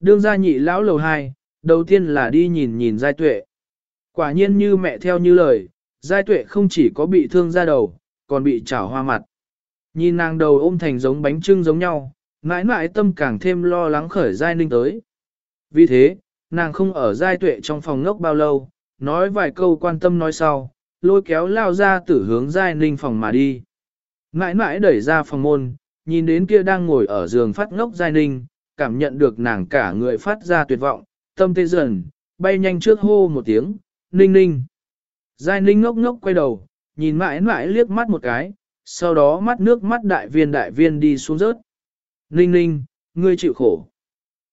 Đương gia nhị lão lầu hai, đầu tiên là đi nhìn nhìn giai tuệ. Quả nhiên như mẹ theo như lời, giai tuệ không chỉ có bị thương ra đầu, còn bị chảo hoa mặt. Nhìn nàng đầu ôm thành giống bánh trưng giống nhau, mãi mãi tâm càng thêm lo lắng khởi giai ninh tới. Vì thế, nàng không ở giai tuệ trong phòng ngốc bao lâu, nói vài câu quan tâm nói sau, lôi kéo lao ra tử hướng giai ninh phòng mà đi. Mãi mãi đẩy ra phòng môn, nhìn đến kia đang ngồi ở giường phát ngốc giai ninh, cảm nhận được nàng cả người phát ra tuyệt vọng, tâm tê dần, bay nhanh trước hô một tiếng, ninh ninh. Giai ninh ngốc ngốc quay đầu, nhìn mãi mãi liếc mắt một cái, sau đó mắt nước mắt đại viên đại viên đi xuống rớt. Ninh ninh, ngươi chịu khổ.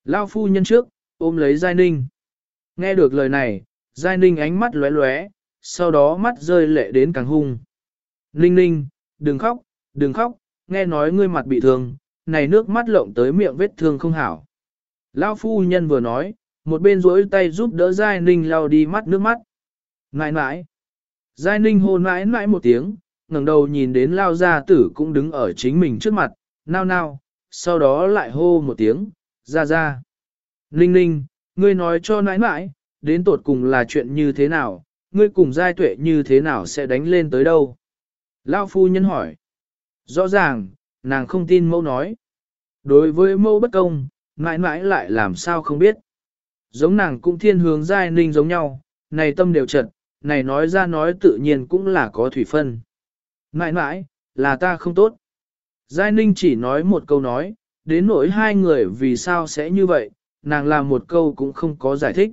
Lao phu nhân trước, ôm lấy Giai ninh. Nghe được lời này, Giai ninh ánh mắt lóe lóe, sau đó mắt rơi lệ đến càng hung. Ninh ninh, đừng khóc, đừng khóc, nghe nói ngươi mặt bị thương, này nước mắt lộng tới miệng vết thương không hảo. Lao phu nhân vừa nói, một bên duỗi tay giúp đỡ Giai Ninh lau đi mắt nước mắt. Nãi nãi. Giai Ninh hôn nãi nãi một tiếng, ngẩng đầu nhìn đến Lao gia tử cũng đứng ở chính mình trước mặt, nao nao, sau đó lại hô một tiếng, ra ra. Ninh ninh, ngươi nói cho nãi nãi, đến tột cùng là chuyện như thế nào, ngươi cùng giai tuệ như thế nào sẽ đánh lên tới đâu? Lao phu nhân hỏi. Rõ ràng, nàng không tin mẫu nói. Đối với mẫu bất công, mãi mãi lại làm sao không biết. Giống nàng cũng thiên hướng giai ninh giống nhau, này tâm đều trật, này nói ra nói tự nhiên cũng là có thủy phân. Mãi mãi, là ta không tốt. Giai ninh chỉ nói một câu nói, đến nỗi hai người vì sao sẽ như vậy, nàng làm một câu cũng không có giải thích.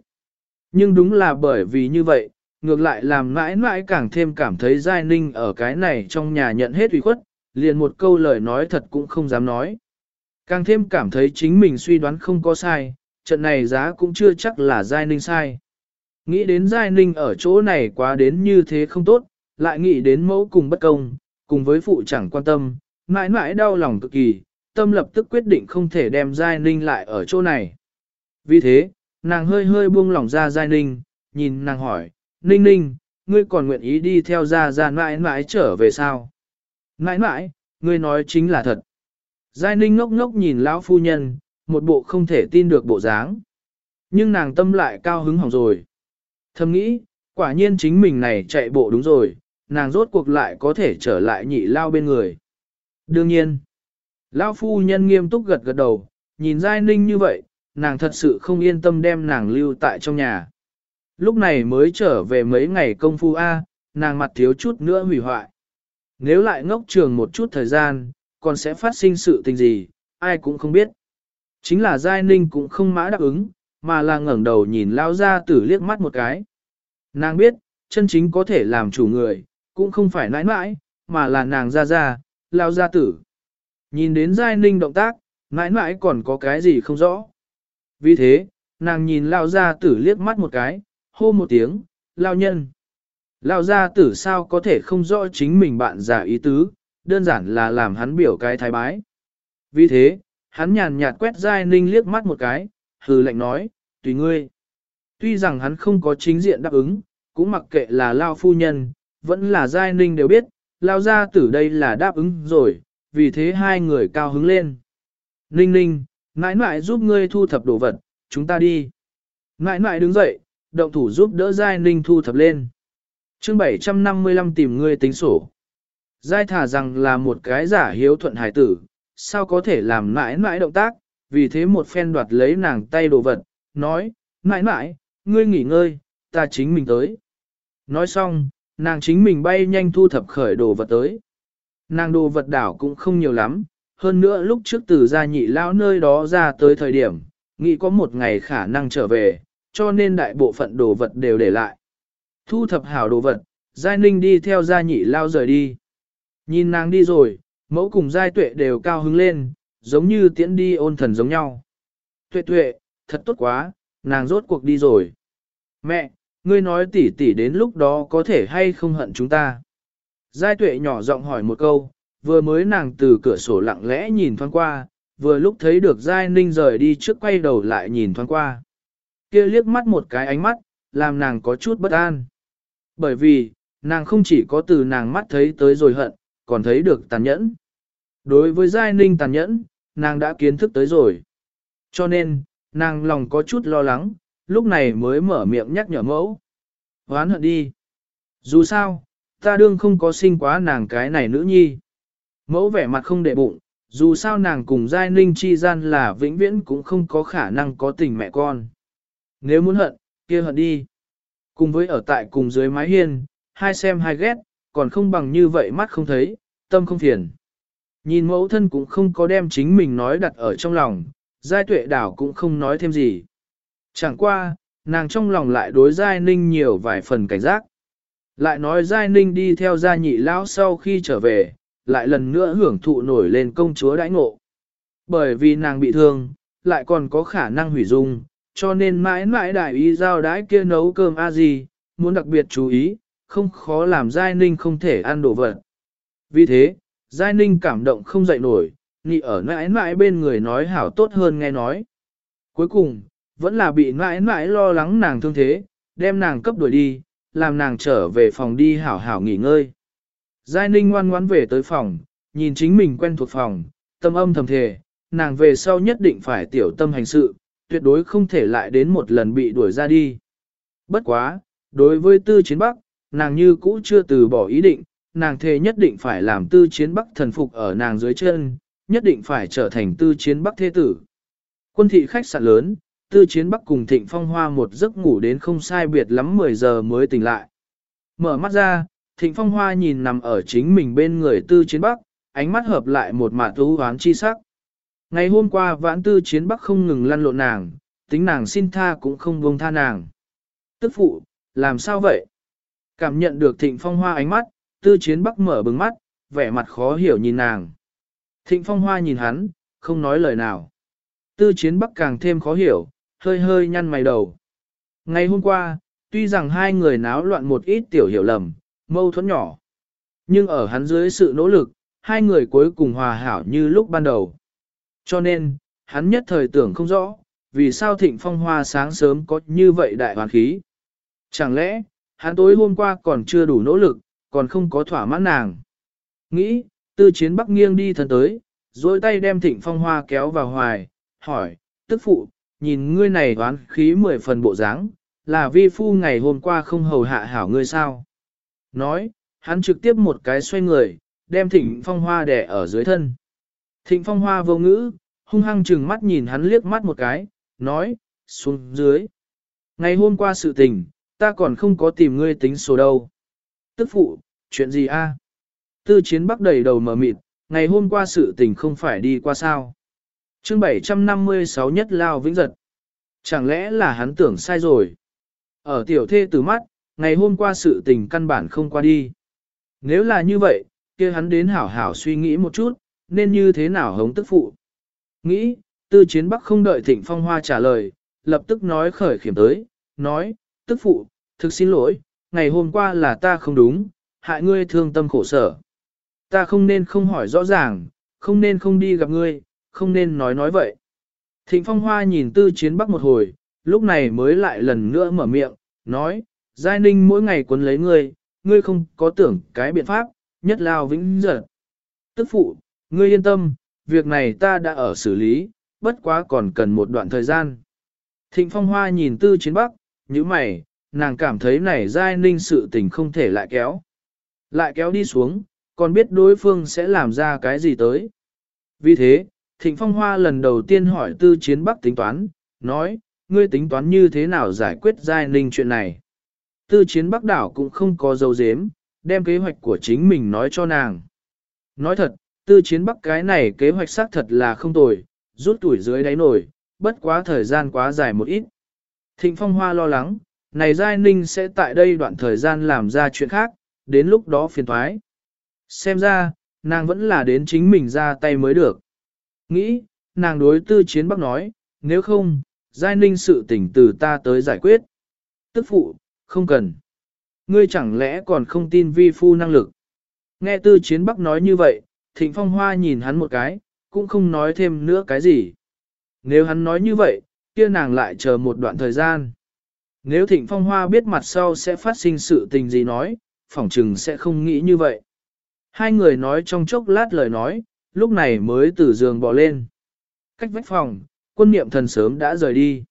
Nhưng đúng là bởi vì như vậy, ngược lại làm mãi mãi càng thêm cảm thấy Giai Ninh ở cái này trong nhà nhận hết ủy khuất, liền một câu lời nói thật cũng không dám nói. Càng thêm cảm thấy chính mình suy đoán không có sai, trận này giá cũng chưa chắc là Giai Ninh sai. Nghĩ đến Giai Ninh ở chỗ này quá đến như thế không tốt, lại nghĩ đến mẫu cùng bất công, cùng với phụ chẳng quan tâm, mãi mãi đau lòng cực kỳ, tâm lập tức quyết định không thể đem Giai Ninh lại ở chỗ này. Vì thế, nàng hơi hơi buông lỏng ra Giai Ninh, nhìn nàng hỏi, Ninh Ninh, ngươi còn nguyện ý đi theo Gia Gia mãi mãi trở về sao? Nãi mãi, ngươi nói chính là thật. Giai Ninh ngốc ngốc nhìn lão phu nhân, một bộ không thể tin được bộ dáng. Nhưng nàng tâm lại cao hứng hỏng rồi. Thầm nghĩ, quả nhiên chính mình này chạy bộ đúng rồi, nàng rốt cuộc lại có thể trở lại nhị lao bên người. Đương nhiên, lão phu nhân nghiêm túc gật gật đầu, nhìn Giai Ninh như vậy, nàng thật sự không yên tâm đem nàng lưu tại trong nhà. Lúc này mới trở về mấy ngày công phu A, nàng mặt thiếu chút nữa hủy hoại. Nếu lại ngốc trường một chút thời gian, còn sẽ phát sinh sự tình gì, ai cũng không biết. Chính là Giai Ninh cũng không mã đáp ứng, mà là ngẩng đầu nhìn lao ra tử liếc mắt một cái. Nàng biết, chân chính có thể làm chủ người, cũng không phải nãi nãi, mà là nàng ra ra, lao ra tử. Nhìn đến Giai Ninh động tác, nãi nãi còn có cái gì không rõ. Vì thế, nàng nhìn lao ra tử liếc mắt một cái, hô một tiếng, lao nhân. Lao gia tử sao có thể không rõ chính mình bạn giả ý tứ, đơn giản là làm hắn biểu cái thái bái. Vì thế, hắn nhàn nhạt quét Giai Ninh liếc mắt một cái, hừ lạnh nói, tùy ngươi. Tuy rằng hắn không có chính diện đáp ứng, cũng mặc kệ là Lao phu nhân, vẫn là Giai Ninh đều biết, Lao gia tử đây là đáp ứng rồi, vì thế hai người cao hứng lên. Ninh Ninh, nãi nãi giúp ngươi thu thập đồ vật, chúng ta đi. Nãi nãi đứng dậy, động thủ giúp đỡ Giai Ninh thu thập lên chương 755 tìm ngươi tính sổ. Giai thả rằng là một cái giả hiếu thuận hải tử, sao có thể làm mãi mãi động tác, vì thế một phen đoạt lấy nàng tay đồ vật, nói, mãi mãi, ngươi nghỉ ngơi, ta chính mình tới. Nói xong, nàng chính mình bay nhanh thu thập khởi đồ vật tới. Nàng đồ vật đảo cũng không nhiều lắm, hơn nữa lúc trước từ gia nhị lao nơi đó ra tới thời điểm, nghĩ có một ngày khả năng trở về, cho nên đại bộ phận đồ vật đều để lại. Thu thập hảo đồ vật, Giai Ninh đi theo gia nhị lao rời đi. Nhìn nàng đi rồi, mẫu cùng Giai Tuệ đều cao hứng lên, giống như tiễn đi ôn thần giống nhau. Tuệ tuệ, thật tốt quá, nàng rốt cuộc đi rồi. Mẹ, ngươi nói tỉ tỉ đến lúc đó có thể hay không hận chúng ta. Giai Tuệ nhỏ giọng hỏi một câu, vừa mới nàng từ cửa sổ lặng lẽ nhìn thoáng qua, vừa lúc thấy được Giai Ninh rời đi trước quay đầu lại nhìn thoáng qua kia liếc mắt một cái ánh mắt, làm nàng có chút bất an. Bởi vì, nàng không chỉ có từ nàng mắt thấy tới rồi hận, còn thấy được tàn nhẫn. Đối với Giai Ninh tàn nhẫn, nàng đã kiến thức tới rồi. Cho nên, nàng lòng có chút lo lắng, lúc này mới mở miệng nhắc nhở mẫu. Hoán hận đi. Dù sao, ta đương không có sinh quá nàng cái này nữ nhi. Mẫu vẻ mặt không để bụng, dù sao nàng cùng giai ninh chi gian là vĩnh viễn cũng không có khả năng có tình mẹ con. Nếu muốn hận, kia hận đi. Cùng với ở tại cùng dưới mái hiên, hai xem hai ghét, còn không bằng như vậy mắt không thấy, tâm không phiền. Nhìn mẫu thân cũng không có đem chính mình nói đặt ở trong lòng, giai tuệ đảo cũng không nói thêm gì. Chẳng qua, nàng trong lòng lại đối giai ninh nhiều vài phần cảnh giác. Lại nói giai ninh đi theo gia nhị lão sau khi trở về, lại lần nữa hưởng thụ nổi lên công chúa đãi ngộ. Bởi vì nàng bị thương, lại còn có khả năng hủy dung, cho nên mãi mãi đại ý giao đãi kia nấu cơm a gì, muốn đặc biệt chú ý, không khó làm giai ninh không thể ăn đồ vật. Vì thế, giai ninh cảm động không dậy nổi, nị ở mãi mãi bên người nói hảo tốt hơn nghe nói. Cuối cùng, vẫn là bị mãi mãi lo lắng nàng thương thế, đem nàng cấp đuổi đi, làm nàng trở về phòng đi hảo hảo nghỉ ngơi. Giai ninh ngoan ngoãn về tới phòng, nhìn chính mình quen thuộc phòng, tâm âm thầm thề, nàng về sau nhất định phải tiểu tâm hành sự, tuyệt đối không thể lại đến một lần bị đuổi ra đi. Bất quá, đối với tư chiến bắc, nàng như cũ chưa từ bỏ ý định, nàng thề nhất định phải làm tư chiến bắc thần phục ở nàng dưới chân, nhất định phải trở thành tư chiến bắc thế tử. Quân thị khách sạn lớn, tư chiến bắc cùng thịnh phong hoa một giấc ngủ đến không sai biệt lắm 10 giờ mới tỉnh lại. Mở mắt ra, thịnh phong hoa nhìn nằm ở chính mình bên người tư chiến bắc, ánh mắt hợp lại một mạ thú hoán chi sắc. Ngày hôm qua vãn tư chiến bắc không ngừng lăn lộn nàng, tính nàng xin tha cũng không buông tha nàng. Tức phụ, làm sao vậy? Cảm nhận được thịnh phong hoa ánh mắt, tư chiến bắc mở bừng mắt, vẻ mặt khó hiểu nhìn nàng. Thịnh phong hoa nhìn hắn, không nói lời nào. Tư chiến bắc càng thêm khó hiểu, hơi hơi nhăn mày đầu. Ngày hôm qua, tuy rằng hai người náo loạn một ít tiểu hiểu lầm, mâu thuẫn nhỏ. Nhưng ở hắn dưới sự nỗ lực, hai người cuối cùng hòa hảo như lúc ban đầu. Cho nên, hắn nhất thời tưởng không rõ, vì sao thịnh phong hoa sáng sớm có như vậy đại hoàn khí. Chẳng lẽ, hắn tối hôm qua còn chưa đủ nỗ lực, còn không có thỏa mãn nàng. Nghĩ, tư chiến bắc nghiêng đi thần tới, dối tay đem thịnh phong hoa kéo vào hoài, hỏi, tức phụ, nhìn ngươi này đoán khí mười phần bộ dáng, là vi phu ngày hôm qua không hầu hạ hảo ngươi sao. Nói, hắn trực tiếp một cái xoay người, đem thịnh phong hoa đè ở dưới thân. Thịnh phong hoa vô ngữ, hung hăng chừng mắt nhìn hắn liếc mắt một cái, nói, xuống dưới. Ngày hôm qua sự tình, ta còn không có tìm ngươi tính số đâu. Tức phụ, chuyện gì a? Tư chiến bắc đầy đầu mở mịt, ngày hôm qua sự tình không phải đi qua sao. chương 756 nhất lao vĩnh giật. Chẳng lẽ là hắn tưởng sai rồi? Ở tiểu thê từ mắt, ngày hôm qua sự tình căn bản không qua đi. Nếu là như vậy, kia hắn đến hảo hảo suy nghĩ một chút, nên như thế nào hống tức phụ. Nghĩ, tư chiến bắc không đợi thịnh phong hoa trả lời, lập tức nói khởi khiểm tới, nói, tức phụ, thực xin lỗi, ngày hôm qua là ta không đúng, hại ngươi thương tâm khổ sở. Ta không nên không hỏi rõ ràng, không nên không đi gặp ngươi, không nên nói nói vậy. Thịnh phong hoa nhìn tư chiến bắc một hồi, lúc này mới lại lần nữa mở miệng, nói, Giai Ninh mỗi ngày quấn lấy ngươi, ngươi không có tưởng cái biện pháp, nhất lao vĩnh giật. Tức phụ, ngươi yên tâm, việc này ta đã ở xử lý, bất quá còn cần một đoạn thời gian. Thịnh Phong Hoa nhìn tư chiến bắc, như mày, nàng cảm thấy này Giai Ninh sự tình không thể lại kéo. Lại kéo đi xuống, còn biết đối phương sẽ làm ra cái gì tới. Vì thế, Thịnh Phong Hoa lần đầu tiên hỏi tư chiến bắc tính toán, nói, ngươi tính toán như thế nào giải quyết Giai Ninh chuyện này. Tư chiến bắc đảo cũng không có dấu dếm, đem kế hoạch của chính mình nói cho nàng. Nói thật, tư chiến bắc cái này kế hoạch xác thật là không tồi, rút tuổi dưới đáy nổi, bất quá thời gian quá dài một ít. Thịnh Phong Hoa lo lắng, này Giai Ninh sẽ tại đây đoạn thời gian làm ra chuyện khác, đến lúc đó phiền thoái. Xem ra, nàng vẫn là đến chính mình ra tay mới được. Nghĩ, nàng đối tư chiến bắc nói, nếu không, Giai Ninh sự tỉnh từ ta tới giải quyết. Tức phụ, không cần. Ngươi chẳng lẽ còn không tin vi phu năng lực. Nghe tư chiến bắc nói như vậy, thịnh phong hoa nhìn hắn một cái, cũng không nói thêm nữa cái gì. Nếu hắn nói như vậy, kia nàng lại chờ một đoạn thời gian. Nếu thịnh phong hoa biết mặt sau sẽ phát sinh sự tình gì nói, phỏng chừng sẽ không nghĩ như vậy. Hai người nói trong chốc lát lời nói, lúc này mới từ giường bỏ lên. Cách vách phòng, quân niệm thần sớm đã rời đi.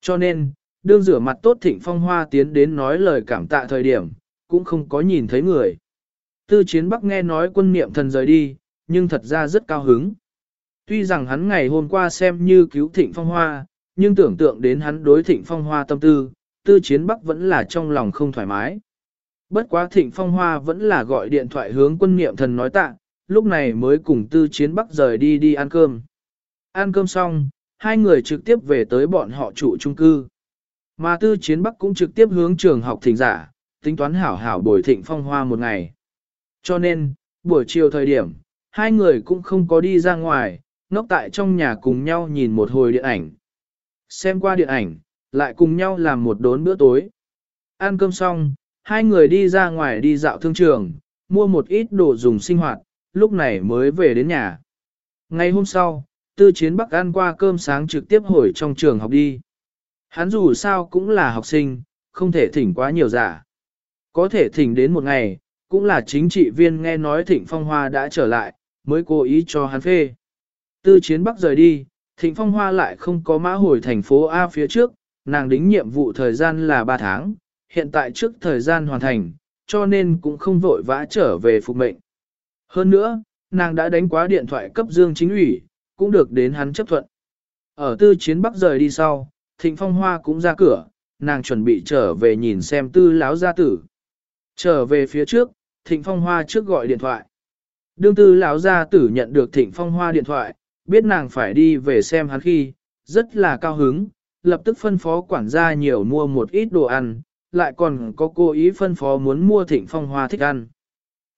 Cho nên, đương rửa mặt tốt thịnh phong hoa tiến đến nói lời cảm tạ thời điểm, cũng không có nhìn thấy người. Tư chiến bắc nghe nói quân niệm thần rời đi, nhưng thật ra rất cao hứng. Tuy rằng hắn ngày hôm qua xem như cứu thịnh phong hoa, nhưng tưởng tượng đến hắn đối thịnh phong hoa tâm tư, tư chiến bắc vẫn là trong lòng không thoải mái. Bất quá thịnh phong hoa vẫn là gọi điện thoại hướng quân niệm thần nói tạ, lúc này mới cùng tư chiến bắc rời đi đi ăn cơm. Ăn cơm xong, hai người trực tiếp về tới bọn họ trụ trung cư. Mà tư chiến bắc cũng trực tiếp hướng trường học thỉnh giả, tính toán hảo hảo bồi thịnh phong hoa một ngày. Cho nên, buổi chiều thời điểm, hai người cũng không có đi ra ngoài, ngốc tại trong nhà cùng nhau nhìn một hồi điện ảnh. Xem qua điện ảnh, lại cùng nhau làm một đốn bữa tối. Ăn cơm xong, hai người đi ra ngoài đi dạo thương trường, mua một ít đồ dùng sinh hoạt, lúc này mới về đến nhà. Ngày hôm sau, tư chiến bắc ăn qua cơm sáng trực tiếp hồi trong trường học đi. Hắn dù sao cũng là học sinh, không thể thỉnh quá nhiều giả. Có thể thỉnh đến một ngày, cũng là chính trị viên nghe nói thịnh phong hoa đã trở lại, mới cố ý cho hắn phê. Tư chiến bắc rời đi, thịnh phong hoa lại không có mã hồi thành phố A phía trước, nàng đính nhiệm vụ thời gian là 3 tháng, hiện tại trước thời gian hoàn thành, cho nên cũng không vội vã trở về phục mệnh. Hơn nữa, nàng đã đánh quá điện thoại cấp dương chính ủy, cũng được đến hắn chấp thuận. Ở tư chiến bắc rời đi sau, thịnh phong hoa cũng ra cửa, nàng chuẩn bị trở về nhìn xem tư láo gia tử. Trở về phía trước, thịnh phong hoa trước gọi điện thoại. Đương tư lão gia tử nhận được thịnh phong hoa điện thoại, biết nàng phải đi về xem hắn khi, rất là cao hứng, lập tức phân phó quản gia nhiều mua một ít đồ ăn, lại còn có cố ý phân phó muốn mua thịnh phong hoa thích ăn.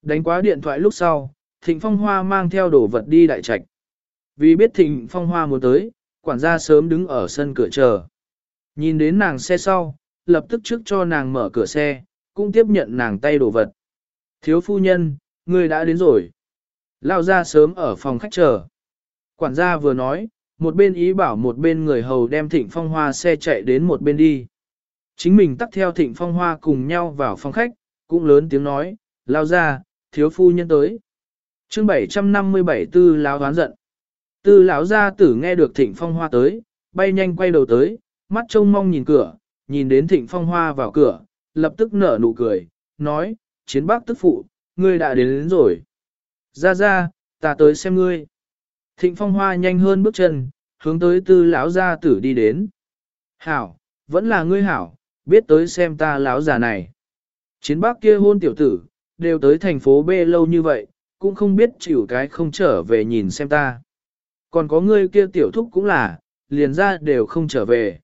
Đánh quá điện thoại lúc sau, thịnh phong hoa mang theo đồ vật đi đại trạch. Vì biết thịnh phong hoa muốn tới, quản gia sớm đứng ở sân cửa chờ. Nhìn đến nàng xe sau, lập tức trước cho nàng mở cửa xe, cũng tiếp nhận nàng tay đồ vật. Thiếu phu nhân, người đã đến rồi. Lao ra sớm ở phòng khách chờ. Quản gia vừa nói, một bên ý bảo một bên người hầu đem thịnh phong hoa xe chạy đến một bên đi. Chính mình tắt theo thịnh phong hoa cùng nhau vào phòng khách, cũng lớn tiếng nói, lao ra, thiếu phu nhân tới. chương 757 tư lão đoán giận. Tư lão gia tử nghe được thịnh phong hoa tới, bay nhanh quay đầu tới, mắt trông mong nhìn cửa, nhìn đến thịnh phong hoa vào cửa, lập tức nở nụ cười, nói, chiến bác tức phụ, ngươi đã đến, đến rồi. Ra ra, ta tới xem ngươi. Thịnh phong hoa nhanh hơn bước chân, hướng tới tư lão gia tử đi đến. Hảo, vẫn là ngươi hảo, biết tới xem ta lão già này. Chiến bác kia hôn tiểu tử, đều tới thành phố B lâu như vậy, cũng không biết chịu cái không trở về nhìn xem ta. Còn có ngươi kia tiểu thúc cũng là, liền ra đều không trở về.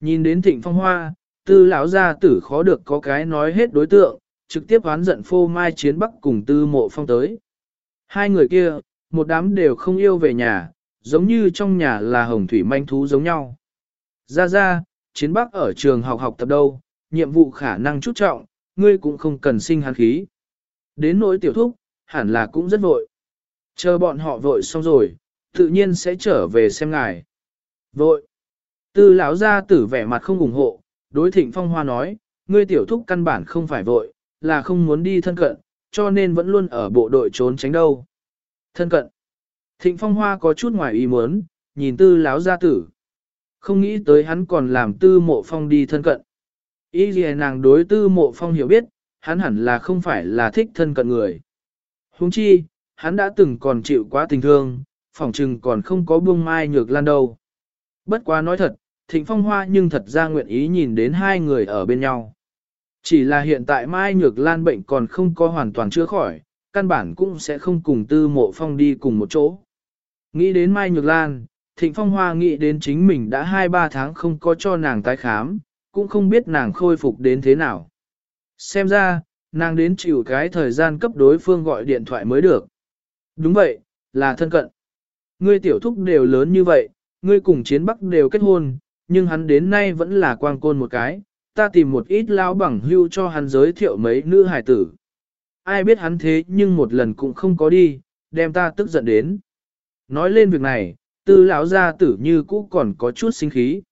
Nhìn đến thịnh phong hoa, tư lão gia tử khó được có cái nói hết đối tượng, trực tiếp oán giận phô mai chiến bắc cùng tư mộ phong tới. Hai người kia, một đám đều không yêu về nhà, giống như trong nhà là hồng thủy manh thú giống nhau. Ra ra, chiến bắc ở trường học học tập đâu, nhiệm vụ khả năng chút trọng, ngươi cũng không cần sinh hắn khí. Đến nỗi tiểu thúc, hẳn là cũng rất vội. Chờ bọn họ vội xong rồi, tự nhiên sẽ trở về xem ngài. Vội. Tư lão gia tử vẻ mặt không ủng hộ, đối thịnh phong hoa nói, ngươi tiểu thúc căn bản không phải vội, là không muốn đi thân cận, cho nên vẫn luôn ở bộ đội trốn tránh đâu. Thân cận. Thịnh phong hoa có chút ngoài ý muốn, nhìn tư lão gia tử. Không nghĩ tới hắn còn làm tư mộ phong đi thân cận. Ý gì à, nàng đối tư mộ phong hiểu biết, hắn hẳn là không phải là thích thân cận người. Huống chi, hắn đã từng còn chịu quá tình thương, phỏng chừng còn không có buông mai nhược lan đâu. Bất quá nói thật, thịnh phong hoa nhưng thật ra nguyện ý nhìn đến hai người ở bên nhau. Chỉ là hiện tại mai nhược lan bệnh còn không có hoàn toàn chữa khỏi, căn bản cũng sẽ không cùng tư mộ phong đi cùng một chỗ. Nghĩ đến mai nhược lan, thịnh phong hoa nghĩ đến chính mình đã 2-3 tháng không có cho nàng tái khám, cũng không biết nàng khôi phục đến thế nào. Xem ra, nàng đến chịu cái thời gian cấp đối phương gọi điện thoại mới được. Đúng vậy, là thân cận. Ngươi tiểu thúc đều lớn như vậy, ngươi cùng chiến bắc đều kết hôn, nhưng hắn đến nay vẫn là quang côn một cái, ta tìm một ít lao bằng hưu cho hắn giới thiệu mấy nữ hài tử. Ai biết hắn thế nhưng một lần cũng không có đi, đem ta tức giận đến. Nói lên việc này, tư lão gia tử như cũ còn có chút sinh khí.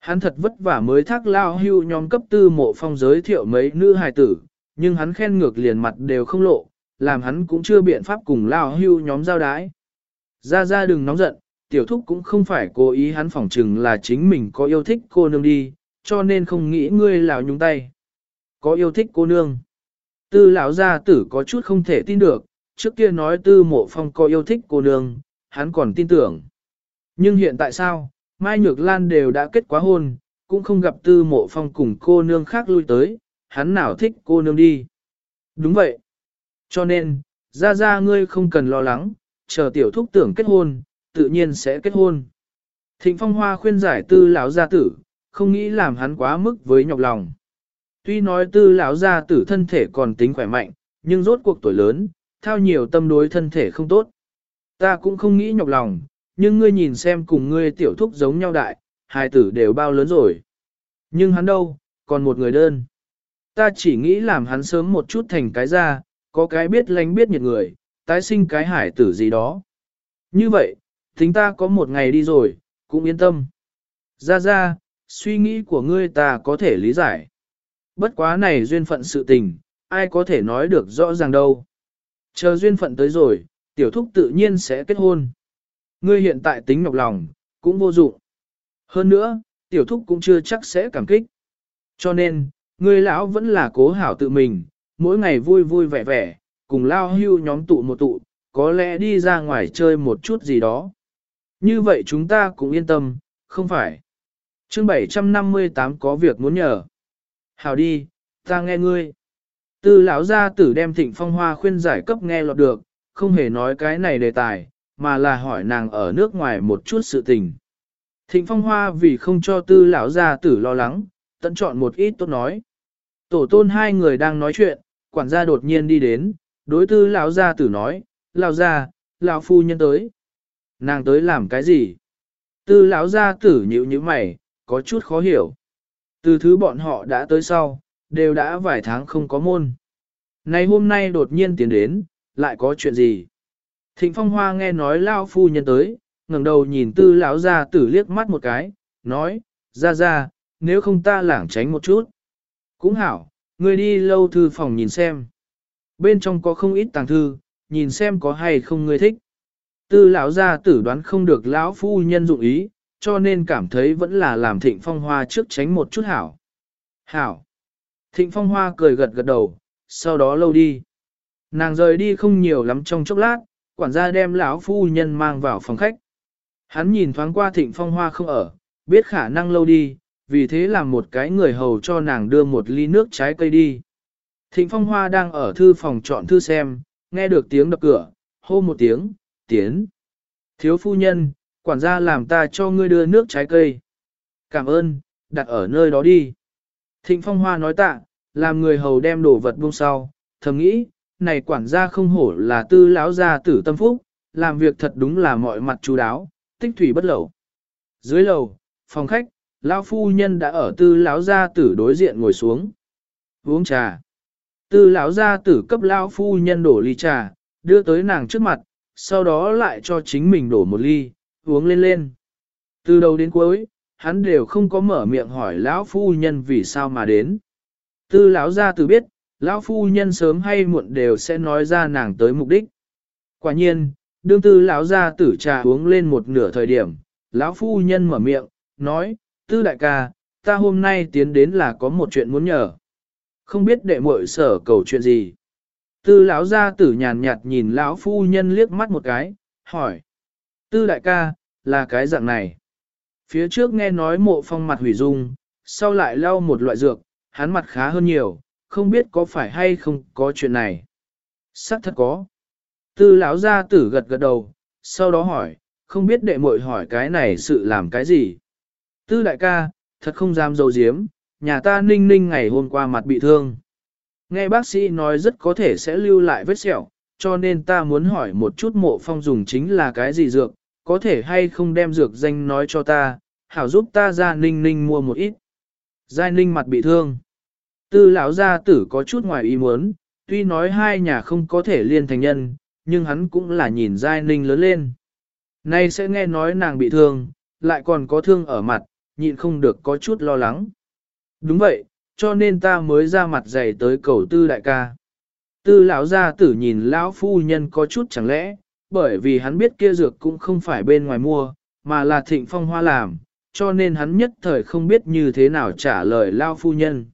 Hắn thật vất vả mới thác lao hưu nhóm cấp tư mộ phong giới thiệu mấy nữ hài tử, nhưng hắn khen ngược liền mặt đều không lộ, làm hắn cũng chưa biện pháp cùng lao hưu nhóm giao đái. Ra ra đừng nóng giận, tiểu thúc cũng không phải cố ý hắn phỏng chừng là chính mình có yêu thích cô nương đi, cho nên không nghĩ ngươi lão nhúng tay. Có yêu thích cô nương. Tư lão gia tử có chút không thể tin được, trước kia nói tư mộ phong có yêu thích cô nương, hắn còn tin tưởng. Nhưng hiện tại sao, Mai Nhược Lan đều đã kết quá hôn, cũng không gặp tư mộ phong cùng cô nương khác lui tới, hắn nào thích cô nương đi. Đúng vậy. Cho nên, ra ra ngươi không cần lo lắng, chờ tiểu thúc tưởng kết hôn, tự nhiên sẽ kết hôn. Thịnh Phong Hoa khuyên giải tư lão gia tử, không nghĩ làm hắn quá mức với nhọc lòng. Tuy nói tư lão gia tử thân thể còn tính khỏe mạnh, nhưng rốt cuộc tuổi lớn, thao nhiều tâm đối thân thể không tốt. Ta cũng không nghĩ nhọc lòng, nhưng ngươi nhìn xem cùng ngươi tiểu thúc giống nhau đại, hai tử đều bao lớn rồi. Nhưng hắn đâu, còn một người đơn. Ta chỉ nghĩ làm hắn sớm một chút thành cái ra, có cái biết lánh biết nhiệt người, tái sinh cái hải tử gì đó. Như vậy, tính ta có một ngày đi rồi, cũng yên tâm. Ra ra, suy nghĩ của ngươi ta có thể lý giải. Bất quá này duyên phận sự tình, ai có thể nói được rõ ràng đâu. Chờ duyên phận tới rồi, tiểu thúc tự nhiên sẽ kết hôn. Ngươi hiện tại tính nhọc lòng, cũng vô dụng. Hơn nữa, tiểu thúc cũng chưa chắc sẽ cảm kích. Cho nên, ngươi lão vẫn là cố hảo tự mình, mỗi ngày vui vui vẻ vẻ, cùng lao hưu nhóm tụ một tụ, có lẽ đi ra ngoài chơi một chút gì đó. Như vậy chúng ta cũng yên tâm, không phải chương 758 có việc muốn nhờ. hào đi, ta nghe ngươi. Tư lão gia tử đem thịnh phong hoa khuyên giải cấp nghe lọt được, không hề nói cái này đề tài, mà là hỏi nàng ở nước ngoài một chút sự tình. Thịnh phong hoa vì không cho tư lão gia tử lo lắng, tận chọn một ít tốt nói. Tổ tôn hai người đang nói chuyện, quản gia đột nhiên đi đến, đối tư lão gia tử nói, lão gia, lão phu nhân tới. Nàng tới làm cái gì? Tư lão gia tử nhíu nhíu mày, có chút khó hiểu. Từ thứ bọn họ đã tới sau, đều đã vài tháng không có môn. Này hôm nay đột nhiên tiến đến, lại có chuyện gì? Thịnh Phong Hoa nghe nói lão phu nhân tới, ngẩng đầu nhìn tư lão gia tử liếc mắt một cái, nói, ra ra, nếu không ta lảng tránh một chút. Cũng hảo, ngươi đi lâu thư phòng nhìn xem. Bên trong có không ít tàng thư, nhìn xem có hay không ngươi thích. Tư lão gia tử đoán không được lão phu nhân dụng ý, cho nên cảm thấy vẫn là làm thịnh phong hoa trước tránh một chút hảo. Hảo. Thịnh phong hoa cười gật gật đầu, sau đó lâu đi. Nàng rời đi không nhiều lắm trong chốc lát, quản gia đem lão phu nhân mang vào phòng khách. Hắn nhìn thoáng qua thịnh phong hoa không ở, biết khả năng lâu đi, vì thế làm một cái người hầu cho nàng đưa một ly nước trái cây đi. Thịnh Phong Hoa đang ở thư phòng chọn thư xem, nghe được tiếng đập cửa, hô một tiếng, tiến. Thiếu phu nhân, quản gia làm ta cho ngươi đưa nước trái cây. Cảm ơn, đặt ở nơi đó đi. Thịnh Phong Hoa nói tạ, làm người hầu đem đồ vật buông sau, thầm nghĩ, này quản gia không hổ là tư lão gia tử tâm phúc, làm việc thật đúng là mọi mặt chú đáo, tích thủy bất lẩu. Dưới lầu, phòng khách, lão phu nhân đã ở tư lão gia tử đối diện ngồi xuống. Uống trà. Tư lão gia tử cấp lão phu nhân đổ ly trà, đưa tới nàng trước mặt, sau đó lại cho chính mình đổ một ly, uống lên lên. Từ đầu đến cuối, hắn đều không có mở miệng hỏi lão phu nhân vì sao mà đến. Tư lão gia tử biết, lão phu nhân sớm hay muộn đều sẽ nói ra nàng tới mục đích. Quả nhiên, đương tư lão gia tử trà uống lên một nửa thời điểm, lão phu nhân mở miệng, nói, tư đại ca, ta hôm nay tiến đến là có một chuyện muốn nhờ. Không biết đệ muội sở cầu chuyện gì. Tư lão gia tử nhàn nhạt nhìn lão phu nhân liếc mắt một cái, hỏi. Tư đại ca, là cái dạng này. Phía trước nghe nói mộ phong mặt hủy dung, sau lại lau một loại dược, hắn mặt khá hơn nhiều, không biết có phải hay không có chuyện này. Sắc thật có. Tư lão gia tử gật gật đầu, sau đó hỏi, không biết đệ muội hỏi cái này sự làm cái gì. Tư đại ca, thật không dám dầu diếm, nhà ta ninh ninh ngày hôm qua mặt bị thương. Nghe bác sĩ nói rất có thể sẽ lưu lại vết sẹo, cho nên ta muốn hỏi một chút mộ phong dùng chính là cái gì dược, có thể hay không đem dược danh nói cho ta, hảo giúp ta ra ninh ninh mua một ít. Giai ninh mặt bị thương. Tư lão gia tử có chút ngoài ý muốn, tuy nói hai nhà không có thể liên thành nhân, nhưng hắn cũng là nhìn Giai ninh lớn lên. Nay sẽ nghe nói nàng bị thương, lại còn có thương ở mặt, nhịn không được có chút lo lắng. Đúng vậy, cho nên ta mới ra mặt dày tới cầu tư đại ca. Tư lão gia tử nhìn lão phu nhân có chút chẳng lẽ, bởi vì hắn biết kia dược cũng không phải bên ngoài mua, mà là thịnh phong hoa làm, cho nên hắn nhất thời không biết như thế nào trả lời lao phu nhân.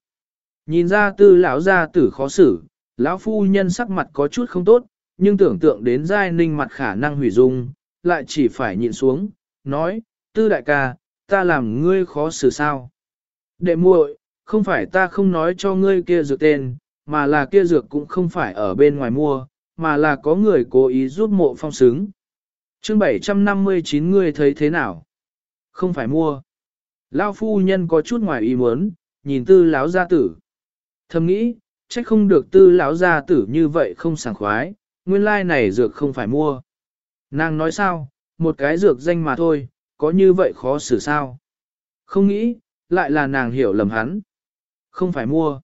Nhìn ra tư lão gia tử khó xử, lão phu nhân sắc mặt có chút không tốt, nhưng tưởng tượng đến giai ninh mặt khả năng hủy dung, lại chỉ phải nhịn xuống, nói, tư đại ca, ta làm ngươi khó xử sao. Đệ muội, không phải ta không nói cho ngươi kia dược tên, mà là kia dược cũng không phải ở bên ngoài mua, mà là có người cố ý giúp mộ phong xứng. chương 759 ngươi thấy thế nào? Không phải mua. Lao phu nhân có chút ngoài ý muốn, nhìn tư lão gia tử. Thầm nghĩ, trách không được tư lão gia tử như vậy không sảng khoái, nguyên lai này dược không phải mua. Nàng nói sao, một cái dược danh mà thôi, có như vậy khó xử sao? Không nghĩ, lại là nàng hiểu lầm hắn. Không phải mua.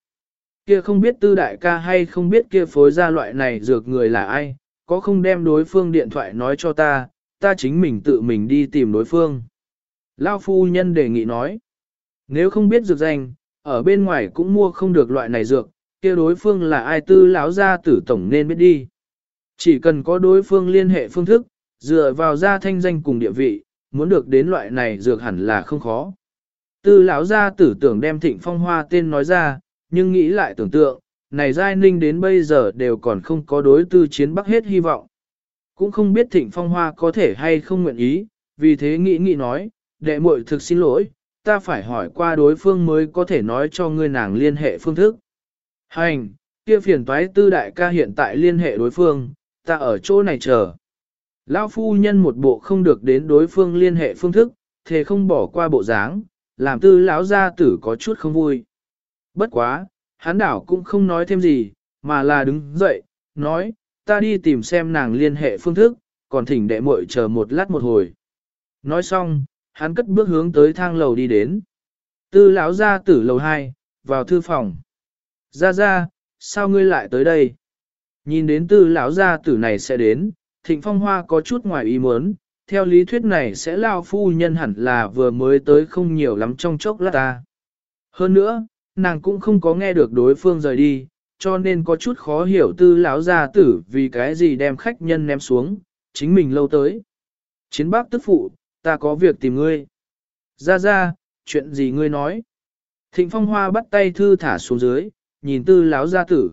Kia không biết tư đại ca hay không biết kia phối ra loại này dược người là ai, có không đem đối phương điện thoại nói cho ta, ta chính mình tự mình đi tìm đối phương. Lao phu nhân đề nghị nói, nếu không biết dược danh, ở bên ngoài cũng mua không được loại này dược, kia đối phương là ai tư lão gia tử tổng nên biết đi. Chỉ cần có đối phương liên hệ phương thức, dựa vào gia thanh danh cùng địa vị, muốn được đến loại này dược hẳn là không khó. Tư lão gia tử tưởng đem thịnh phong hoa tên nói ra, nhưng nghĩ lại tưởng tượng, này giai ninh đến bây giờ đều còn không có đối tư chiến bắc hết hy vọng. Cũng không biết thịnh phong hoa có thể hay không nguyện ý, vì thế nghĩ nghĩ nói, đệ muội thực xin lỗi, ta phải hỏi qua đối phương mới có thể nói cho ngươi nàng liên hệ phương thức. Hành, kia phiền toái tư đại ca hiện tại liên hệ đối phương, ta ở chỗ này chờ. Lão phu nhân một bộ không được đến đối phương liên hệ phương thức, thề không bỏ qua bộ dáng, làm tư lão gia tử có chút không vui. Bất quá, hắn đảo cũng không nói thêm gì, mà là đứng dậy, nói, ta đi tìm xem nàng liên hệ phương thức, còn thỉnh đệ muội chờ một lát một hồi. Nói xong, hắn cất bước hướng tới thang lầu đi đến. Tư lão gia tử lầu 2, vào thư phòng. Ra ra, sao ngươi lại tới đây? Nhìn đến tư lão gia tử này sẽ đến, thịnh phong hoa có chút ngoài ý muốn, theo lý thuyết này sẽ lao phu nhân hẳn là vừa mới tới không nhiều lắm trong chốc lát ta. Hơn nữa, nàng cũng không có nghe được đối phương rời đi, cho nên có chút khó hiểu tư lão gia tử vì cái gì đem khách nhân ném xuống, chính mình lâu tới. Chiến bác tức phụ, ta có việc tìm ngươi. Ra ra, chuyện gì ngươi nói? Thịnh phong hoa bắt tay thư thả xuống dưới, nhìn tư lão gia tử.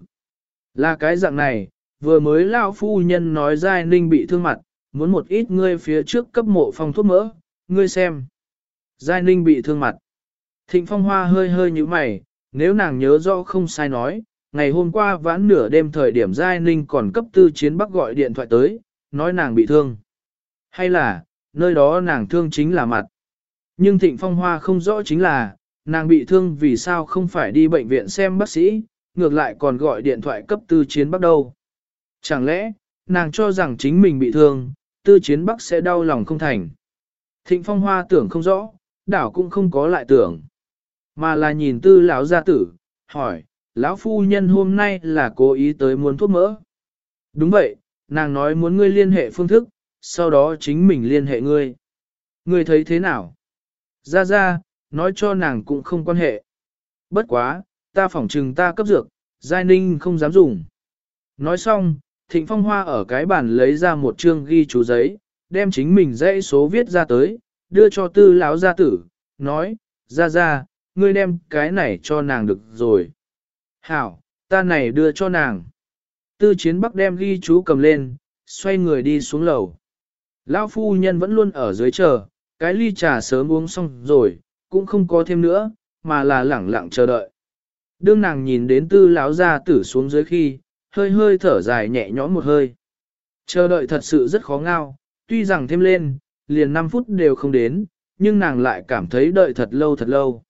Là cái dạng này, vừa mới lão phu nhân nói giai ninh bị thương mặt, muốn một ít ngươi phía trước cấp mộ phong thuốc mỡ, ngươi xem. Giai ninh bị thương mặt. Thịnh phong hoa hơi hơi như mày, nếu nàng nhớ rõ không sai nói, ngày hôm qua vãn nửa đêm thời điểm Giai Ninh còn cấp tư chiến bắc gọi điện thoại tới, nói nàng bị thương. Hay là, nơi đó nàng thương chính là mặt. Nhưng Thịnh Phong Hoa không rõ chính là, nàng bị thương vì sao không phải đi bệnh viện xem bác sĩ, ngược lại còn gọi điện thoại cấp tư chiến bắc đâu. Chẳng lẽ, nàng cho rằng chính mình bị thương, tư chiến bắc sẽ đau lòng không thành. Thịnh Phong Hoa tưởng không rõ, đảo cũng không có lại tưởng. Mà là nhìn tư lão gia tử, hỏi, lão phu nhân hôm nay là cố ý tới muốn thuốc mỡ. Đúng vậy, nàng nói muốn ngươi liên hệ phương thức, sau đó chính mình liên hệ ngươi. Ngươi thấy thế nào? Ra ra, nói cho nàng cũng không quan hệ. Bất quá, ta phỏng trừng ta cấp dược, Giai Ninh không dám dùng. Nói xong, Thịnh Phong Hoa ở cái bàn lấy ra một chương ghi chú giấy, đem chính mình dãy số viết ra tới, đưa cho tư lão gia tử, nói, ra ra, ngươi đem cái này cho nàng được rồi. Hảo, ta này đưa cho nàng. Tư chiến bắc đem ghi chú cầm lên, xoay người đi xuống lầu. Lão phu nhân vẫn luôn ở dưới chờ, cái ly trà sớm uống xong rồi, cũng không có thêm nữa, mà là lẳng lặng chờ đợi. Đương nàng nhìn đến tư lão gia tử xuống dưới khi, hơi hơi thở dài nhẹ nhõm một hơi. Chờ đợi thật sự rất khó ngao, tuy rằng thêm lên, liền 5 phút đều không đến, nhưng nàng lại cảm thấy đợi thật lâu thật lâu.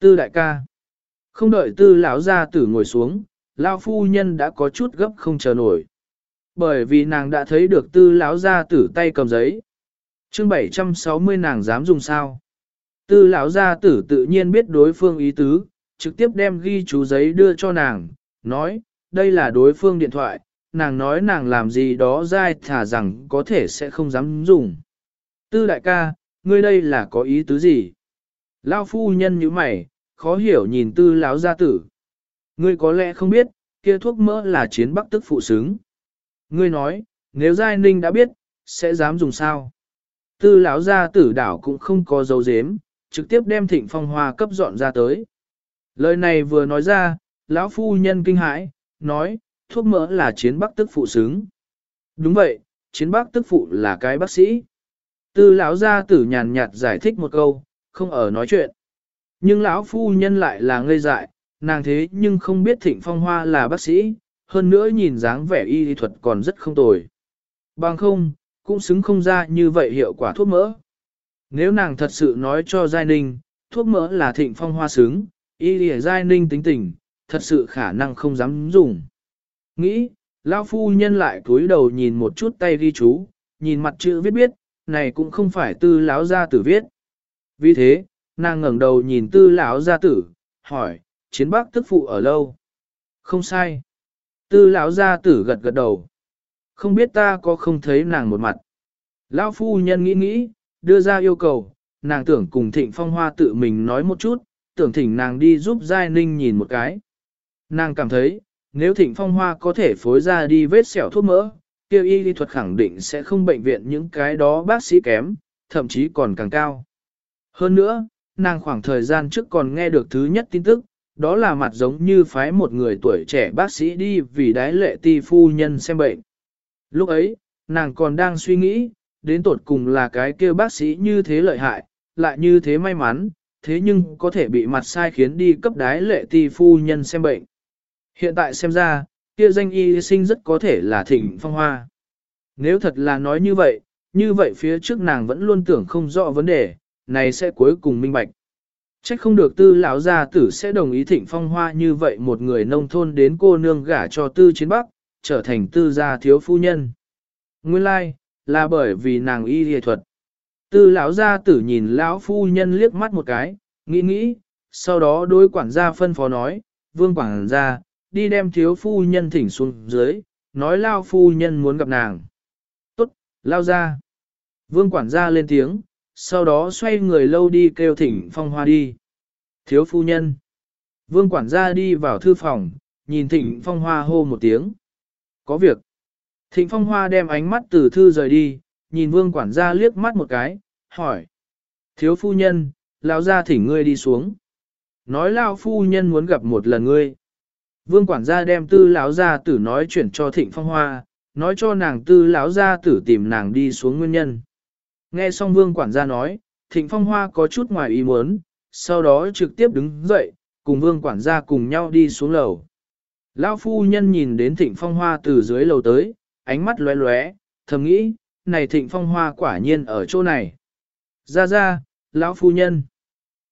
Tư đại ca. Không đợi tư lão gia tử ngồi xuống, lão phu nhân đã có chút gấp không chờ nổi. Bởi vì nàng đã thấy được tư lão gia tử tay cầm giấy. chương 760 nàng dám dùng sao. Tư lão gia tử tự nhiên biết đối phương ý tứ, trực tiếp đem ghi chú giấy đưa cho nàng, nói, đây là đối phương điện thoại, nàng nói nàng làm gì đó dai thả rằng có thể sẽ không dám dùng. Tư đại ca, ngươi đây là có ý tứ gì? Lao phu nhân như mày, khó hiểu nhìn tư lão gia tử. Ngươi có lẽ không biết, kia thuốc mỡ là chiến bắc tức phụ xứng. Ngươi nói, nếu Giai Ninh đã biết, sẽ dám dùng sao? tư lão gia tử đảo cũng không có dấu dếm, trực tiếp đem thịnh phong hoa cấp dọn ra tới. Lời này vừa nói ra, lão phu nhân kinh hãi, nói, thuốc mỡ là chiến bắc tức phụ xứng. Đúng vậy, chiến bắc tức phụ là cái bác sĩ. Tư lão gia tử nhàn nhạt giải thích một câu, không ở nói chuyện. Nhưng lão phu nhân lại là ngây dại, nàng thế nhưng không biết thịnh phong hoa là bác sĩ, hơn nữa nhìn dáng vẻ y thuật còn rất không tồi. Bằng không, cũng xứng không ra như vậy hiệu quả thuốc mỡ. Nếu nàng thật sự nói cho Giai Ninh, thuốc mỡ là thịnh phong hoa xứng, y lìa Giai Ninh tính tình, thật sự khả năng không dám dùng. Nghĩ, lão phu nhân lại cúi đầu nhìn một chút tay ghi chú, nhìn mặt chữ viết biết, này cũng không phải tư lão gia tử viết. Vì thế, nàng ngẩng đầu nhìn tư lão gia tử, hỏi, chiến bắc tức phụ ở lâu? Không sai. Tư lão gia tử gật gật đầu. Không biết ta có không thấy nàng một mặt. Lão phu nhân nghĩ nghĩ, đưa ra yêu cầu, nàng tưởng cùng thịnh phong hoa tự mình nói một chút, tưởng thỉnh nàng đi giúp Giai Ninh nhìn một cái. Nàng cảm thấy, nếu thịnh phong hoa có thể phối ra đi vết sẹo thuốc mỡ, kêu y lý thuật khẳng định sẽ không bệnh viện những cái đó bác sĩ kém, thậm chí còn càng cao. Hơn nữa, nàng khoảng thời gian trước còn nghe được thứ nhất tin tức, đó là mặt giống như phái một người tuổi trẻ bác sĩ đi vì đái lệ ti phu nhân xem bệnh. Lúc ấy, nàng còn đang suy nghĩ, đến tột cùng là cái kia bác sĩ như thế lợi hại, lại như thế may mắn, thế nhưng có thể bị mặt sai khiến đi cấp đái lệ ti phu nhân xem bệnh. Hiện tại xem ra, kia danh y sinh rất có thể là thịnh phong hoa. Nếu thật là nói như vậy, như vậy phía trước nàng vẫn luôn tưởng không rõ vấn đề, này sẽ cuối cùng minh bạch. Trách không được tư lão gia tử sẽ đồng ý thịnh phong hoa như vậy một người nông thôn đến cô nương gả cho tư chiến bắc, trở thành tư gia thiếu phu nhân. Nguyên lai, like, là bởi vì nàng y y thuật. Tư lão gia tử nhìn lão phu nhân liếc mắt một cái, nghĩ nghĩ, sau đó đối quản gia phân phó nói, vương quản gia, đi đem thiếu phu nhân thỉnh xuống dưới, nói lao phu nhân muốn gặp nàng. Tốt, lao ra. Vương quản gia lên tiếng, sau đó xoay người lâu đi kêu thỉnh phong hoa đi. Thiếu phu nhân. Vương quản gia đi vào thư phòng, nhìn thịnh phong hoa hô một tiếng. Có việc. Thịnh phong hoa đem ánh mắt từ thư rời đi, nhìn vương quản gia liếc mắt một cái, hỏi. Thiếu phu nhân, lao ra thỉnh ngươi đi xuống. Nói lao phu nhân muốn gặp một lần ngươi. Vương quản gia đem tư lão gia tử nói chuyển cho thịnh phong hoa, nói cho nàng tư lão gia tử tìm nàng đi xuống nguyên nhân. Nghe xong vương quản gia nói, thịnh phong hoa có chút ngoài ý muốn, sau đó trực tiếp đứng dậy, cùng vương quản gia cùng nhau đi xuống lầu. Lão phu nhân nhìn đến thịnh phong hoa từ dưới lầu tới, ánh mắt lóe lóe, thầm nghĩ, này thịnh phong hoa quả nhiên ở chỗ này. Ra ra, lão phu nhân.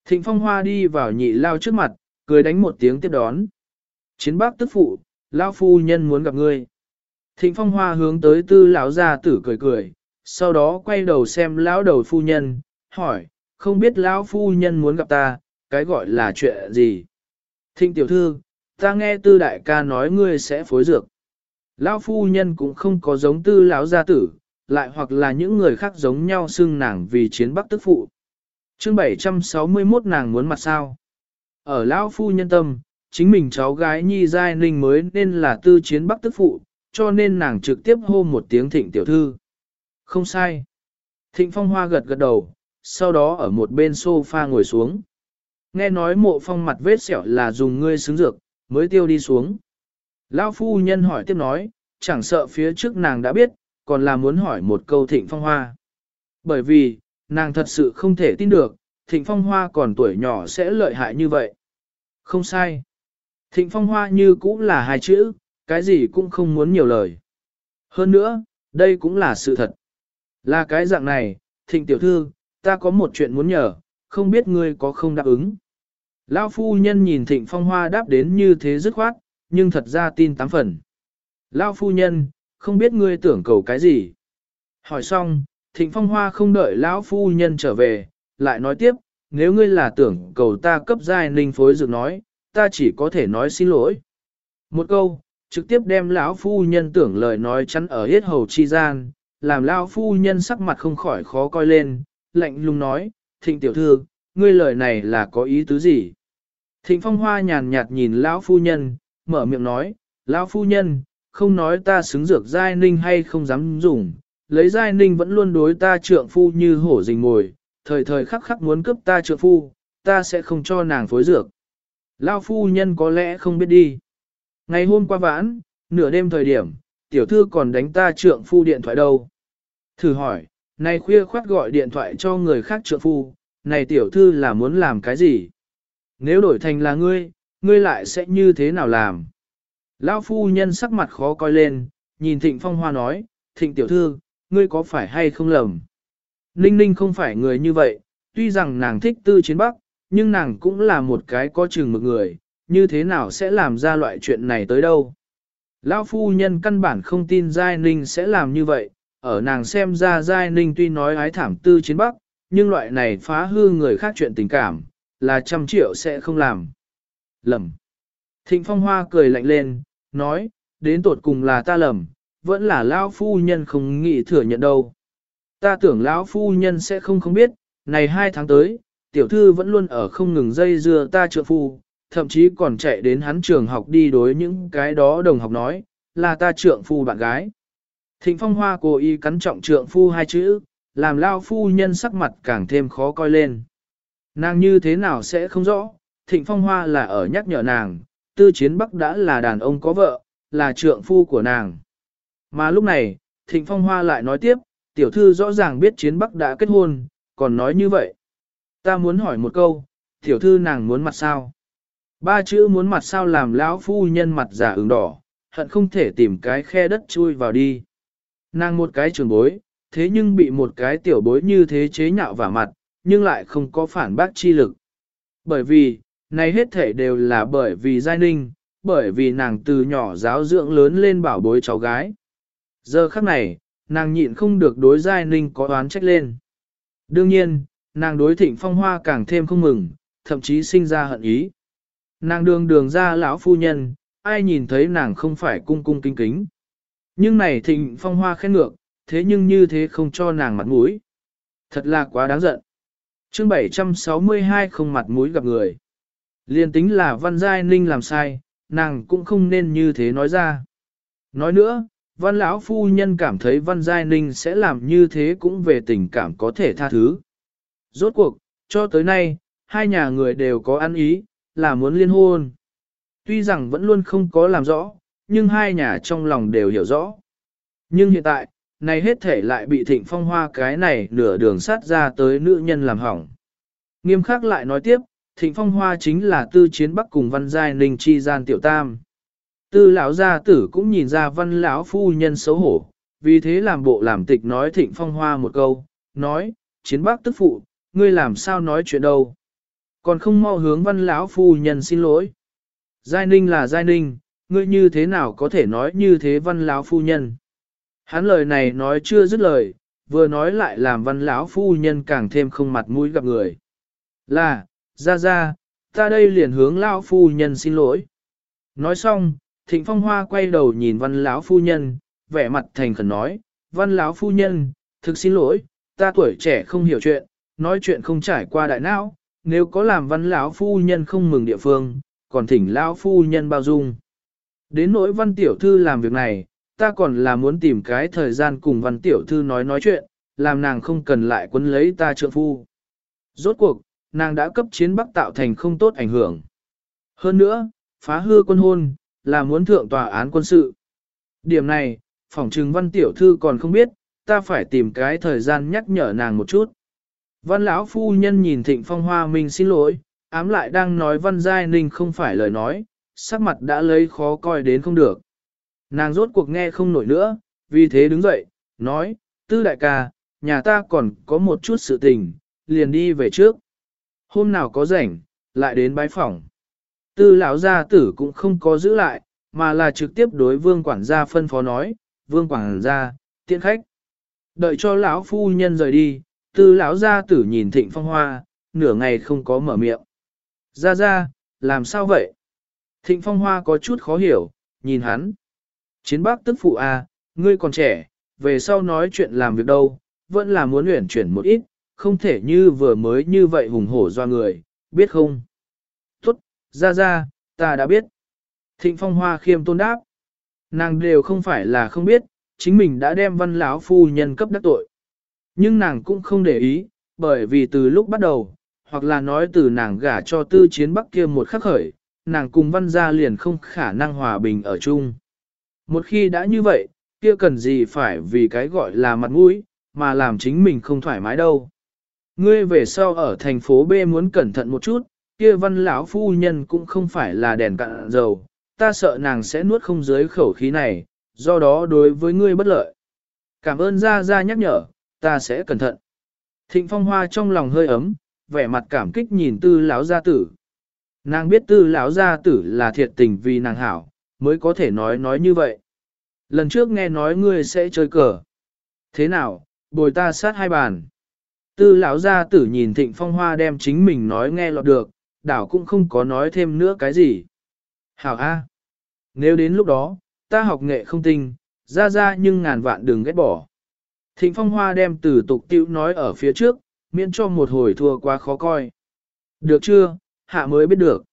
Thịnh phong hoa đi vào nhị lao trước mặt, cười đánh một tiếng tiếp đón. Chiến bác tức phụ, lão phu nhân muốn gặp ngươi. Thịnh phong hoa hướng tới tư lão gia tử cười cười, sau đó quay đầu xem lão đầu phu nhân, hỏi, không biết lão phu nhân muốn gặp ta, cái gọi là chuyện gì. Thịnh tiểu thư, ta nghe tư đại ca nói ngươi sẽ phối dược. Lão phu nhân cũng không có giống tư lão gia tử, lại hoặc là những người khác giống nhau xưng nàng vì chiến bắc tức phụ. chương 761 nàng muốn mặt sao. Ở lão phu nhân tâm, chính mình cháu gái Nhi Giai Ninh mới nên là tư chiến bắc tức phụ, cho nên nàng trực tiếp hô một tiếng thịnh tiểu thư. Không sai. Thịnh phong hoa gật gật đầu, sau đó ở một bên sofa ngồi xuống. Nghe nói mộ phong mặt vết sẹo là dùng ngươi xứng dược, mới tiêu đi xuống. Lão phu nhân hỏi tiếp nói, chẳng sợ phía trước nàng đã biết, còn là muốn hỏi một câu thịnh phong hoa. Bởi vì, nàng thật sự không thể tin được, thịnh phong hoa còn tuổi nhỏ sẽ lợi hại như vậy. Không sai. Thịnh phong hoa như cũng là hai chữ, cái gì cũng không muốn nhiều lời. Hơn nữa, đây cũng là sự thật. Là cái dạng này, thịnh tiểu thư, ta có một chuyện muốn nhờ, không biết ngươi có không đáp ứng. Lão phu nhân nhìn thịnh phong hoa đáp đến như thế dứt khoát, nhưng thật ra tin tám phần. Lão phu nhân, không biết ngươi tưởng cầu cái gì. Hỏi xong, thịnh phong hoa không đợi lão phu nhân trở về, lại nói tiếp, nếu ngươi là tưởng cầu ta cấp giai ninh phối dược nói, ta chỉ có thể nói xin lỗi. Một câu, trực tiếp đem lão phu nhân tưởng lời nói chắn ở hết hầu chi gian, làm lão phu nhân sắc mặt không khỏi khó coi lên, lạnh lùng nói, thịnh tiểu thư, ngươi lời này là có ý tứ gì? Thịnh phong hoa nhàn nhạt nhìn lão phu nhân, mở miệng nói, lão phu nhân, không nói ta xứng dược giai ninh hay không dám dùng, lấy giai ninh vẫn luôn đối ta trượng phu như hổ rình ngồi, thời thời khắc khắc muốn cướp ta trượng phu, ta sẽ không cho nàng phối dược. Lão phu nhân có lẽ không biết đi. Ngày hôm qua vãn, nửa đêm thời điểm, tiểu thư còn đánh ta trượng phu điện thoại đâu. Thử hỏi, này khuya khoát gọi điện thoại cho người khác trượng phu, này tiểu thư là muốn làm cái gì? Nếu đổi thành là ngươi, ngươi lại sẽ như thế nào làm? Lão phu nhân sắc mặt khó coi lên, nhìn thịnh phong hoa nói, thịnh tiểu thư, ngươi có phải hay không lầm? Ninh ninh không phải người như vậy, tuy rằng nàng thích tư chiến bắc, nhưng nàng cũng là một cái có chừng một người, như thế nào sẽ làm ra loại chuyện này tới đâu? Lão phu nhân căn bản không tin Giai Ninh sẽ làm như vậy, ở nàng xem ra Giai Ninh tuy nói ái thảm tư chiến bắc, nhưng loại này phá hư người khác chuyện tình cảm, là trăm triệu sẽ không làm. Lầm. Thịnh Phong Hoa cười lạnh lên, nói, đến tột cùng là ta lầm, vẫn là lão phu nhân không nghĩ thừa nhận đâu. Ta tưởng lão phu nhân sẽ không không biết, này hai tháng tới, tiểu thư vẫn luôn ở không ngừng dây dưa ta trượng phu, thậm chí còn chạy đến hắn trường học đi đối những cái đó đồng học nói, là ta trượng phu bạn gái. Thịnh phong hoa cố ý cắn trọng trượng phu hai chữ, làm lao phu nhân sắc mặt càng thêm khó coi lên. Nàng như thế nào sẽ không rõ, thịnh phong hoa là ở nhắc nhở nàng, tư chiến bắc đã là đàn ông có vợ, là trượng phu của nàng. Mà lúc này, thịnh phong hoa lại nói tiếp, tiểu thư rõ ràng biết chiến bắc đã kết hôn, còn nói như vậy. Ta muốn hỏi một câu, tiểu thư nàng muốn mặt sao? Ba chữ muốn mặt sao làm lão phu nhân mặt giả ứng đỏ, hận không thể tìm cái khe đất chui vào đi. Nàng một cái trường bối, thế nhưng bị một cái tiểu bối như thế chế nhạo vào mặt, nhưng lại không có phản bác chi lực. Bởi vì, này hết thể đều là bởi vì giai ninh, bởi vì nàng từ nhỏ giáo dưỡng lớn lên bảo bối cháu gái. Giờ khắc này, nàng nhịn không được đối giai ninh có oán trách lên. Đương nhiên, nàng đối thịnh phong hoa càng thêm không mừng, thậm chí sinh ra hận ý. Nàng đường đường ra lão phu nhân, ai nhìn thấy nàng không phải cung cung kính kính. Nhưng này thịnh phong hoa khen ngược, thế nhưng như thế không cho nàng mặt mũi. Thật là quá đáng giận. chương 762 không mặt mũi gặp người. Liên tính là văn giai ninh làm sai, nàng cũng không nên như thế nói ra. Nói nữa, văn lão phu nhân cảm thấy văn giai ninh sẽ làm như thế cũng về tình cảm có thể tha thứ. Rốt cuộc, cho tới nay, hai nhà người đều có ăn ý, là muốn liên hôn. Tuy rằng vẫn luôn không có làm rõ, nhưng hai nhà trong lòng đều hiểu rõ. Nhưng hiện tại, này hết thể lại bị thịnh phong hoa cái này nửa đường sát ra tới nữ nhân làm hỏng. Nghiêm khắc lại nói tiếp, thịnh phong hoa chính là tư chiến bắc cùng văn giai ninh chi gian tiểu tam. Tư lão gia tử cũng nhìn ra văn lão phu nhân xấu hổ, vì thế làm bộ làm tịch nói thịnh phong hoa một câu, nói, chiến bắc tức phụ, ngươi làm sao nói chuyện đâu. Còn không mau hướng văn lão phu nhân xin lỗi. Giai ninh là giai ninh, ngươi như thế nào có thể nói như thế văn lão phu nhân. Hắn lời này nói chưa dứt lời, vừa nói lại làm văn lão phu nhân càng thêm không mặt mũi gặp người. Là, ra ra, ta đây liền hướng lão phu nhân xin lỗi. Nói xong, thịnh phong hoa quay đầu nhìn văn lão phu nhân, vẻ mặt thành khẩn nói, văn lão phu nhân, thực xin lỗi, ta tuổi trẻ không hiểu chuyện, nói chuyện không trải qua đại não, nếu có làm văn lão phu nhân không mừng địa phương, còn thỉnh lão phu nhân bao dung. Đến nỗi văn tiểu thư làm việc này, ta còn là muốn tìm cái thời gian cùng văn tiểu thư nói nói chuyện, làm nàng không cần lại quấn lấy ta trượng phu. Rốt cuộc, nàng đã cấp chiến bắc tạo thành không tốt ảnh hưởng. Hơn nữa, phá hư quân hôn, là muốn thượng tòa án quân sự. Điểm này, phỏng trừng văn tiểu thư còn không biết, ta phải tìm cái thời gian nhắc nhở nàng một chút. Văn lão phu nhân nhìn thịnh phong hoa mình xin lỗi, ám lại đang nói văn giai ninh không phải lời nói, sắc mặt đã lấy khó coi đến không được. Nàng rốt cuộc nghe không nổi nữa, vì thế đứng dậy, nói, tư đại ca, nhà ta còn có một chút sự tình, liền đi về trước. Hôm nào có rảnh, lại đến bái phòng. Tư lão gia tử cũng không có giữ lại, mà là trực tiếp đối vương quản gia phân phó nói, vương quản gia, tiện khách. Đợi cho lão phu nhân rời đi, tư lão gia tử nhìn thịnh phong hoa, nửa ngày không có mở miệng. Ra ra, làm sao vậy? Thịnh phong hoa có chút khó hiểu, nhìn hắn. Chiến bác tức phụ à, ngươi còn trẻ, về sau nói chuyện làm việc đâu, vẫn là muốn luyện chuyển một ít, không thể như vừa mới như vậy hùng hổ do người, biết không? Tốt, ra ra, ta đã biết. Thịnh phong hoa khiêm tôn đáp. Nàng đều không phải là không biết, chính mình đã đem văn lão phu nhân cấp đắc tội. Nhưng nàng cũng không để ý, bởi vì từ lúc bắt đầu, hoặc là nói từ nàng gả cho tư chiến bắc kia một khắc khởi, nàng cùng văn gia liền không khả năng hòa bình ở chung. Một khi đã như vậy, kia cần gì phải vì cái gọi là mặt mũi, mà làm chính mình không thoải mái đâu. Ngươi về sau ở thành phố B muốn cẩn thận một chút, kia văn lão phu nhân cũng không phải là đèn cạn dầu, ta sợ nàng sẽ nuốt không dưới khẩu khí này, do đó đối với ngươi bất lợi. Cảm ơn Gia Gia nhắc nhở, ta sẽ cẩn thận. Thịnh phong hoa trong lòng hơi ấm, vẻ mặt cảm kích nhìn tư lão gia tử. Nàng biết tư lão gia tử là thiệt tình vì nàng hảo, mới có thể nói nói như vậy. Lần trước nghe nói ngươi sẽ chơi cờ. Thế nào, bồi ta sát hai bàn. Tư lão gia tử nhìn thịnh phong hoa đem chính mình nói nghe lọt được, đảo cũng không có nói thêm nữa cái gì. Hảo A. Nếu đến lúc đó, ta học nghệ không tinh, ra ra nhưng ngàn vạn đừng ghét bỏ. Thịnh phong hoa đem từ tục tiêu nói ở phía trước, miễn cho một hồi thua quá khó coi. Được chưa, hạ mới biết được.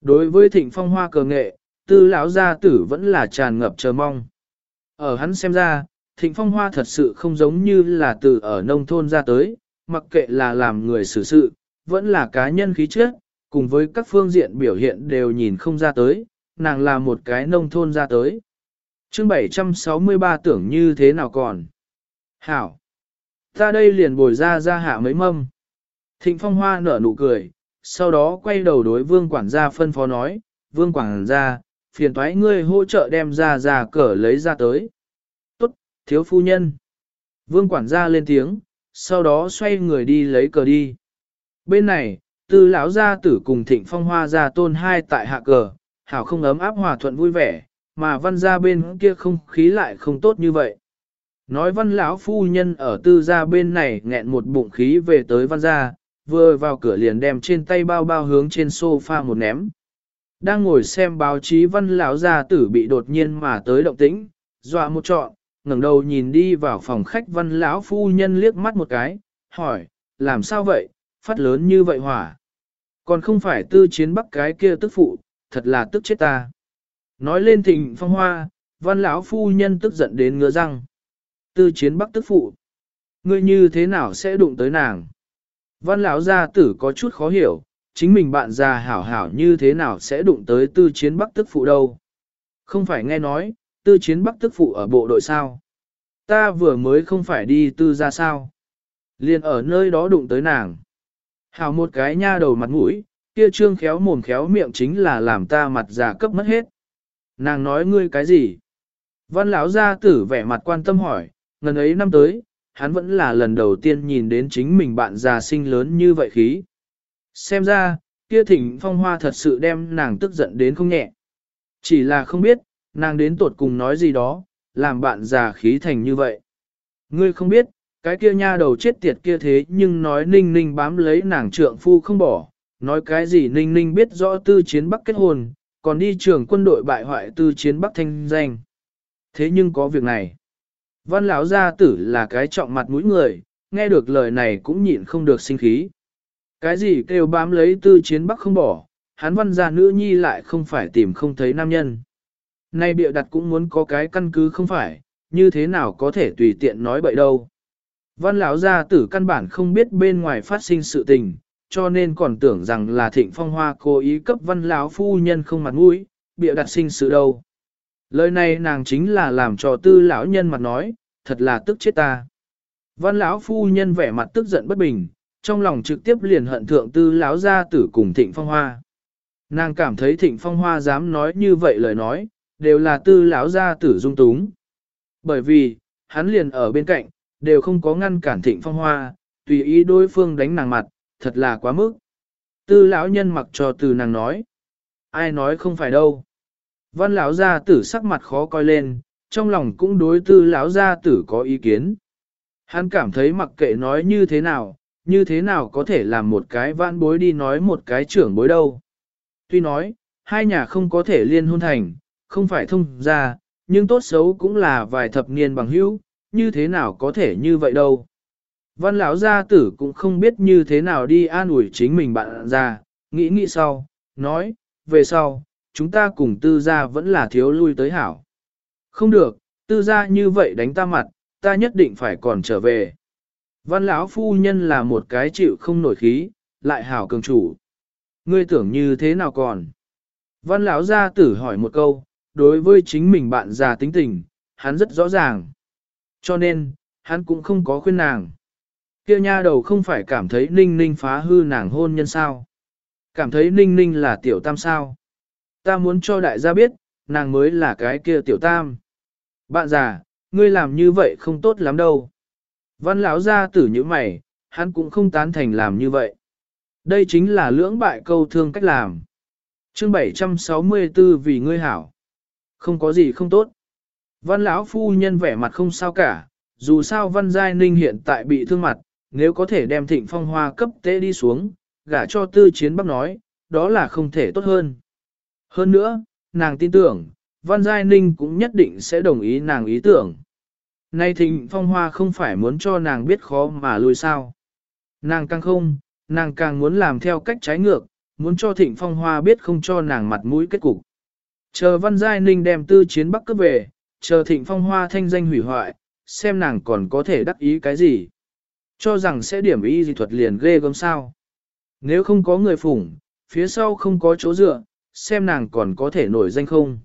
Đối với thịnh phong hoa cờ nghệ, tư lão gia tử vẫn là tràn ngập chờ mong. Ở hắn xem ra, thịnh phong hoa thật sự không giống như là từ ở nông thôn ra tới, mặc kệ là làm người xử sự, vẫn là cá nhân khí chất, cùng với các phương diện biểu hiện đều nhìn không ra tới, nàng là một cái nông thôn ra tới. chương 763 tưởng như thế nào còn? Hảo! Ta đây liền bồi ra ra hạ mấy mâm. Thịnh phong hoa nở nụ cười, sau đó quay đầu đối vương quản gia phân phó nói, vương quản gia, phiền thoái ngươi hỗ trợ đem ra ra cờ lấy ra tới. Tốt, thiếu phu nhân. Vương quản gia lên tiếng, sau đó xoay người đi lấy cờ đi. Bên này, tư lão gia tử cùng thịnh phong hoa gia tôn hai tại hạ cờ, hảo không ấm áp hòa thuận vui vẻ, mà văn gia bên kia không khí lại không tốt như vậy. Nói văn lão phu nhân ở tư gia bên này nghẹn một bụng khí về tới văn gia, vừa vào cửa liền đem trên tay bao bao hướng trên sofa một ném. Đang ngồi xem báo chí văn lão gia tử bị đột nhiên mà tới động tĩnh, dọa một trọn, ngẩng đầu nhìn đi vào phòng khách văn lão phu nhân liếc mắt một cái, hỏi, làm sao vậy, phát lớn như vậy hỏa. Còn không phải tư chiến bắc cái kia tức phụ, thật là tức chết ta. Nói lên thịnh phong hoa, văn lão phu nhân tức giận đến ngứa răng. Tư chiến bắc tức phụ. Ngươi như thế nào sẽ đụng tới nàng? Văn lão gia tử có chút khó hiểu, chính mình bạn già hảo hảo như thế nào sẽ đụng tới tư chiến bắc tức phụ đâu. Không phải nghe nói, tư chiến bắc tức phụ ở bộ đội sao. Ta vừa mới không phải đi tư ra sao. Liền ở nơi đó đụng tới nàng. Hảo một cái nha đầu mặt mũi, kia trương khéo mồm khéo miệng chính là làm ta mặt già cấp mất hết. Nàng nói ngươi cái gì? Văn lão gia tử vẻ mặt quan tâm hỏi, ngần ấy năm tới, hắn vẫn là lần đầu tiên nhìn đến chính mình bạn già sinh lớn như vậy khí. Xem ra, kia thỉnh phong hoa thật sự đem nàng tức giận đến không nhẹ. Chỉ là không biết, nàng đến tột cùng nói gì đó, làm bạn già khí thành như vậy. Ngươi không biết, cái kia nha đầu chết tiệt kia thế nhưng nói ninh ninh bám lấy nàng trượng phu không bỏ, nói cái gì ninh ninh biết rõ tư chiến bắc kết hôn, còn đi trường quân đội bại hoại tư chiến bắc thanh danh. Thế nhưng có việc này. Văn lão gia tử là cái trọng mặt mũi người, nghe được lời này cũng nhịn không được sinh khí. Cái gì kêu bám lấy tư chiến bắc không bỏ, hắn văn gia nữ nhi lại không phải tìm không thấy nam nhân. Nay bịa đặt cũng muốn có cái căn cứ không phải, như thế nào có thể tùy tiện nói bậy đâu. Văn lão gia tử căn bản không biết bên ngoài phát sinh sự tình, cho nên còn tưởng rằng là thịnh phong hoa cố ý cấp văn lão phu nhân không mặt mũi, bịa đặt sinh sự đâu. Lời này nàng chính là làm cho tư lão nhân mặt nói, thật là tức chết ta. Văn lão phu nhân vẻ mặt tức giận bất bình, trong lòng trực tiếp liền hận thượng tư lão gia tử cùng thịnh phong hoa. Nàng cảm thấy thịnh phong hoa dám nói như vậy lời nói, đều là tư lão gia tử dung túng. Bởi vì, hắn liền ở bên cạnh, đều không có ngăn cản thịnh phong hoa, tùy ý đối phương đánh nàng mặt, thật là quá mức. Tư lão nhân mặc cho từ nàng nói. Ai nói không phải đâu. Văn lão gia tử sắc mặt khó coi lên, trong lòng cũng đối tư lão gia tử có ý kiến. Hắn cảm thấy mặc kệ nói như thế nào, như thế nào có thể làm một cái vãn bối đi nói một cái trưởng bối đâu. Tuy nói, hai nhà không có thể liên hôn thành, không phải thông ra, nhưng tốt xấu cũng là vài thập niên bằng hữu, như thế nào có thể như vậy đâu. Văn lão gia tử cũng không biết như thế nào đi an ủi chính mình bạn già, nghĩ nghĩ sau, nói, về sau, chúng ta cùng tư gia vẫn là thiếu lui tới hảo. Không được, Tư gia như vậy đánh ta mặt, ta nhất định phải còn trở về. Văn lão phu nhân là một cái chịu không nổi khí, lại hảo cường chủ. Ngươi tưởng như thế nào còn? Văn lão gia tử hỏi một câu, đối với chính mình bạn già tính tình, hắn rất rõ ràng. Cho nên, hắn cũng không có khuyên nàng. Kia nha đầu không phải cảm thấy ninh ninh phá hư nàng hôn nhân sao. Cảm thấy ninh ninh là tiểu tam sao. Ta muốn cho đại gia biết, nàng mới là cái kia tiểu tam. Bạn già, ngươi làm như vậy không tốt lắm đâu. Văn lão gia tử như mày, hắn cũng không tán thành làm như vậy. Đây chính là lưỡng bại câu thương cách làm. Chương 764 vì ngươi hảo. Không có gì không tốt. Văn lão phu nhân vẻ mặt không sao cả, dù sao Văn Giai Ninh hiện tại bị thương mặt, nếu có thể đem thịnh phong hoa cấp tế đi xuống, gả cho tư chiến bắc nói, đó là không thể tốt hơn. Hơn nữa, nàng tin tưởng, Văn Giai Ninh cũng nhất định sẽ đồng ý nàng ý tưởng. Nay thịnh phong hoa không phải muốn cho nàng biết khó mà lùi sao. Nàng càng không, nàng càng muốn làm theo cách trái ngược, muốn cho thịnh phong hoa biết không cho nàng mặt mũi kết cục. Chờ Văn Giai Ninh đem tư chiến bắc cướp về, chờ thịnh phong hoa thanh danh hủy hoại, xem nàng còn có thể đắc ý cái gì. Cho rằng sẽ điểm ý gì thuật liền ghê gớm sao. Nếu không có người phủng, phía sau không có chỗ dựa, xem nàng còn có thể nổi danh không.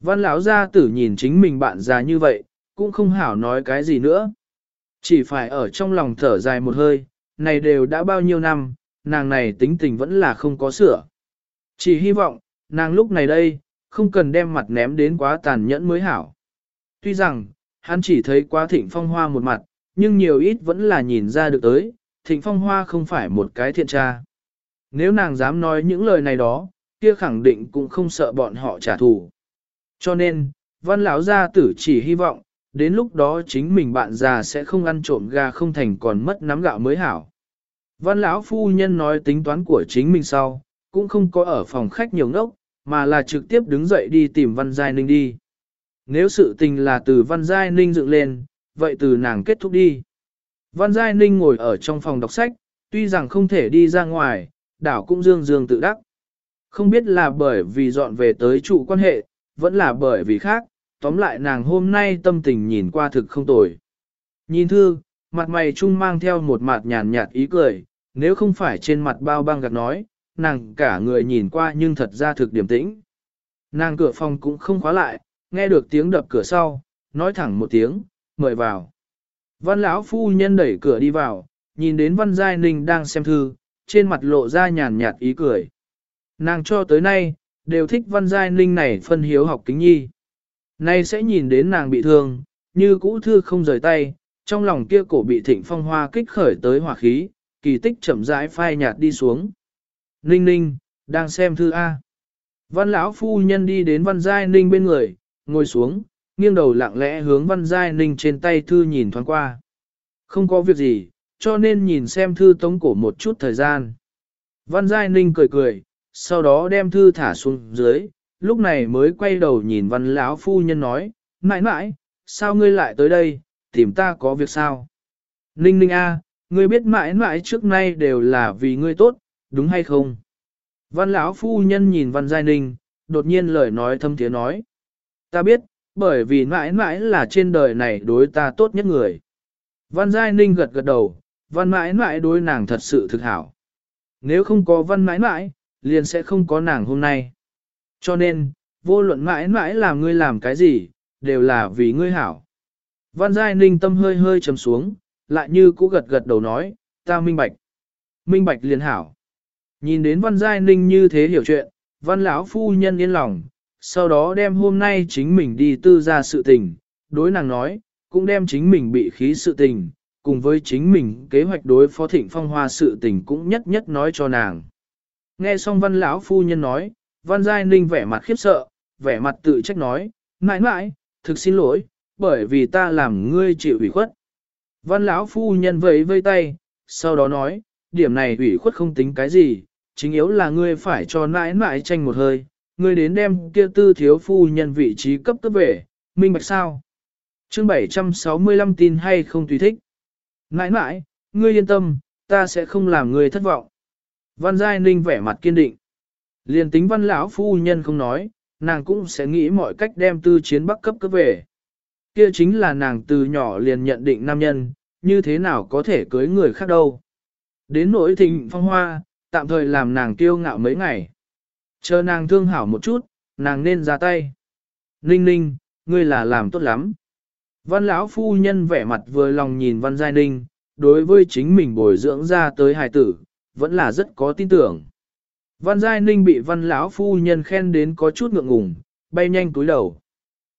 Văn lão gia tử nhìn chính mình bạn già như vậy, cũng không hảo nói cái gì nữa. Chỉ phải ở trong lòng thở dài một hơi, này đều đã bao nhiêu năm, nàng này tính tình vẫn là không có sửa. Chỉ hy vọng, nàng lúc này đây, không cần đem mặt ném đến quá tàn nhẫn mới hảo. Tuy rằng, hắn chỉ thấy quá thịnh phong hoa một mặt, nhưng nhiều ít vẫn là nhìn ra được tới, thịnh phong hoa không phải một cái thiện tra. Nếu nàng dám nói những lời này đó, kia khẳng định cũng không sợ bọn họ trả thù. Cho nên, văn lão gia tử chỉ hy vọng, đến lúc đó chính mình bạn già sẽ không ăn trộm gà không thành còn mất nắm gạo mới hảo. Văn lão phu nhân nói tính toán của chính mình sau, cũng không có ở phòng khách nhiều ngốc, mà là trực tiếp đứng dậy đi tìm Văn Giai Ninh đi. Nếu sự tình là từ Văn Giai Ninh dựng lên, vậy từ nàng kết thúc đi. Văn Giai Ninh ngồi ở trong phòng đọc sách, tuy rằng không thể đi ra ngoài, đảo cũng dương dương tự đắc. Không biết là bởi vì dọn về tới trụ quan hệ, vẫn là bởi vì khác, tóm lại nàng hôm nay tâm tình nhìn qua thực không tồi. Nhìn thư, mặt mày trung mang theo một mặt nhàn nhạt ý cười, nếu không phải trên mặt bao băng gạt nói, nàng cả người nhìn qua nhưng thật ra thực điểm tĩnh. Nàng cửa phòng cũng không khóa lại, nghe được tiếng đập cửa sau, nói thẳng một tiếng, mời vào. Văn lão phu nhân đẩy cửa đi vào, nhìn đến Văn Giai Ninh đang xem thư, trên mặt lộ ra nhàn nhạt ý cười. Nàng cho tới nay, đều thích Văn Giai Ninh này phân hiếu học kính nhi. Nay sẽ nhìn đến nàng bị thương, như cũ thư không rời tay, trong lòng kia cổ bị thịnh phong hoa kích khởi tới hỏa khí, kỳ tích chậm rãi phai nhạt đi xuống. Ninh ninh, đang xem thư A. Văn lão phu nhân đi đến văn giai ninh bên người, ngồi xuống, nghiêng đầu lặng lẽ hướng văn giai ninh trên tay thư nhìn thoáng qua. Không có việc gì, cho nên nhìn xem thư tống cổ một chút thời gian. Văn giai ninh cười cười, sau đó đem thư thả xuống dưới, lúc này mới quay đầu nhìn văn lão phu nhân nói, mãi mãi, sao ngươi lại tới đây, tìm ta có việc sao? Ninh ninh a, ngươi biết mãi mãi trước nay đều là vì ngươi tốt, đúng hay không? Văn lão phu nhân nhìn văn giai ninh, đột nhiên lời nói thâm tiếng nói. Ta biết, bởi vì mãi mãi là trên đời này đối ta tốt nhất người. Văn giai ninh gật gật đầu, văn mãi mãi đối nàng thật sự thực hảo. Nếu không có văn mãi mãi, liền sẽ không có nàng hôm nay. Cho nên, vô luận mãi mãi làm ngươi làm cái gì, đều là vì ngươi hảo. Văn Giai Ninh tâm hơi hơi trầm xuống, lại như cũ gật gật đầu nói, ta minh bạch. Minh bạch liền hảo. Nhìn đến Văn Giai Ninh như thế hiểu chuyện, Văn lão phu nhân yên lòng, sau đó đem hôm nay chính mình đi tư ra sự tình, đối nàng nói, cũng đem chính mình bị khí sự tình, cùng với chính mình kế hoạch đối phó thịnh phong hoa sự tình cũng nhất nhất nói cho nàng. Nghe xong văn lão phu nhân nói, văn giai ninh vẻ mặt khiếp sợ, vẻ mặt tự trách nói, mãi mãi, thực xin lỗi, bởi vì ta làm ngươi chịu ủy khuất. Văn lão phu nhân vẫy vây tay, sau đó nói, điểm này ủy khuất không tính cái gì, chính yếu là ngươi phải cho mãi mãi tranh một hơi, ngươi đến đem kia tư thiếu phu nhân vị trí cấp cấp về, minh bạch sao. Chương 765 tin hay không tùy thích. Mãi mãi, ngươi yên tâm, ta sẽ không làm ngươi thất vọng. Văn Giai Ninh vẻ mặt kiên định. Liên tính văn lão phu nhân không nói, nàng cũng sẽ nghĩ mọi cách đem tư chiến bắc cấp cấp về. Kia chính là nàng từ nhỏ liền nhận định nam nhân, như thế nào có thể cưới người khác đâu. Đến nỗi thịnh phong hoa, tạm thời làm nàng kiêu ngạo mấy ngày. Chờ nàng thương hảo một chút, nàng nên ra tay. Ninh ninh, ngươi là làm tốt lắm. Văn lão phu nhân vẻ mặt vừa lòng nhìn văn giai ninh, đối với chính mình bồi dưỡng ra tới hài tử, vẫn là rất có tin tưởng. Văn giai ninh bị văn lão phu nhân khen đến có chút ngượng ngùng, bay nhanh túi đầu.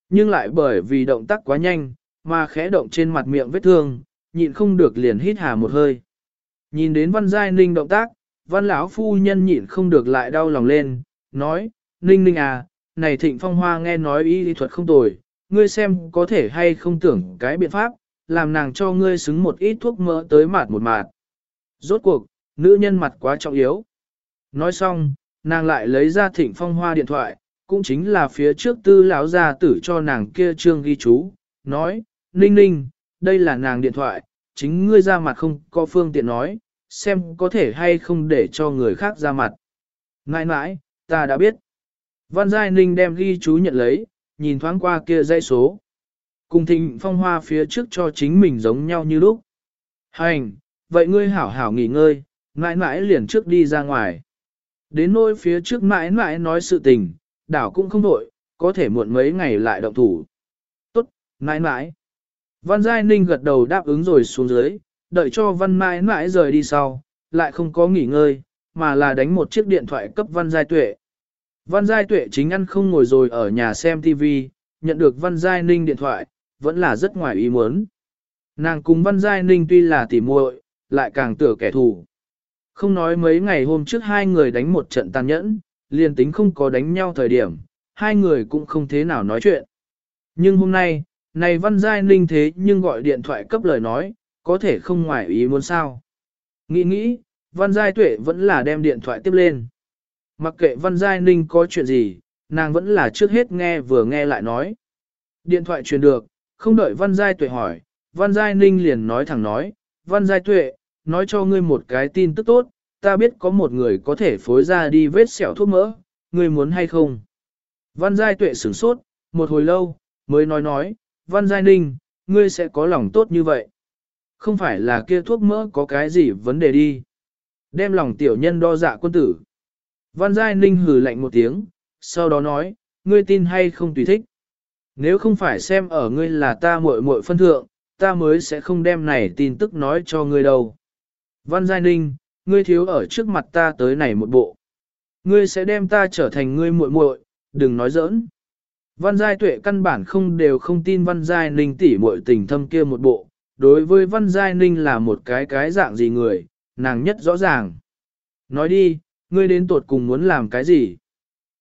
Nhưng lại bởi vì động tác quá nhanh, mà khẽ động trên mặt miệng vết thương, nhịn không được liền hít hà một hơi. Nhìn đến văn giai ninh động tác, văn lão phu nhân nhịn không được lại đau lòng lên, nói, ninh ninh à, này thịnh phong hoa nghe nói y lý thuật không tồi, ngươi xem có thể hay không tưởng cái biện pháp, làm nàng cho ngươi xứng một ít thuốc mỡ tới mạt một mạt. Rốt cuộc, nữ nhân mặt quá trọng yếu. Nói xong, nàng lại lấy ra thịnh phong hoa điện thoại, cũng chính là phía trước tư lão gia tử cho nàng kia trương ghi chú, nói, ninh ninh, đây là nàng điện thoại, chính ngươi ra mặt không có phương tiện nói, xem có thể hay không để cho người khác ra mặt. Ngãi ngãi, ta đã biết. Văn Giai Ninh đem ghi chú nhận lấy, nhìn thoáng qua kia dây số. Cùng thịnh phong hoa phía trước cho chính mình giống nhau như lúc. Hành, vậy ngươi hảo hảo nghỉ ngơi, mãi mãi liền trước đi ra ngoài. Đến nỗi phía trước mãi mãi nói sự tình, đảo cũng không đổi, có thể muộn mấy ngày lại động thủ. Tốt, mãi mãi. Văn Giai Ninh gật đầu đáp ứng rồi xuống dưới, đợi cho Văn mãi mãi rời đi sau, lại không có nghỉ ngơi, mà là đánh một chiếc điện thoại cấp Văn Giai Tuệ. Văn Giai Tuệ chính ăn không ngồi rồi ở nhà xem TV, nhận được Văn Giai Ninh điện thoại, vẫn là rất ngoài ý muốn. Nàng cùng Văn Giai Ninh tuy là tỉ muội, lại càng tựa kẻ thù. Không nói mấy ngày hôm trước hai người đánh một trận tàn nhẫn, liền tính không có đánh nhau thời điểm, hai người cũng không thế nào nói chuyện. Nhưng hôm nay, này Văn Giai Ninh thế nhưng gọi điện thoại cấp lời nói, có thể không ngoài ý muốn sao. Nghĩ nghĩ, Văn Giai Tuệ vẫn là đem điện thoại tiếp lên. Mặc kệ Văn Giai Ninh có chuyện gì, nàng vẫn là trước hết nghe vừa nghe lại nói. Điện thoại truyền được, không đợi Văn Giai Tuệ hỏi, Văn Giai Ninh liền nói thẳng nói, Văn Giai Tuệ, nói cho ngươi một cái tin tức tốt, ta biết có một người có thể phối ra đi vết sẹo thuốc mỡ, ngươi muốn hay không? Văn Giai Tuệ sửng sốt, một hồi lâu, mới nói nói, Văn Giai Ninh, ngươi sẽ có lòng tốt như vậy. Không phải là kia thuốc mỡ có cái gì vấn đề đi. Đem lòng tiểu nhân đo dạ quân tử. Văn Giai Ninh hừ lạnh một tiếng, sau đó nói, ngươi tin hay không tùy thích. Nếu không phải xem ở ngươi là ta muội muội phân thượng, ta mới sẽ không đem này tin tức nói cho ngươi đâu. Văn Giai Ninh, ngươi thiếu ở trước mặt ta tới này một bộ. Ngươi sẽ đem ta trở thành ngươi muội muội, đừng nói giỡn. Văn Giai Tuệ căn bản không đều không tin Văn Giai Ninh tỉ muội tình thâm kia một bộ. Đối với Văn Giai Ninh là một cái cái dạng gì người, nàng nhất rõ ràng. Nói đi, ngươi đến tuột cùng muốn làm cái gì?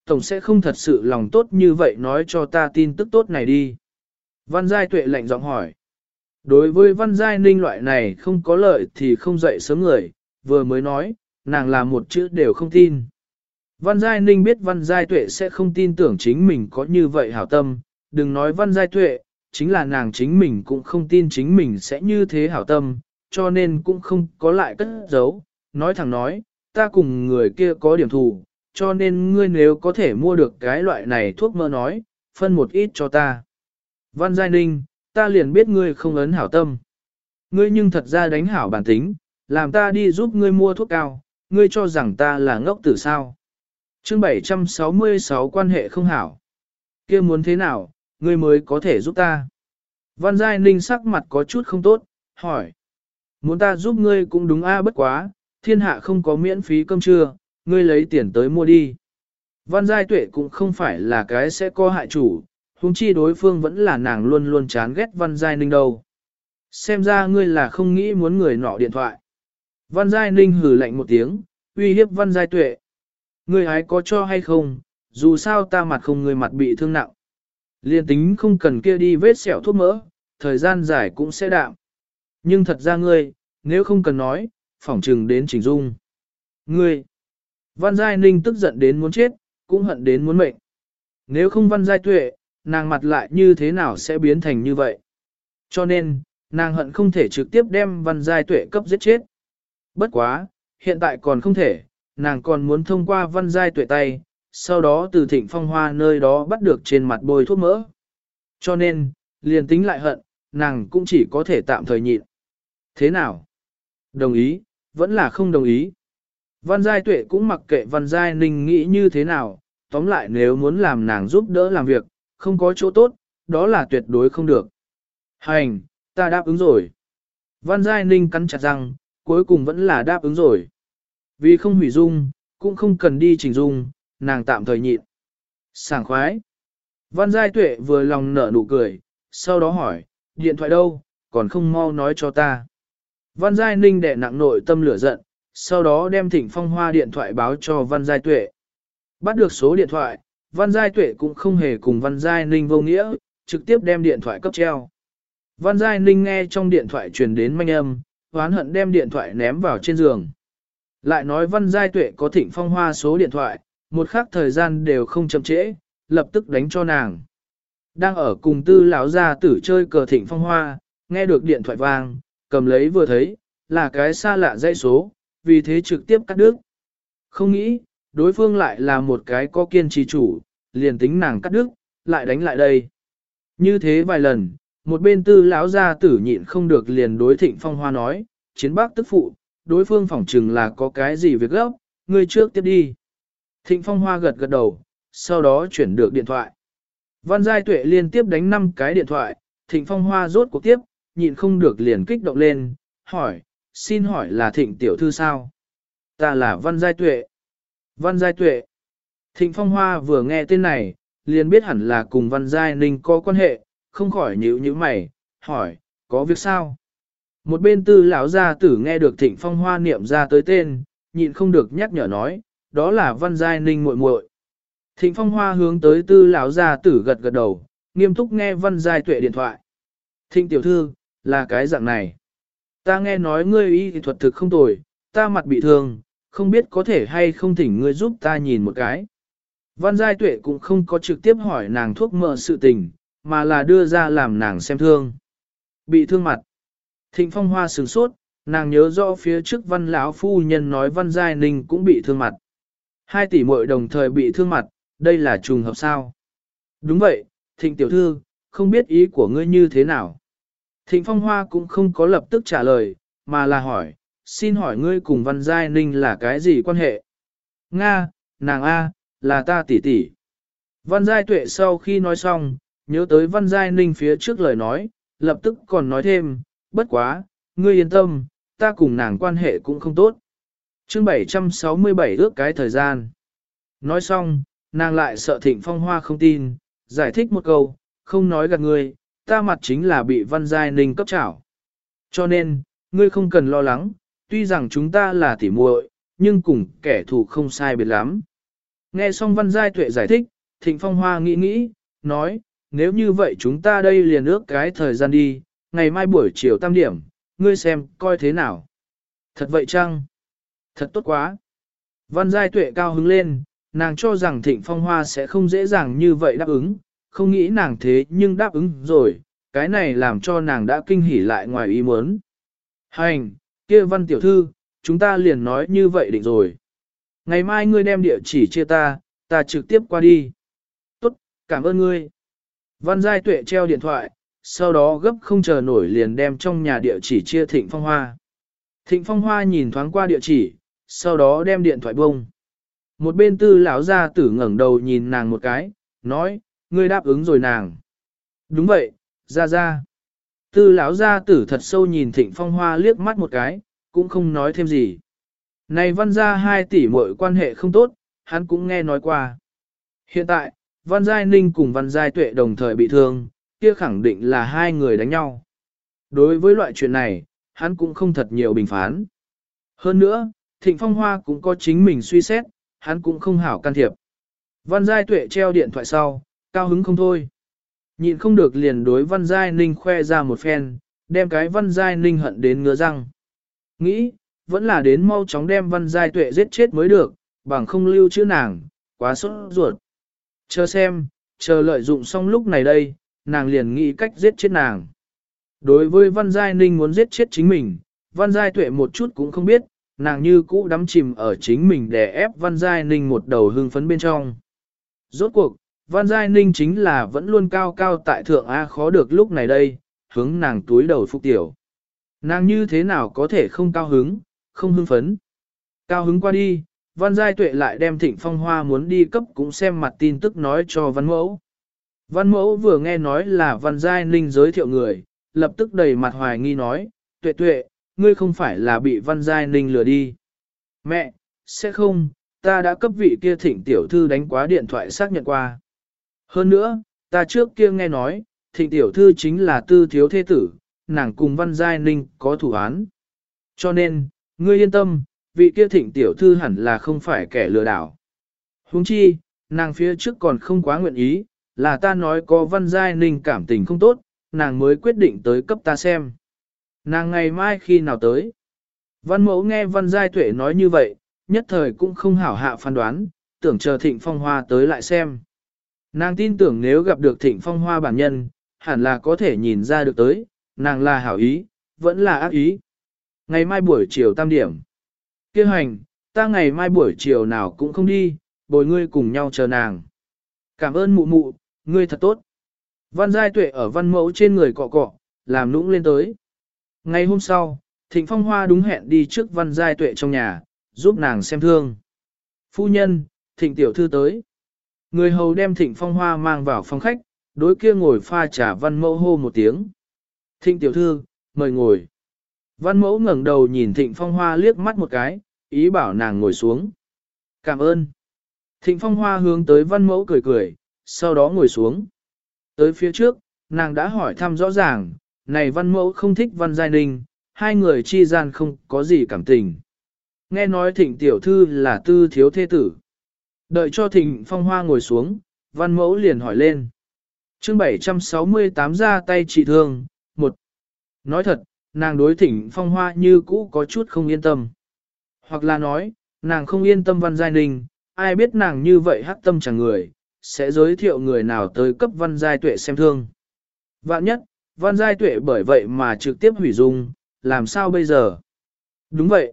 Tổng sẽ không thật sự lòng tốt như vậy nói cho ta tin tức tốt này đi. Văn Giai Tuệ lạnh giọng hỏi. Đối với Văn Giai Ninh loại này không có lợi thì không dậy sớm người, vừa mới nói, nàng là một chữ đều không tin. Văn Giai Ninh biết Văn Giai Tuệ sẽ không tin tưởng chính mình có như vậy hảo tâm, đừng nói Văn Giai Tuệ, chính là nàng chính mình cũng không tin chính mình sẽ như thế hảo tâm, cho nên cũng không có lại cất giấu, nói thẳng nói, ta cùng người kia có điểm thù, cho nên ngươi nếu có thể mua được cái loại này thuốc mơ nói, phân một ít cho ta. Văn Giai Ninh, ta liền biết ngươi không ấn hảo tâm. Ngươi nhưng thật ra đánh hảo bản tính, làm ta đi giúp ngươi mua thuốc cao, ngươi cho rằng ta là ngốc tử sao. chương 766 quan hệ không hảo. kia muốn thế nào, ngươi mới có thể giúp ta. Văn Giai Ninh sắc mặt có chút không tốt, hỏi. Muốn ta giúp ngươi cũng đúng a bất quá, thiên hạ không có miễn phí cơm trưa, ngươi lấy tiền tới mua đi. Văn Giai Tuệ cũng không phải là cái sẽ có hại chủ, huống chi đối phương vẫn là nàng luôn luôn chán ghét Văn Giai Ninh đâu. Xem ra ngươi là không nghĩ muốn người nọ điện thoại. Văn Giai Ninh hử lạnh một tiếng, uy hiếp Văn Giai Tuệ. Ngươi hái có cho hay không, dù sao ta mặt không người mặt bị thương nặng. Liên tính không cần kia đi vết sẹo thuốc mỡ, thời gian dài cũng sẽ đạm. Nhưng thật ra ngươi, nếu không cần nói, phỏng trừng đến chỉnh dung. Ngươi, Văn Giai Ninh tức giận đến muốn chết, cũng hận đến muốn mệnh. Nếu không Văn Giai Tuệ, nàng mặt lại như thế nào sẽ biến thành như vậy? Cho nên, nàng hận không thể trực tiếp đem Văn Giai Tuệ cấp giết chết. Bất quá, hiện tại còn không thể, nàng còn muốn thông qua Văn Giai Tuệ tay, sau đó từ thịnh phong hoa nơi đó bắt được trên mặt bôi thuốc mỡ. Cho nên, liền tính lại hận, nàng cũng chỉ có thể tạm thời nhịn. Thế nào? Đồng ý, vẫn là không đồng ý. Văn Giai Tuệ cũng mặc kệ Văn Giai Ninh nghĩ như thế nào, tóm lại nếu muốn làm nàng giúp đỡ làm việc, không có chỗ tốt, đó là tuyệt đối không được. Hành, ta đáp ứng rồi. Văn Giai Ninh cắn chặt răng, cuối cùng vẫn là đáp ứng rồi. Vì không hủy dung, cũng không cần đi chỉnh dung, nàng tạm thời nhịn. Sảng khoái. Văn Giai Tuệ vừa lòng nở nụ cười, sau đó hỏi, điện thoại đâu, còn không mau nói cho ta. Văn Giai Ninh đẻ nặng nội tâm lửa giận, sau đó đem thỉnh phong hoa điện thoại báo cho Văn Giai Tuệ. Bắt được số điện thoại, Văn Giai Tuệ cũng không hề cùng Văn Giai Ninh vô nghĩa, trực tiếp đem điện thoại cấp treo. Văn Giai Ninh nghe trong điện thoại truyền đến manh âm, hoán hận đem điện thoại ném vào trên giường. Lại nói Văn Giai Tuệ có thịnh phong hoa số điện thoại, một khắc thời gian đều không chậm trễ, lập tức đánh cho nàng. Đang ở cùng tư lão gia tử chơi cờ thịnh phong hoa, nghe được điện thoại vang, cầm lấy vừa thấy, là cái xa lạ dãy số, vì thế trực tiếp cắt đứt. Không nghĩ, đối phương lại là một cái có kiên trì chủ, liền tính nàng cắt đứt, lại đánh lại đây. Như thế vài lần, một bên tư lão gia tử nhịn không được liền đối thịnh phong hoa nói, chiến bác tức phụ, đối phương phỏng chừng là có cái gì việc gấp, ngươi trước tiếp đi. Thịnh phong hoa gật gật đầu, sau đó chuyển được điện thoại. Văn Giai Tuệ liên tiếp đánh 5 cái điện thoại, Thịnh Phong Hoa rốt cuộc tiếp, nhịn không được liền kích động lên, hỏi, xin hỏi là Thịnh Tiểu Thư sao? Ta là Văn Giai Tuệ. Văn Giai Tuệ. Thịnh Phong Hoa vừa nghe tên này, liền biết hẳn là cùng Văn Giai Ninh có quan hệ, không khỏi nhíu nhíu mày, hỏi, có việc sao? Một bên tư lão gia tử nghe được Thịnh Phong Hoa niệm ra tới tên, nhịn không được nhắc nhở nói, đó là Văn Giai Ninh muội muội. Thịnh Phong Hoa hướng tới tư lão gia tử gật gật đầu, nghiêm túc nghe Văn Giai Tuệ điện thoại. Thịnh tiểu thư, là cái dạng này. Ta nghe nói ngươi y thuật thực không tồi, ta mặt bị thương, không biết có thể hay không thỉnh ngươi giúp ta nhìn một cái. Văn Giai Tuệ cũng không có trực tiếp hỏi nàng thuốc mỡ sự tình, mà là đưa ra làm nàng xem thương. Bị thương mặt. Thịnh Phong Hoa sửng sốt, nàng nhớ rõ phía trước Văn lão phu nhân nói Văn Giai Ninh cũng bị thương mặt. Hai tỷ muội đồng thời bị thương mặt, đây là trùng hợp sao? Đúng vậy, Thịnh tiểu thư, không biết ý của ngươi như thế nào? Thịnh Phong Hoa cũng không có lập tức trả lời, mà là hỏi, xin hỏi ngươi cùng Văn Giai Ninh là cái gì quan hệ? Nga, nàng A, là ta tỷ tỷ. Văn Giai Tuệ sau khi nói xong, nhớ tới Văn Giai Ninh phía trước lời nói, lập tức còn nói thêm, bất quá, ngươi yên tâm, ta cùng nàng quan hệ cũng không tốt. chương 767 ước cái thời gian. Nói xong, nàng lại sợ thịnh phong hoa không tin, giải thích một câu, không nói gạt ngươi, ta mặt chính là bị Văn Giai Ninh cấp trảo. Cho nên, ngươi không cần lo lắng, tuy rằng chúng ta là tỉ muội, nhưng cùng kẻ thù không sai biệt lắm. Nghe xong Văn Giai Tuệ giải thích, Thịnh Phong Hoa nghĩ nghĩ, nói, nếu như vậy chúng ta đây liền ước cái thời gian đi, ngày mai buổi chiều tam điểm, ngươi xem, coi thế nào. Thật vậy chăng? Thật tốt quá. Văn Giai Tuệ cao hứng lên, nàng cho rằng Thịnh Phong Hoa sẽ không dễ dàng như vậy đáp ứng, không nghĩ nàng thế nhưng đáp ứng rồi, cái này làm cho nàng đã kinh hỉ lại ngoài ý muốn. Hành, kia văn tiểu thư, chúng ta liền nói như vậy định rồi. Ngày mai ngươi đem địa chỉ chia ta, ta trực tiếp qua đi. Tốt, cảm ơn ngươi. Văn Giai Tuệ treo điện thoại, sau đó gấp không chờ nổi liền đem trong nhà địa chỉ chia Thịnh Phong Hoa. Thịnh Phong Hoa nhìn thoáng qua địa chỉ, sau đó đem điện thoại bông. Một bên tư lão gia tử ngẩng đầu nhìn nàng một cái, nói, ngươi đáp ứng rồi nàng. Đúng vậy, ra ra. Tư lão gia tử thật sâu nhìn Thịnh Phong Hoa liếc mắt một cái, cũng không nói thêm gì. Này văn gia hai tỷ muội quan hệ không tốt, hắn cũng nghe nói qua. Hiện tại, văn giai ninh cùng văn giai tuệ đồng thời bị thương, kia khẳng định là hai người đánh nhau. Đối với loại chuyện này, hắn cũng không thật nhiều bình phán. Hơn nữa, Thịnh Phong Hoa cũng có chính mình suy xét, hắn cũng không hảo can thiệp. Văn Giai Tuệ treo điện thoại sau, cao hứng không thôi. Nhịn không được liền đối Văn Giai Ninh khoe ra một phen, đem cái Văn Giai Ninh hận đến ngứa răng. Nghĩ, vẫn là đến mau chóng đem Văn Giai Tuệ giết chết mới được, bằng không lưu chữ nàng, quá sốt ruột. Chờ xem, chờ lợi dụng xong lúc này đây, nàng liền nghĩ cách giết chết nàng. Đối với Văn Giai Ninh muốn giết chết chính mình, Văn Giai Tuệ một chút cũng không biết, nàng như cũ đắm chìm ở chính mình để ép Văn Giai Ninh một đầu hưng phấn bên trong. Rốt cuộc, Văn Giai Ninh chính là vẫn luôn cao cao tại thượng A khó được lúc này đây, hướng nàng túi đầu phục tiểu. Nàng như thế nào có thể không cao hứng, không hưng phấn. Cao hứng qua đi, Văn Giai Tuệ lại đem Thịnh Phong Hoa muốn đi cấp cũng xem mặt tin tức nói cho Văn Mẫu. Văn Mẫu vừa nghe nói là Văn Giai Ninh giới thiệu người, lập tức đầy mặt hoài nghi nói, Tuệ Tuệ, ngươi không phải là bị Văn Giai Ninh lừa đi. Mẹ, sẽ không, ta đã cấp vị kia thịnh tiểu thư đánh quá điện thoại xác nhận qua. Hơn nữa, ta trước kia nghe nói, thịnh tiểu thư chính là tư thiếu thế tử, nàng cùng Văn Giai Ninh có thủ án. Cho nên, ngươi yên tâm, vị kia thịnh tiểu thư hẳn là không phải kẻ lừa đảo. Huống chi, nàng phía trước còn không quá nguyện ý, là ta nói có Văn Giai Ninh cảm tình không tốt, nàng mới quyết định tới cấp ta xem. Nàng ngày mai khi nào tới? Văn mẫu nghe Văn Giai Tuệ nói như vậy, nhất thời cũng không hảo hạ phán đoán, tưởng chờ thịnh phong hoa tới lại xem. Nàng tin tưởng nếu gặp được thịnh phong hoa bản nhân, hẳn là có thể nhìn ra được tới, nàng là hảo ý, vẫn là ác ý. Ngày mai buổi chiều tam điểm. Kêu hành, ta ngày mai buổi chiều nào cũng không đi, bồi ngươi cùng nhau chờ nàng. Cảm ơn mụ mụ, ngươi thật tốt. Văn Giai Tuệ ở văn mẫu trên người cọ cọ, làm nũng lên tới. Ngày hôm sau, Thịnh Phong Hoa đúng hẹn đi trước Văn Giai Tuệ trong nhà, giúp nàng xem thương. Phu nhân, Thịnh Tiểu Thư tới. Người hầu đem Thịnh Phong Hoa mang vào phòng khách, đối kia ngồi pha trà văn mẫu hô một tiếng. Thịnh Tiểu Thư, mời ngồi. Văn mẫu ngẩng đầu nhìn Thịnh Phong Hoa liếc mắt một cái, ý bảo nàng ngồi xuống. Cảm ơn. Thịnh Phong Hoa hướng tới văn mẫu cười cười, sau đó ngồi xuống. Tới phía trước, nàng đã hỏi thăm rõ ràng, này văn mẫu không thích văn giai ninh, hai người chi gian không có gì cảm tình. Nghe nói thịnh tiểu thư là tư thiếu thế tử. Đợi cho thịnh phong hoa ngồi xuống, văn mẫu liền hỏi lên. chương 768 ra tay trị thương, một. Nói thật, nàng đối thịnh phong hoa như cũ có chút không yên tâm. Hoặc là nói, nàng không yên tâm văn giai ninh, ai biết nàng như vậy hắc tâm chẳng người, sẽ giới thiệu người nào tới cấp văn giai tuệ xem thương. Vạn nhất, văn giai tuệ bởi vậy mà trực tiếp hủy dung, làm sao bây giờ? Đúng vậy.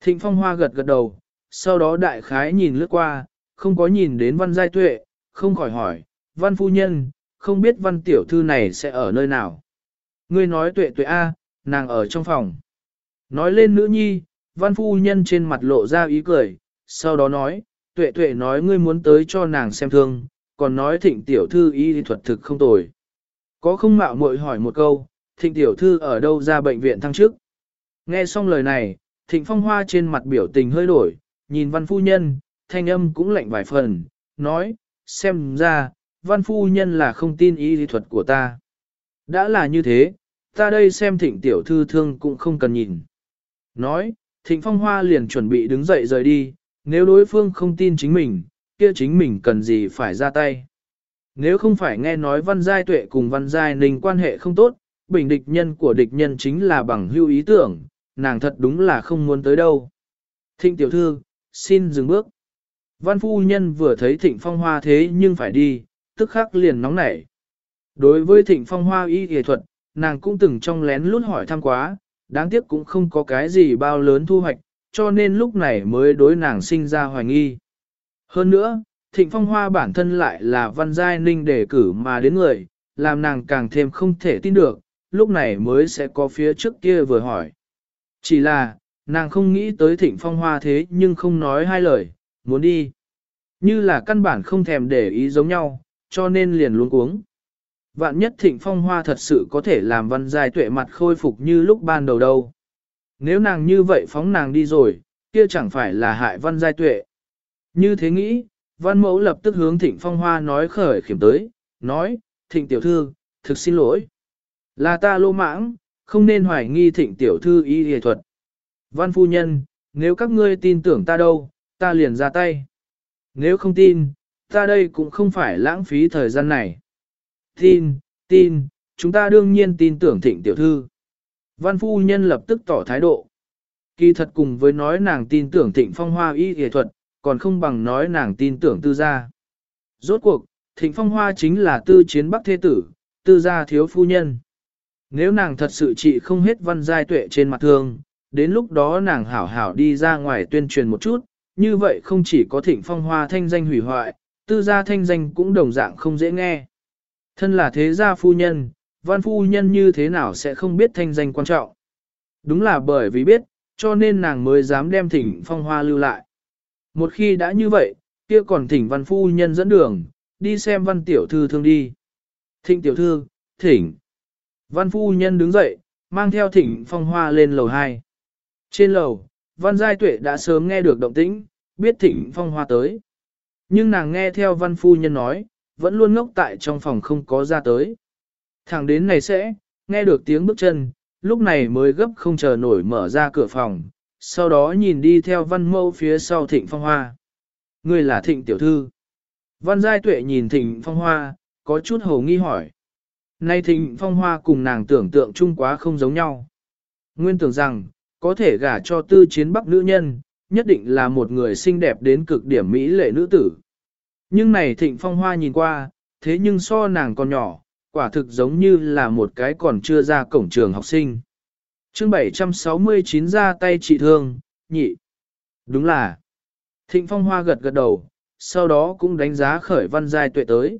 Thịnh phong hoa gật gật đầu, sau đó đại khái nhìn lướt qua, không có nhìn đến văn giai tuệ, không khỏi hỏi, văn phu nhân, không biết văn tiểu thư này sẽ ở nơi nào? Ngươi nói tuệ tuệ A, nàng ở trong phòng. Nói lên nữ nhi, văn phu nhân trên mặt lộ ra ý cười, sau đó nói, tuệ tuệ nói ngươi muốn tới cho nàng xem thương, còn nói thịnh tiểu thư y thuật thực không tồi. Có không mạo muội hỏi một câu, thịnh tiểu thư ở đâu ra bệnh viện thăng chức. Nghe xong lời này, thịnh phong hoa trên mặt biểu tình hơi đổi, nhìn văn phu nhân, thanh âm cũng lạnh vài phần, nói, xem ra, văn phu nhân là không tin y lý thuật của ta. Đã là như thế, ta đây xem thịnh tiểu thư thương cũng không cần nhìn. Nói, thịnh phong hoa liền chuẩn bị đứng dậy rời đi, nếu đối phương không tin chính mình, kia chính mình cần gì phải ra tay. Nếu không phải nghe nói văn giai tuệ cùng văn giai ninh quan hệ không tốt, bình địch nhân của địch nhân chính là bằng hưu ý tưởng, nàng thật đúng là không muốn tới đâu. Thịnh tiểu thư, xin dừng bước. Văn phu nhân vừa thấy thịnh phong hoa thế nhưng phải đi, tức khắc liền nóng nảy. Đối với thịnh phong hoa y y thuật, nàng cũng từng trong lén lút hỏi thăm quá, đáng tiếc cũng không có cái gì bao lớn thu hoạch, cho nên lúc này mới đối nàng sinh ra hoài nghi. Hơn nữa, thịnh phong hoa bản thân lại là văn giai ninh đề cử mà đến người, làm nàng càng thêm không thể tin được, lúc này mới sẽ có phía trước kia vừa hỏi. Chỉ là, nàng không nghĩ tới thịnh phong hoa thế nhưng không nói hai lời, muốn đi. Như là căn bản không thèm để ý giống nhau, cho nên liền luôn cuống. Vạn nhất thịnh phong hoa thật sự có thể làm văn giai tuệ mặt khôi phục như lúc ban đầu đâu. Nếu nàng như vậy phóng nàng đi rồi, kia chẳng phải là hại văn giai tuệ. Như thế nghĩ, văn mẫu lập tức hướng thịnh phong hoa nói khởi khiểm tới, nói, thịnh tiểu thư, thực xin lỗi. Là ta lô mãng, không nên hoài nghi thịnh tiểu thư y y thuật. Văn phu nhân, nếu các ngươi tin tưởng ta đâu, ta liền ra tay. Nếu không tin, ta đây cũng không phải lãng phí thời gian này. Tin, tin, chúng ta đương nhiên tin tưởng thịnh tiểu thư. Văn phu nhân lập tức tỏ thái độ. Kỳ thật cùng với nói nàng tin tưởng thịnh phong hoa y y thuật, còn không bằng nói nàng tin tưởng tư gia. Rốt cuộc, thịnh phong hoa chính là tư chiến bắc thế tử, tư gia thiếu phu nhân. Nếu nàng thật sự trị không hết văn giai tuệ trên mặt thương, đến lúc đó nàng hảo hảo đi ra ngoài tuyên truyền một chút, như vậy không chỉ có thịnh phong hoa thanh danh hủy hoại, tư gia thanh danh cũng đồng dạng không dễ nghe. Thân là thế gia phu nhân, văn phu nhân như thế nào sẽ không biết thanh danh quan trọng. Đúng là bởi vì biết, cho nên nàng mới dám đem thỉnh phong hoa lưu lại. Một khi đã như vậy, kia còn thỉnh văn phu nhân dẫn đường, đi xem văn tiểu thư thương đi. Thịnh tiểu thư, thỉnh. Văn phu nhân đứng dậy, mang theo thỉnh phong hoa lên lầu 2. Trên lầu, văn giai tuệ đã sớm nghe được động tĩnh, biết Thịnh phong hoa tới. Nhưng nàng nghe theo văn phu nhân nói, vẫn luôn ngốc tại trong phòng không có ra tới. Thẳng đến này sẽ, nghe được tiếng bước chân, lúc này mới gấp không chờ nổi mở ra cửa phòng, sau đó nhìn đi theo văn mâu phía sau thịnh phong hoa. Người là thịnh tiểu thư. Văn giai tuệ nhìn thịnh phong hoa, có chút hồ nghi hỏi. Nay thịnh phong hoa cùng nàng tưởng tượng chung quá không giống nhau. Nguyên tưởng rằng, có thể gả cho tư chiến bắc nữ nhân, nhất định là một người xinh đẹp đến cực điểm mỹ lệ nữ tử. Nhưng này thịnh phong hoa nhìn qua, thế nhưng so nàng còn nhỏ, quả thực giống như là một cái còn chưa ra cổng trường học sinh. chương 769 ra tay trị thương, nhị. Đúng là. Thịnh phong hoa gật gật đầu, sau đó cũng đánh giá khởi văn giai tuệ tới.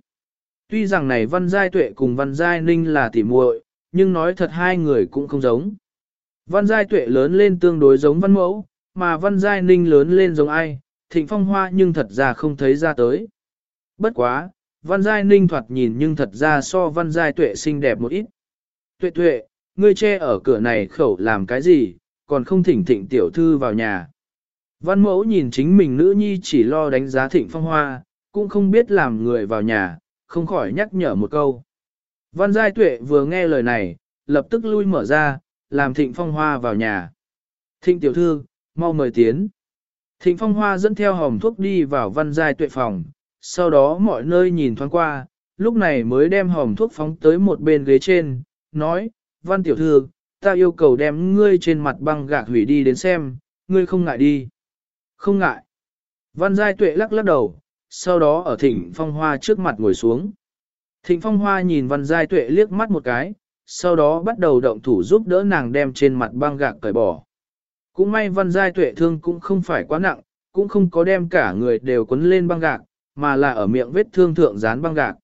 Tuy rằng này văn giai tuệ cùng văn giai ninh là tỉ muội, nhưng nói thật hai người cũng không giống. Văn giai tuệ lớn lên tương đối giống văn mẫu, mà văn giai ninh lớn lên giống ai, thịnh phong hoa nhưng thật ra không thấy ra tới. Bất quá, văn giai ninh thoạt nhìn nhưng thật ra so văn giai tuệ xinh đẹp một ít. Tuệ tuệ, ngươi che ở cửa này khẩu làm cái gì, còn không thỉnh thịnh tiểu thư vào nhà. Văn mẫu nhìn chính mình nữ nhi chỉ lo đánh giá thịnh phong hoa, cũng không biết làm người vào nhà, không khỏi nhắc nhở một câu. Văn giai tuệ vừa nghe lời này, lập tức lui mở ra, làm thịnh phong hoa vào nhà. Thịnh tiểu thư, mau mời tiến. Thịnh phong hoa dẫn theo hòm thuốc đi vào văn giai tuệ phòng, sau đó mọi nơi nhìn thoáng qua, lúc này mới đem hòm thuốc phóng tới một bên ghế trên, nói, văn tiểu thư, ta yêu cầu đem ngươi trên mặt băng gạc hủy đi đến xem, ngươi không ngại đi. Không ngại. Văn giai tuệ lắc lắc đầu, sau đó ở thịnh phong hoa trước mặt ngồi xuống. Thịnh phong hoa nhìn văn giai tuệ liếc mắt một cái, sau đó bắt đầu động thủ giúp đỡ nàng đem trên mặt băng gạc cởi bỏ. Cũng may văn giai tuệ thương cũng không phải quá nặng, cũng không có đem cả người đều quấn lên băng gạc, mà là ở miệng vết thương thượng dán băng gạc.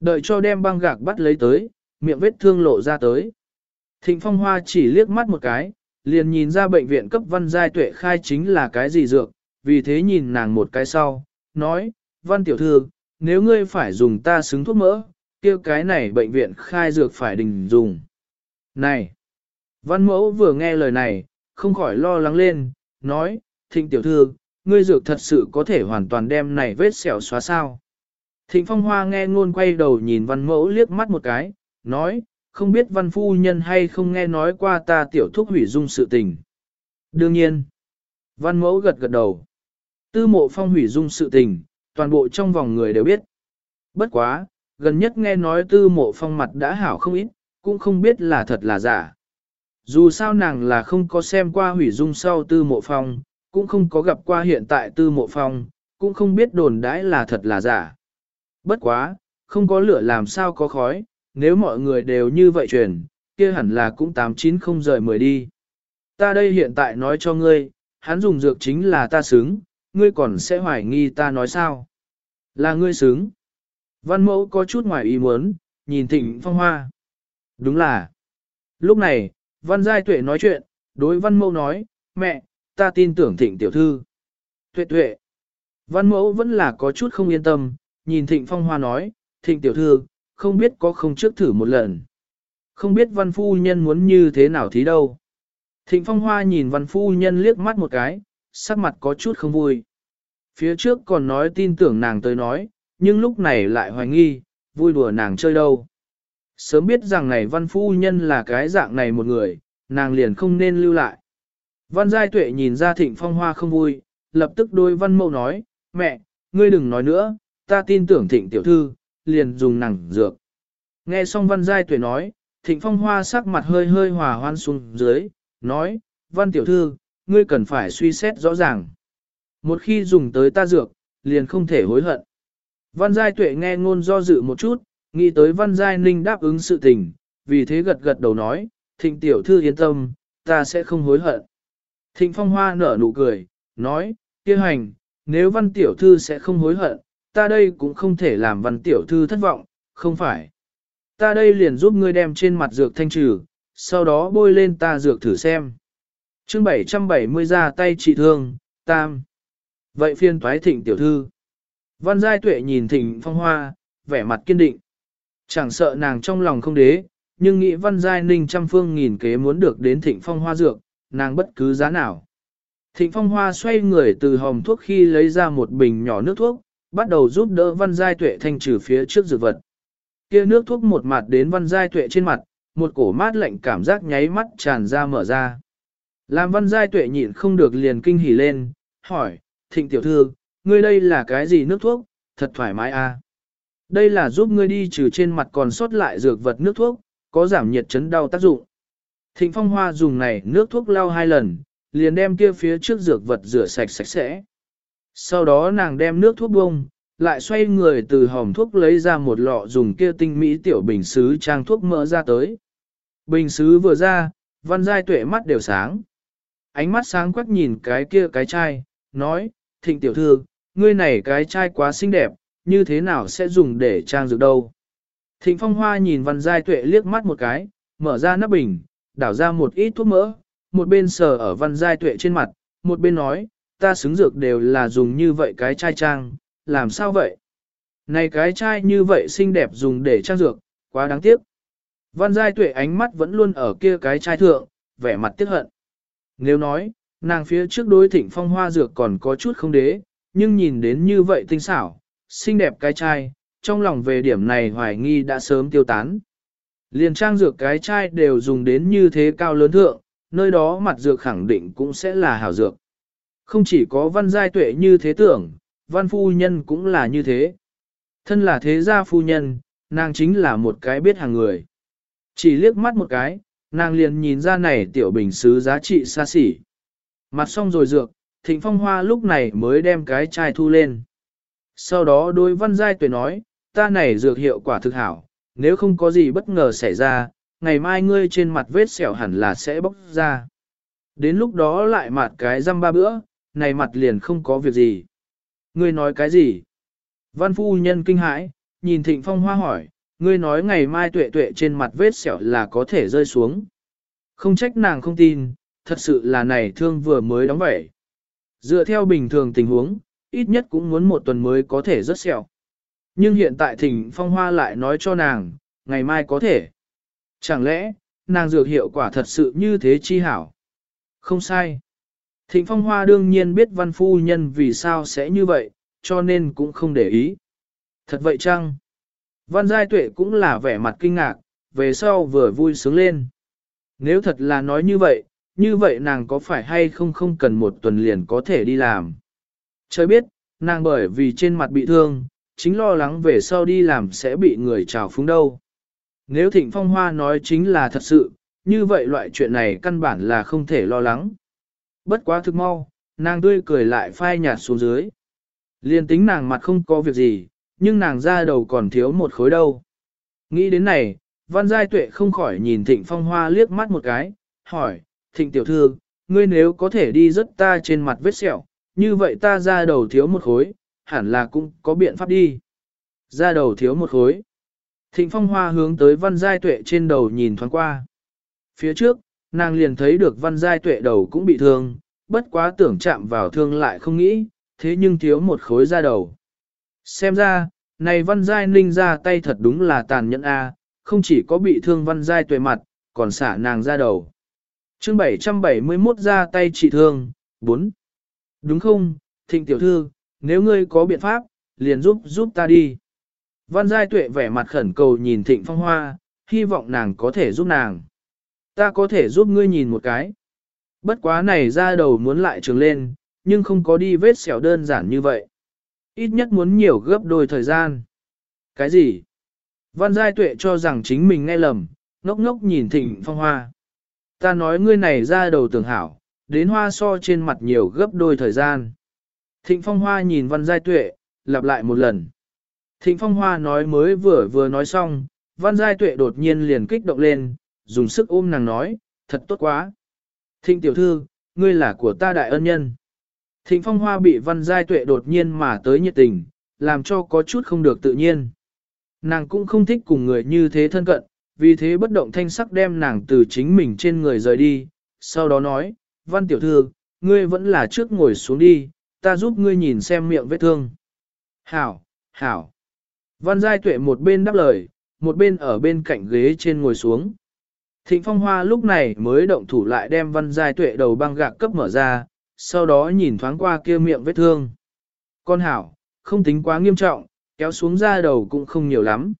Đợi cho đem băng gạc bắt lấy tới, miệng vết thương lộ ra tới. Thịnh phong hoa chỉ liếc mắt một cái, liền nhìn ra bệnh viện cấp văn giai tuệ khai chính là cái gì dược, vì thế nhìn nàng một cái sau, nói, văn tiểu thư, nếu ngươi phải dùng ta xứng thuốc mỡ, kia cái này bệnh viện khai dược phải đình dùng. Này! Văn mẫu vừa nghe lời này, không khỏi lo lắng lên, nói, thịnh tiểu thư, ngươi dược thật sự có thể hoàn toàn đem này vết sẹo xóa sao. Thịnh phong hoa nghe ngôn quay đầu nhìn văn mẫu liếc mắt một cái, nói, không biết văn phu nhân hay không nghe nói qua ta tiểu thúc hủy dung sự tình. Đương nhiên, văn mẫu gật gật đầu. Tư mộ phong hủy dung sự tình, toàn bộ trong vòng người đều biết. Bất quá, gần nhất nghe nói tư mộ phong mặt đã hảo không ít, cũng không biết là thật là giả. Dù sao nàng là không có xem qua hủy dung sau tư mộ phong, cũng không có gặp qua hiện tại tư mộ phong, cũng không biết đồn đãi là thật là giả. Bất quá, không có lửa làm sao có khói, nếu mọi người đều như vậy truyền, kia hẳn là cũng 890 rời 10 đi. Ta đây hiện tại nói cho ngươi, hắn dùng dược chính là ta xứng, ngươi còn sẽ hoài nghi ta nói sao? Là ngươi xứng. Văn mẫu có chút ngoài ý muốn, nhìn thịnh phong hoa. Đúng là. Lúc này, văn giai tuệ nói chuyện, đối văn mẫu nói, mẹ, ta tin tưởng thịnh tiểu thư. Tuệ tuệ. Văn mẫu vẫn là có chút không yên tâm, nhìn thịnh phong hoa nói, thịnh tiểu thư, không biết có không trước thử một lần. Không biết văn phu nhân muốn như thế nào thí đâu. Thịnh phong hoa nhìn văn phu nhân liếc mắt một cái, sắc mặt có chút không vui. Phía trước còn nói tin tưởng nàng tới nói, nhưng lúc này lại hoài nghi, vui đùa nàng chơi đâu. Sớm biết rằng này văn phu nhân là cái dạng này một người, nàng liền không nên lưu lại. Văn Giai Tuệ nhìn ra thịnh phong hoa không vui, lập tức đôi văn mẫu nói, mẹ, ngươi đừng nói nữa, ta tin tưởng thịnh tiểu thư, liền dùng nàng dược. Nghe xong văn Giai Tuệ nói, thịnh phong hoa sắc mặt hơi hơi hòa hoan xuống dưới, nói, văn tiểu thư, ngươi cần phải suy xét rõ ràng. Một khi dùng tới ta dược, liền không thể hối hận. Văn Giai Tuệ nghe ngôn do dự một chút, nghĩ tới Văn Giai Ninh đáp ứng sự tình, vì thế gật gật đầu nói, thịnh tiểu thư yên tâm, ta sẽ không hối hận. Thịnh Phong Hoa nở nụ cười, nói, kia hành, nếu Văn tiểu thư sẽ không hối hận, ta đây cũng không thể làm văn tiểu thư thất vọng, không phải. Ta đây liền giúp ngươi đem trên mặt dược thanh trừ, sau đó bôi lên ta dược thử xem. chương 770 ra tay trị thương, tam. Vậy phiên toái thịnh tiểu thư. Văn Giai Tuệ nhìn thịnh phong hoa, vẻ mặt kiên định. Chẳng sợ nàng trong lòng không đế, nhưng nghĩ Văn Giai Ninh trăm phương nghìn kế muốn được đến thịnh phong hoa dược, nàng bất cứ giá nào. Thịnh phong hoa xoay người từ hòm thuốc khi lấy ra một bình nhỏ nước thuốc, bắt đầu giúp đỡ Văn Giai Tuệ thanh trừ phía trước dược vật. Kia nước thuốc một mặt đến Văn Giai Tuệ trên mặt, một cổ mát lạnh cảm giác nháy mắt tràn ra mở ra. Làm Văn Giai Tuệ nhịn không được liền kinh hỉ lên, hỏi, Thịnh tiểu thư, ngươi đây là cái gì nước thuốc, thật thoải mái à? Đây là giúp ngươi đi trừ trên mặt còn sót lại dược vật nước thuốc, có giảm nhiệt chấn đau tác dụng. Thịnh phong hoa dùng này nước thuốc lau hai lần, liền đem kia phía trước dược vật rửa sạch sạch sẽ. Sau đó nàng đem nước thuốc bông, lại xoay người từ hòm thuốc lấy ra một lọ dùng kia tinh mỹ tiểu bình xứ trang thuốc mỡ ra tới. Bình xứ vừa ra, văn giai tuệ mắt đều sáng. Ánh mắt sáng quắc nhìn cái kia cái chai, nói, thịnh tiểu thư, ngươi này cái chai quá xinh đẹp, như thế nào sẽ dùng để trang dược đâu. Thịnh phong hoa nhìn văn giai tuệ liếc mắt một cái, mở ra nắp bình, đảo ra một ít thuốc mỡ, một bên sờ ở văn giai tuệ trên mặt, một bên nói, ta xứng dược đều là dùng như vậy cái chai trang, làm sao vậy? Này cái chai như vậy xinh đẹp dùng để trang dược, quá đáng tiếc. Văn giai tuệ ánh mắt vẫn luôn ở kia cái chai thượng, vẻ mặt tiếc hận. Nếu nói, nàng phía trước đối thịnh phong hoa dược còn có chút không đế, nhưng nhìn đến như vậy tinh xảo, xinh đẹp cái chai, trong lòng về điểm này hoài nghi đã sớm tiêu tán. Liền trang dược cái chai đều dùng đến như thế cao lớn thượng, nơi đó mặt dược khẳng định cũng sẽ là hảo dược. Không chỉ có văn giai tuệ như thế tưởng, văn phu nhân cũng là như thế. Thân là thế gia phu nhân, nàng chính là một cái biết hàng người. Chỉ liếc mắt một cái, nàng liền nhìn ra này tiểu bình xứ giá trị xa xỉ. Mặt xong rồi dược, thịnh phong hoa lúc này mới đem cái chai thu lên. Sau đó đôi văn giai tuệ nói, ta này dược hiệu quả thực hảo, nếu không có gì bất ngờ xảy ra, ngày mai ngươi trên mặt vết sẹo hẳn là sẽ bóc ra. Đến lúc đó lại mặt cái răm ba bữa, này mặt liền không có việc gì. Ngươi nói cái gì? Văn phu nhân kinh hãi, nhìn thịnh phong hoa hỏi, ngươi nói ngày mai tuệ tuệ trên mặt vết sẹo là có thể rơi xuống. Không trách nàng không tin, thật sự là này thương vừa mới đóng vậy. Dựa theo bình thường tình huống, ít nhất cũng muốn một tuần mới có thể rớt sẹo. Nhưng hiện tại thịnh phong hoa lại nói cho nàng, ngày mai có thể. Chẳng lẽ, nàng dược hiệu quả thật sự như thế chi hảo? Không sai. Thịnh phong hoa đương nhiên biết văn phu nhân vì sao sẽ như vậy, cho nên cũng không để ý. Thật vậy chăng? Văn giai tuệ cũng là vẻ mặt kinh ngạc, về sau vừa vui sướng lên. Nếu thật là nói như vậy, như vậy nàng có phải hay không không cần một tuần liền có thể đi làm. Trời biết, nàng bởi vì trên mặt bị thương, chính lo lắng về sau đi làm sẽ bị người trào phúng đâu. Nếu thịnh phong hoa nói chính là thật sự, như vậy loại chuyện này căn bản là không thể lo lắng. Bất quá thực mau, nàng tươi cười lại phai nhạt xuống dưới. Liên tính nàng mặt không có việc gì, nhưng nàng ra đầu còn thiếu một khối đâu. Nghĩ đến này, văn giai tuệ không khỏi nhìn thịnh phong hoa liếc mắt một cái, hỏi, thịnh tiểu thư, ngươi nếu có thể đi rất ta trên mặt vết sẹo, như vậy ta ra đầu thiếu một khối, hẳn là cũng có biện pháp đi. Ra đầu thiếu một khối. Thịnh phong hoa hướng tới văn giai tuệ trên đầu nhìn thoáng qua. Phía trước, nàng liền thấy được văn giai tuệ đầu cũng bị thương, bất quá tưởng chạm vào thương lại không nghĩ, thế nhưng thiếu một khối da đầu. Xem ra, này văn giai ninh ra tay thật đúng là tàn nhẫn a, không chỉ có bị thương văn giai tuệ mặt, còn xả nàng ra đầu chương 771 ra tay trị thương, 4. Đúng không, thịnh tiểu thư, nếu ngươi có biện pháp, liền giúp giúp ta đi. Văn giai tuệ vẻ mặt khẩn cầu nhìn thịnh phong hoa, hy vọng nàng có thể giúp nàng. Ta có thể giúp ngươi nhìn một cái. Bất quá này ra đầu muốn lại trường lên, nhưng không có đi vết xẻo đơn giản như vậy. Ít nhất muốn nhiều gấp đôi thời gian. Cái gì? Văn Giai Tuệ cho rằng chính mình nghe lầm, ngốc ngốc nhìn thịnh phong hoa. Ta nói ngươi này ra đầu tưởng hảo, đến hoa so trên mặt nhiều gấp đôi thời gian. Thịnh phong hoa nhìn Văn Giai Tuệ, lặp lại một lần. Thịnh phong hoa nói mới vừa vừa nói xong, Văn Giai Tuệ đột nhiên liền kích động lên, dùng sức ôm nàng nói, thật tốt quá. Thịnh tiểu thư, ngươi là của ta đại ân nhân. Thịnh phong hoa bị văn giai tuệ đột nhiên mà tới nhiệt tình, làm cho có chút không được tự nhiên. Nàng cũng không thích cùng người như thế thân cận, vì thế bất động thanh sắc đem nàng từ chính mình trên người rời đi, sau đó nói, văn tiểu thư, ngươi vẫn là trước ngồi xuống đi, ta giúp ngươi nhìn xem miệng vết thương. Hảo, hảo. Văn giai tuệ một bên đáp lời, một bên ở bên cạnh ghế trên ngồi xuống. Thịnh phong hoa lúc này mới động thủ lại đem văn giai tuệ đầu băng gạc cấp mở ra, sau đó nhìn thoáng qua kia miệng vết thương. Con hảo, không tính quá nghiêm trọng, kéo xuống ra đầu cũng không nhiều lắm.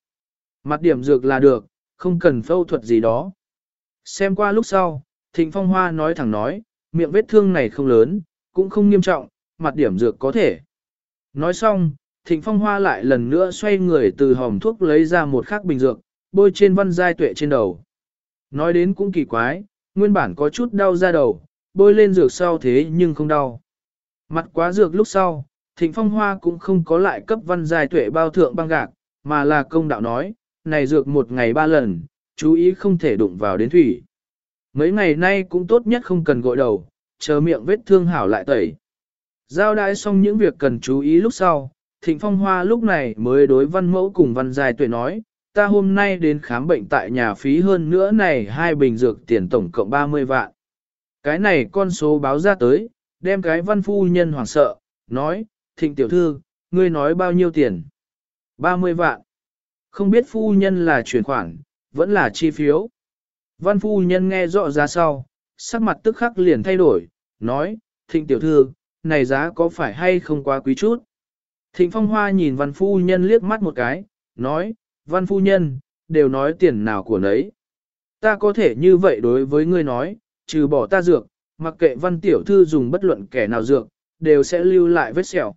Mặt điểm dược là được, không cần phẫu thuật gì đó. Xem qua lúc sau, Thịnh Phong Hoa nói thẳng nói, miệng vết thương này không lớn, cũng không nghiêm trọng, mặt điểm dược có thể. Nói xong, Thịnh Phong Hoa lại lần nữa xoay người từ hòm thuốc lấy ra một khắc bình dược, bôi trên văn giai tuệ trên đầu. Nói đến cũng kỳ quái, nguyên bản có chút đau ra đầu, bôi lên dược sau thế nhưng không đau. Mặt quá dược lúc sau, Thịnh Phong Hoa cũng không có lại cấp văn giai tuệ bao thượng băng gạc, mà là công đạo nói, này dược một ngày ba lần, chú ý không thể đụng vào đến thủy. Mấy ngày nay cũng tốt nhất không cần gội đầu, chờ miệng vết thương hảo lại tẩy. Giao đãi xong những việc cần chú ý lúc sau, Thịnh Phong Hoa lúc này mới đối văn mẫu cùng văn dài tuệ nói, ta hôm nay đến khám bệnh tại nhà phí hơn nữa này hai bình dược tiền tổng cộng 30 vạn. Cái này con số báo ra tới, đem cái văn phu nhân hoảng sợ, nói, thịnh tiểu thư, ngươi nói bao nhiêu tiền? 30 vạn. Không biết phu nhân là chuyển khoản, vẫn là chi phiếu. Văn phu nhân nghe rõ ra sau, sắc mặt tức khắc liền thay đổi, nói, thịnh tiểu thư, này giá có phải hay không quá quý chút? Thịnh phong hoa nhìn văn phu nhân liếc mắt một cái, nói, văn phu nhân, đều nói tiền nào của nấy. Ta có thể như vậy đối với ngươi nói, trừ bỏ ta dược, mặc kệ văn tiểu thư dùng bất luận kẻ nào dược, đều sẽ lưu lại vết sẹo.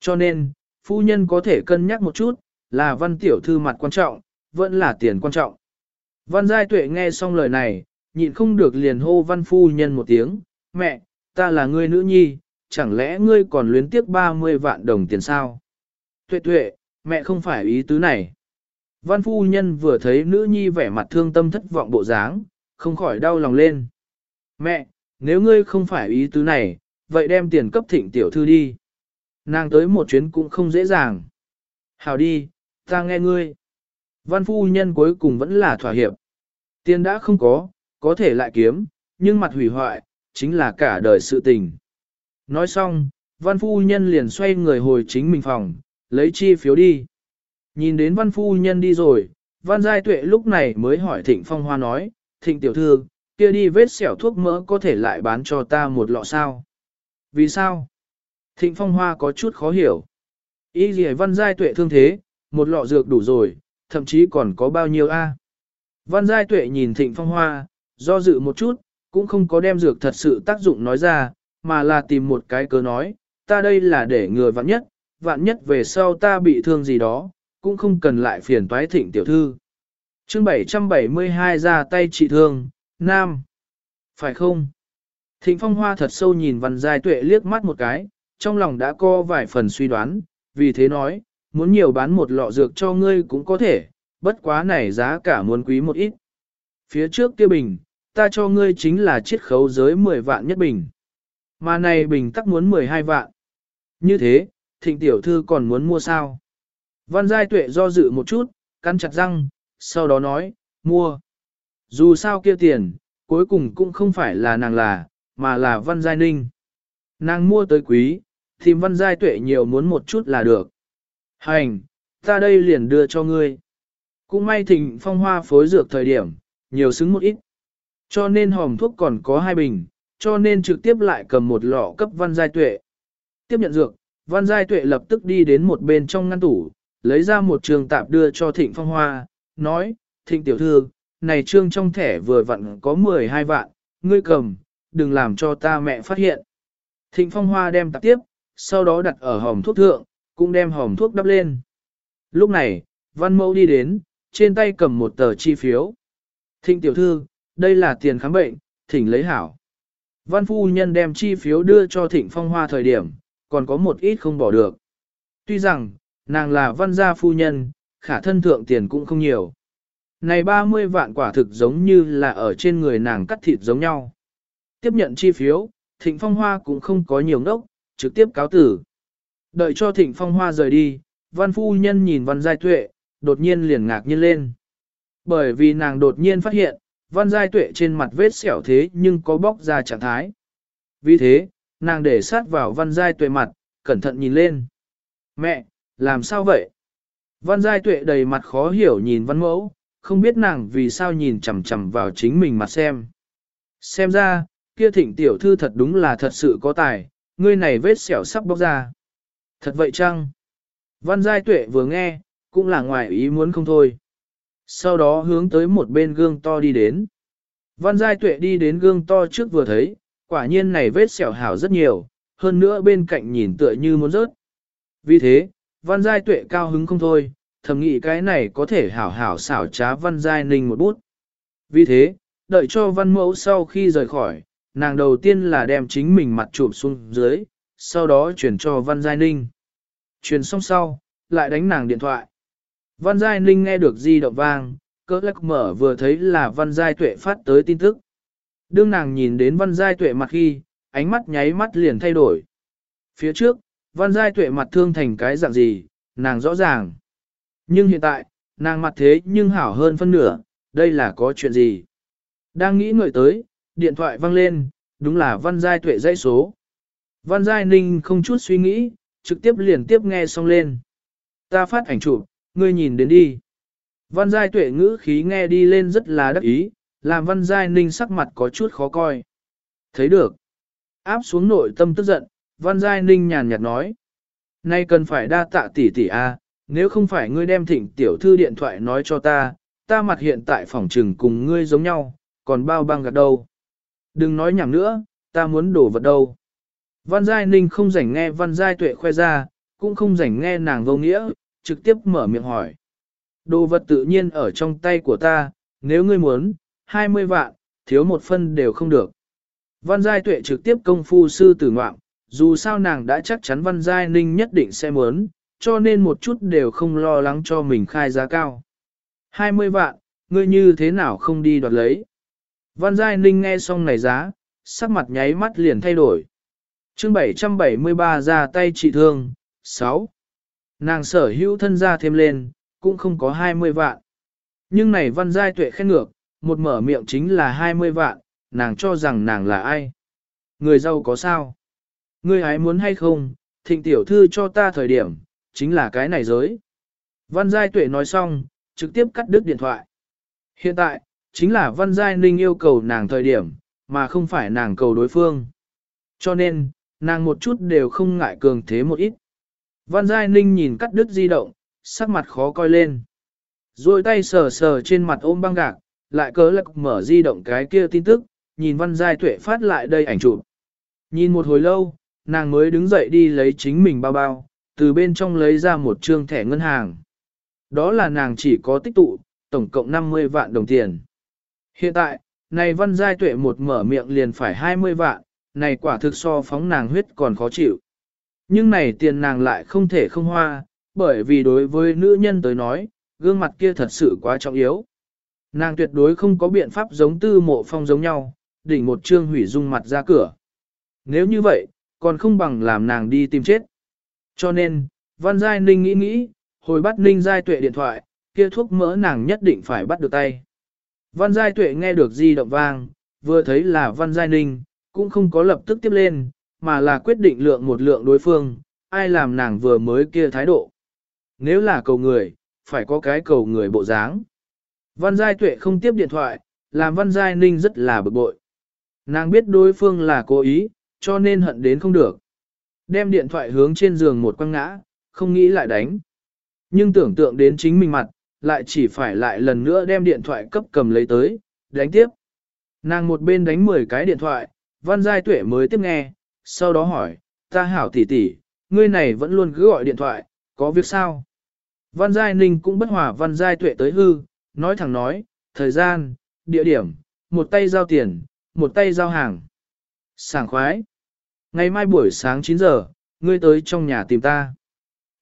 Cho nên, phu nhân có thể cân nhắc một chút, là văn tiểu thư mặt quan trọng, vẫn là tiền quan trọng. Văn Giai Tuệ nghe xong lời này, nhịn không được liền hô văn phu nhân một tiếng, mẹ, ta là ngươi nữ nhi, chẳng lẽ ngươi còn luyến tiếc 30 vạn đồng tiền sao? Tuệ tuệ, mẹ không phải ý tứ này. Văn phu nhân vừa thấy nữ nhi vẻ mặt thương tâm thất vọng bộ dáng, không khỏi đau lòng lên. Mẹ, nếu ngươi không phải ý tứ này, vậy đem tiền cấp thịnh tiểu thư đi. Nàng tới một chuyến cũng không dễ dàng. Hào đi, ta nghe ngươi. Văn phu nhân cuối cùng vẫn là thỏa hiệp. Tiền đã không có, có thể lại kiếm, nhưng mặt hủy hoại, chính là cả đời sự tình. Nói xong, văn phu nhân liền xoay người hồi chính mình phòng, lấy chi phiếu đi. Nhìn đến văn phu nhân đi rồi, văn giai tuệ lúc này mới hỏi thịnh phong hoa nói, thịnh tiểu thư, kia đi vết xẻo thuốc mỡ có thể lại bán cho ta một lọ sao? Vì sao? Thịnh phong hoa có chút khó hiểu. ý gì văn giai tuệ thương thế, một lọ dược đủ rồi, thậm chí còn có bao nhiêu a? Văn giai tuệ nhìn thịnh phong hoa, do dự một chút, cũng không có đem dược thật sự tác dụng nói ra, mà là tìm một cái cớ nói, ta đây là để ngừa vạn nhất, vạn nhất về sau ta bị thương gì đó, cũng không cần lại phiền toái thịnh tiểu thư. chương 772 ra tay trị thương, Nam. Phải không? Thịnh phong hoa thật sâu nhìn văn giai tuệ liếc mắt một cái, trong lòng đã có vài phần suy đoán, vì thế nói, muốn nhiều bán một lọ dược cho ngươi cũng có thể, bất quá này giá cả muốn quý một ít. Phía trước kia bình, ta cho ngươi chính là chiết khấu giới 10 vạn nhất bình. Mà này bình tắc muốn 12 vạn. Như thế, thịnh tiểu thư còn muốn mua sao? Văn Giai Tuệ do dự một chút, cắn chặt răng, sau đó nói, mua. Dù sao kia tiền, cuối cùng cũng không phải là nàng là, mà là Văn Giai Ninh. Nàng mua tới quý, thì Văn Giai Tuệ nhiều muốn một chút là được. Hành, ta đây liền đưa cho ngươi. Cũng may thịnh phong hoa phối dược thời điểm, nhiều xứng một ít. Cho nên hòm thuốc còn có hai bình, cho nên trực tiếp lại cầm một lọ cấp văn giai tuệ. Tiếp nhận dược, văn giai tuệ lập tức đi đến một bên trong ngăn tủ, lấy ra một trường tạp đưa cho thịnh phong hoa, nói, thịnh tiểu thư, này trương trong thẻ vừa vặn có 12 vạn, ngươi cầm, đừng làm cho ta mẹ phát hiện. Thịnh phong hoa đem tạp tiếp, sau đó đặt ở hòm thuốc thượng, cũng đem hòm thuốc đắp lên. Lúc này, văn mẫu đi đến, trên tay cầm một tờ chi phiếu. Thịnh tiểu thư, đây là tiền khám bệnh, thỉnh lấy hảo. Văn phu nhân đem chi phiếu đưa cho thịnh phong hoa thời điểm, còn có một ít không bỏ được. Tuy rằng, nàng là văn gia phu nhân, khả thân thượng tiền cũng không nhiều. Này 30 vạn quả thực giống như là ở trên người nàng cắt thịt giống nhau. Tiếp nhận chi phiếu, thịnh phong hoa cũng không có nhiều ngốc, trực tiếp cáo tử. Đợi cho thịnh phong hoa rời đi, văn phu nhân nhìn văn giai tuệ, đột nhiên liền ngạc nhiên lên. Bởi vì nàng đột nhiên phát hiện, văn giai tuệ trên mặt vết sẹo thế nhưng có bóc ra trạng thái. Vì thế, nàng để sát vào văn giai tuệ mặt, cẩn thận nhìn lên. Mẹ, làm sao vậy? Văn giai tuệ đầy mặt khó hiểu nhìn văn mẫu, không biết nàng vì sao nhìn chằm chằm vào chính mình mặt xem. Xem ra, kia thịnh tiểu thư thật đúng là thật sự có tài, ngươi này vết sẹo sắp bóc ra. Thật vậy chăng? Văn giai tuệ vừa nghe, cũng là ngoài ý muốn không thôi. Sau đó hướng tới một bên gương to đi đến. Văn giai tuệ đi đến gương to trước vừa thấy, quả nhiên này vết sẹo hảo rất nhiều, hơn nữa bên cạnh nhìn tựa như muốn rớt. Vì thế, văn giai tuệ cao hứng không thôi, thầm nghĩ cái này có thể hảo hảo xảo trá văn giai ninh một bút. Vì thế, đợi cho văn mẫu sau khi rời khỏi, nàng đầu tiên là đem chính mình mặt chụp xuống dưới, sau đó chuyển cho văn giai ninh. Chuyển xong sau, lại đánh nàng điện thoại. Văn giai ninh nghe được di động vang, cỡ lắc mở vừa thấy là văn giai tuệ phát tới tin tức. Đương nàng nhìn đến văn giai tuệ mặt khi, ánh mắt nháy mắt liền thay đổi. Phía trước, văn giai tuệ mặt thương thành cái dạng gì, nàng rõ ràng. Nhưng hiện tại, nàng mặt thế nhưng hảo hơn phân nửa, đây là có chuyện gì? Đang nghĩ ngợi tới, điện thoại vang lên, đúng là văn giai tuệ dãy số. Văn giai ninh không chút suy nghĩ, trực tiếp liền tiếp nghe xong lên. Ta phát ảnh chụp, ngươi nhìn đến đi. Văn giai tuệ ngữ khí nghe đi lên rất là đắc ý, làm văn giai ninh sắc mặt có chút khó coi. Thấy được. Áp xuống nội tâm tức giận, văn giai ninh nhàn nhạt nói. Nay cần phải đa tạ tỷ tỷ a, nếu không phải ngươi đem thỉnh tiểu thư điện thoại nói cho ta, ta mặt hiện tại phòng trừng cùng ngươi giống nhau, còn bao băng gạt đâu. Đừng nói nhảm nữa, ta muốn đổ vật đâu. Văn Giai Ninh không rảnh nghe Văn Giai Tuệ khoe ra, cũng không rảnh nghe nàng vô nghĩa, trực tiếp mở miệng hỏi. Đồ vật tự nhiên ở trong tay của ta, nếu ngươi muốn, 20 vạn, thiếu một phân đều không được. Văn Giai Tuệ trực tiếp công phu sư tử ngoạm, dù sao nàng đã chắc chắn Văn Giai Ninh nhất định sẽ muốn, cho nên một chút đều không lo lắng cho mình khai giá cao. 20 vạn, ngươi như thế nào không đi đoạt lấy? Văn Giai Ninh nghe xong này giá, sắc mặt nháy mắt liền thay đổi chương 773 ra tay trị thương, 6. Nàng sở hữu thân gia thêm lên, cũng không có 20 vạn. Nhưng này Văn Giai tuệ khen ngược, một mở miệng chính là 20 vạn, nàng cho rằng nàng là ai? Người giàu có sao? Ngươi hái muốn hay không? Thịnh tiểu thư cho ta thời điểm, chính là cái này giới. Văn Giai tuệ nói xong, trực tiếp cắt đứt điện thoại. Hiện tại, chính là Văn Giai Ninh yêu cầu nàng thời điểm, mà không phải nàng cầu đối phương. Cho nên, nàng một chút đều không ngại cường thế một ít. Văn Giai Ninh nhìn cắt đứt di động, sắc mặt khó coi lên. Rồi tay sờ sờ trên mặt ôm băng gạc, lại cớ lạc mở di động cái kia tin tức, nhìn Văn Giai Tuệ phát lại đây ảnh chụp. Nhìn một hồi lâu, nàng mới đứng dậy đi lấy chính mình bao bao, từ bên trong lấy ra một trương thẻ ngân hàng. Đó là nàng chỉ có tích tụ, tổng cộng 50 vạn đồng tiền. Hiện tại, này văn giai tuệ một mở miệng liền phải 20 vạn, này quả thực so phóng nàng huyết còn khó chịu. Nhưng này tiền nàng lại không thể không hoa, bởi vì đối với nữ nhân tới nói, gương mặt kia thật sự quá trọng yếu. Nàng tuyệt đối không có biện pháp giống tư mộ phong giống nhau, đỉnh một trương hủy dung mặt ra cửa. Nếu như vậy, còn không bằng làm nàng đi tìm chết. Cho nên, Văn Giai Ninh nghĩ nghĩ, hồi bắt Ninh Giai Tuệ điện thoại, kia thuốc mỡ nàng nhất định phải bắt được tay. Văn Giai Tuệ nghe được di động vang, vừa thấy là Văn Giai Ninh, cũng không có lập tức tiếp lên, mà là quyết định lượng một lượng đối phương, ai làm nàng vừa mới kia thái độ. Nếu là cầu người, phải có cái cầu người bộ dáng. Văn Giai Tuệ không tiếp điện thoại, làm Văn Giai Ninh rất là bực bội. Nàng biết đối phương là cố ý, cho nên hận đến không được. Đem điện thoại hướng trên giường một quăng ngã, không nghĩ lại đánh. Nhưng tưởng tượng đến chính mình mặt, lại chỉ phải lại lần nữa đem điện thoại cấp cầm lấy tới, đánh tiếp. Nàng một bên đánh 10 cái điện thoại, Văn Giai Tuệ mới tiếp nghe, sau đó hỏi, ta hảo tỷ tỷ, ngươi này vẫn luôn cứ gọi điện thoại, có việc sao? Văn Giai Ninh cũng bất hòa Văn Giai Tuệ tới hư, nói thẳng nói, thời gian, địa điểm, một tay giao tiền, một tay giao hàng. Sảng khoái. Ngày mai buổi sáng 9 giờ, ngươi tới trong nhà tìm ta.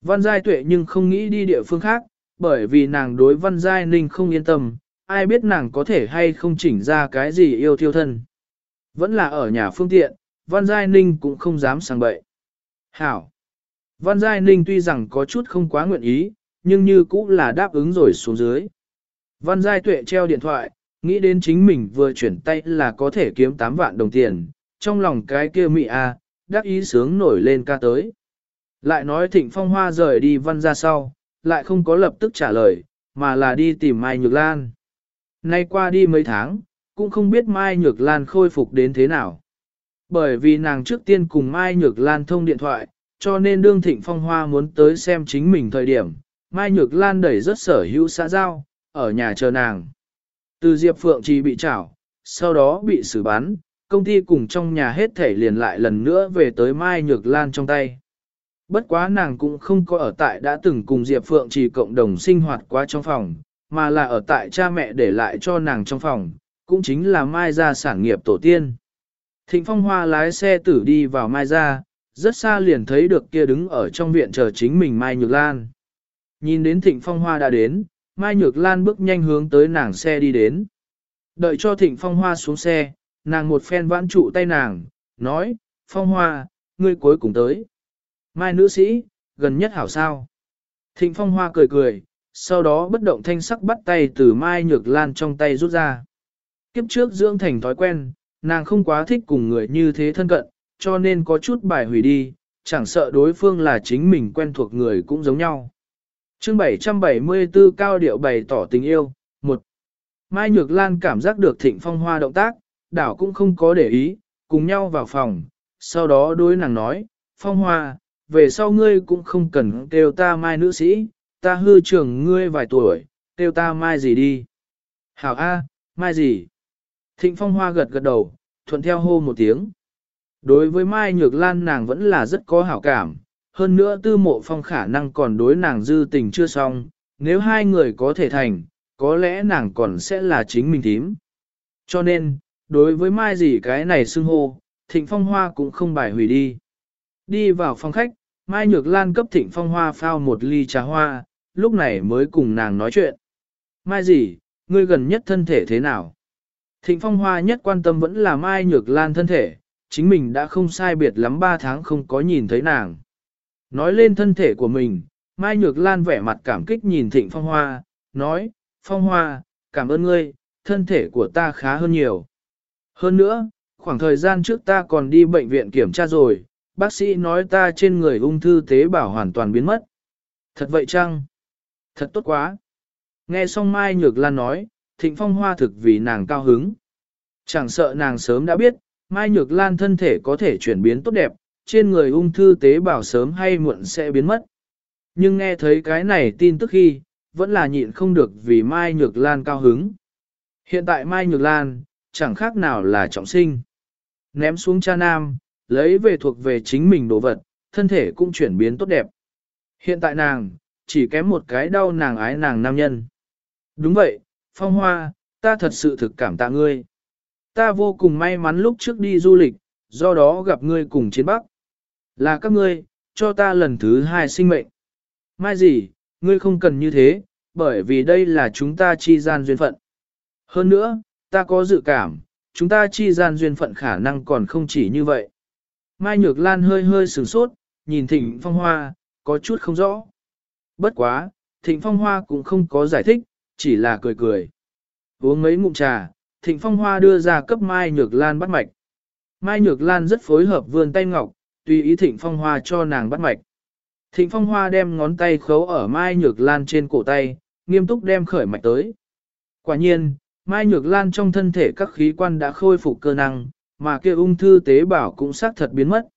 Văn Giai Tuệ nhưng không nghĩ đi địa phương khác, bởi vì nàng đối Văn Giai Ninh không yên tâm, ai biết nàng có thể hay không chỉnh ra cái gì yêu thiêu thân. Vẫn là ở nhà phương tiện, Văn Giai Ninh cũng không dám sang bậy. Hảo! Văn Giai Ninh tuy rằng có chút không quá nguyện ý, nhưng như cũng là đáp ứng rồi xuống dưới. Văn Giai Tuệ treo điện thoại, nghĩ đến chính mình vừa chuyển tay là có thể kiếm 8 vạn đồng tiền, trong lòng cái kia mị a, à, đắc ý sướng nổi lên ca tới. Lại nói Thịnh Phong Hoa rời đi văn ra sau, lại không có lập tức trả lời, mà là đi tìm Mai Nhược Lan. Nay qua đi mấy tháng, cũng không biết Mai Nhược Lan khôi phục đến thế nào. Bởi vì nàng trước tiên cùng Mai Nhược Lan thông điện thoại, cho nên đương Thịnh Phong Hoa muốn tới xem chính mình thời điểm, Mai Nhược Lan đẩy rất sở hữu xã giao, ở nhà chờ nàng. Từ Diệp Phượng trì bị trảo, sau đó bị xử bắn, công ty cùng trong nhà hết thể liền lại lần nữa về tới Mai Nhược Lan trong tay. Bất quá nàng cũng không có ở tại đã từng cùng Diệp Phượng trì cộng đồng sinh hoạt quá trong phòng, mà là ở tại cha mẹ để lại cho nàng trong phòng, cũng chính là Mai gia sản nghiệp tổ tiên. Thịnh Phong Hoa lái xe tử đi vào Mai gia, rất xa liền thấy được kia đứng ở trong viện chờ chính mình Mai Nhược Lan. Nhìn đến Thịnh Phong Hoa đã đến, Mai Nhược Lan bước nhanh hướng tới nàng xe đi đến. Đợi cho Thịnh Phong Hoa xuống xe, nàng một phen vãn trụ tay nàng, nói, Phong Hoa, ngươi cuối cùng tới. Mai nữ sĩ, gần nhất hảo sao. Thịnh Phong Hoa cười cười, sau đó bất động thanh sắc bắt tay từ Mai Nhược Lan trong tay rút ra. Kiếp trước dưỡng thành thói quen, nàng không quá thích cùng người như thế thân cận, cho nên có chút bài hủy đi, chẳng sợ đối phương là chính mình quen thuộc người cũng giống nhau. chương 774 cao điệu bày tỏ tình yêu, một Mai Nhược Lan cảm giác được thịnh phong hoa động tác, đảo cũng không có để ý, cùng nhau vào phòng, sau đó đối nàng nói, phong hoa, về sau ngươi cũng không cần kêu ta mai nữ sĩ, ta hư trưởng ngươi vài tuổi, kêu ta mai gì đi. Hảo A, mai gì? Thịnh phong hoa gật gật đầu, thuận theo hô một tiếng. Đối với Mai Nhược Lan nàng vẫn là rất có hảo cảm, hơn nữa tư mộ phong khả năng còn đối nàng dư tình chưa xong, nếu hai người có thể thành, có lẽ nàng còn sẽ là chính mình thím. Cho nên, đối với Mai gì cái này xưng hô, Thịnh Phong Hoa cũng không bài hủy đi. Đi vào phòng khách, Mai Nhược Lan cấp Thịnh Phong Hoa phao một ly trà hoa, lúc này mới cùng nàng nói chuyện. Mai gì, ngươi gần nhất thân thể thế nào? Thịnh Phong Hoa nhất quan tâm vẫn là Mai Nhược Lan thân thể, chính mình đã không sai biệt lắm 3 tháng không có nhìn thấy nàng. Nói lên thân thể của mình, Mai Nhược Lan vẻ mặt cảm kích nhìn Thịnh Phong Hoa, nói, Phong Hoa, cảm ơn ngươi, thân thể của ta khá hơn nhiều. Hơn nữa, khoảng thời gian trước ta còn đi bệnh viện kiểm tra rồi, bác sĩ nói ta trên người ung thư tế bào hoàn toàn biến mất. Thật vậy chăng? Thật tốt quá. Nghe xong Mai Nhược Lan nói, Thịnh Phong Hoa thực vì nàng cao hứng. Chẳng sợ nàng sớm đã biết, Mai Nhược Lan thân thể có thể chuyển biến tốt đẹp, trên người ung thư tế bào sớm hay muộn sẽ biến mất. Nhưng nghe thấy cái này tin tức khi, vẫn là nhịn không được vì Mai Nhược Lan cao hứng. Hiện tại Mai Nhược Lan, chẳng khác nào là trọng sinh. Ném xuống cha nam, lấy về thuộc về chính mình đồ vật, thân thể cũng chuyển biến tốt đẹp. Hiện tại nàng, chỉ kém một cái đau nàng ái nàng nam nhân. Đúng vậy, Phong Hoa, ta thật sự thực cảm tạ ngươi. Ta vô cùng may mắn lúc trước đi du lịch, do đó gặp ngươi cùng chiến bắc. Là các ngươi, cho ta lần thứ hai sinh mệnh. Mai gì, ngươi không cần như thế, bởi vì đây là chúng ta chi gian duyên phận. Hơn nữa, ta có dự cảm, chúng ta chi gian duyên phận khả năng còn không chỉ như vậy. Mai Nhược Lan hơi hơi sửng sốt, nhìn Thịnh Phong Hoa, có chút không rõ. Bất quá, Thịnh Phong Hoa cũng không có giải thích, chỉ là cười cười. Uống mấy ngụm trà, Thịnh Phong Hoa đưa ra cấp Mai Nhược Lan bắt mạch. Mai Nhược Lan rất phối hợp vươn tay ngọc, tùy ý Thịnh Phong Hoa cho nàng bắt mạch. Thịnh Phong Hoa đem ngón tay khấu ở Mai Nhược Lan trên cổ tay, nghiêm túc đem khởi mạch tới. Quả nhiên, Mai Nhược Lan trong thân thể các khí quan đã khôi phục cơ năng, mà kia ung thư tế bào cũng xác thật biến mất.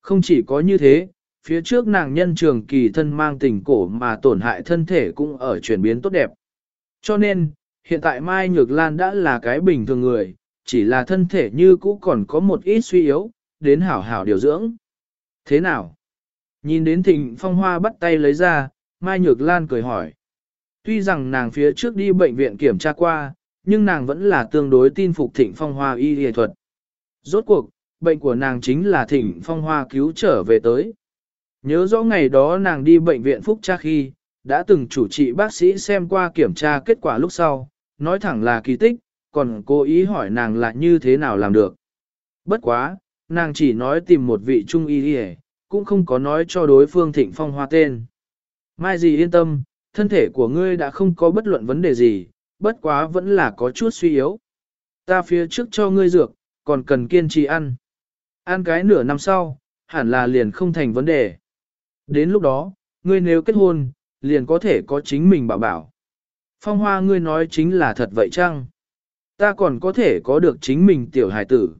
Không chỉ có như thế, phía trước nàng nhân trường kỳ thân mang tình cổ mà tổn hại thân thể cũng ở chuyển biến tốt đẹp. Cho nên, hiện tại Mai Nhược Lan đã là cái bình thường người, chỉ là thân thể như cũ còn có một ít suy yếu, đến hảo hảo điều dưỡng. Thế nào? Nhìn đến thịnh phong hoa bắt tay lấy ra, Mai Nhược Lan cười hỏi. Tuy rằng nàng phía trước đi bệnh viện kiểm tra qua, nhưng nàng vẫn là tương đối tin phục thịnh phong hoa y y thuật. Rốt cuộc, bệnh của nàng chính là thịnh phong hoa cứu trở về tới. Nhớ rõ ngày đó nàng đi bệnh viện phúc tra khi, đã từng chủ trị bác sĩ xem qua kiểm tra kết quả lúc sau, nói thẳng là kỳ tích, còn cố ý hỏi nàng là như thế nào làm được. Bất quá, nàng chỉ nói tìm một vị trung y đi cũng không có nói cho đối phương thịnh phong hoa tên. Mai gì yên tâm, thân thể của ngươi đã không có bất luận vấn đề gì, bất quá vẫn là có chút suy yếu. Ta phía trước cho ngươi dược, còn cần kiên trì ăn. Ăn cái nửa năm sau, hẳn là liền không thành vấn đề. Đến lúc đó, ngươi nếu kết hôn, liền có thể có chính mình bảo bảo. Phong hoa ngươi nói chính là thật vậy chăng? Ta còn có thể có được chính mình tiểu hải tử.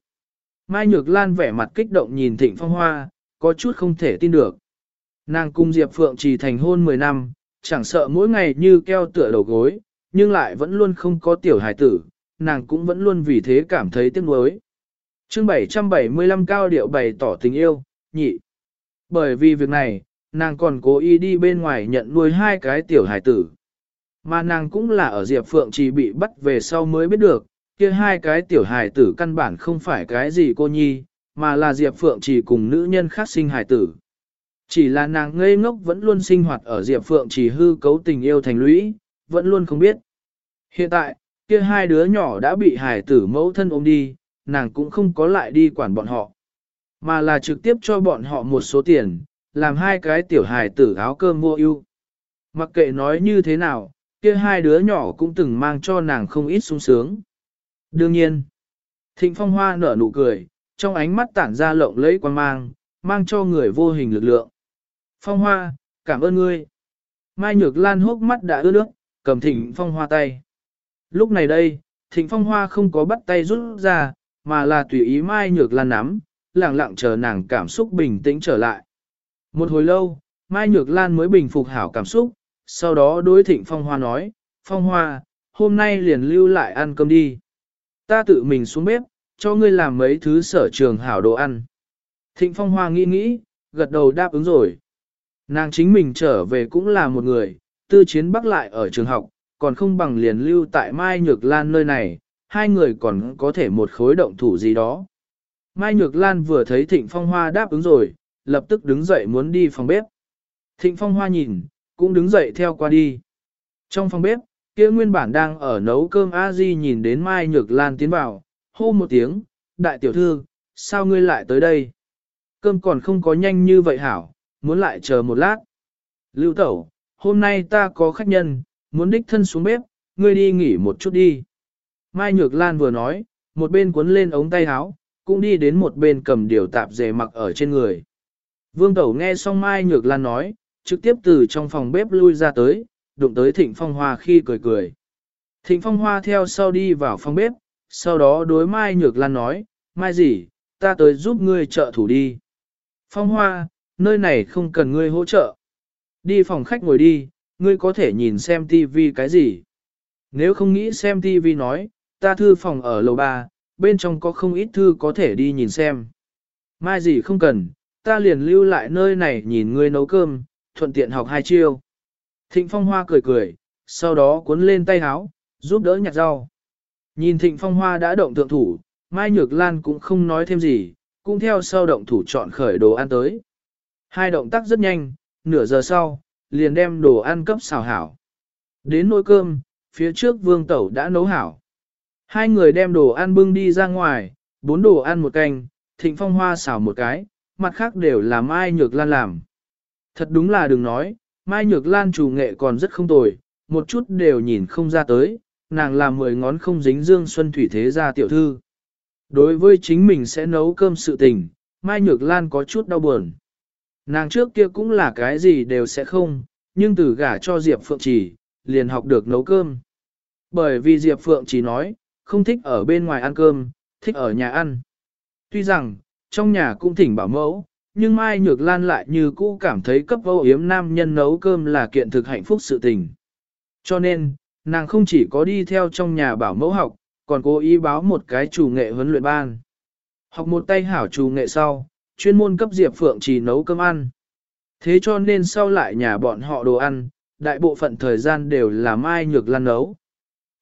Mai Nhược Lan vẻ mặt kích động nhìn Thịnh Phong Hoa, có chút không thể tin được. Nàng cung Diệp Phượng chỉ thành hôn 10 năm, chẳng sợ mỗi ngày như keo tựa đầu gối, nhưng lại vẫn luôn không có tiểu hải tử, nàng cũng vẫn luôn vì thế cảm thấy tiếc nuối. Chương 775 cao điệu bày tỏ tình yêu, nhị. Bởi vì việc này, nàng còn cố ý đi bên ngoài nhận nuôi hai cái tiểu hải tử. Mà nàng cũng là ở Diệp Phượng chỉ bị bắt về sau mới biết được, kia hai cái tiểu hải tử căn bản không phải cái gì cô nhi, mà là Diệp Phượng chỉ cùng nữ nhân khác sinh hải tử. Chỉ là nàng ngây ngốc vẫn luôn sinh hoạt ở Diệp Phượng chỉ hư cấu tình yêu thành lũy, vẫn luôn không biết. Hiện tại, kia hai đứa nhỏ đã bị hải tử mẫu thân ôm đi, nàng cũng không có lại đi quản bọn họ. Mà là trực tiếp cho bọn họ một số tiền, làm hai cái tiểu hài tử áo cơm mua ưu. Mặc kệ nói như thế nào, kia hai đứa nhỏ cũng từng mang cho nàng không ít sung sướng. Đương nhiên, Thịnh Phong Hoa nở nụ cười, trong ánh mắt tản ra lộng lẫy quan mang, mang cho người vô hình lực lượng. Phong Hoa, cảm ơn ngươi. Mai Nhược Lan hốc mắt đã ướt nước, cầm Thịnh Phong Hoa tay. Lúc này đây, Thịnh Phong Hoa không có bắt tay rút ra, mà là tùy ý Mai Nhược Lan nắm, lặng lặng chờ nàng cảm xúc bình tĩnh trở lại. Một hồi lâu, Mai Nhược Lan mới bình phục hảo cảm xúc, sau đó đối Thịnh Phong Hoa nói, Phong Hoa, hôm nay liền lưu lại ăn cơm đi. Ta tự mình xuống bếp, cho ngươi làm mấy thứ sở trường hảo đồ ăn. Thịnh Phong Hoa nghĩ nghĩ, gật đầu đáp ứng rồi. Nàng chính mình trở về cũng là một người, tư chiến bắc lại ở trường học, còn không bằng liền lưu tại Mai Nhược Lan nơi này, hai người còn có thể một khối động thủ gì đó. Mai Nhược Lan vừa thấy Thịnh Phong Hoa đáp ứng rồi, lập tức đứng dậy muốn đi phòng bếp. Thịnh Phong Hoa nhìn, cũng đứng dậy theo qua đi. Trong phòng bếp, kia nguyên bản đang ở nấu cơm a di nhìn đến Mai Nhược Lan tiến vào, hô một tiếng, đại tiểu thư, sao ngươi lại tới đây? Cơm còn không có nhanh như vậy hảo, muốn lại chờ một lát. Lưu tẩu, hôm nay ta có khách nhân, muốn đích thân xuống bếp, ngươi đi nghỉ một chút đi. Mai Nhược Lan vừa nói, một bên cuốn lên ống tay áo, cũng đi đến một bên cầm điều tạp dề mặc ở trên người. Vương Tẩu nghe xong Mai Nhược Lan nói, trực tiếp từ trong phòng bếp lui ra tới, đụng tới Thịnh Phong Hoa khi cười cười. Thịnh Phong Hoa theo sau đi vào phòng bếp, sau đó đối Mai Nhược Lan nói, Mai gì, ta tới giúp ngươi trợ thủ đi. Phong Hoa, nơi này không cần ngươi hỗ trợ. Đi phòng khách ngồi đi, ngươi có thể nhìn xem TV cái gì. Nếu không nghĩ xem TV nói, ta thư phòng ở lầu 3, bên trong có không ít thư có thể đi nhìn xem. Mai gì không cần, ta liền lưu lại nơi này nhìn ngươi nấu cơm, thuận tiện học hai chiêu. Thịnh Phong Hoa cười cười, sau đó cuốn lên tay háo, giúp đỡ nhặt rau. Nhìn Thịnh Phong Hoa đã động thượng thủ, Mai Nhược Lan cũng không nói thêm gì, cũng theo sau động thủ chọn khởi đồ ăn tới. Hai động tác rất nhanh, nửa giờ sau, liền đem đồ ăn cấp xào hảo. Đến nồi cơm, phía trước vương tẩu đã nấu hảo. Hai người đem đồ ăn bưng đi ra ngoài, bốn đồ ăn một canh, thịnh phong hoa xào một cái, mặt khác đều là Mai Nhược Lan làm. Thật đúng là đừng nói, Mai Nhược Lan chủ nghệ còn rất không tồi, một chút đều nhìn không ra tới, nàng làm mười ngón không dính dương xuân thủy thế gia tiểu thư. Đối với chính mình sẽ nấu cơm sự tình, Mai Nhược Lan có chút đau buồn. Nàng trước kia cũng là cái gì đều sẽ không, nhưng từ gả cho Diệp Phượng Trì, liền học được nấu cơm. Bởi vì Diệp Phượng Trì nói, không thích ở bên ngoài ăn cơm, thích ở nhà ăn. Tuy rằng, trong nhà cũng thỉnh bảo mẫu, nhưng Mai Nhược Lan lại như cũ cảm thấy cấp vô yếm nam nhân nấu cơm là kiện thực hạnh phúc sự tình. Cho nên, nàng không chỉ có đi theo trong nhà bảo mẫu học, còn cố ý báo một cái chủ nghệ huấn luyện ban. Học một tay hảo chủ nghệ sau, chuyên môn cấp Diệp Phượng chỉ nấu cơm ăn. Thế cho nên sau lại nhà bọn họ đồ ăn, đại bộ phận thời gian đều là Mai Nhược Lan nấu.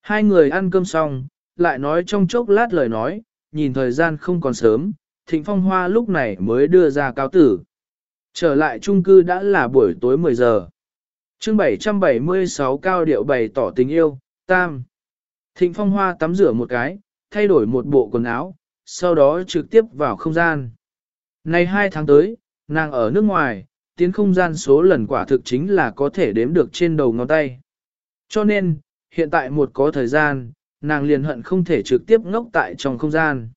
Hai người ăn cơm xong, lại nói trong chốc lát lời nói, nhìn thời gian không còn sớm, Thịnh Phong Hoa lúc này mới đưa ra cáo tử. Trở lại chung cư đã là buổi tối 10 giờ. chương 776 cao điệu bày tỏ tình yêu, tam. Thịnh Phong Hoa tắm rửa một cái, thay đổi một bộ quần áo, sau đó trực tiếp vào không gian. Nay hai tháng tới, nàng ở nước ngoài, tiến không gian số lần quả thực chính là có thể đếm được trên đầu ngón tay. Cho nên, hiện tại một có thời gian, nàng liền hận không thể trực tiếp ngốc tại trong không gian.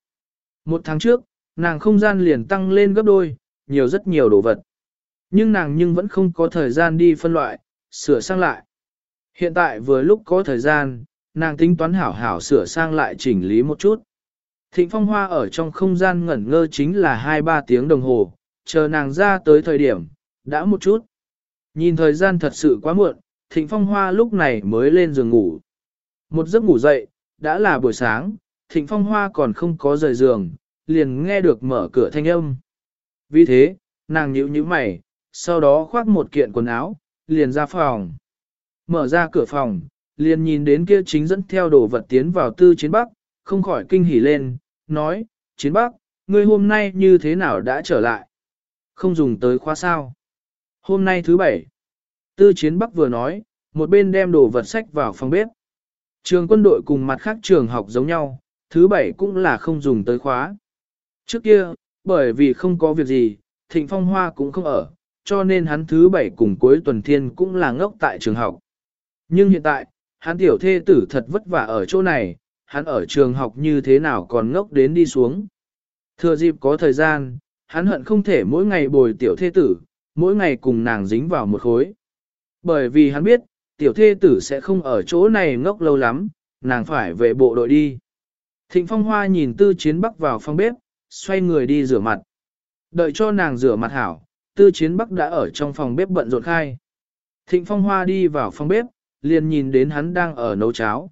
Một tháng trước, nàng không gian liền tăng lên gấp đôi, nhiều rất nhiều đồ vật. Nhưng nàng nhưng vẫn không có thời gian đi phân loại, sửa sang lại. Hiện tại vừa lúc có thời gian, nàng tính toán hảo hảo sửa sang lại chỉnh lý một chút. Thịnh phong hoa ở trong không gian ngẩn ngơ chính là 2-3 tiếng đồng hồ, chờ nàng ra tới thời điểm, đã một chút. Nhìn thời gian thật sự quá muộn, thịnh phong hoa lúc này mới lên giường ngủ. Một giấc ngủ dậy, đã là buổi sáng, thịnh phong hoa còn không có rời giường, liền nghe được mở cửa thanh âm. Vì thế, nàng nhíu nhíu mày, sau đó khoác một kiện quần áo, liền ra phòng. Mở ra cửa phòng, liền nhìn đến kia chính dẫn theo đồ vật tiến vào tư chiến bắc, không khỏi kinh hỉ lên, nói, chiến bắc, ngươi hôm nay như thế nào đã trở lại? Không dùng tới khóa sao? Hôm nay thứ bảy, tư chiến bắc vừa nói, một bên đem đồ vật sách vào phòng bếp. Trường quân đội cùng mặt khác trường học giống nhau, thứ bảy cũng là không dùng tới khóa. Trước kia, bởi vì không có việc gì, Thịnh Phong Hoa cũng không ở, cho nên hắn thứ bảy cùng cuối tuần thiên cũng là ngốc tại trường học. Nhưng hiện tại, hắn tiểu thê tử thật vất vả ở chỗ này, hắn ở trường học như thế nào còn ngốc đến đi xuống. Thừa dịp có thời gian, hắn hận không thể mỗi ngày bồi tiểu thê tử, mỗi ngày cùng nàng dính vào một khối. Bởi vì hắn biết, tiểu thê tử sẽ không ở chỗ này ngốc lâu lắm, nàng phải về bộ đội đi. Thịnh Phong Hoa nhìn Tư Chiến Bắc vào phòng bếp, xoay người đi rửa mặt. Đợi cho nàng rửa mặt hảo, Tư Chiến Bắc đã ở trong phòng bếp bận rộn khai. Thịnh Phong Hoa đi vào phòng bếp, liền nhìn đến hắn đang ở nấu cháo.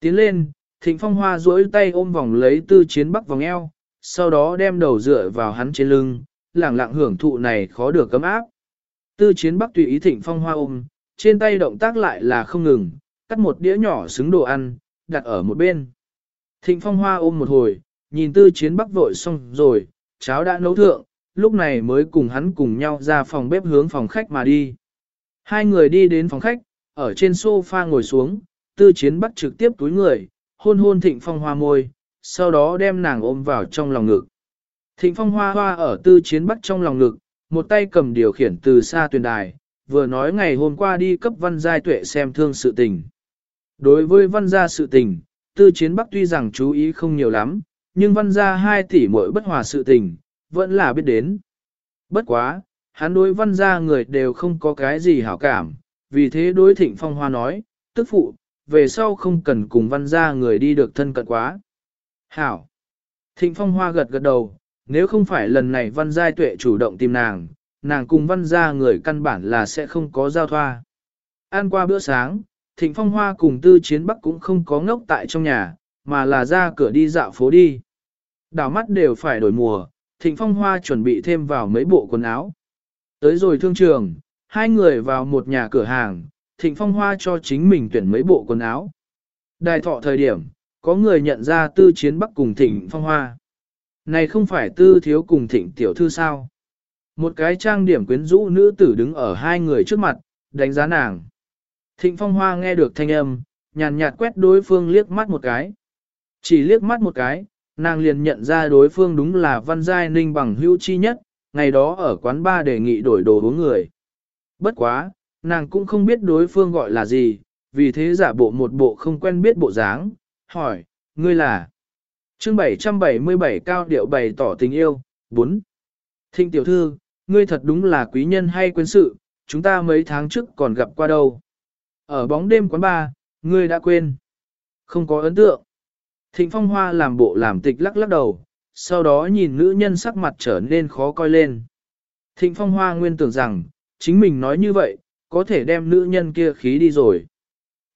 Tiến lên, Thịnh Phong Hoa duỗi tay ôm vòng lấy Tư Chiến Bắc vòng eo, sau đó đem đầu dựa vào hắn trên lưng, lẳng lặng hưởng thụ này khó được cấm áp. Tư Chiến Bắc tùy ý Thịnh Phong Hoa ôm, trên tay động tác lại là không ngừng, cắt một đĩa nhỏ xứng đồ ăn, đặt ở một bên. Thịnh Phong Hoa ôm một hồi, nhìn Tư Chiến Bắc vội xong rồi, cháo đã nấu thượng, lúc này mới cùng hắn cùng nhau ra phòng bếp hướng phòng khách mà đi. Hai người đi đến phòng khách, ở trên sofa ngồi xuống, tư chiến bắt trực tiếp túi người, hôn hôn thịnh phong hoa môi, sau đó đem nàng ôm vào trong lòng ngực. Thịnh phong hoa hoa ở tư chiến bắt trong lòng ngực, một tay cầm điều khiển từ xa tuyền đài, vừa nói ngày hôm qua đi cấp văn giai tuệ xem thương sự tình. Đối với văn gia sự tình, tư chiến bắc tuy rằng chú ý không nhiều lắm, nhưng văn gia hai tỷ mỗi bất hòa sự tình, vẫn là biết đến. Bất quá, hắn đối văn gia người đều không có cái gì hảo cảm, vì thế đối thịnh phong hoa nói, tức phụ, về sau không cần cùng văn gia người đi được thân cận quá. Hảo! Thịnh phong hoa gật gật đầu, nếu không phải lần này văn giai tuệ chủ động tìm nàng, nàng cùng văn gia người căn bản là sẽ không có giao thoa. Ăn qua bữa sáng, thịnh phong hoa cùng tư chiến bắc cũng không có ngốc tại trong nhà, mà là ra cửa đi dạo phố đi. Đảo mắt đều phải đổi mùa, thịnh phong hoa chuẩn bị thêm vào mấy bộ quần áo. Tới rồi thương trường, hai người vào một nhà cửa hàng, thịnh phong hoa cho chính mình tuyển mấy bộ quần áo. Đài thọ thời điểm, có người nhận ra tư chiến bắc cùng thịnh phong hoa. Này không phải tư thiếu cùng thịnh tiểu thư sao? Một cái trang điểm quyến rũ nữ tử đứng ở hai người trước mặt, đánh giá nàng. Thịnh phong hoa nghe được thanh âm, nhàn nhạt quét đối phương liếc mắt một cái. Chỉ liếc mắt một cái, nàng liền nhận ra đối phương đúng là văn giai ninh bằng hữu chi nhất, ngày đó ở quán ba đề nghị đổi đồ uống người. Bất quá, nàng cũng không biết đối phương gọi là gì, vì thế giả bộ một bộ không quen biết bộ dáng, hỏi, ngươi là chương 777 cao điệu bày tỏ tình yêu, 4. Thịnh tiểu thư, ngươi thật đúng là quý nhân hay quên sự, chúng ta mấy tháng trước còn gặp qua đâu. Ở bóng đêm quán ba, ngươi đã quên. Không có ấn tượng. Thịnh phong hoa làm bộ làm tịch lắc lắc đầu, sau đó nhìn nữ nhân sắc mặt trở nên khó coi lên. Thịnh phong hoa nguyên tưởng rằng, chính mình nói như vậy, có thể đem nữ nhân kia khí đi rồi.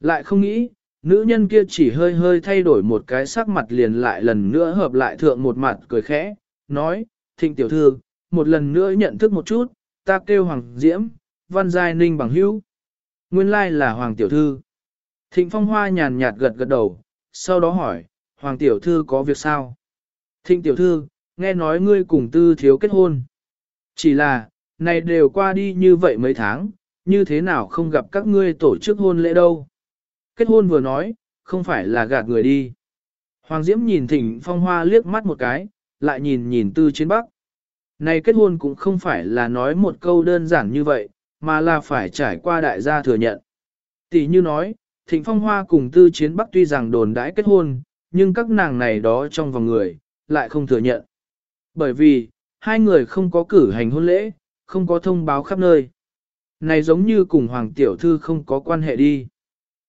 Lại không nghĩ, nữ nhân kia chỉ hơi hơi thay đổi một cái sắc mặt liền lại lần nữa hợp lại thượng một mặt cười khẽ, nói, thịnh tiểu thư, một lần nữa nhận thức một chút, ta kêu Hoàng Diễm, văn giai ninh bằng hữu. Nguyên lai là Hoàng tiểu thư. Thịnh phong hoa nhàn nhạt gật gật đầu, sau đó hỏi, Hoàng tiểu thư có việc sao? Thịnh tiểu thư, nghe nói ngươi cùng tư thiếu kết hôn. Chỉ là, này đều qua đi như vậy mấy tháng, như thế nào không gặp các ngươi tổ chức hôn lễ đâu. Kết hôn vừa nói, không phải là gạt người đi. Hoàng Diễm nhìn thịnh phong hoa liếc mắt một cái, lại nhìn nhìn tư chiến bắc. Này kết hôn cũng không phải là nói một câu đơn giản như vậy, mà là phải trải qua đại gia thừa nhận. Tỷ như nói, Thịnh Phong Hoa cùng Tư Chiến Bắc tuy rằng đồn đãi kết hôn, nhưng các nàng này đó trong vòng người, lại không thừa nhận. Bởi vì, hai người không có cử hành hôn lễ, không có thông báo khắp nơi. Này giống như cùng Hoàng Tiểu Thư không có quan hệ đi.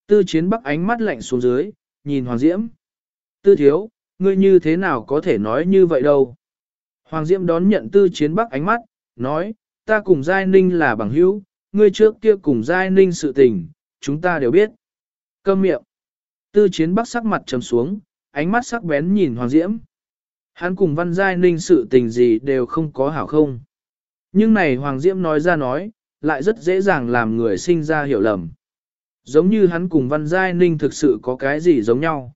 Tư Chiến Bắc ánh mắt lạnh xuống dưới, nhìn Hoàng Diễm. Tư Thiếu, ngươi như thế nào có thể nói như vậy đâu. Hoàng Diễm đón nhận Tư Chiến Bắc ánh mắt, nói, ta cùng Giai Ninh là bằng hữu, ngươi trước kia cùng Giai Ninh sự tình, chúng ta đều biết. Câm miệng. Tư chiến bắc sắc mặt trầm xuống, ánh mắt sắc bén nhìn Hoàng Diễm. Hắn cùng Văn Giai Ninh sự tình gì đều không có hảo không. Nhưng này Hoàng Diễm nói ra nói, lại rất dễ dàng làm người sinh ra hiểu lầm. Giống như hắn cùng Văn Giai Ninh thực sự có cái gì giống nhau.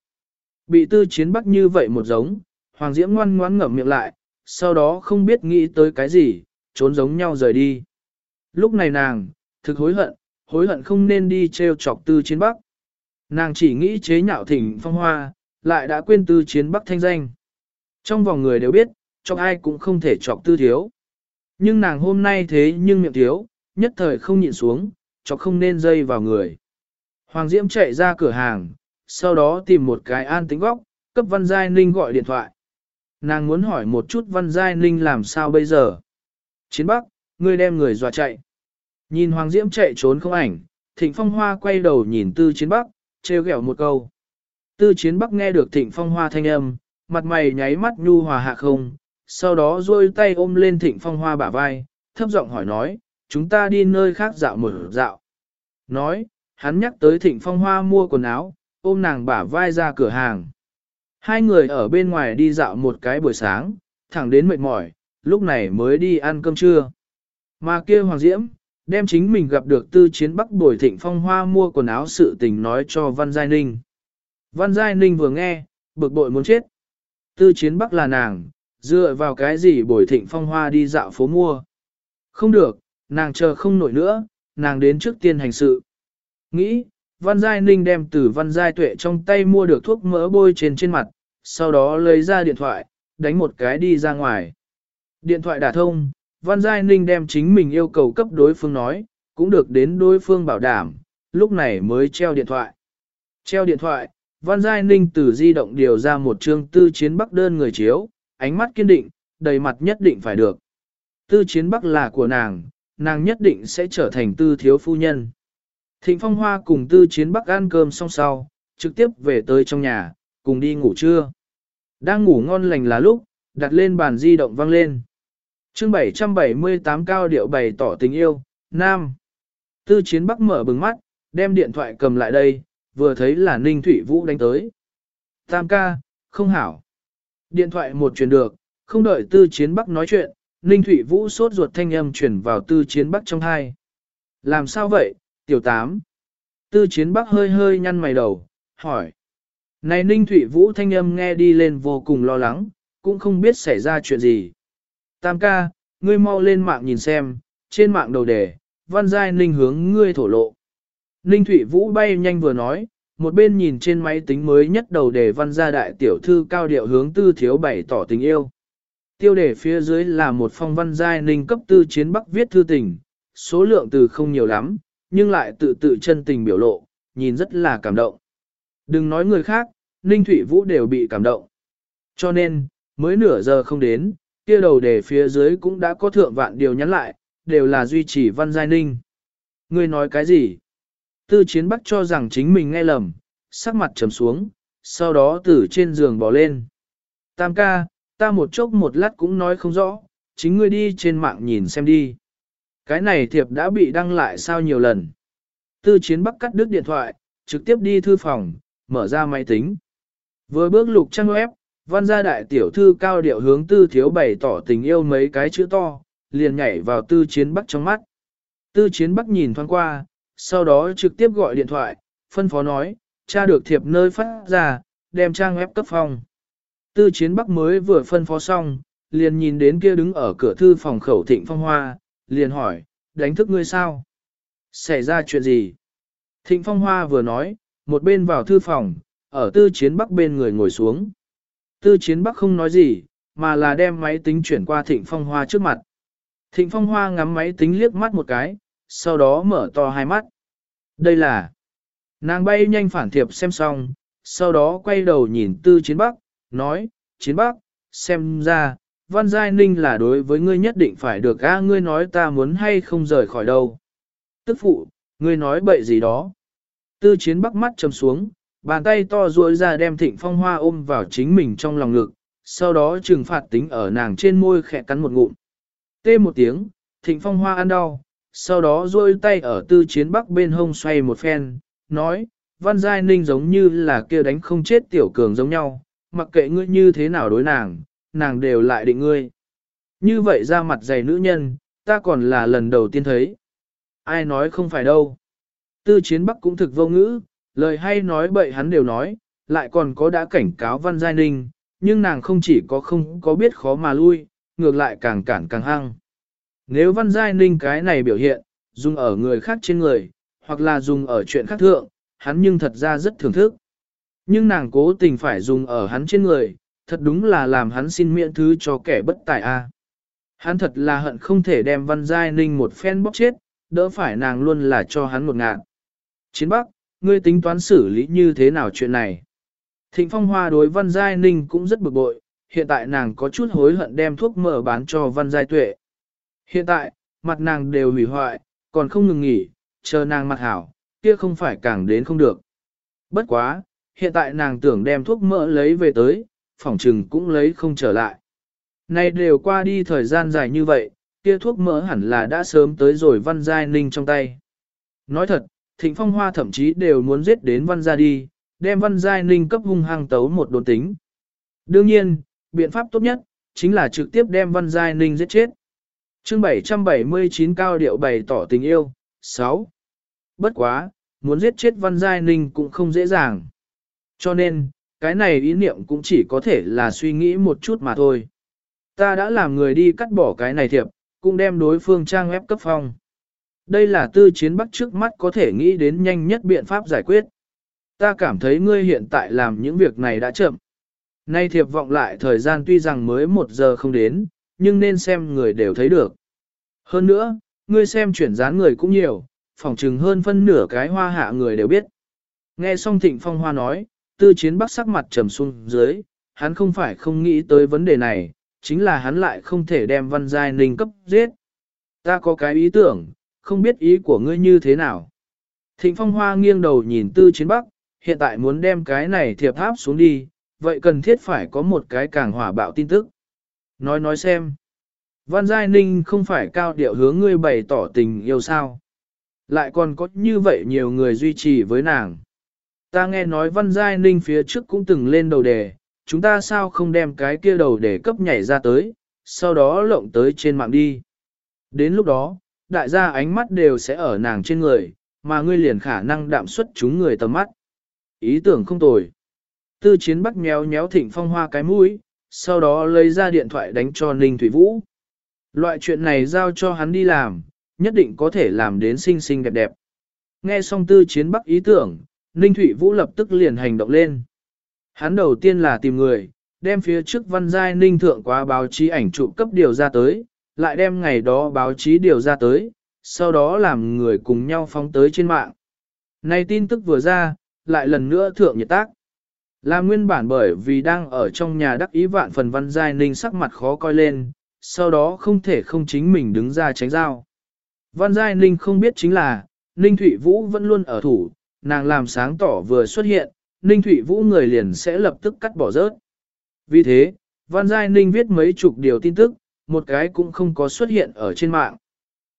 Bị tư chiến bắc như vậy một giống, Hoàng Diễm ngoan ngoãn ngậm miệng lại, sau đó không biết nghĩ tới cái gì, trốn giống nhau rời đi. Lúc này nàng, thực hối hận, hối hận không nên đi treo chọc tư chiến bắc. Nàng chỉ nghĩ chế nhạo thỉnh phong hoa, lại đã quên tư chiến bắc thanh danh. Trong vòng người đều biết, chọc ai cũng không thể chọc tư thiếu. Nhưng nàng hôm nay thế nhưng miệng thiếu, nhất thời không nhịn xuống, chọc không nên dây vào người. Hoàng Diễm chạy ra cửa hàng, sau đó tìm một cái an tính góc, cấp Văn Giai Ninh gọi điện thoại. Nàng muốn hỏi một chút Văn Giai Ninh làm sao bây giờ. Chiến Bắc, ngươi đem người dọa chạy. Nhìn Hoàng Diễm chạy trốn không ảnh, Thịnh Phong Hoa quay đầu nhìn Tư Chiến Bắc, trêu ghẹo một câu. Tư Chiến Bắc nghe được Thịnh Phong Hoa thanh âm, mặt mày nháy mắt nhu hòa hạ không, sau đó duỗi tay ôm lên Thịnh Phong Hoa bả vai, thấp giọng hỏi nói, chúng ta đi nơi khác dạo một dạo. Nói, hắn nhắc tới Thịnh Phong Hoa mua quần áo, ôm nàng bả vai ra cửa hàng. Hai người ở bên ngoài đi dạo một cái buổi sáng, thẳng đến mệt mỏi, lúc này mới đi ăn cơm trưa. Mà kia Hoàng Diễm, đem chính mình gặp được tư chiến bắc bồi thịnh phong hoa mua quần áo sự tình nói cho Văn Giai Ninh. Văn Giai Ninh vừa nghe, bực bội muốn chết. Tư chiến bắc là nàng, dựa vào cái gì bồi thịnh phong hoa đi dạo phố mua. Không được, nàng chờ không nổi nữa, nàng đến trước tiên hành sự. Nghĩ, Văn Giai Ninh đem từ Văn Giai Tuệ trong tay mua được thuốc mỡ bôi trên trên mặt, sau đó lấy ra điện thoại, đánh một cái đi ra ngoài. Điện thoại đả thông, Văn Giai Ninh đem chính mình yêu cầu cấp đối phương nói, cũng được đến đối phương bảo đảm, lúc này mới treo điện thoại. Treo điện thoại, Văn Giai Ninh từ di động điều ra một chương tư chiến bắc đơn người chiếu, ánh mắt kiên định, đầy mặt nhất định phải được. Tư chiến bắc là của nàng, nàng nhất định sẽ trở thành tư thiếu phu nhân. Thịnh Phong Hoa cùng tư chiến bắc ăn cơm xong sau, trực tiếp về tới trong nhà, cùng đi ngủ trưa. Đang ngủ ngon lành là lúc, đặt lên bàn di động vang lên. Chương 778 cao điệu bày tỏ tình yêu, Nam. Tư chiến bắc mở bừng mắt, đem điện thoại cầm lại đây, vừa thấy là Ninh Thủy Vũ đánh tới. Tam ca, không hảo. Điện thoại một truyền được, không đợi tư chiến bắc nói chuyện, Ninh Thủy Vũ sốt ruột thanh âm truyền vào tư chiến bắc trong hai. Làm sao vậy, tiểu tám? Tư chiến bắc hơi hơi nhăn mày đầu, hỏi. Này Ninh Thủy Vũ thanh âm nghe đi lên vô cùng lo lắng, cũng không biết xảy ra chuyện gì. Tam ca, ngươi mau lên mạng nhìn xem, trên mạng đầu đề, văn giai ninh hướng ngươi thổ lộ. Ninh Thụy Vũ bay nhanh vừa nói, một bên nhìn trên máy tính mới nhất đầu đề văn gia đại tiểu thư cao điệu hướng tư thiếu bày tỏ tình yêu. Tiêu đề phía dưới là một phong văn giai ninh cấp tư chiến bắc viết thư tình, số lượng từ không nhiều lắm, nhưng lại tự tự chân tình biểu lộ, nhìn rất là cảm động. Đừng nói người khác, Ninh Thụy Vũ đều bị cảm động. Cho nên, mới nửa giờ không đến, kia đầu đề phía dưới cũng đã có thượng vạn điều nhắn lại, đều là duy trì văn giai ninh. Ngươi nói cái gì? Tư chiến bắc cho rằng chính mình nghe lầm, sắc mặt trầm xuống, sau đó từ trên giường bỏ lên. Tam ca, ta một chốc một lát cũng nói không rõ, chính ngươi đi trên mạng nhìn xem đi. Cái này thiệp đã bị đăng lại sao nhiều lần. Tư chiến bắc cắt đứt điện thoại, trực tiếp đi thư phòng, mở ra máy tính. Vừa bước lục trang web, văn gia đại tiểu thư cao điệu hướng tư thiếu bày tỏ tình yêu mấy cái chữ to, liền nhảy vào tư chiến bắc trong mắt. Tư chiến bắc nhìn thoáng qua, sau đó trực tiếp gọi điện thoại, phân phó nói, cha được thiệp nơi phát ra, đem trang web cấp phòng. Tư chiến bắc mới vừa phân phó xong, liền nhìn đến kia đứng ở cửa thư phòng khẩu thịnh phong hoa, liền hỏi, đánh thức ngươi sao? Xảy ra chuyện gì? Thịnh phong hoa vừa nói, một bên vào thư phòng, ở tư chiến bắc bên người ngồi xuống. Tư chiến bắc không nói gì, mà là đem máy tính chuyển qua Thịnh Phong Hoa trước mặt. Thịnh Phong Hoa ngắm máy tính liếc mắt một cái, sau đó mở to hai mắt. Đây là... Nàng bay nhanh phản thiệp xem xong, sau đó quay đầu nhìn Tư Chiến Bắc, nói, Chiến Bắc, xem ra, Văn Giai Ninh là đối với ngươi nhất định phải được a ngươi nói ta muốn hay không rời khỏi đâu. Tức phụ, ngươi nói bậy gì đó. Tư Chiến Bắc mắt trầm xuống, bàn tay to duỗi ra đem Thịnh Phong Hoa ôm vào chính mình trong lòng ngực, sau đó trừng phạt tính ở nàng trên môi khẽ cắn một ngụm. Tê một tiếng, Thịnh Phong Hoa ăn đau, sau đó duỗi tay ở Tư Chiến Bắc bên hông xoay một phen, nói, Văn Giai Ninh giống như là kia đánh không chết tiểu cường giống nhau, mặc kệ ngươi như thế nào đối nàng, nàng đều lại định ngươi. Như vậy ra mặt dày nữ nhân, ta còn là lần đầu tiên thấy. Ai nói không phải đâu. Tư chiến bắc cũng thực vô ngữ, lời hay nói bậy hắn đều nói, lại còn có đã cảnh cáo Văn Giai Ninh, nhưng nàng không chỉ có không có biết khó mà lui, ngược lại càng cản càng hăng. Nếu Văn Giai Ninh cái này biểu hiện, dùng ở người khác trên người, hoặc là dùng ở chuyện khác thượng, hắn nhưng thật ra rất thưởng thức. Nhưng nàng cố tình phải dùng ở hắn trên người, thật đúng là làm hắn xin miễn thứ cho kẻ bất tài a. Hắn thật là hận không thể đem Văn Giai Ninh một phen bóc chết, đỡ phải nàng luôn là cho hắn một ngạn. Chiến Bắc, ngươi tính toán xử lý như thế nào chuyện này? Thịnh Phong Hoa đối Văn Giai Ninh cũng rất bực bội, hiện tại nàng có chút hối hận đem thuốc mở bán cho Văn Giai Tuệ. Hiện tại, mặt nàng đều hủy hoại, còn không ngừng nghỉ, chờ nàng mặt hảo, kia không phải càng đến không được. Bất quá, hiện tại nàng tưởng đem thuốc mỡ lấy về tới, phỏng trừng cũng lấy không trở lại. Này đều qua đi thời gian dài như vậy, kia thuốc mỡ hẳn là đã sớm tới rồi Văn Giai Ninh trong tay. Nói thật, Thịnh Phong Hoa thậm chí đều muốn giết đến Văn Gia đi, đem Văn Giai Ninh cấp hung hăng tấu một đồn tính. Đương nhiên, biện pháp tốt nhất, chính là trực tiếp đem Văn Giai Ninh giết chết chương 779 cao điệu bày tỏ tình yêu, 6. Bất quá, muốn giết chết Văn Giai Ninh cũng không dễ dàng. Cho nên, cái này ý niệm cũng chỉ có thể là suy nghĩ một chút mà thôi. Ta đã làm người đi cắt bỏ cái này thiệp, cũng đem đối phương trang web cấp phong. Đây là tư chiến bắc trước mắt có thể nghĩ đến nhanh nhất biện pháp giải quyết. Ta cảm thấy ngươi hiện tại làm những việc này đã chậm. Nay thiệp vọng lại thời gian tuy rằng mới một giờ không đến, nhưng nên xem người đều thấy được. Hơn nữa, ngươi xem chuyển dán người cũng nhiều, phỏng chừng hơn phân nửa cái hoa hạ người đều biết. Nghe xong thịnh phong hoa nói, tư chiến bắc sắc mặt trầm xuống dưới, hắn không phải không nghĩ tới vấn đề này, chính là hắn lại không thể đem văn giai ninh cấp giết. Ta có cái ý tưởng, không biết ý của ngươi như thế nào. Thịnh phong hoa nghiêng đầu nhìn tư chiến bắc, hiện tại muốn đem cái này thiệp tháp xuống đi, vậy cần thiết phải có một cái càng hỏa bạo tin tức. Nói nói xem. Văn Giai Ninh không phải cao điệu hướng ngươi bày tỏ tình yêu sao. Lại còn có như vậy nhiều người duy trì với nàng. Ta nghe nói Văn Giai Ninh phía trước cũng từng lên đầu đề, chúng ta sao không đem cái kia đầu đề cấp nhảy ra tới, sau đó lộng tới trên mạng đi. Đến lúc đó, đại gia ánh mắt đều sẽ ở nàng trên người, mà ngươi liền khả năng đạm xuất chúng người tầm mắt. Ý tưởng không tồi. Tư chiến bắc nhéo nhéo thịnh phong hoa cái mũi, sau đó lấy ra điện thoại đánh cho Ninh Thủy Vũ. Loại chuyện này giao cho hắn đi làm, nhất định có thể làm đến xinh xinh đẹp đẹp. Nghe xong tư chiến bắc ý tưởng, Ninh Thủy Vũ lập tức liền hành động lên. Hắn đầu tiên là tìm người, đem phía trước văn giai ninh thượng qua báo chí ảnh chụp cấp điều ra tới, lại đem ngày đó báo chí điều ra tới, sau đó làm người cùng nhau phóng tới trên mạng. Này tin tức vừa ra, lại lần nữa thượng nhiệt tác. Là nguyên bản bởi vì đang ở trong nhà đắc ý vạn phần văn giai ninh sắc mặt khó coi lên, sau đó không thể không chính mình đứng ra tránh giao. Văn giai ninh không biết chính là, ninh thủy vũ vẫn luôn ở thủ, nàng làm sáng tỏ vừa xuất hiện, ninh thủy vũ người liền sẽ lập tức cắt bỏ rớt. Vì thế, văn giai ninh viết mấy chục điều tin tức, một cái cũng không có xuất hiện ở trên mạng.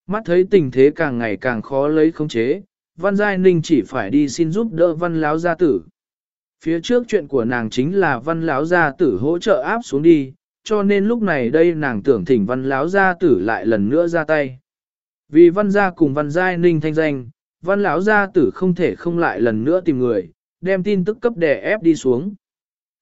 Mắt thấy tình thế càng ngày càng khó lấy khống chế, Văn Giai Ninh chỉ phải đi xin giúp đỡ Văn Láo Gia Tử. Phía trước chuyện của nàng chính là Văn lão Gia Tử hỗ trợ áp xuống đi, cho nên lúc này đây nàng tưởng thỉnh Văn lão Gia Tử lại lần nữa ra tay. Vì Văn Gia cùng Văn Giai Ninh thanh danh, Văn lão Gia Tử không thể không lại lần nữa tìm người, đem tin tức cấp đè ép đi xuống.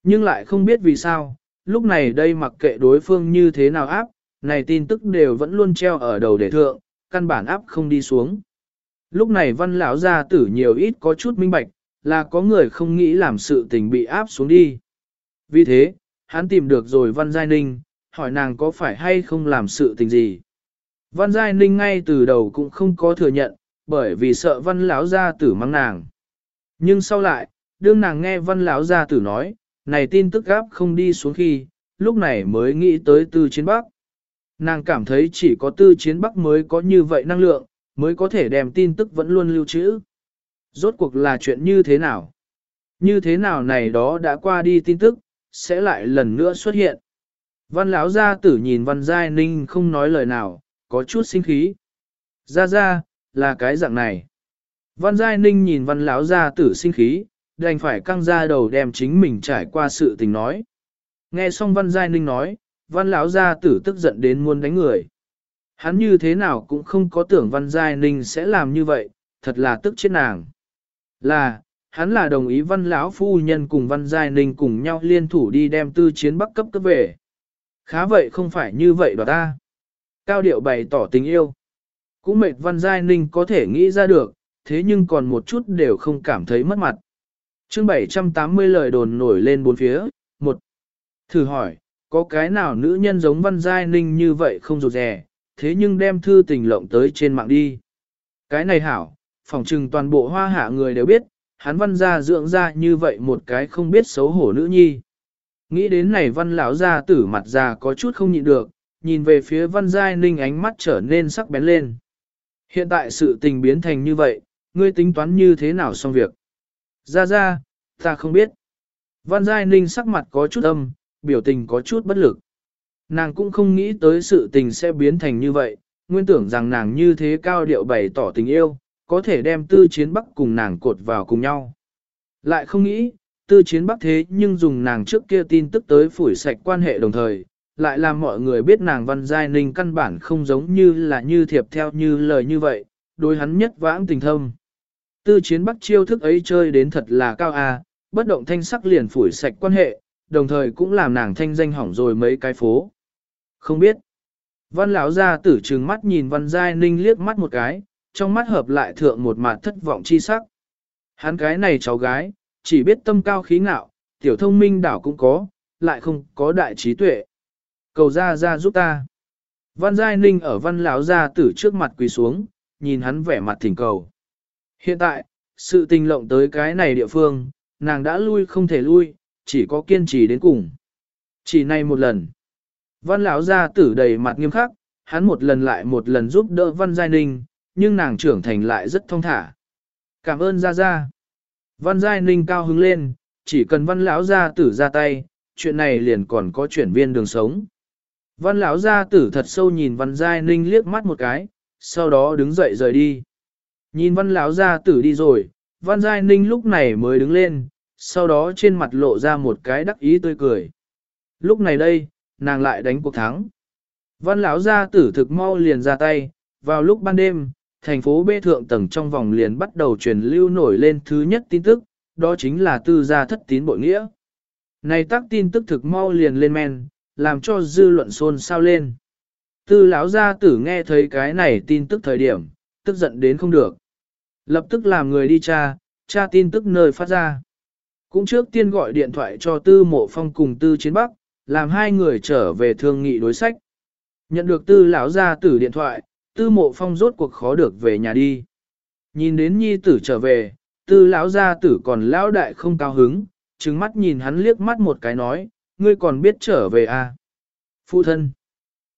Nhưng lại không biết vì sao, lúc này đây mặc kệ đối phương như thế nào áp, này tin tức đều vẫn luôn treo ở đầu để thượng, căn bản áp không đi xuống. Lúc này văn lão gia tử nhiều ít có chút minh bạch, là có người không nghĩ làm sự tình bị áp xuống đi. Vì thế, hắn tìm được rồi Văn Giai Ninh, hỏi nàng có phải hay không làm sự tình gì. Văn Giai Ninh ngay từ đầu cũng không có thừa nhận, bởi vì sợ Văn Lão gia tử mắng nàng. Nhưng sau lại, đương nàng nghe Văn Lão gia tử nói, này tin tức gáp không đi xuống khi, lúc này mới nghĩ tới Tư Chiến Bắc. Nàng cảm thấy chỉ có Tư Chiến Bắc mới có như vậy năng lượng, mới có thể đem tin tức vẫn luôn lưu trữ. Rốt cuộc là chuyện như thế nào? Như thế nào này đó đã qua đi tin tức, sẽ lại lần nữa xuất hiện. Văn lão gia tử nhìn văn giai ninh không nói lời nào, có chút sinh khí. Ra ra, là cái dạng này. Văn giai ninh nhìn văn lão gia tử sinh khí, đành phải căng ra đầu đem chính mình trải qua sự tình nói. Nghe xong văn giai ninh nói, văn lão gia tử tức giận đến muốn đánh người. Hắn như thế nào cũng không có tưởng văn giai ninh sẽ làm như vậy, thật là tức chết nàng. Là, hắn là đồng ý văn lão phu nhân cùng văn giai ninh cùng nhau liên thủ đi đem tư chiến bắc cấp cấp về. Khá vậy không phải như vậy đó ta. Cao điệu bày tỏ tình yêu. Cũng mệt văn giai ninh có thể nghĩ ra được, thế nhưng còn một chút đều không cảm thấy mất mặt. chương 780 lời đồn nổi lên bốn phía, một. Thử hỏi, có cái nào nữ nhân giống văn giai ninh như vậy không rụt rè, thế nhưng đem thư tình lộng tới trên mạng đi. Cái này hảo, phòng trừng toàn bộ hoa hạ người đều biết, hắn văn gia dưỡng ra như vậy một cái không biết xấu hổ nữ nhi. Nghĩ đến này văn lão gia tử mặt già có chút không nhịn được, nhìn về phía văn giai ninh ánh mắt trở nên sắc bén lên. Hiện tại sự tình biến thành như vậy, ngươi tính toán như thế nào xong việc? Ra ra, ta không biết. Văn giai ninh sắc mặt có chút âm, biểu tình có chút bất lực. Nàng cũng không nghĩ tới sự tình sẽ biến thành như vậy, nguyên tưởng rằng nàng như thế cao điệu bày tỏ tình yêu, có thể đem tư chiến bắc cùng nàng cột vào cùng nhau. Lại không nghĩ, tư chiến bắc thế nhưng dùng nàng trước kia tin tức tới phủi sạch quan hệ đồng thời, lại làm mọi người biết nàng văn giai ninh căn bản không giống như là như thiệp theo như lời như vậy, đối hắn nhất vãng tình thâm. Tư chiến bắc chiêu thức ấy chơi đến thật là cao a, bất động thanh sắc liền phủi sạch quan hệ, đồng thời cũng làm nàng thanh danh hỏng rồi mấy cái phố. Không biết. Văn lão ra tử trừng mắt nhìn văn giai ninh liếc mắt một cái, trong mắt hợp lại thượng một mặt thất vọng chi sắc. Hắn cái này cháu gái, chỉ biết tâm cao khí ngạo, tiểu thông minh đảo cũng có, lại không có đại trí tuệ. Cầu ra ra giúp ta. Văn Giai Ninh ở văn lão gia tử trước mặt quỳ xuống, nhìn hắn vẻ mặt thỉnh cầu. Hiện tại, sự tình lộng tới cái này địa phương, nàng đã lui không thể lui, chỉ có kiên trì đến cùng. Chỉ này một lần. Văn lão gia tử đầy mặt nghiêm khắc, hắn một lần lại một lần giúp đỡ Văn Giai Ninh, nhưng nàng trưởng thành lại rất thông thả. Cảm ơn Gia Gia. Văn Giai Ninh cao hứng lên, chỉ cần văn lão gia tử ra tay, chuyện này liền còn có chuyển viên đường sống. Văn lão gia tử thật sâu nhìn văn Giai Ninh liếc mắt một cái, sau đó đứng dậy rời đi. Nhìn văn lão gia tử đi rồi, văn Giai Ninh lúc này mới đứng lên, sau đó trên mặt lộ ra một cái đắc ý tươi cười. Lúc này đây, nàng lại đánh cuộc thắng. Văn lão gia tử thực mau liền ra tay, vào lúc ban đêm, thành phố B thượng tầng trong vòng liền bắt đầu truyền lưu nổi lên thứ nhất tin tức, đó chính là tư gia thất tín bội nghĩa. Này tác tin tức thực mau liền lên men, làm cho dư luận xôn xao lên. Tư lão gia tử nghe thấy cái này tin tức thời điểm, tức giận đến không được. Lập tức làm người đi tra, tra tin tức nơi phát ra. Cũng trước tiên gọi điện thoại cho tư mộ phong cùng tư chiến bắc, làm hai người trở về thương nghị đối sách. Nhận được tư lão gia tử điện thoại, tư mộ phong rốt cuộc khó được về nhà đi. Nhìn đến nhi tử trở về, tư lão gia tử còn lão đại không cao hứng, trừng mắt nhìn hắn liếc mắt một cái nói, ngươi còn biết trở về à? Phụ thân.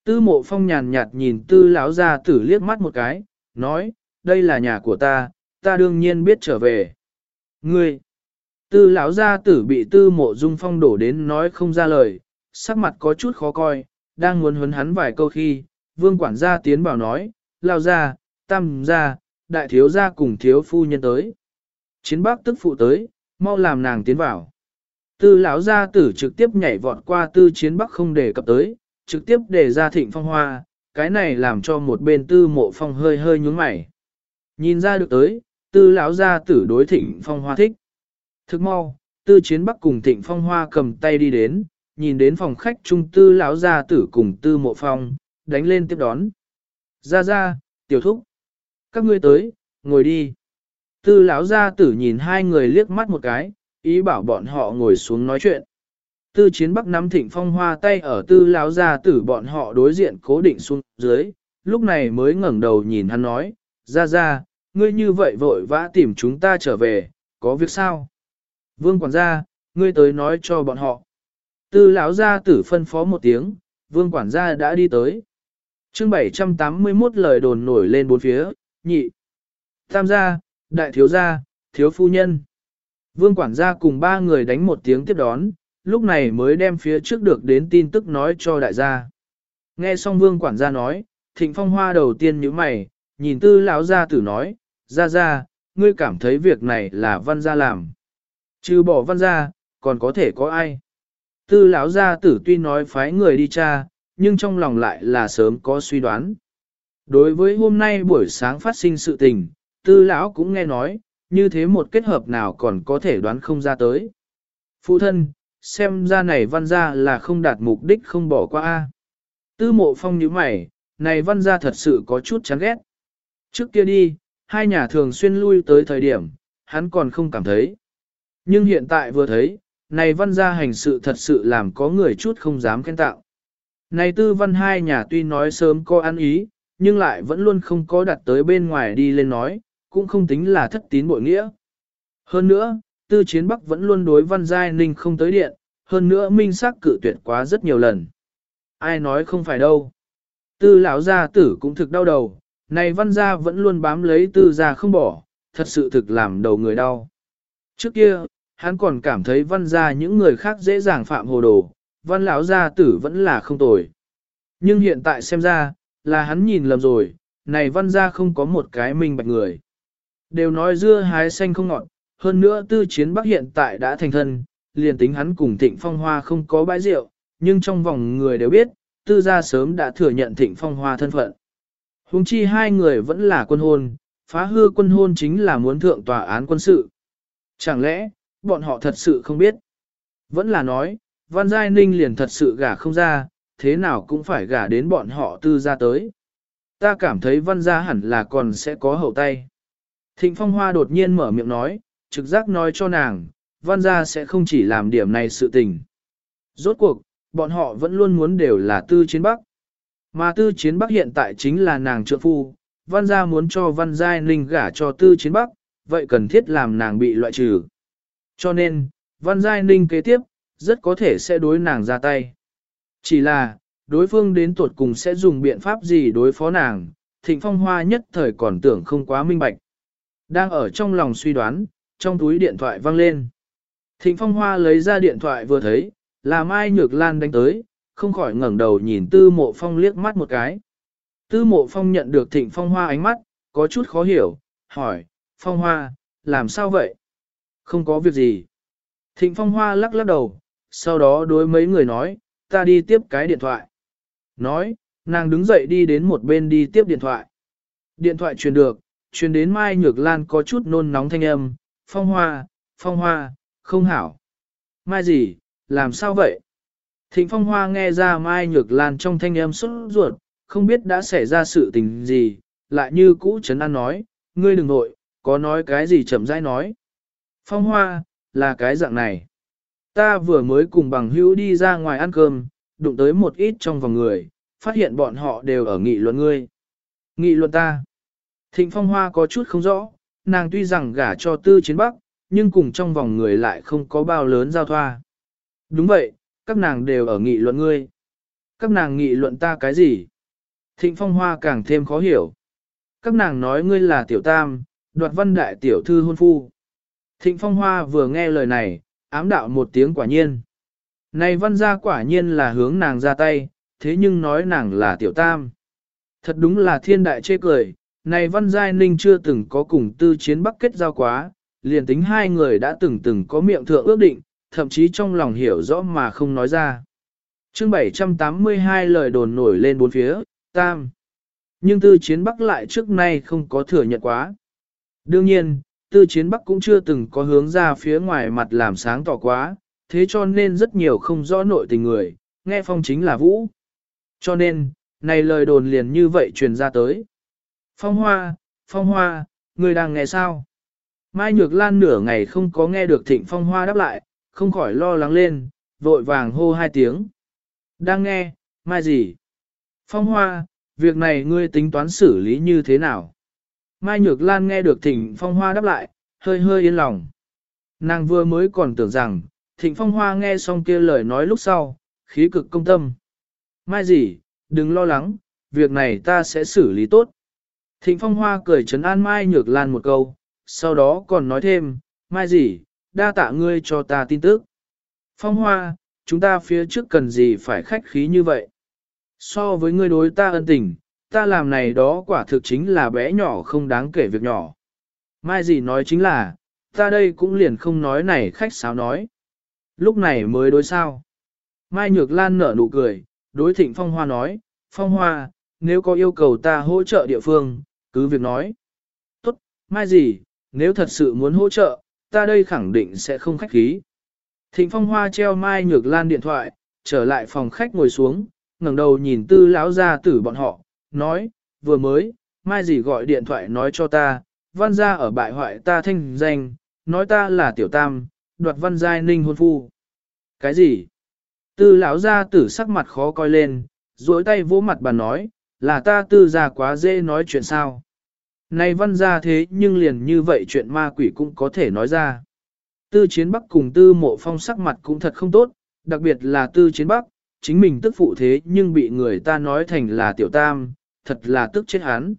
Tư mộ phong nhàn nhạt nhìn tư lão gia tử liếc mắt một cái, nói, đây là nhà của ta, ta đương nhiên biết trở về. Ngươi. Tư lão gia tử bị tư mộ dung phong đổ đến nói không ra lời, sắc mặt có chút khó coi, đang muốn huấn hắn vài câu khi, vương quản gia tiến vào nói, lao ra, tam ra, đại thiếu gia cùng thiếu phu nhân tới. Chiến bác tức phụ tới, mau làm nàng tiến vào. Tư lão gia tử trực tiếp nhảy vọt qua tư chiến bắc không để cập tới, trực tiếp để ra thịnh phong hoa, cái này làm cho một bên tư mộ phong hơi hơi nhúng mày. Nhìn ra được tới, tư lão gia tử đối thịnh phong hoa thích. Thức mau, tư chiến bắc cùng thịnh phong hoa cầm tay đi đến, nhìn đến phòng khách trung tư lão gia tử cùng tư mộ phong, đánh lên tiếp đón. Ra ra, tiểu thúc. Các ngươi tới, ngồi đi. Tư lão gia tử nhìn hai người liếc mắt một cái, ý bảo bọn họ ngồi xuống nói chuyện. Tư chiến bắc nắm thịnh phong hoa tay ở tư lão gia tử bọn họ đối diện cố định xuống dưới, lúc này mới ngẩng đầu nhìn hắn nói, ra ra, ngươi như vậy vội vã tìm chúng ta trở về, có việc sao? Vương quản gia, ngươi tới nói cho bọn họ. Tư lão gia tử phân phó một tiếng, vương quản gia đã đi tới chương 781 lời đồn nổi lên bốn phía, nhị. Tam gia, đại thiếu gia, thiếu phu nhân. Vương quản gia cùng ba người đánh một tiếng tiếp đón, lúc này mới đem phía trước được đến tin tức nói cho đại gia. Nghe xong vương quản gia nói, thịnh phong hoa đầu tiên như mày, nhìn tư lão gia tử nói, ra ra, ngươi cảm thấy việc này là văn gia làm. Trừ bỏ văn gia, còn có thể có ai. Tư lão gia tử tuy nói phái người đi tra, nhưng trong lòng lại là sớm có suy đoán. Đối với hôm nay buổi sáng phát sinh sự tình, tư lão cũng nghe nói, như thế một kết hợp nào còn có thể đoán không ra tới. Phụ thân, xem ra này văn gia là không đạt mục đích không bỏ qua. a. Tư mộ phong như mày, này văn gia thật sự có chút chán ghét. Trước kia đi, hai nhà thường xuyên lui tới thời điểm, hắn còn không cảm thấy. Nhưng hiện tại vừa thấy, này văn gia hành sự thật sự làm có người chút không dám khen tạo. Này tư văn hai nhà tuy nói sớm có ăn ý, nhưng lại vẫn luôn không có đặt tới bên ngoài đi lên nói, cũng không tính là thất tín bội nghĩa. Hơn nữa, tư chiến bắc vẫn luôn đối văn giai ninh không tới điện, hơn nữa minh xác cự tuyệt quá rất nhiều lần. Ai nói không phải đâu. Tư lão gia tử cũng thực đau đầu, này văn gia vẫn luôn bám lấy tư gia không bỏ, thật sự thực làm đầu người đau. Trước kia, hắn còn cảm thấy văn gia những người khác dễ dàng phạm hồ đồ, văn lão gia tử vẫn là không tồi. Nhưng hiện tại xem ra, là hắn nhìn lầm rồi, này văn gia không có một cái minh bạch người. Đều nói dưa hái xanh không ngọt, hơn nữa tư chiến bắc hiện tại đã thành thân, liền tính hắn cùng thịnh phong hoa không có bãi rượu, nhưng trong vòng người đều biết, tư gia sớm đã thừa nhận thịnh phong hoa thân phận. Hùng chi hai người vẫn là quân hôn, phá hư quân hôn chính là muốn thượng tòa án quân sự. Chẳng lẽ, bọn họ thật sự không biết? Vẫn là nói, Văn Giai Ninh liền thật sự gả không ra, thế nào cũng phải gả đến bọn họ tư ra tới. Ta cảm thấy Văn Gia hẳn là còn sẽ có hậu tay. Thịnh Phong Hoa đột nhiên mở miệng nói, trực giác nói cho nàng, Văn Gia sẽ không chỉ làm điểm này sự tình. Rốt cuộc, bọn họ vẫn luôn muốn đều là tư chiến bắc. Mà tư chiến bắc hiện tại chính là nàng trượng phu, Văn Gia muốn cho Văn Giai Ninh gả cho tư chiến bắc, vậy cần thiết làm nàng bị loại trừ. Cho nên, Văn Giai Ninh kế tiếp, rất có thể sẽ đối nàng ra tay. Chỉ là, đối phương đến tuột cùng sẽ dùng biện pháp gì đối phó nàng, thịnh phong hoa nhất thời còn tưởng không quá minh bạch. Đang ở trong lòng suy đoán, trong túi điện thoại vang lên. Thịnh phong hoa lấy ra điện thoại vừa thấy, là Mai Nhược Lan đánh tới, không khỏi ngẩng đầu nhìn tư mộ phong liếc mắt một cái. Tư mộ phong nhận được thịnh phong hoa ánh mắt, có chút khó hiểu, hỏi, phong hoa, làm sao vậy? Không có việc gì. Thịnh phong hoa lắc lắc đầu, sau đó đối mấy người nói, ta đi tiếp cái điện thoại. Nói, nàng đứng dậy đi đến một bên đi tiếp điện thoại. Điện thoại truyền được, truyền đến Mai Nhược Lan có chút nôn nóng thanh âm, phong hoa, phong hoa, không hảo. Mai gì, làm sao vậy? Thịnh phong hoa nghe ra Mai Nhược Lan trong thanh âm xuất ruột, không biết đã xảy ra sự tình gì, lại như cũ Trấn An nói, ngươi đừng nội, có nói cái gì chậm rãi nói. Phong hoa, là cái dạng này. Ta vừa mới cùng bằng hữu đi ra ngoài ăn cơm, đụng tới một ít trong vòng người, phát hiện bọn họ đều ở nghị luận ngươi. Nghị luận ta. Thịnh phong hoa có chút không rõ, nàng tuy rằng gả cho tư chiến bắc, nhưng cùng trong vòng người lại không có bao lớn giao thoa. Đúng vậy, các nàng đều ở nghị luận ngươi. Các nàng nghị luận ta cái gì? Thịnh phong hoa càng thêm khó hiểu. Các nàng nói ngươi là tiểu tam, đoạt văn đại tiểu thư hôn phu. Thịnh phong hoa vừa nghe lời này, ám đạo một tiếng quả nhiên. Này văn gia quả nhiên là hướng nàng ra tay, thế nhưng nói nàng là tiểu tam. Thật đúng là thiên đại chê cười, này văn giai ninh chưa từng có cùng tư chiến bắc kết giao quá, liền tính hai người đã từng từng có miệng thượng ước định, thậm chí trong lòng hiểu rõ mà không nói ra. chương 782 lời đồn nổi lên bốn phía, tam. Nhưng tư chiến bắc lại trước nay không có thừa nhận quá. Đương nhiên, tư chiến bắc cũng chưa từng có hướng ra phía ngoài mặt làm sáng tỏ quá, thế cho nên rất nhiều không rõ nội tình người, nghe phong chính là vũ. Cho nên, này lời đồn liền như vậy truyền ra tới. Phong hoa, phong hoa, người đang nghe sao? Mai Nhược Lan nửa ngày không có nghe được thịnh phong hoa đáp lại, không khỏi lo lắng lên, vội vàng hô hai tiếng. Đang nghe, mai gì? Phong hoa, việc này ngươi tính toán xử lý như thế nào? Mai Nhược Lan nghe được Thịnh Phong Hoa đáp lại, hơi hơi yên lòng. Nàng vừa mới còn tưởng rằng, Thịnh Phong Hoa nghe xong kia lời nói lúc sau, khí cực công tâm. Mai gì, đừng lo lắng, việc này ta sẽ xử lý tốt. Thịnh Phong Hoa cười trấn an Mai Nhược Lan một câu, sau đó còn nói thêm, Mai gì, đa tạ ngươi cho ta tin tức. Phong Hoa, chúng ta phía trước cần gì phải khách khí như vậy? So với ngươi đối ta ân tình, ta làm này đó quả thực chính là bé nhỏ không đáng kể việc nhỏ. Mai gì nói chính là, ta đây cũng liền không nói này khách sáo nói. Lúc này mới đối sao. Mai Nhược Lan nở nụ cười, đối thịnh Phong Hoa nói, Phong Hoa, nếu có yêu cầu ta hỗ trợ địa phương, cứ việc nói. Tốt, Mai gì, nếu thật sự muốn hỗ trợ, ta đây khẳng định sẽ không khách khí. Thịnh Phong Hoa treo Mai Nhược Lan điện thoại, trở lại phòng khách ngồi xuống, ngẩng đầu nhìn tư lão gia tử bọn họ, nói, vừa mới, Mai gì gọi điện thoại nói cho ta, văn gia ở bại hoại ta thanh danh, nói ta là tiểu tam, đoạt văn giai ninh hôn phu. Cái gì? Tư lão gia tử sắc mặt khó coi lên, duỗi tay vỗ mặt bà nói, là ta tư gia quá dễ nói chuyện sao. Này văn gia thế nhưng liền như vậy chuyện ma quỷ cũng có thể nói ra. Tư chiến bắc cùng tư mộ phong sắc mặt cũng thật không tốt, đặc biệt là tư chiến bắc, chính mình tức phụ thế nhưng bị người ta nói thành là tiểu tam, thật là tức chết hắn.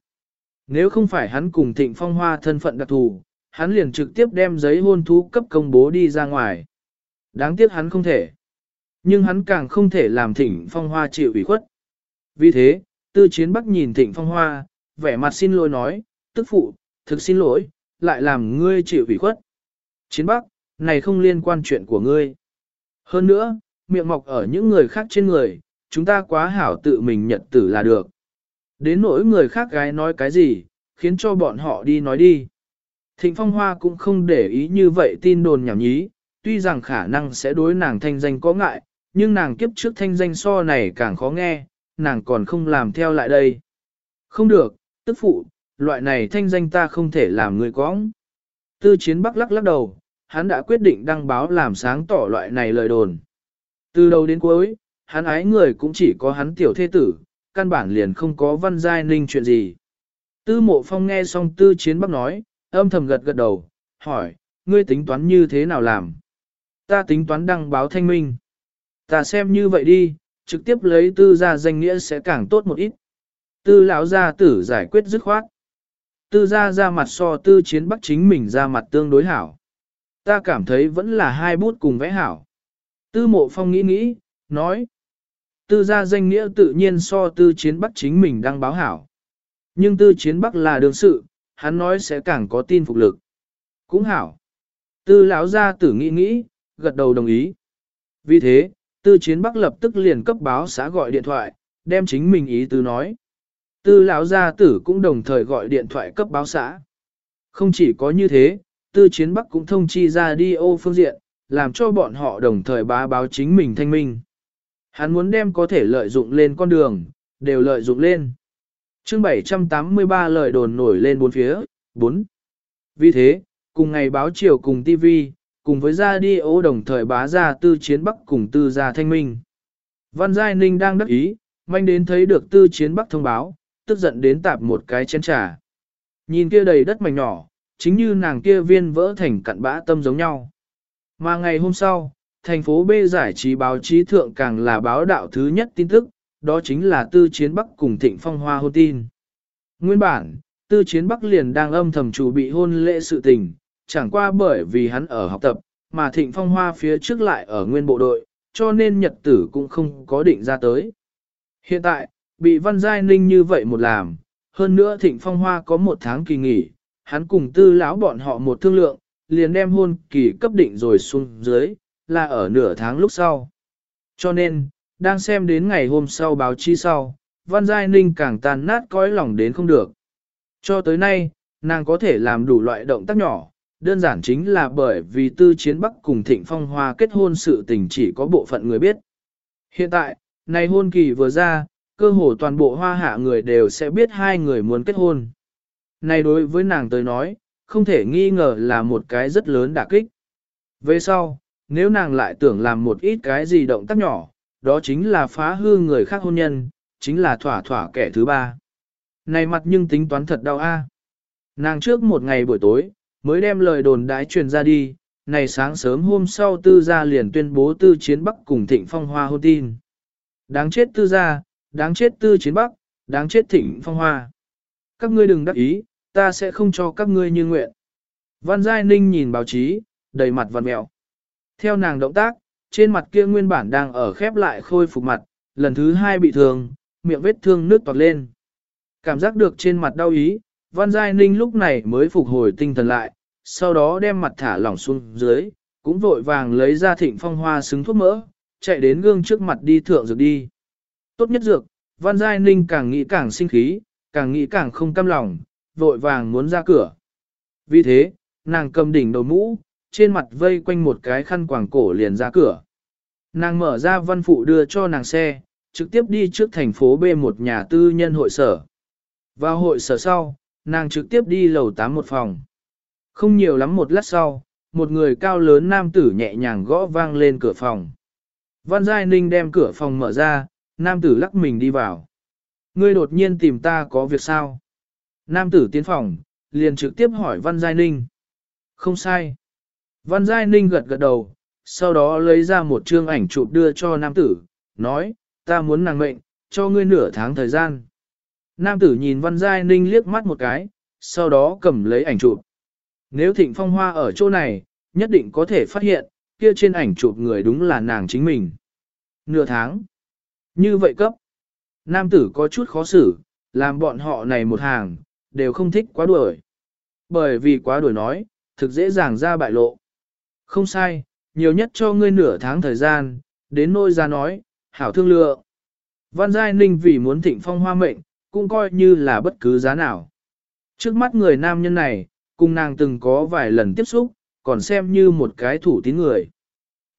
Nếu không phải hắn cùng thịnh phong hoa thân phận đặc thù, hắn liền trực tiếp đem giấy hôn thú cấp công bố đi ra ngoài. Đáng tiếc hắn không thể. Nhưng hắn càng không thể làm thịnh phong hoa chịu ủy khuất. Vì thế, tư chiến bắc nhìn thịnh phong hoa, vẻ mặt xin lỗi nói, tức phụ, thực xin lỗi, lại làm ngươi chịu ủy khuất. Chiến bắc, này không liên quan chuyện của ngươi. Hơn nữa, miệng mọc ở những người khác trên người, chúng ta quá hảo tự mình nhận tử là được. Đến nỗi người khác gái nói cái gì, khiến cho bọn họ đi nói đi. Thịnh Phong Hoa cũng không để ý như vậy tin đồn nhảm nhí, tuy rằng khả năng sẽ đối nàng thanh danh có ngại, nhưng nàng kiếp trước thanh danh so này càng khó nghe, nàng còn không làm theo lại đây. Không được, tức phụ, loại này thanh danh ta không thể làm người cóng. Tư chiến bắc lắc lắc đầu, hắn đã quyết định đăng báo làm sáng tỏ loại này lời đồn. Từ đầu đến cuối, hắn ái người cũng chỉ có hắn tiểu thế tử, căn bản liền không có văn giai ninh chuyện gì. Tư mộ phong nghe xong tư chiến bắc nói, âm thầm gật gật đầu, hỏi, ngươi tính toán như thế nào làm? Ta tính toán đăng báo thanh minh. Ta xem như vậy đi, trực tiếp lấy tư gia danh nghĩa sẽ càng tốt một ít. Tư lão gia tử giải quyết dứt khoát. Tư gia ra mặt so tư chiến bắc chính mình ra mặt tương đối hảo. Ta cảm thấy vẫn là hai bút cùng vẽ hảo. Tư mộ phong nghĩ nghĩ, nói. Tư gia danh nghĩa tự nhiên so tư chiến bắc chính mình đang báo hảo. Nhưng tư chiến bắc là đương sự, hắn nói sẽ càng có tin phục lực. Cũng hảo. Tư lão gia tử nghĩ nghĩ, gật đầu đồng ý. Vì thế, tư chiến bắc lập tức liền cấp báo xã gọi điện thoại, đem chính mình ý tứ nói. Tư lão gia tử cũng đồng thời gọi điện thoại cấp báo xã. Không chỉ có như thế, tư chiến bắc cũng thông chi ra đi ô phương diện, làm cho bọn họ đồng thời bá báo chính mình thanh minh. Hắn muốn đem có thể lợi dụng lên con đường, đều lợi dụng lên. chương 783 lời đồn nổi lên bốn phía, 4. Vì thế, cùng ngày báo chiều cùng TV, cùng với ra đi ô đồng thời bá ra tư chiến bắc cùng tư gia thanh minh. Văn Giai Ninh đang đắc ý, manh đến thấy được tư chiến bắc thông báo, tức giận đến tạp một cái chén trà. Nhìn kia đầy đất mảnh nhỏ, chính như nàng kia viên vỡ thành cặn bã tâm giống nhau. Mà ngày hôm sau, thành phố B giải trí báo chí thượng càng là báo đạo thứ nhất tin tức, đó chính là Tư Chiến Bắc cùng Thịnh Phong Hoa hôn tin. Nguyên bản, Tư Chiến Bắc liền đang âm thầm chủ bị hôn lễ sự tình, chẳng qua bởi vì hắn ở học tập, mà Thịnh Phong Hoa phía trước lại ở nguyên bộ đội, cho nên nhật tử cũng không có định ra tới. Hiện tại, bị Văn Giai Ninh như vậy một làm, hơn nữa Thịnh Phong Hoa có một tháng kỳ nghỉ, hắn cùng tư lão bọn họ một thương lượng, liền đem hôn kỳ cấp định rồi xuống dưới, là ở nửa tháng lúc sau. Cho nên, đang xem đến ngày hôm sau báo chí sau, Văn Giai Ninh càng tàn nát cõi lòng đến không được. Cho tới nay, nàng có thể làm đủ loại động tác nhỏ, đơn giản chính là bởi vì tư chiến bắc cùng thịnh phong hoa kết hôn sự tình chỉ có bộ phận người biết. Hiện tại, này hôn kỳ vừa ra, cơ hồ toàn bộ hoa hạ người đều sẽ biết hai người muốn kết hôn. Này đối với nàng tới nói, không thể nghi ngờ là một cái rất lớn đả kích. Về sau, nếu nàng lại tưởng làm một ít cái gì động tác nhỏ, đó chính là phá hư người khác hôn nhân, chính là thỏa thỏa kẻ thứ ba. Này mặt nhưng tính toán thật đau a. Nàng trước một ngày buổi tối, mới đem lời đồn đãi truyền ra đi, này sáng sớm hôm sau tư gia liền tuyên bố tư chiến bắc cùng thịnh phong hoa hôn tin. Đáng chết tư gia, đáng chết tư chiến bắc, đáng chết thịnh phong hoa. Các ngươi đừng đắc ý, ta sẽ không cho các ngươi như nguyện. Văn Giai Ninh nhìn báo chí, đầy mặt văn mẹo. Theo nàng động tác, trên mặt kia nguyên bản đang ở khép lại khôi phục mặt, lần thứ hai bị thương, miệng vết thương nước toạt lên. Cảm giác được trên mặt đau ý, Văn Giai Ninh lúc này mới phục hồi tinh thần lại, sau đó đem mặt thả lỏng xuống dưới, cũng vội vàng lấy ra thịnh phong hoa xứng thuốc mỡ, chạy đến gương trước mặt đi thượng dược đi. Tốt nhất dược, Văn Giai Ninh càng nghĩ càng sinh khí, càng nghĩ càng không cam lòng, vội vàng muốn ra cửa. Vì thế, nàng cầm đỉnh đầu mũ, trên mặt vây quanh một cái khăn quàng cổ liền ra cửa. Nàng mở ra văn phụ đưa cho nàng xe, trực tiếp đi trước thành phố B một nhà tư nhân hội sở. Vào hội sở sau, nàng trực tiếp đi lầu 8 một phòng. Không nhiều lắm một lát sau, một người cao lớn nam tử nhẹ nhàng gõ vang lên cửa phòng. Văn Giai Ninh đem cửa phòng mở ra, nam tử lắc mình đi vào. Ngươi đột nhiên tìm ta có việc sao? Nam tử tiến phòng, liền trực tiếp hỏi Văn Giai Ninh. Không sai. Văn Giai Ninh gật gật đầu, sau đó lấy ra một chương ảnh chụp đưa cho nam tử, nói, ta muốn nàng mệnh, cho ngươi nửa tháng thời gian. Nam tử nhìn Văn Giai Ninh liếc mắt một cái, sau đó cầm lấy ảnh chụp. Nếu Thịnh Phong Hoa ở chỗ này, nhất định có thể phát hiện, kia trên ảnh chụp người đúng là nàng chính mình. Nửa tháng. Như vậy cấp. Nam tử có chút khó xử, làm bọn họ này một hàng, đều không thích quá đuổi. Bởi vì quá đuổi nói, thực dễ dàng ra bại lộ. Không sai, nhiều nhất cho ngươi nửa tháng thời gian, đến nôi ra nói, hảo thương lượng. Văn Giai Ninh vì muốn thịnh phong hoa mệnh, cũng coi như là bất cứ giá nào. Trước mắt người nam nhân này, cùng nàng từng có vài lần tiếp xúc, còn xem như một cái thủ tín người.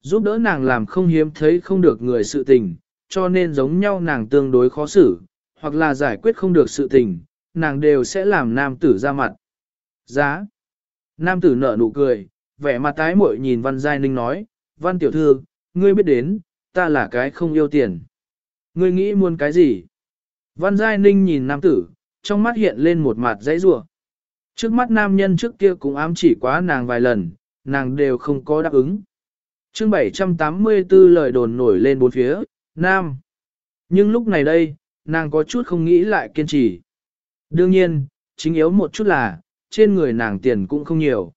Giúp đỡ nàng làm không hiếm thấy không được người sự tình, cho nên giống nhau nàng tương đối khó xử, hoặc là giải quyết không được sự tình, nàng đều sẽ làm nam tử ra mặt. Giá. Nam tử nở nụ cười, vẻ mặt tái muội nhìn Văn Giai Ninh nói, Văn tiểu thư, ngươi biết đến, ta là cái không yêu tiền. Ngươi nghĩ muốn cái gì? Văn Giai Ninh nhìn nam tử, trong mắt hiện lên một mặt dãy rủa. Trước mắt nam nhân trước kia cũng ám chỉ quá nàng vài lần, nàng đều không có đáp ứng. chương 784 lời đồn nổi lên bốn phía, nam. Nhưng lúc này đây, nàng có chút không nghĩ lại kiên trì. Đương nhiên, chính yếu một chút là, trên người nàng tiền cũng không nhiều.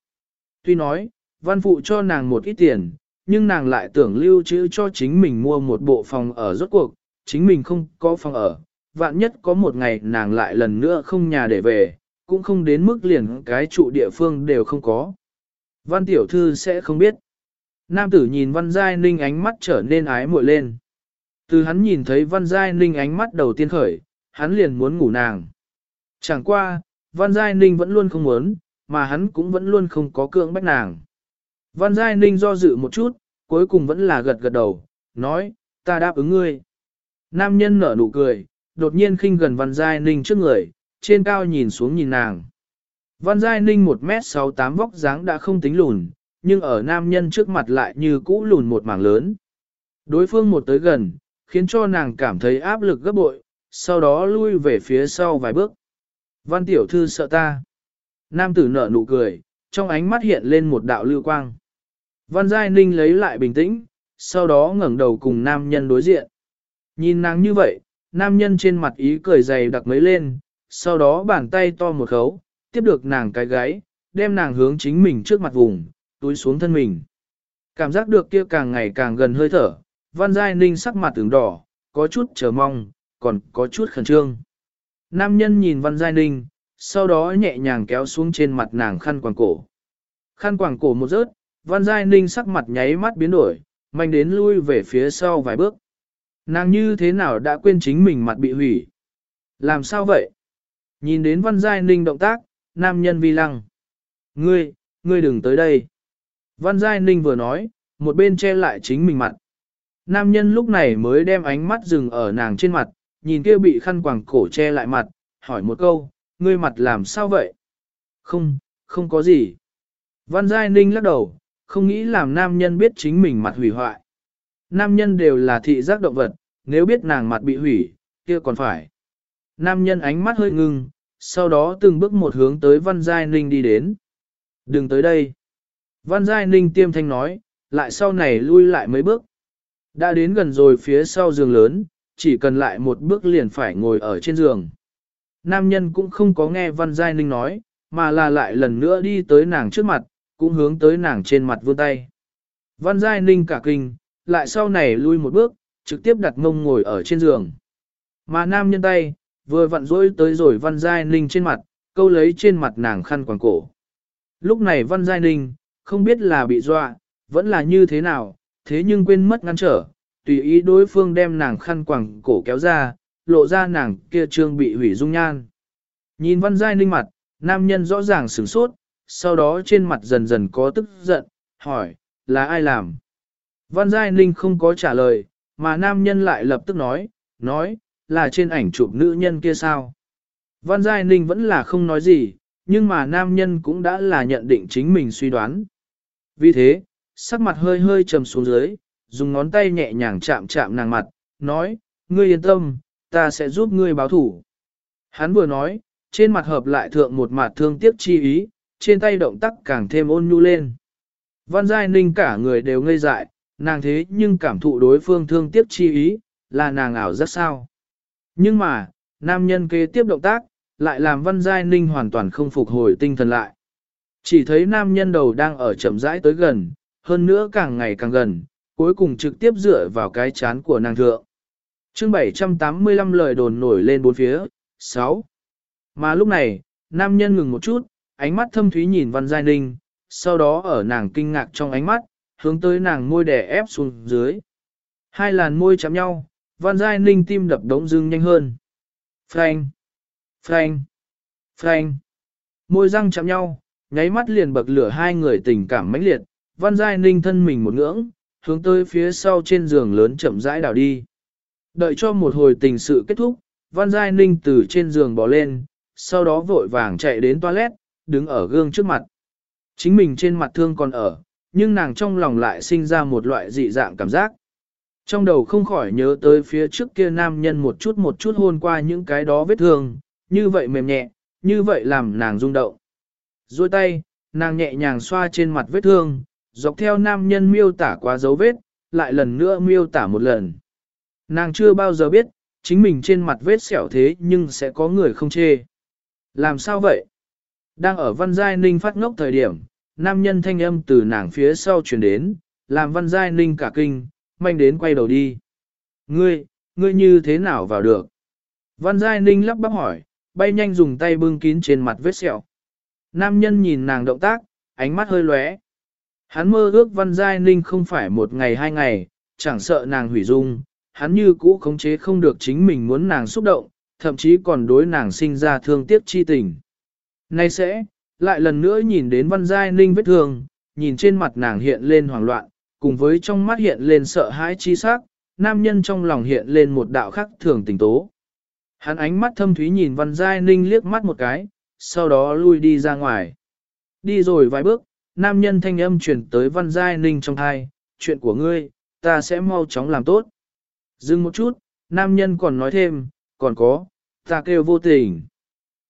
Tuy nói, văn phụ cho nàng một ít tiền, nhưng nàng lại tưởng lưu trữ cho chính mình mua một bộ phòng ở rốt cuộc, chính mình không có phòng ở. Vạn nhất có một ngày nàng lại lần nữa không nhà để về, cũng không đến mức liền cái trụ địa phương đều không có. Văn tiểu thư sẽ không biết. Nam tử nhìn văn giai ninh ánh mắt trở nên ái muội lên. Từ hắn nhìn thấy văn giai ninh ánh mắt đầu tiên khởi, hắn liền muốn ngủ nàng. Chẳng qua, văn giai ninh vẫn luôn không muốn, mà hắn cũng vẫn luôn không có cưỡng bách nàng. Văn giai ninh do dự một chút, cuối cùng vẫn là gật gật đầu, nói, ta đáp ứng ngươi. Nam nhân nở nụ cười, đột nhiên khinh gần văn giai ninh trước người, trên cao nhìn xuống nhìn nàng. Văn Giai Ninh 1m68 vóc dáng đã không tính lùn, nhưng ở nam nhân trước mặt lại như cũ lùn một mảng lớn. Đối phương một tới gần, khiến cho nàng cảm thấy áp lực gấp bội, sau đó lui về phía sau vài bước. Văn tiểu thư sợ ta. Nam tử nở nụ cười, trong ánh mắt hiện lên một đạo lưu quang. Văn Giai Ninh lấy lại bình tĩnh, sau đó ngẩng đầu cùng nam nhân đối diện. Nhìn nàng như vậy, nam nhân trên mặt ý cười dày đặc mấy lên, sau đó bàn tay to một khấu, tiếp được nàng cái gáy, đem nàng hướng chính mình trước mặt vùng, túi xuống thân mình. Cảm giác được kia càng ngày càng gần hơi thở, Văn Giai Ninh sắc mặt tưởng đỏ, có chút chờ mong, còn có chút khẩn trương. Nam nhân nhìn Văn Giai Ninh, sau đó nhẹ nhàng kéo xuống trên mặt nàng khăn quàng cổ. Khăn quàng cổ một rớt, Văn Giai Ninh sắc mặt nháy mắt biến đổi, mạnh đến lui về phía sau vài bước. Nàng như thế nào đã quên chính mình mặt bị hủy? Làm sao vậy? Nhìn đến Văn Giai Ninh động tác, nam nhân vi lăng. Ngươi, ngươi đừng tới đây. Văn Giai Ninh vừa nói, một bên che lại chính mình mặt. Nam nhân lúc này mới đem ánh mắt dừng ở nàng trên mặt, nhìn kia bị khăn quàng cổ che lại mặt, hỏi một câu, ngươi mặt làm sao vậy? Không, không có gì. Văn Giai Ninh lắc đầu, không nghĩ làm nam nhân biết chính mình mặt hủy hoại. Nam nhân đều là thị giác động vật, nếu biết nàng mặt bị hủy, kia còn phải. Nam nhân ánh mắt hơi ngưng, sau đó từng bước một hướng tới Văn Giai Ninh đi đến. Đừng tới đây. Văn Giai Ninh tiêm thanh nói, lại sau này lui lại mấy bước. Đã đến gần rồi phía sau giường lớn, chỉ cần lại một bước liền phải ngồi ở trên giường. Nam nhân cũng không có nghe Văn Giai Ninh nói, mà là lại lần nữa đi tới nàng trước mặt, cũng hướng tới nàng trên mặt vươn tay. Văn Giai Ninh cả kinh, lại sau này lui một bước, trực tiếp đặt mông ngồi ở trên giường. Mà nam nhân tay, vừa vặn rỗi tới rồi Văn Giai Ninh trên mặt, câu lấy trên mặt nàng khăn quàng cổ. Lúc này Văn Giai Ninh, không biết là bị dọa, vẫn là như thế nào, thế nhưng quên mất ngăn trở, tùy ý đối phương đem nàng khăn quàng cổ kéo ra, lộ ra nàng kia trương bị hủy dung nhan. Nhìn Văn Giai Ninh mặt, nam nhân rõ ràng sửng sốt, sau đó trên mặt dần dần có tức giận, hỏi, là ai làm? Văn Giai Ninh không có trả lời, mà nam nhân lại lập tức nói, nói, là trên ảnh chụp nữ nhân kia sao? Văn Giai Ninh vẫn là không nói gì, nhưng mà nam nhân cũng đã là nhận định chính mình suy đoán. Vì thế, sắc mặt hơi hơi trầm xuống dưới, dùng ngón tay nhẹ nhàng chạm chạm nàng mặt, nói, ngươi yên tâm, ta sẽ giúp ngươi báo thủ. Hắn vừa nói, trên mặt hợp lại thượng một mặt thương tiếc chi ý, trên tay động tác càng thêm ôn nhu lên. Văn Giai Ninh cả người đều ngây dại, nàng thế nhưng cảm thụ đối phương thương tiếc chi ý, là nàng ảo rất sao. Nhưng mà, nam nhân kế tiếp động tác, lại làm Văn Giai Ninh hoàn toàn không phục hồi tinh thần lại. Chỉ thấy nam nhân đầu đang ở chậm rãi tới gần, hơn nữa càng ngày càng gần, cuối cùng trực tiếp dựa vào cái chán của nàng thượng chương 785 lời đồn nổi lên bốn phía, 6. Mà lúc này, nam nhân ngừng một chút, ánh mắt thâm thúy nhìn Văn Giai Ninh, sau đó ở nàng kinh ngạc trong ánh mắt, hướng tới nàng môi đè ép xuống dưới. Hai làn môi chạm nhau, Văn Giai Ninh tim đập đống dưng nhanh hơn. Frank! Frank! Frank! Môi răng chạm nhau, nháy mắt liền bậc lửa hai người tình cảm mãnh liệt, Văn Giai Ninh thân mình một ngưỡng, hướng tới phía sau trên giường lớn chậm rãi đảo đi. Đợi cho một hồi tình sự kết thúc, Văn Giai Ninh từ trên giường bỏ lên, sau đó vội vàng chạy đến toilet, đứng ở gương trước mặt. Chính mình trên mặt thương còn ở, nhưng nàng trong lòng lại sinh ra một loại dị dạng cảm giác. Trong đầu không khỏi nhớ tới phía trước kia nam nhân một chút một chút hôn qua những cái đó vết thương, như vậy mềm nhẹ, như vậy làm nàng rung động. Rồi tay, nàng nhẹ nhàng xoa trên mặt vết thương, dọc theo nam nhân miêu tả qua dấu vết, lại lần nữa miêu tả một lần. Nàng chưa bao giờ biết, chính mình trên mặt vết sẹo thế nhưng sẽ có người không chê. Làm sao vậy? Đang ở văn giai ninh phát ngốc thời điểm, nam nhân thanh âm từ nàng phía sau truyền đến, làm văn giai ninh cả kinh, manh đến quay đầu đi. Ngươi, ngươi như thế nào vào được? Văn giai ninh lắp bắp hỏi, bay nhanh dùng tay bưng kín trên mặt vết sẹo. Nam nhân nhìn nàng động tác, ánh mắt hơi lóe. Hắn mơ ước văn giai ninh không phải một ngày hai ngày, chẳng sợ nàng hủy dung, hắn như cũ khống chế không được chính mình muốn nàng xúc động, thậm chí còn đối nàng sinh ra thương tiếc chi tình. Nay sẽ, lại lần nữa nhìn đến văn giai ninh vết thương, nhìn trên mặt nàng hiện lên hoảng loạn, cùng với trong mắt hiện lên sợ hãi chi sắc, nam nhân trong lòng hiện lên một đạo khắc thường tình tố. Hắn ánh mắt thâm thúy nhìn văn giai ninh liếc mắt một cái, sau đó lui đi ra ngoài. Đi rồi vài bước, nam nhân thanh âm chuyển tới văn giai ninh trong thai, chuyện của ngươi, ta sẽ mau chóng làm tốt. Dừng một chút, nam nhân còn nói thêm, còn có, ta kêu vô tình.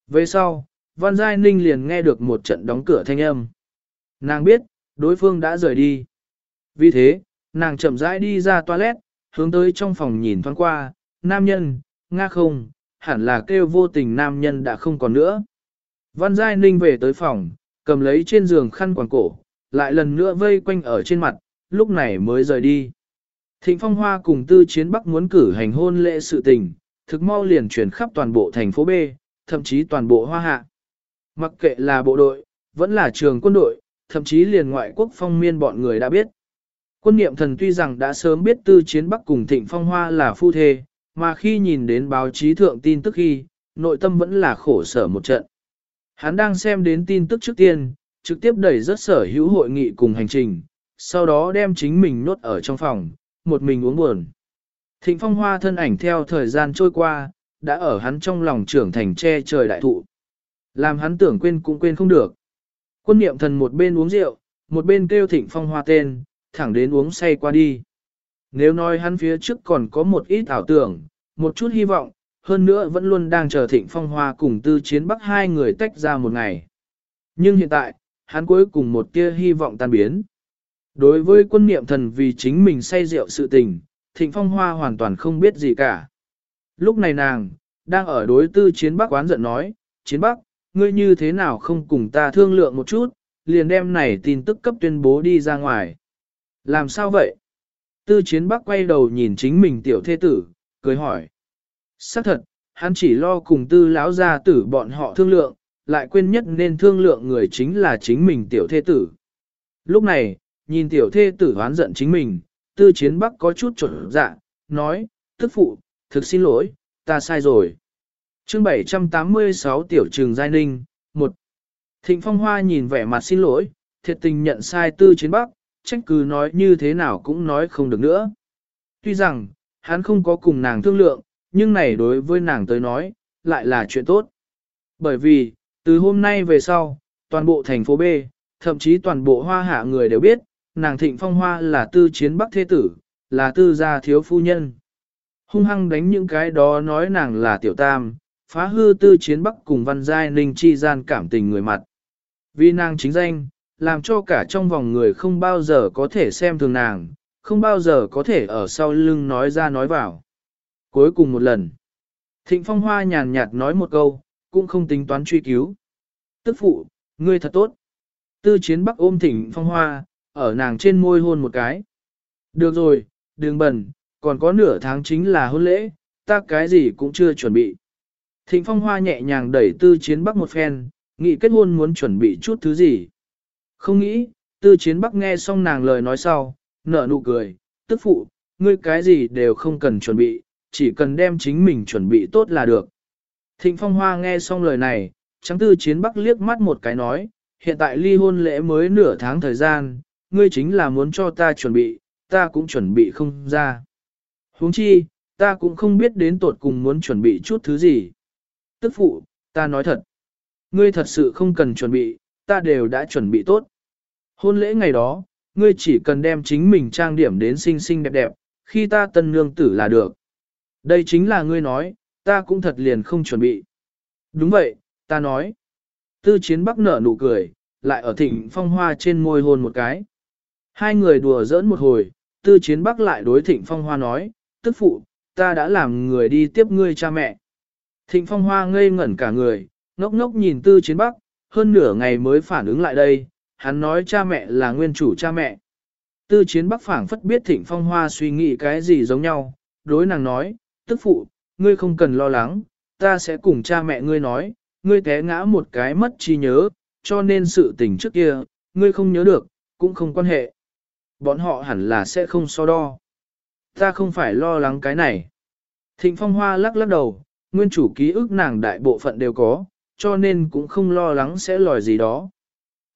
Về sau, văn giai ninh liền nghe được một trận đóng cửa thanh âm. Nàng biết, đối phương đã rời đi. Vì thế, nàng chậm rãi đi ra toilet, hướng tới trong phòng nhìn thoáng qua, nam nhân, nga không, hẳn là kêu vô tình nam nhân đã không còn nữa. Văn Giai Ninh về tới phòng, cầm lấy trên giường khăn quàng cổ, lại lần nữa vây quanh ở trên mặt, lúc này mới rời đi. Thịnh Phong Hoa cùng Tư Chiến Bắc muốn cử hành hôn lễ sự tình, thực mau liền chuyển khắp toàn bộ thành phố B, thậm chí toàn bộ Hoa Hạ. Mặc kệ là bộ đội, vẫn là trường quân đội, thậm chí liền ngoại quốc phong miên bọn người đã biết. Quân niệm thần tuy rằng đã sớm biết Tư Chiến Bắc cùng Thịnh Phong Hoa là phu thê, mà khi nhìn đến báo chí thượng tin tức khi, nội tâm vẫn là khổ sở một trận. Hắn đang xem đến tin tức trước tiên, trực tiếp đẩy rất sở hữu hội nghị cùng hành trình, sau đó đem chính mình nốt ở trong phòng, một mình uống buồn. Thịnh phong hoa thân ảnh theo thời gian trôi qua, đã ở hắn trong lòng trưởng thành che trời đại thụ. Làm hắn tưởng quên cũng quên không được. Quân niệm thần một bên uống rượu, một bên kêu thịnh phong hoa tên, thẳng đến uống say qua đi. Nếu nói hắn phía trước còn có một ít ảo tưởng, một chút hy vọng, hơn nữa vẫn luôn đang chờ thịnh phong hoa cùng tư chiến bắc hai người tách ra một ngày. Nhưng hiện tại, hắn cuối cùng một tia hy vọng tan biến. Đối với quân niệm thần vì chính mình say rượu sự tình, thịnh phong hoa hoàn toàn không biết gì cả. Lúc này nàng, đang ở đối tư chiến bắc quán giận nói, chiến bắc, ngươi như thế nào không cùng ta thương lượng một chút, liền đem này tin tức cấp tuyên bố đi ra ngoài. Làm sao vậy? Tư chiến bắc quay đầu nhìn chính mình tiểu thê tử, cười hỏi. Xác thật, hắn chỉ lo cùng tư lão gia tử bọn họ thương lượng, lại quên nhất nên thương lượng người chính là chính mình tiểu thê tử. Lúc này, nhìn tiểu thê tử hoán giận chính mình, tư chiến bắc có chút trộn dạ, nói, tức phụ, thực xin lỗi, ta sai rồi. chương 786 tiểu trường giai ninh, một Thịnh phong hoa nhìn vẻ mặt xin lỗi, thiệt tình nhận sai tư chiến bắc, trách cứ nói như thế nào cũng nói không được nữa. Tuy rằng, hắn không có cùng nàng thương lượng, nhưng này đối với nàng tới nói, lại là chuyện tốt. Bởi vì, từ hôm nay về sau, toàn bộ thành phố B, thậm chí toàn bộ hoa hạ người đều biết, nàng thịnh phong hoa là tư chiến bắc thế tử, là tư gia thiếu phu nhân. Hung hăng đánh những cái đó nói nàng là tiểu tam, phá hư tư chiến bắc cùng văn giai ninh chi gian cảm tình người mặt. Vì nàng chính danh, làm cho cả trong vòng người không bao giờ có thể xem thường nàng, không bao giờ có thể ở sau lưng nói ra nói vào. Cuối cùng một lần, Thịnh Phong Hoa nhàn nhạt nói một câu, cũng không tính toán truy cứu. Tức phụ, ngươi thật tốt. Tư chiến bắc ôm Thịnh Phong Hoa, ở nàng trên môi hôn một cái. Được rồi, đừng bẩn, còn có nửa tháng chính là hôn lễ, ta cái gì cũng chưa chuẩn bị. Thịnh Phong Hoa nhẹ nhàng đẩy tư chiến bắc một phen, nghĩ kết hôn muốn chuẩn bị chút thứ gì. Không nghĩ, tư chiến bắc nghe xong nàng lời nói sau, nở nụ cười, tức phụ, ngươi cái gì đều không cần chuẩn bị, chỉ cần đem chính mình chuẩn bị tốt là được. Thịnh Phong Hoa nghe xong lời này, trắng tư chiến bắc liếc mắt một cái nói, hiện tại ly hôn lễ mới nửa tháng thời gian, ngươi chính là muốn cho ta chuẩn bị, ta cũng chuẩn bị không ra. huống chi, ta cũng không biết đến tột cùng muốn chuẩn bị chút thứ gì. Tức phụ, ta nói thật. Ngươi thật sự không cần chuẩn bị, ta đều đã chuẩn bị tốt. Hôn lễ ngày đó, ngươi chỉ cần đem chính mình trang điểm đến xinh xinh đẹp đẹp, khi ta tân nương tử là được. Đây chính là ngươi nói, ta cũng thật liền không chuẩn bị. Đúng vậy, ta nói. Tư chiến bắc nở nụ cười, lại ở thịnh phong hoa trên môi hôn một cái. Hai người đùa giỡn một hồi, tư chiến bắc lại đối thịnh phong hoa nói, tức phụ, ta đã làm người đi tiếp ngươi cha mẹ. Thịnh phong hoa ngây ngẩn cả người, ngốc ngốc nhìn tư chiến bắc, hơn nửa ngày mới phản ứng lại đây, hắn nói cha mẹ là nguyên chủ cha mẹ. Tư chiến bắc phảng phất biết thịnh phong hoa suy nghĩ cái gì giống nhau, đối nàng nói, tức phụ, ngươi không cần lo lắng, ta sẽ cùng cha mẹ ngươi nói, ngươi té ngã một cái mất trí nhớ, cho nên sự tình trước kia, ngươi không nhớ được, cũng không quan hệ. Bọn họ hẳn là sẽ không so đo. Ta không phải lo lắng cái này. Thịnh phong hoa lắc lắc đầu, nguyên chủ ký ức nàng đại bộ phận đều có, cho nên cũng không lo lắng sẽ lòi gì đó.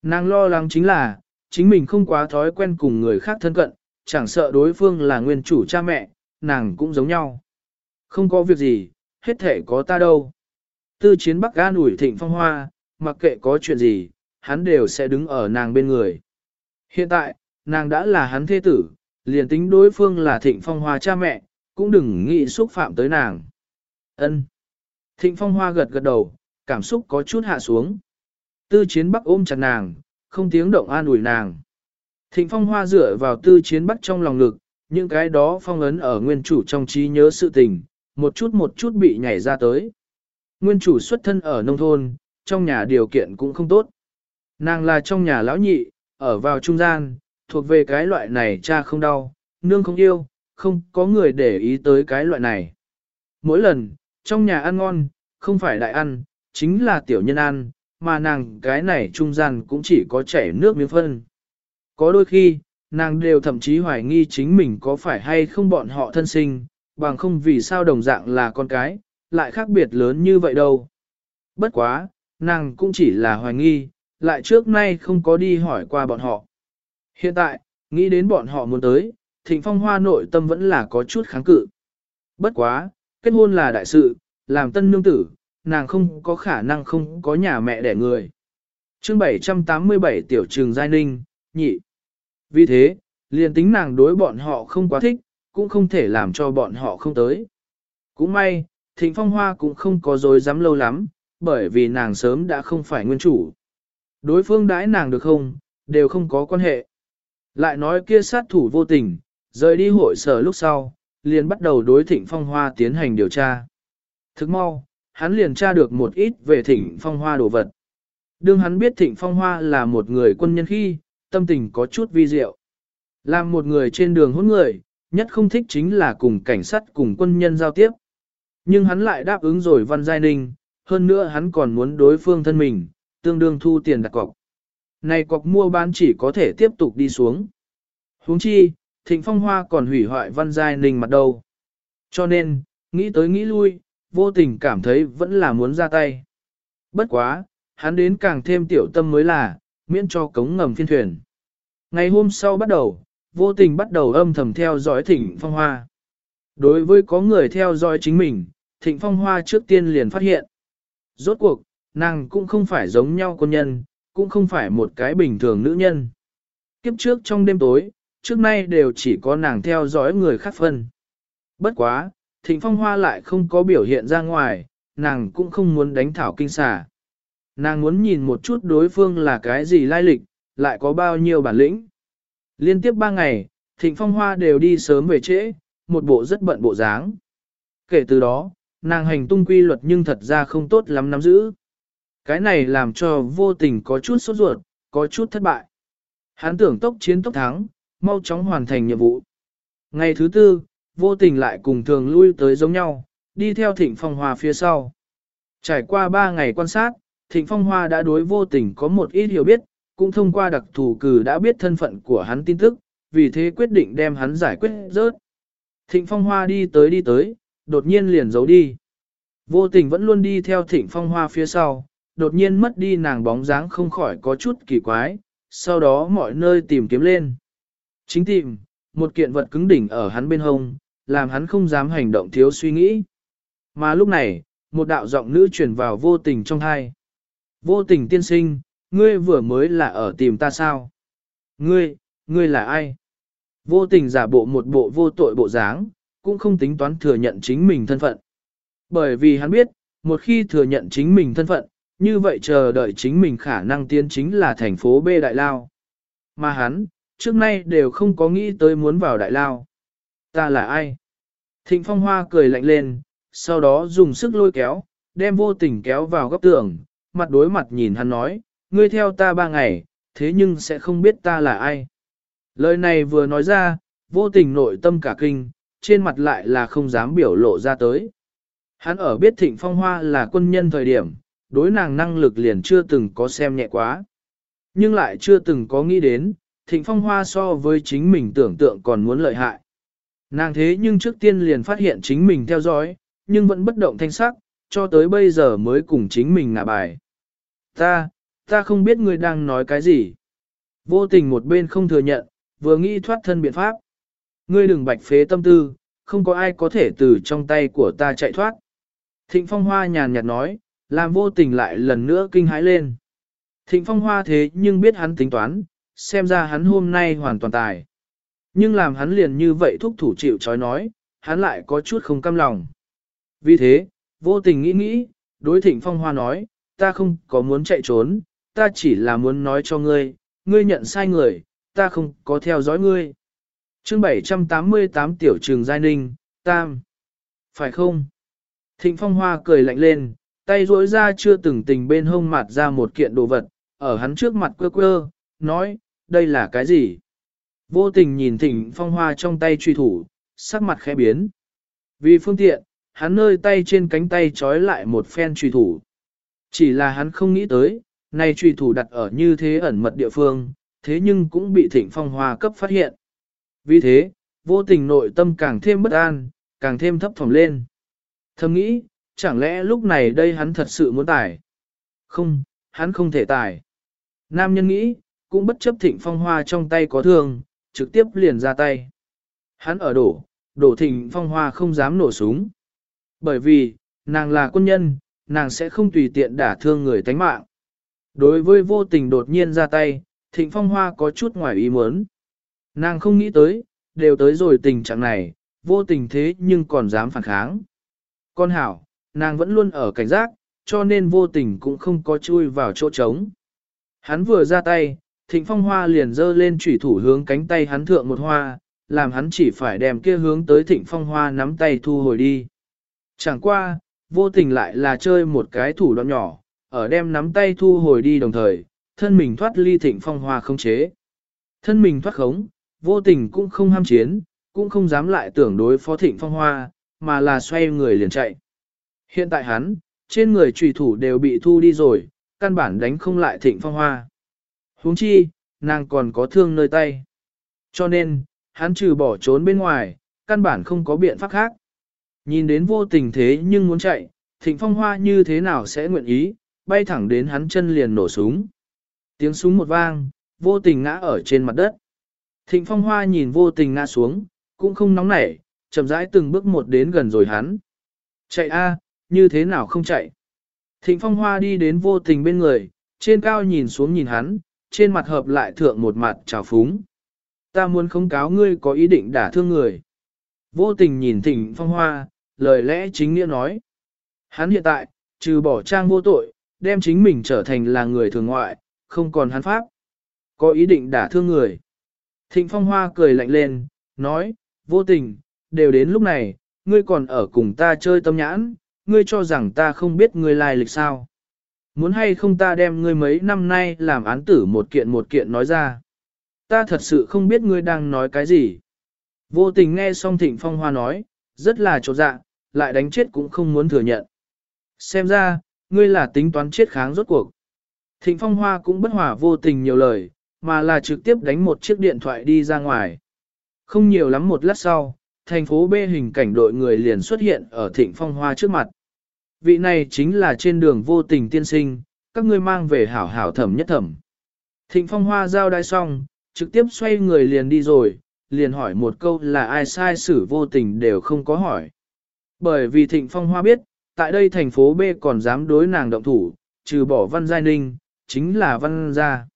Nàng lo lắng chính là, chính mình không quá thói quen cùng người khác thân cận, chẳng sợ đối phương là nguyên chủ cha mẹ, nàng cũng giống nhau. Không có việc gì, hết thể có ta đâu. Tư chiến bắc gan ủi thịnh phong hoa, mặc kệ có chuyện gì, hắn đều sẽ đứng ở nàng bên người. Hiện tại, nàng đã là hắn thế tử, liền tính đối phương là thịnh phong hoa cha mẹ, cũng đừng nghĩ xúc phạm tới nàng. Ân. Thịnh phong hoa gật gật đầu, cảm xúc có chút hạ xuống. Tư chiến bắc ôm chặt nàng, không tiếng động an ủi nàng. Thịnh phong hoa dựa vào tư chiến bắc trong lòng ngực, những cái đó phong ấn ở nguyên chủ trong trí nhớ sự tình, một chút một chút bị nhảy ra tới. Nguyên chủ xuất thân ở nông thôn, trong nhà điều kiện cũng không tốt. Nàng là trong nhà lão nhị, ở vào trung gian, thuộc về cái loại này cha không đau, nương không yêu, không có người để ý tới cái loại này. Mỗi lần, trong nhà ăn ngon, không phải đại ăn, chính là tiểu nhân ăn, mà nàng cái này trung gian cũng chỉ có chảy nước miếng phân. Có đôi khi, nàng đều thậm chí hoài nghi chính mình có phải hay không bọn họ thân sinh, bằng không vì sao đồng dạng là con cái, lại khác biệt lớn như vậy đâu. Bất quá, nàng cũng chỉ là hoài nghi, lại trước nay không có đi hỏi qua bọn họ. Hiện tại, nghĩ đến bọn họ muốn tới, thịnh phong hoa nội tâm vẫn là có chút kháng cự. Bất quá, kết hôn là đại sự, làm tân nương tử, nàng không có khả năng không có nhà mẹ đẻ người. chương 787 tiểu trường Giai Ninh, nhị. Vì thế, liền tính nàng đối bọn họ không quá thích, cũng không thể làm cho bọn họ không tới. Cũng may, Thịnh Phong Hoa cũng không có dối dám lâu lắm, bởi vì nàng sớm đã không phải nguyên chủ. Đối phương đãi nàng được không, đều không có quan hệ. Lại nói kia sát thủ vô tình, rời đi hội sở lúc sau, liền bắt đầu đối Thịnh Phong Hoa tiến hành điều tra. Thức mau, hắn liền tra được một ít về Thịnh Phong Hoa đồ vật. Đương hắn biết Thịnh Phong Hoa là một người quân nhân khi, tâm tình có chút vi diệu. Làm một người trên đường hôn người, nhất không thích chính là cùng cảnh sát cùng quân nhân giao tiếp. Nhưng hắn lại đáp ứng rồi Văn Giai Ninh, hơn nữa hắn còn muốn đối phương thân mình, tương đương thu tiền đặt cọc. Này cọc mua bán chỉ có thể tiếp tục đi xuống. huống chi, Thịnh Phong Hoa còn hủy hoại Văn Giai Ninh mặt đầu. Cho nên, nghĩ tới nghĩ lui, vô tình cảm thấy vẫn là muốn ra tay. Bất quá, hắn đến càng thêm tiểu tâm mới là, miễn cho cống ngầm phiên thuyền. Ngày hôm sau bắt đầu, vô tình bắt đầu âm thầm theo dõi Thịnh Phong Hoa. Đối với có người theo dõi chính mình, Thịnh Phong Hoa trước tiên liền phát hiện. Rốt cuộc, nàng cũng không phải giống nhau quân nhân, cũng không phải một cái bình thường nữ nhân. Kiếp trước trong đêm tối, trước nay đều chỉ có nàng theo dõi người khác phân. Bất quá, Thịnh Phong Hoa lại không có biểu hiện ra ngoài, nàng cũng không muốn đánh thảo kinh xà. Nàng muốn nhìn một chút đối phương là cái gì lai lịch, lại có bao nhiêu bản lĩnh. Liên tiếp ba ngày, Thịnh Phong Hoa đều đi sớm về trễ, một bộ rất bận bộ dáng. Kể từ đó, nàng hành tung quy luật nhưng thật ra không tốt lắm nắm giữ. Cái này làm cho vô tình có chút sốt ruột, có chút thất bại. Hắn tưởng tốc chiến tốc thắng, mau chóng hoàn thành nhiệm vụ. Ngày thứ tư, vô tình lại cùng thường lui tới giống nhau, đi theo thịnh phong hoa phía sau. Trải qua ba ngày quan sát, thịnh phong hoa đã đối vô tình có một ít hiểu biết, cũng thông qua đặc thù cử đã biết thân phận của hắn tin tức, vì thế quyết định đem hắn giải quyết rớt. Thịnh phong hoa đi tới đi tới, đột nhiên liền giấu đi. Vô tình vẫn luôn đi theo thịnh phong hoa phía sau, đột nhiên mất đi nàng bóng dáng không khỏi có chút kỳ quái, sau đó mọi nơi tìm kiếm lên. Chính tìm, một kiện vật cứng đỉnh ở hắn bên hông, làm hắn không dám hành động thiếu suy nghĩ. Mà lúc này, một đạo giọng nữ truyền vào vô tình trong hai. Vô tình tiên sinh, ngươi vừa mới là ở tìm ta sao? Ngươi, ngươi là ai? Vô tình giả bộ một bộ vô tội bộ dáng, cũng không tính toán thừa nhận chính mình thân phận. Bởi vì hắn biết, một khi thừa nhận chính mình thân phận, như vậy chờ đợi chính mình khả năng tiến chính là thành phố B Đại Lao. Mà hắn, trước nay đều không có nghĩ tới muốn vào Đại Lao. Ta là ai? Thịnh Phong Hoa cười lạnh lên, sau đó dùng sức lôi kéo, đem vô tình kéo vào góc tường, mặt đối mặt nhìn hắn nói, ngươi theo ta ba ngày, thế nhưng sẽ không biết ta là ai. Lời này vừa nói ra, vô tình nội tâm cả kinh, trên mặt lại là không dám biểu lộ ra tới. Hắn ở biết Thịnh Phong Hoa là quân nhân thời điểm, đối nàng năng lực liền chưa từng có xem nhẹ quá. Nhưng lại chưa từng có nghĩ đến, Thịnh Phong Hoa so với chính mình tưởng tượng còn muốn lợi hại. Nàng thế nhưng trước tiên liền phát hiện chính mình theo dõi, nhưng vẫn bất động thanh sắc, cho tới bây giờ mới cùng chính mình ngả bài. Ta, ta không biết ngươi đang nói cái gì. Vô tình một bên không thừa nhận, vừa nghĩ thoát thân biện pháp. Ngươi đừng bạch phế tâm tư, không có ai có thể từ trong tay của ta chạy thoát. Thịnh Phong Hoa nhàn nhạt nói, làm vô tình lại lần nữa kinh hãi lên. Thịnh Phong Hoa thế nhưng biết hắn tính toán, xem ra hắn hôm nay hoàn toàn tài. Nhưng làm hắn liền như vậy thúc thủ chịu chói nói, hắn lại có chút không cam lòng. Vì thế, vô tình nghĩ nghĩ, đối Thịnh Phong Hoa nói, ta không có muốn chạy trốn, ta chỉ là muốn nói cho ngươi, ngươi nhận sai người, ta không có theo dõi ngươi. chương 788 tiểu trường Giai Ninh, Tam. Phải không? Thịnh Phong Hoa cười lạnh lên, tay rỗi ra chưa từng tình bên hông mặt ra một kiện đồ vật, ở hắn trước mặt quơ quơ, nói, đây là cái gì? Vô tình nhìn Thịnh Phong Hoa trong tay truy thủ, sắc mặt khẽ biến. Vì phương tiện, hắn nơi tay trên cánh tay trói lại một phen truy thủ. Chỉ là hắn không nghĩ tới, nay truy thủ đặt ở như thế ẩn mật địa phương, thế nhưng cũng bị Thịnh Phong Hoa cấp phát hiện. Vì thế, vô tình nội tâm càng thêm bất an, càng thêm thấp thỏm lên. Thầm nghĩ, chẳng lẽ lúc này đây hắn thật sự muốn tài? Không, hắn không thể tài. Nam nhân nghĩ, cũng bất chấp thịnh phong hoa trong tay có thương, trực tiếp liền ra tay. Hắn ở đổ, đổ thịnh phong hoa không dám nổ súng. Bởi vì, nàng là quân nhân, nàng sẽ không tùy tiện đả thương người tánh mạng. Đối với vô tình đột nhiên ra tay, Thịnh Phong Hoa có chút ngoài ý muốn. Nàng không nghĩ tới, đều tới rồi tình trạng này, vô tình thế nhưng còn dám phản kháng. Con hảo, nàng vẫn luôn ở cảnh giác, cho nên vô tình cũng không có chui vào chỗ trống. Hắn vừa ra tay, thịnh phong hoa liền dơ lên chủy thủ hướng cánh tay hắn thượng một hoa, làm hắn chỉ phải đem kia hướng tới thịnh phong hoa nắm tay thu hồi đi. Chẳng qua, vô tình lại là chơi một cái thủ đoạn nhỏ, ở đem nắm tay thu hồi đi đồng thời, thân mình thoát ly thịnh phong hoa không chế. Thân mình thoát khống, vô tình cũng không ham chiến, cũng không dám lại tưởng đối phó thịnh phong hoa, mà là xoay người liền chạy. Hiện tại hắn, trên người trùy thủ đều bị thu đi rồi, căn bản đánh không lại thịnh phong hoa. huống chi, nàng còn có thương nơi tay. Cho nên, hắn trừ bỏ trốn bên ngoài, căn bản không có biện pháp khác. Nhìn đến vô tình thế nhưng muốn chạy, thịnh phong hoa như thế nào sẽ nguyện ý, bay thẳng đến hắn chân liền nổ súng. Tiếng súng một vang, vô tình ngã ở trên mặt đất. Thịnh phong hoa nhìn vô tình ngã xuống, cũng không nóng nảy, chậm rãi từng bước một đến gần rồi hắn. Chạy a, như thế nào không chạy? Thịnh phong hoa đi đến vô tình bên người, trên cao nhìn xuống nhìn hắn, trên mặt hợp lại thượng một mặt trào phúng. Ta muốn không cáo ngươi có ý định đả thương người. Vô tình nhìn thịnh phong hoa, lời lẽ chính nghĩa nói. Hắn hiện tại, trừ bỏ trang vô tội, đem chính mình trở thành là người thường ngoại, không còn hắn pháp. Có ý định đả thương người. Thịnh phong hoa cười lạnh lên, nói, vô tình, đều đến lúc này, ngươi còn ở cùng ta chơi tâm nhãn, ngươi cho rằng ta không biết ngươi lai lịch sao. Muốn hay không ta đem ngươi mấy năm nay làm án tử một kiện một kiện nói ra. Ta thật sự không biết ngươi đang nói cái gì. Vô tình nghe xong thịnh phong hoa nói, rất là trột dạ, lại đánh chết cũng không muốn thừa nhận. Xem ra, ngươi là tính toán chết kháng rốt cuộc. Thịnh phong hoa cũng bất hòa vô tình nhiều lời, mà là trực tiếp đánh một chiếc điện thoại đi ra ngoài. Không nhiều lắm một lát sau, thành phố B hình cảnh đội người liền xuất hiện ở thịnh phong hoa trước mặt. Vị này chính là trên đường vô tình tiên sinh, các ngươi mang về hảo hảo thẩm nhất thẩm. Thịnh phong hoa giao đai xong, trực tiếp xoay người liền đi rồi, liền hỏi một câu là ai sai xử vô tình đều không có hỏi. Bởi vì thịnh phong hoa biết, tại đây thành phố B còn dám đối nàng động thủ, trừ bỏ văn giai ninh, chính là văn gia.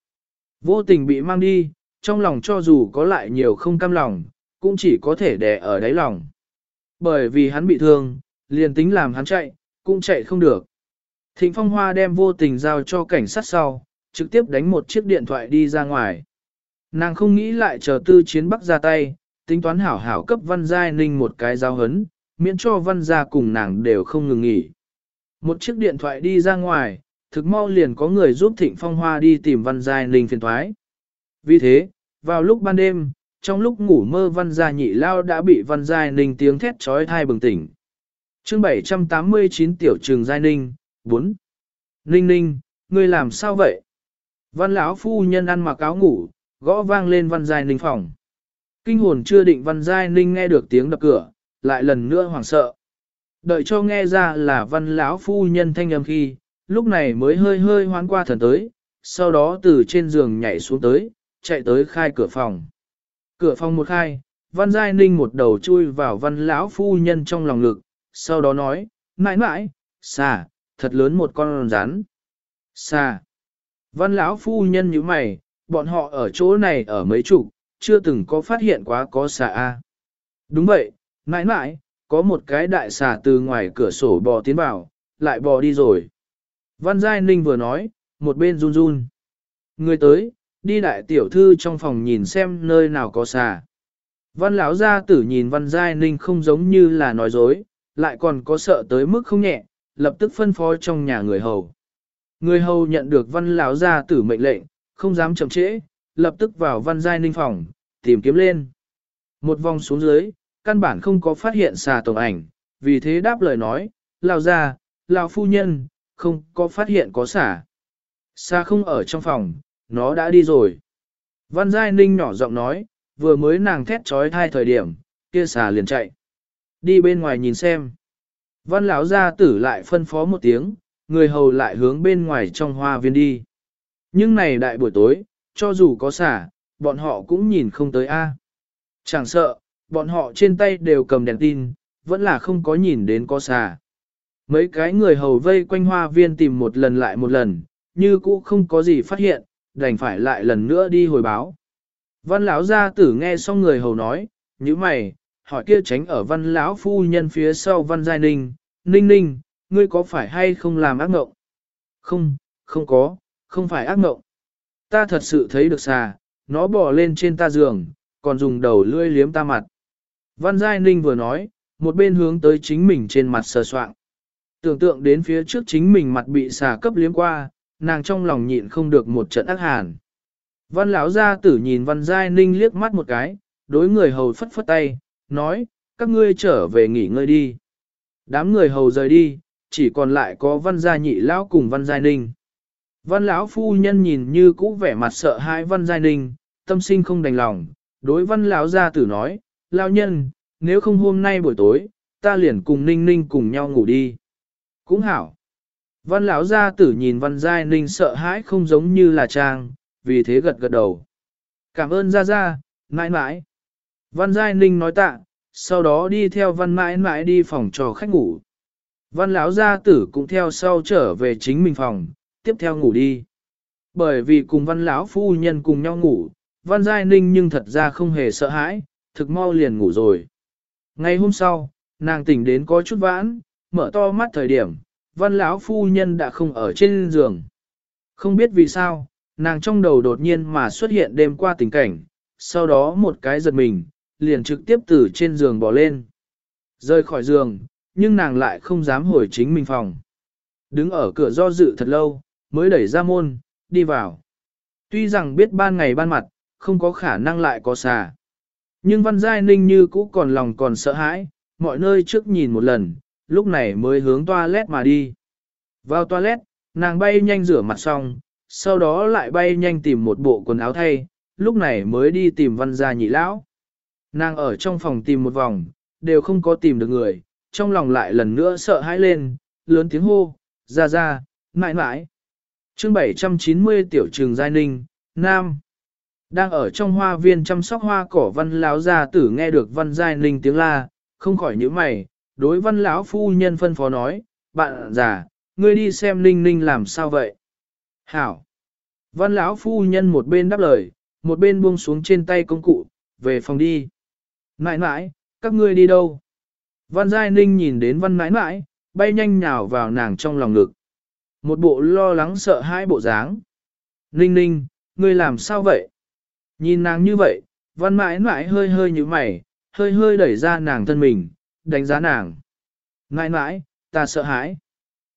Vô tình bị mang đi, trong lòng cho dù có lại nhiều không cam lòng, cũng chỉ có thể đè ở đáy lòng. Bởi vì hắn bị thương, liền tính làm hắn chạy, cũng chạy không được. Thịnh Phong Hoa đem vô tình giao cho cảnh sát sau, trực tiếp đánh một chiếc điện thoại đi ra ngoài. Nàng không nghĩ lại chờ tư chiến bắc ra tay, tính toán hảo hảo cấp văn giai ninh một cái giao hấn, miễn cho văn gia cùng nàng đều không ngừng nghỉ. Một chiếc điện thoại đi ra ngoài, thực mau liền có người giúp Thịnh Phong Hoa đi tìm văn giai ninh phiền thoái. Vì thế, vào lúc ban đêm, trong lúc ngủ mơ văn gia nhị lao đã bị văn giai ninh tiếng thét trói thai bừng tỉnh chương 789 tiểu trường giai ninh, 4. Ninh ninh, ngươi làm sao vậy? Văn lão phu nhân ăn mặc áo ngủ, gõ vang lên văn giai ninh phòng. Kinh hồn chưa định văn giai ninh nghe được tiếng đập cửa, lại lần nữa hoảng sợ. Đợi cho nghe ra là văn lão phu nhân thanh âm khi, lúc này mới hơi hơi hoán qua thần tới, sau đó từ trên giường nhảy xuống tới, chạy tới khai cửa phòng. Cửa phòng một khai, Văn Giai Ninh một đầu chui vào văn lão phu nhân trong lòng ngực, sau đó nói, mãi mãi, xà, thật lớn một con rắn. Xà. Văn lão phu nhân như mày, bọn họ ở chỗ này ở mấy chục, chưa từng có phát hiện quá có xà A. Đúng vậy, mãi mãi, có một cái đại xà từ ngoài cửa sổ bò tiến vào, lại bò đi rồi. Văn Giai Ninh vừa nói, một bên run run. Người tới, đi đại tiểu thư trong phòng nhìn xem nơi nào có xà. Văn lão gia tử nhìn văn giai ninh không giống như là nói dối, lại còn có sợ tới mức không nhẹ, lập tức phân phó trong nhà người hầu. Người hầu nhận được văn lão gia tử mệnh lệnh, không dám chậm trễ, lập tức vào văn giai ninh phòng, tìm kiếm lên. Một vòng xuống dưới, căn bản không có phát hiện xà tổng ảnh, vì thế đáp lời nói, lão gia, lão phu nhân, không có phát hiện có xà. Xà không ở trong phòng, nó đã đi rồi. Văn Giai Ninh nhỏ giọng nói, vừa mới nàng thét trói thai thời điểm, kia xà liền chạy. Đi bên ngoài nhìn xem. Văn lão gia tử lại phân phó một tiếng, người hầu lại hướng bên ngoài trong hoa viên đi. Nhưng này đại buổi tối, cho dù có xả, bọn họ cũng nhìn không tới a. Chẳng sợ, bọn họ trên tay đều cầm đèn tin, vẫn là không có nhìn đến có xả. Mấy cái người hầu vây quanh hoa viên tìm một lần lại một lần, như cũ không có gì phát hiện, đành phải lại lần nữa đi hồi báo. Văn lão gia tử nghe xong người hầu nói, như mày, hỏi kia tránh ở văn lão phu nhân phía sau văn giai ninh, ninh ninh, ngươi có phải hay không làm ác ngộng? Không, không có, không phải ác ngộng. Ta thật sự thấy được xà, nó bò lên trên ta giường, còn dùng đầu lưỡi liếm ta mặt. Văn Giai Ninh vừa nói, một bên hướng tới chính mình trên mặt sờ soạng. Tưởng tượng đến phía trước chính mình mặt bị xà cấp liếm qua, nàng trong lòng nhịn không được một trận ác hàn. Văn lão gia tử nhìn Văn Giai Ninh liếc mắt một cái, đối người hầu phất phất tay, nói, các ngươi trở về nghỉ ngơi đi. Đám người hầu rời đi, chỉ còn lại có Văn Gia Nhị Lão cùng Văn gia Ninh. Văn lão phu nhân nhìn như cũ vẻ mặt sợ hãi Văn gia Ninh, tâm sinh không đành lòng, đối Văn lão gia tử nói, lão nhân, nếu không hôm nay buổi tối, ta liền cùng Ninh Ninh cùng nhau ngủ đi. Cũng hảo. Văn lão gia tử nhìn Văn gia Ninh sợ hãi không giống như là trang, vì thế gật gật đầu. Cảm ơn gia gia, mãi mãi. Văn Giai Ninh nói tạ, sau đó đi theo Văn mãi mãi đi phòng cho khách ngủ. Văn lão gia tử cũng theo sau trở về chính mình phòng, tiếp theo ngủ đi. Bởi vì cùng văn lão phu nhân cùng nhau ngủ, văn giai ninh nhưng thật ra không hề sợ hãi, thực mau liền ngủ rồi. Ngày hôm sau, nàng tỉnh đến có chút vãn, mở to mắt thời điểm, văn lão phu nhân đã không ở trên giường. Không biết vì sao, nàng trong đầu đột nhiên mà xuất hiện đêm qua tình cảnh, sau đó một cái giật mình, liền trực tiếp từ trên giường bỏ lên. Rơi khỏi giường, nhưng nàng lại không dám hồi chính mình phòng. Đứng ở cửa do dự thật lâu, mới đẩy ra môn, đi vào. Tuy rằng biết ban ngày ban mặt, không có khả năng lại có xà. Nhưng Văn Giai Ninh như cũ còn lòng còn sợ hãi, mọi nơi trước nhìn một lần, lúc này mới hướng toilet mà đi. Vào toilet, nàng bay nhanh rửa mặt xong, sau đó lại bay nhanh tìm một bộ quần áo thay, lúc này mới đi tìm Văn Gia Nhị Lão. Nàng ở trong phòng tìm một vòng, đều không có tìm được người, trong lòng lại lần nữa sợ hãi lên, lớn tiếng hô, ra ra, mãi mãi. chương 790 tiểu trường Giai Ninh, Nam. Đang ở trong hoa viên chăm sóc hoa cỏ văn lão gia tử nghe được văn Giai Ninh tiếng la, không khỏi những mày, đối văn lão phu nhân phân phó nói, bạn già, ngươi đi xem Ninh Ninh làm sao vậy. Hảo. Văn lão phu nhân một bên đáp lời, một bên buông xuống trên tay công cụ, về phòng đi. Nãi nãi, các ngươi đi đâu? Văn Giai Ninh nhìn đến văn nãi nãi, bay nhanh nhào vào nàng trong lòng ngực. Một bộ lo lắng sợ hai bộ dáng. Ninh ninh, ngươi làm sao vậy? Nhìn nàng như vậy, văn mãi mãi hơi hơi như mày, hơi hơi đẩy ra nàng thân mình, đánh giá nàng. Nãi nãi, ta sợ hãi.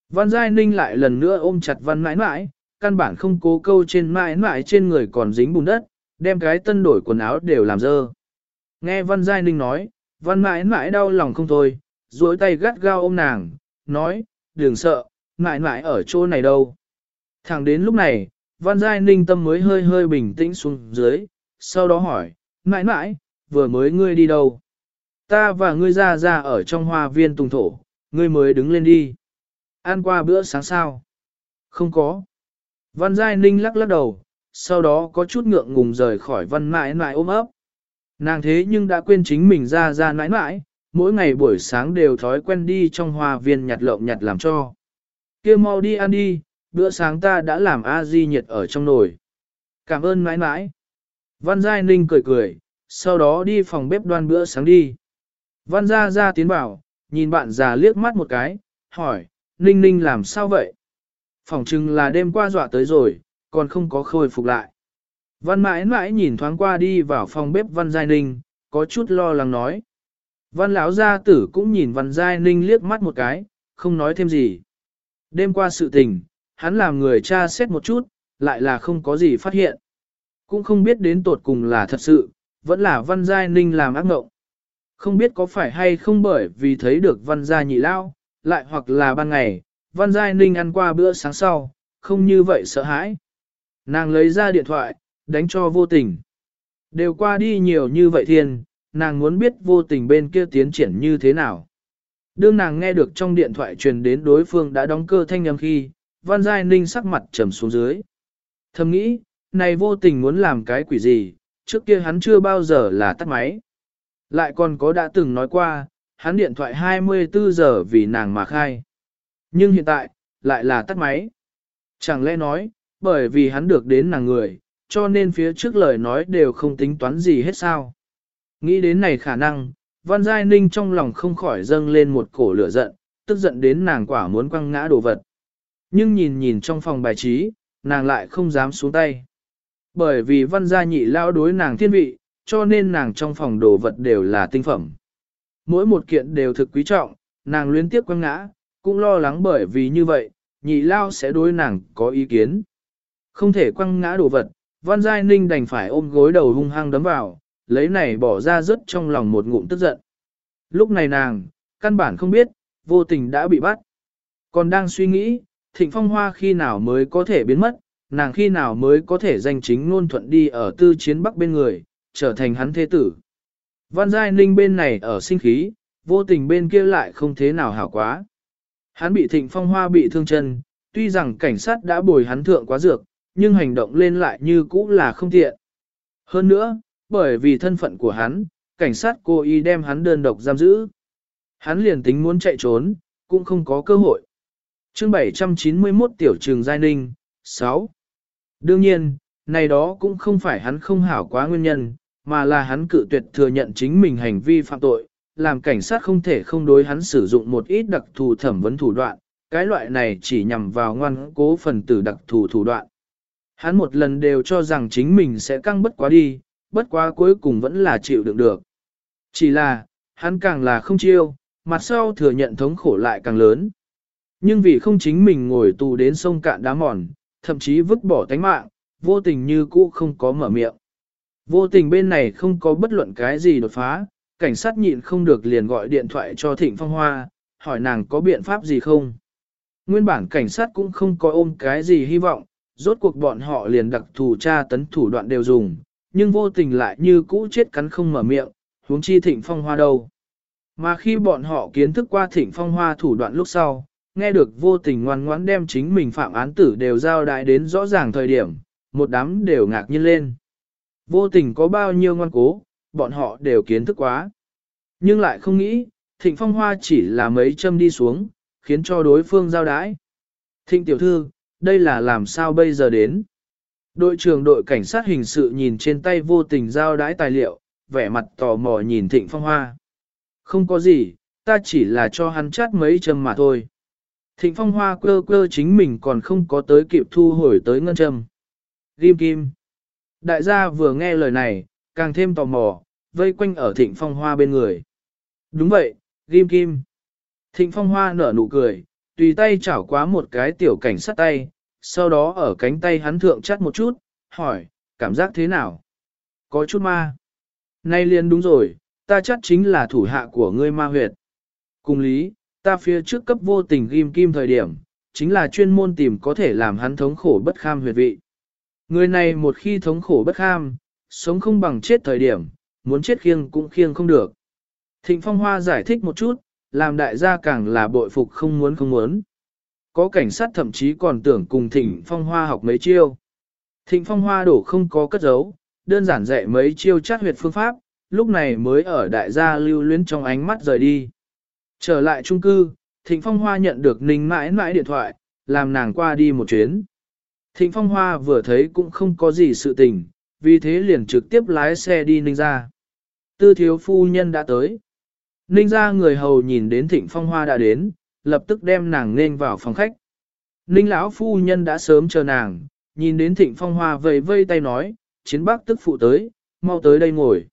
Văn Giai Ninh lại lần nữa ôm chặt văn mãi mãi, căn bản không cố câu trên mãi mãi trên người còn dính bùn đất, đem cái tân đổi quần áo đều làm dơ. Nghe Văn Giai Ninh nói, Văn mãi mãi đau lòng không thôi, duỗi tay gắt gao ôm nàng, nói, đừng sợ, mãi mãi ở chỗ này đâu. Thẳng đến lúc này, Văn Giai Ninh tâm mới hơi hơi bình tĩnh xuống dưới, sau đó hỏi, mãi mãi, vừa mới ngươi đi đâu? Ta và ngươi ra ra ở trong hoa viên tùng thổ, ngươi mới đứng lên đi. Ăn qua bữa sáng sao? Không có. Văn Giai Ninh lắc lắc đầu, sau đó có chút ngượng ngùng rời khỏi văn mãi mãi ôm ấp. Nàng thế nhưng đã quên chính mình ra ra nãi nãi, mỗi ngày buổi sáng đều thói quen đi trong hoa viên nhặt lộng nhặt làm cho. kia mau đi ăn đi, bữa sáng ta đã làm a di nhiệt ở trong nồi. Cảm ơn nãi nãi. Văn Giai Ninh cười cười, sau đó đi phòng bếp đoan bữa sáng đi. Văn Gia Gia tiến bảo, nhìn bạn già liếc mắt một cái, hỏi, Ninh Ninh làm sao vậy? Phòng chừng là đêm qua dọa tới rồi, còn không có khôi phục lại. Văn mãi mãi nhìn thoáng qua đi vào phòng bếp Văn Giai Ninh, có chút lo lắng nói. Văn lão gia tử cũng nhìn Văn Giai Ninh liếc mắt một cái, không nói thêm gì. Đêm qua sự tình, hắn làm người cha xét một chút, lại là không có gì phát hiện. Cũng không biết đến tột cùng là thật sự, vẫn là Văn Giai Ninh làm ác ngộng. Không biết có phải hay không bởi vì thấy được Văn Gia nhị lao, lại hoặc là ban ngày, Văn Giai Ninh ăn qua bữa sáng sau, không như vậy sợ hãi. Nàng lấy ra điện thoại, đánh cho vô tình. Đều qua đi nhiều như vậy thiên, nàng muốn biết vô tình bên kia tiến triển như thế nào. Đương nàng nghe được trong điện thoại truyền đến đối phương đã đóng cơ thanh âm khi, Văn Giai Ninh sắc mặt trầm xuống dưới. Thầm nghĩ, này vô tình muốn làm cái quỷ gì, trước kia hắn chưa bao giờ là tắt máy. Lại còn có đã từng nói qua, hắn điện thoại 24 giờ vì nàng mà khai. Nhưng hiện tại, lại là tắt máy. Chẳng lẽ nói, bởi vì hắn được đến nàng người, cho nên phía trước lời nói đều không tính toán gì hết sao. Nghĩ đến này khả năng, Văn Giai Ninh trong lòng không khỏi dâng lên một cổ lửa giận, tức giận đến nàng quả muốn quăng ngã đồ vật. Nhưng nhìn nhìn trong phòng bài trí, nàng lại không dám xuống tay. Bởi vì văn gia nhị lao đối nàng thiên vị, cho nên nàng trong phòng đồ vật đều là tinh phẩm. Mỗi một kiện đều thực quý trọng, nàng luyến tiếp quăng ngã, cũng lo lắng bởi vì như vậy, nhị lao sẽ đối nàng có ý kiến. Không thể quăng ngã đồ vật, văn giai ninh đành phải ôm gối đầu hung hăng đấm vào, lấy này bỏ ra rất trong lòng một ngụm tức giận. Lúc này nàng, căn bản không biết, vô tình đã bị bắt. Còn đang suy nghĩ, thịnh phong hoa khi nào mới có thể biến mất, nàng khi nào mới có thể danh chính ngôn thuận đi ở tư chiến bắc bên người, trở thành hắn thế tử. Văn Giai Ninh bên này ở sinh khí, vô tình bên kia lại không thế nào hảo quá. Hắn bị thịnh phong hoa bị thương chân, tuy rằng cảnh sát đã bồi hắn thượng quá dược, nhưng hành động lên lại như cũ là không tiện. Hơn nữa, bởi vì thân phận của hắn, cảnh sát cố ý đem hắn đơn độc giam giữ. Hắn liền tính muốn chạy trốn, cũng không có cơ hội. chương 791 Tiểu trường Giai Ninh, 6. Đương nhiên, này đó cũng không phải hắn không hảo quá nguyên nhân, mà là hắn cự tuyệt thừa nhận chính mình hành vi phạm tội, làm cảnh sát không thể không đối hắn sử dụng một ít đặc thù thẩm vấn thủ đoạn, cái loại này chỉ nhằm vào ngoan cố phần tử đặc thù thủ đoạn. Hắn một lần đều cho rằng chính mình sẽ căng bất quá đi, bất quá cuối cùng vẫn là chịu đựng được. Chỉ là, hắn càng là không chiêu, mặt sau thừa nhận thống khổ lại càng lớn. Nhưng vì không chính mình ngồi tù đến sông cạn đá mòn, thậm chí vứt bỏ tánh mạng, vô tình như cũ không có mở miệng. Vô tình bên này không có bất luận cái gì đột phá, cảnh sát nhịn không được liền gọi điện thoại cho Thịnh Phong Hoa, hỏi nàng có biện pháp gì không. Nguyên bản cảnh sát cũng không có ôm cái gì hy vọng, rốt cuộc bọn họ liền đặc thù tra tấn thủ đoạn đều dùng, nhưng vô tình lại như cũ chết cắn không mở miệng, huống chi Thịnh Phong Hoa đâu. Mà khi bọn họ kiến thức qua Thịnh Phong Hoa thủ đoạn lúc sau, nghe được vô tình ngoan ngoãn đem chính mình phạm án tử đều giao đại đến rõ ràng thời điểm, một đám đều ngạc nhiên lên. Vô tình có bao nhiêu ngoan cố, bọn họ đều kiến thức quá. Nhưng lại không nghĩ, thịnh phong hoa chỉ là mấy châm đi xuống, khiến cho đối phương giao đái. Thịnh tiểu thư, đây là làm sao bây giờ đến? Đội trưởng đội cảnh sát hình sự nhìn trên tay vô tình giao đãi tài liệu, vẻ mặt tò mò nhìn thịnh phong hoa. Không có gì, ta chỉ là cho hắn chát mấy châm mà thôi. Thịnh phong hoa quơ quơ chính mình còn không có tới kịp thu hồi tới ngân châm. Ghim kim. Đại gia vừa nghe lời này, càng thêm tò mò, vây quanh ở thịnh phong hoa bên người. Đúng vậy, ghim kim. Thịnh phong hoa nở nụ cười, tùy tay chảo quá một cái tiểu cảnh sát tay, sau đó ở cánh tay hắn thượng chắt một chút, hỏi, cảm giác thế nào? Có chút ma. Nay liền đúng rồi, ta chắc chính là thủ hạ của ngươi ma huyệt. Cùng lý, ta phía trước cấp vô tình ghim kim thời điểm, chính là chuyên môn tìm có thể làm hắn thống khổ bất kham huyệt vị. Người này một khi thống khổ bất kham, sống không bằng chết thời điểm, muốn chết khiêng cũng khiêng không được. Thịnh Phong Hoa giải thích một chút, làm đại gia càng là bội phục không muốn không muốn. Có cảnh sát thậm chí còn tưởng cùng Thịnh Phong Hoa học mấy chiêu. Thịnh Phong Hoa đổ không có cất giấu, đơn giản dạy mấy chiêu chát huyệt phương pháp, lúc này mới ở đại gia lưu luyến trong ánh mắt rời đi. Trở lại trung cư, Thịnh Phong Hoa nhận được Ninh mãi mãi điện thoại, làm nàng qua đi một chuyến. Thịnh Phong Hoa vừa thấy cũng không có gì sự tình, vì thế liền trực tiếp lái xe đi Ninh ra. Tư thiếu phu nhân đã tới. Ninh ra người hầu nhìn đến Thịnh Phong Hoa đã đến, lập tức đem nàng nên vào phòng khách. Ninh lão phu nhân đã sớm chờ nàng, nhìn đến Thịnh Phong Hoa vầy vây tay nói, chiến bác tức phụ tới, mau tới đây ngồi.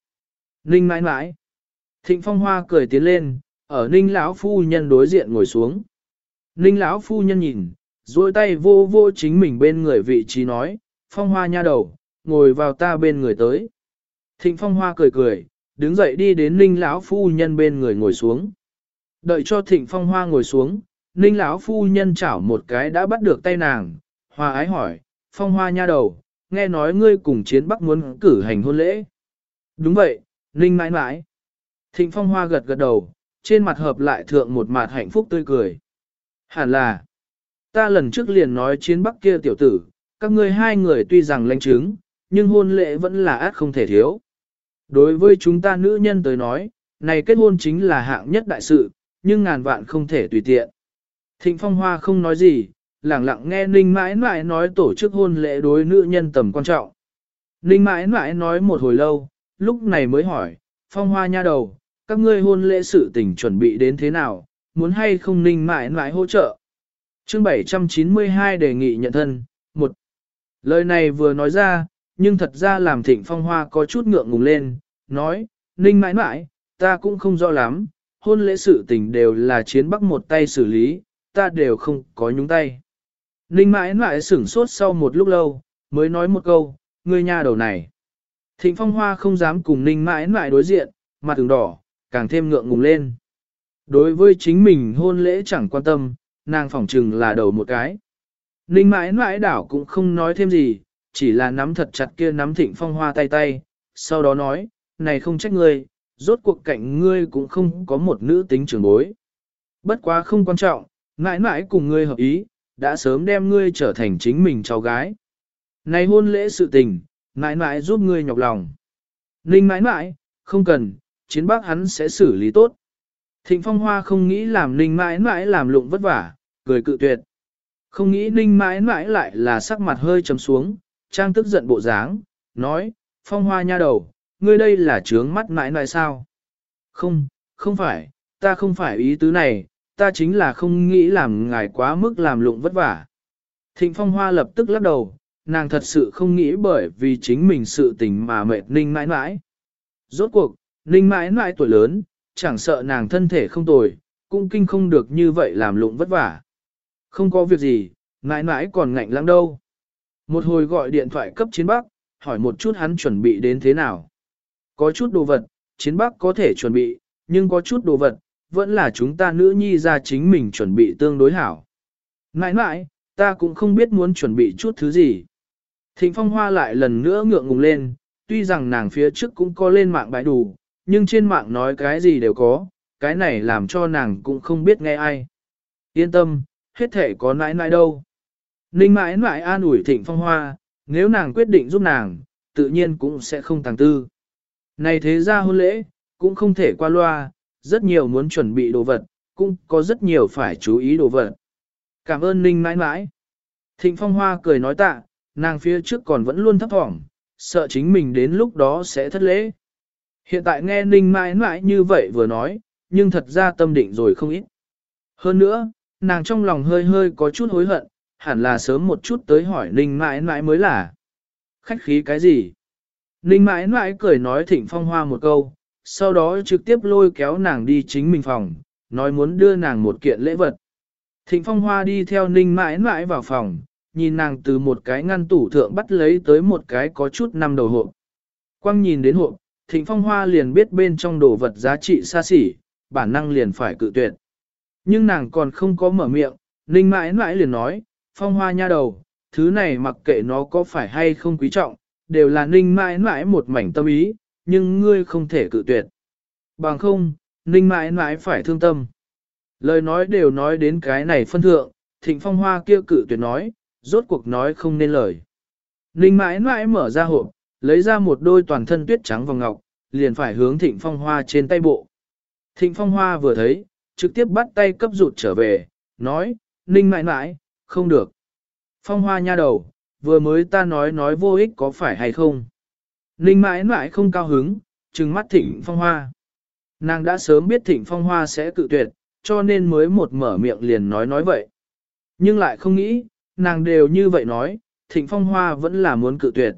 Ninh mãi mãi. Thịnh Phong Hoa cười tiến lên, ở Ninh lão phu nhân đối diện ngồi xuống. Ninh lão phu nhân nhìn, duỗi tay vô vô chính mình bên người vị trí nói, phong hoa nha đầu, ngồi vào ta bên người tới. Thịnh phong hoa cười cười, đứng dậy đi đến ninh lão phu nhân bên người ngồi xuống. Đợi cho thịnh phong hoa ngồi xuống, ninh lão phu nhân chảo một cái đã bắt được tay nàng, hoa ái hỏi, phong hoa nha đầu, nghe nói ngươi cùng chiến bắc muốn cử hành hôn lễ. Đúng vậy, ninh mãi mãi. Thịnh phong hoa gật gật đầu, trên mặt hợp lại thượng một mặt hạnh phúc tươi cười. Hẳn là, Ta lần trước liền nói chiến bắc kia tiểu tử, các ngươi hai người tuy rằng lãnh chứng, nhưng hôn lễ vẫn là át không thể thiếu. Đối với chúng ta nữ nhân tới nói, này kết hôn chính là hạng nhất đại sự, nhưng ngàn vạn không thể tùy tiện. Thịnh Phong Hoa không nói gì, lặng lặng nghe Ninh mãi mãi nói tổ chức hôn lễ đối nữ nhân tầm quan trọng. Ninh mãi mãi nói một hồi lâu, lúc này mới hỏi, phong hoa nha đầu, các ngươi hôn lễ sự tình chuẩn bị đến thế nào, muốn hay không Ninh mãi mãi hỗ trợ. Chương 792 đề nghị nhận thân, một Lời này vừa nói ra, nhưng thật ra làm thịnh phong hoa có chút ngượng ngùng lên, nói, Ninh mãi mãi, ta cũng không rõ lắm, hôn lễ sự tình đều là chiến bắc một tay xử lý, ta đều không có nhúng tay. Ninh mãi mãi sửng sốt sau một lúc lâu, mới nói một câu, ngươi nha đầu này. Thịnh phong hoa không dám cùng ninh mãi mãi đối diện, mặt từng đỏ, càng thêm ngượng ngùng lên. Đối với chính mình hôn lễ chẳng quan tâm, nàng phỏng trừng là đầu một cái. Ninh mãi mãi đảo cũng không nói thêm gì, chỉ là nắm thật chặt kia nắm thịnh phong hoa tay tay, sau đó nói, này không trách ngươi, rốt cuộc cạnh ngươi cũng không có một nữ tính trưởng bối. Bất quá không quan trọng, mãi mãi cùng ngươi hợp ý, đã sớm đem ngươi trở thành chính mình cháu gái. Này hôn lễ sự tình, mãi mãi giúp ngươi nhọc lòng. Ninh mãi mãi, không cần, chiến bác hắn sẽ xử lý tốt. Thịnh phong hoa không nghĩ làm ninh mãi mãi làm lụng vất vả, cười cự tuyệt. Không nghĩ ninh mãi mãi lại là sắc mặt hơi trầm xuống, trang tức giận bộ dáng, nói, phong hoa nha đầu, ngươi đây là trướng mắt mãi mãi sao? Không, không phải, ta không phải ý tứ này, ta chính là không nghĩ làm ngài quá mức làm lụng vất vả. Thịnh phong hoa lập tức lắc đầu, nàng thật sự không nghĩ bởi vì chính mình sự tình mà mệt ninh mãi mãi. Rốt cuộc, ninh mãi mãi tuổi lớn, chẳng sợ nàng thân thể không tồi, cũng kinh không được như vậy làm lụng vất vả. Không có việc gì, mãi mãi còn ngạnh lắm đâu. Một hồi gọi điện thoại cấp chiến bắc, hỏi một chút hắn chuẩn bị đến thế nào. Có chút đồ vật, chiến bắc có thể chuẩn bị, nhưng có chút đồ vật, vẫn là chúng ta nữ nhi ra chính mình chuẩn bị tương đối hảo. nãi nãi ta cũng không biết muốn chuẩn bị chút thứ gì. Thịnh phong hoa lại lần nữa ngượng ngùng lên, tuy rằng nàng phía trước cũng có lên mạng bãi đủ, nhưng trên mạng nói cái gì đều có, cái này làm cho nàng cũng không biết nghe ai. Yên tâm, hết thể có nãi nãi đâu. Ninh mãi mãi an ủi thịnh phong hoa, nếu nàng quyết định giúp nàng, tự nhiên cũng sẽ không tàng tư. Này thế ra hôn lễ, cũng không thể qua loa, rất nhiều muốn chuẩn bị đồ vật, cũng có rất nhiều phải chú ý đồ vật. Cảm ơn Ninh mãi mãi. Thịnh Phong Hoa cười nói tạ, nàng phía trước còn vẫn luôn thấp thỏm, sợ chính mình đến lúc đó sẽ thất lễ. Hiện tại nghe Ninh mãi mãi như vậy vừa nói, nhưng thật ra tâm định rồi không ít. Hơn nữa, nàng trong lòng hơi hơi có chút hối hận, hẳn là sớm một chút tới hỏi Ninh mãi mãi mới là. Khách khí cái gì? Ninh mãi mãi cười nói thịnh phong hoa một câu, sau đó trực tiếp lôi kéo nàng đi chính mình phòng, nói muốn đưa nàng một kiện lễ vật. Thịnh phong hoa đi theo ninh mãi mãi vào phòng, nhìn nàng từ một cái ngăn tủ thượng bắt lấy tới một cái có chút năm đầu hộp. Quang nhìn đến hộp, thịnh phong hoa liền biết bên trong đồ vật giá trị xa xỉ, bản năng liền phải cự tuyệt. Nhưng nàng còn không có mở miệng, ninh mãi mãi liền nói, phong hoa nha đầu, thứ này mặc kệ nó có phải hay không quý trọng, đều là ninh mãi mãi một mảnh tâm ý, nhưng ngươi không thể cự tuyệt. Bằng không, ninh mãi mãi phải thương tâm. Lời nói đều nói đến cái này phân thượng, thịnh phong hoa kia cự tuyệt nói, rốt cuộc nói không nên lời. Ninh mãi mãi mở ra hộp, lấy ra một đôi toàn thân tuyết trắng vòng ngọc, liền phải hướng thịnh phong hoa trên tay bộ. Thịnh phong hoa vừa thấy, trực tiếp bắt tay cấp rụt trở về, nói, ninh mãi mãi, không được. Phong hoa nha đầu, vừa mới ta nói nói vô ích có phải hay không. Ninh mãi mãi không cao hứng, trừng mắt thịnh phong hoa. Nàng đã sớm biết thịnh phong hoa sẽ cự tuyệt, cho nên mới một mở miệng liền nói nói vậy. Nhưng lại không nghĩ, nàng đều như vậy nói, thịnh phong hoa vẫn là muốn cự tuyệt.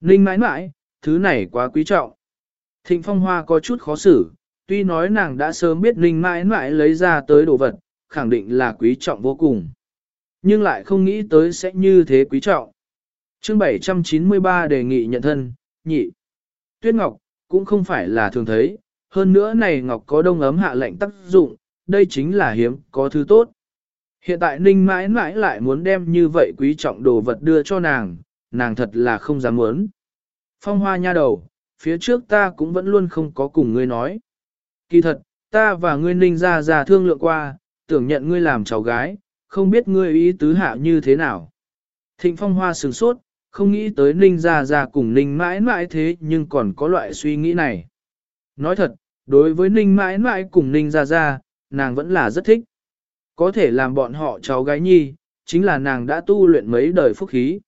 Ninh mãi mãi, thứ này quá quý trọng. Thịnh phong hoa có chút khó xử, tuy nói nàng đã sớm biết ninh mãi mãi lấy ra tới đồ vật, khẳng định là quý trọng vô cùng. Nhưng lại không nghĩ tới sẽ như thế quý trọng. chương 793 đề nghị nhận thân, nhị. Tuyết ngọc, cũng không phải là thường thấy, hơn nữa này ngọc có đông ấm hạ lệnh tác dụng, đây chính là hiếm, có thứ tốt. Hiện tại ninh mãi mãi lại muốn đem như vậy quý trọng đồ vật đưa cho nàng, nàng thật là không dám muốn. Phong hoa nha đầu, phía trước ta cũng vẫn luôn không có cùng ngươi nói. Kỳ thật, ta và ngươi ninh ra ra thương lượng qua, tưởng nhận ngươi làm cháu gái, không biết ngươi ý tứ hạ như thế nào. Thịnh phong hoa sừng sốt, không nghĩ tới ninh ra ra cùng ninh mãi mãi thế nhưng còn có loại suy nghĩ này. Nói thật, đối với ninh mãi mãi cùng ninh ra ra, nàng vẫn là rất thích. Có thể làm bọn họ cháu gái nhi, chính là nàng đã tu luyện mấy đời phúc khí.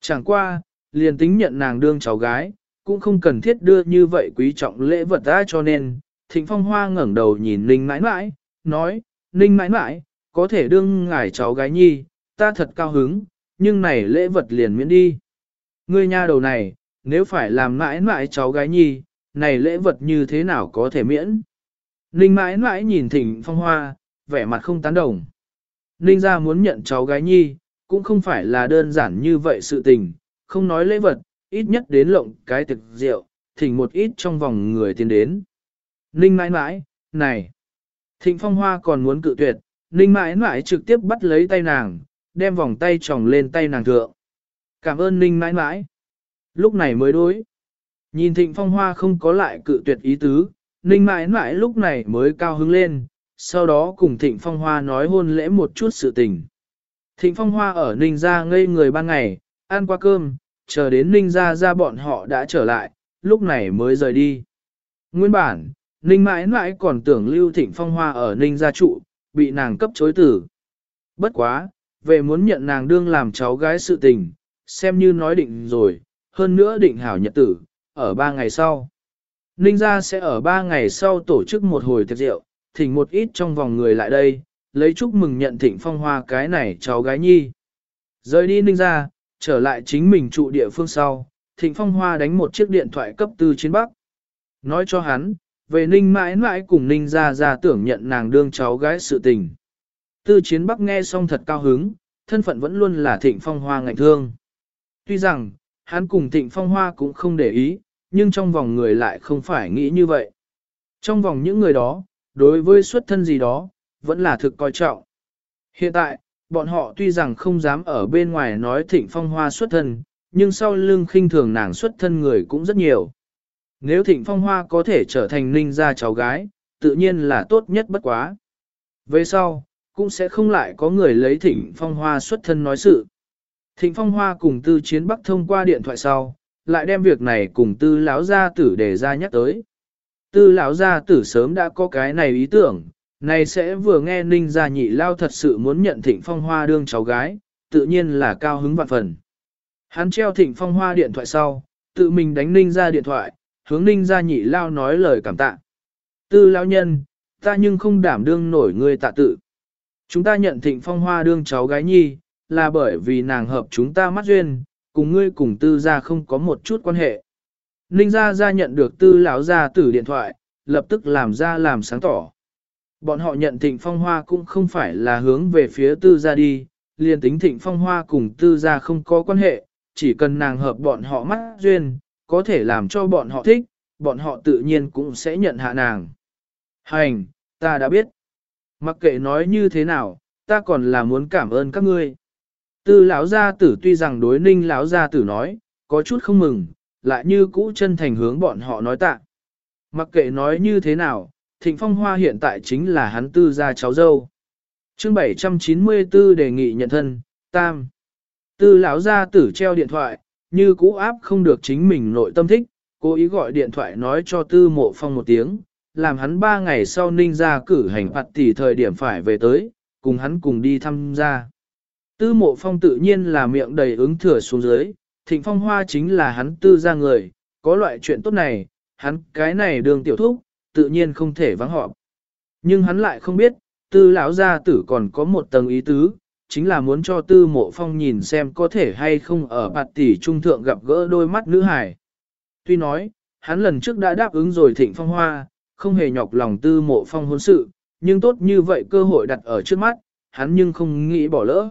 Chẳng qua, liền tính nhận nàng đương cháu gái, cũng không cần thiết đưa như vậy quý trọng lễ vật ra cho nên, Thịnh Phong Hoa ngẩng đầu nhìn Ninh mãi mãi, nói, Ninh mãi mãi, có thể đương ngài cháu gái nhi, ta thật cao hứng, nhưng này lễ vật liền miễn đi. Ngươi nha đầu này, nếu phải làm mãi mãi cháu gái nhi, này lễ vật như thế nào có thể miễn? Ninh mãi mãi nhìn Thịnh Phong Hoa, vẻ mặt không tán đồng. Ninh ra muốn nhận cháu gái nhi, cũng không phải là đơn giản như vậy sự tình, không nói lễ vật, ít nhất đến lộng cái thực rượu, thỉnh một ít trong vòng người tiến đến. Ninh mãi mãi, này, thịnh phong hoa còn muốn cự tuyệt, ninh mãi mãi trực tiếp bắt lấy tay nàng, đem vòng tay tròng lên tay nàng thượng. Cảm ơn ninh mãi mãi. Lúc này mới đối. Nhìn thịnh phong hoa không có lại cự tuyệt ý tứ, ninh mãi mãi lúc này mới cao hứng lên, sau đó cùng thịnh phong hoa nói hôn lễ một chút sự tình. Thịnh phong hoa ở ninh ra ngây người ban ngày, ăn qua cơm, chờ đến ninh ra ra bọn họ đã trở lại, lúc này mới rời đi. Nguyên bản, ninh mãi mãi còn tưởng lưu thịnh phong hoa ở ninh gia trụ, bị nàng cấp chối tử. Bất quá, về muốn nhận nàng đương làm cháu gái sự tình, xem như nói định rồi, hơn nữa định hảo nhật tử, ở ba ngày sau. Ninh gia sẽ ở ba ngày sau tổ chức một hồi tiệc rượu, thỉnh một ít trong vòng người lại đây, lấy chúc mừng nhận thịnh phong hoa cái này cháu gái nhi. Rời đi ninh gia, trở lại chính mình trụ địa phương sau, thịnh phong hoa đánh một chiếc điện thoại cấp tư chiến bắc. Nói cho hắn, về ninh mãi mãi cùng ninh gia gia tưởng nhận nàng đương cháu gái sự tình. Tư chiến bắc nghe xong thật cao hứng, thân phận vẫn luôn là thịnh phong hoa ngạnh thương. Tuy rằng, hắn cùng thịnh phong hoa cũng không để ý, nhưng trong vòng người lại không phải nghĩ như vậy. Trong vòng những người đó, đối với xuất thân gì đó, vẫn là thực coi trọng. Hiện tại, bọn họ tuy rằng không dám ở bên ngoài nói thịnh phong hoa xuất thân, nhưng sau lưng khinh thường nàng xuất thân người cũng rất nhiều. Nếu thịnh phong hoa có thể trở thành ninh gia cháu gái, tự nhiên là tốt nhất bất quá. Về sau, cũng sẽ không lại có người lấy thịnh phong hoa xuất thân nói sự. Thịnh phong hoa cùng tư chiến bắc thông qua điện thoại sau, lại đem việc này cùng tư lão gia tử để ra nhắc tới. Tư lão gia tử sớm đã có cái này ý tưởng, này sẽ vừa nghe ninh gia nhị lao thật sự muốn nhận thịnh phong hoa đương cháu gái, tự nhiên là cao hứng vạn phần. Hắn treo thịnh phong hoa điện thoại sau, tự mình đánh ninh gia điện thoại, hướng ninh gia nhị lao nói lời cảm tạ. Tư lão nhân, ta nhưng không đảm đương nổi người tạ tự. Chúng ta nhận thịnh phong hoa đương cháu gái nhi, là bởi vì nàng hợp chúng ta mắt duyên, cùng ngươi cùng tư gia không có một chút quan hệ. Ninh gia gia nhận được tư lão gia tử điện thoại, lập tức làm ra làm sáng tỏ. Bọn họ nhận thịnh phong hoa cũng không phải là hướng về phía tư gia đi, liền tính thịnh phong hoa cùng tư gia không có quan hệ, chỉ cần nàng hợp bọn họ mắt duyên, có thể làm cho bọn họ thích, bọn họ tự nhiên cũng sẽ nhận hạ nàng. Hành, ta đã biết. Mặc kệ nói như thế nào, ta còn là muốn cảm ơn các ngươi. Tư lão gia tử tuy rằng đối ninh lão gia tử nói, có chút không mừng, lại như cũ chân thành hướng bọn họ nói tạ. Mặc kệ nói như thế nào, Thịnh Phong Hoa hiện tại chính là hắn tư gia cháu dâu. Chương 794 đề nghị nhận thân, tam. Tư lão gia tử treo điện thoại, như cũ áp không được chính mình nội tâm thích, cố ý gọi điện thoại nói cho tư mộ phong một tiếng, làm hắn ba ngày sau ninh ra cử hành phạt tỷ thời điểm phải về tới, cùng hắn cùng đi thăm gia. Tư mộ phong tự nhiên là miệng đầy ứng thừa xuống dưới, thịnh phong hoa chính là hắn tư gia người, có loại chuyện tốt này, hắn cái này đường tiểu thúc, tự nhiên không thể vắng họp. Nhưng hắn lại không biết, tư lão gia tử còn có một tầng ý tứ, chính là muốn cho tư mộ phong nhìn xem có thể hay không ở bạt tỷ trung thượng gặp gỡ đôi mắt nữ hải. Tuy nói, hắn lần trước đã đáp ứng rồi thịnh phong hoa, không hề nhọc lòng tư mộ phong hôn sự, nhưng tốt như vậy cơ hội đặt ở trước mắt, hắn nhưng không nghĩ bỏ lỡ.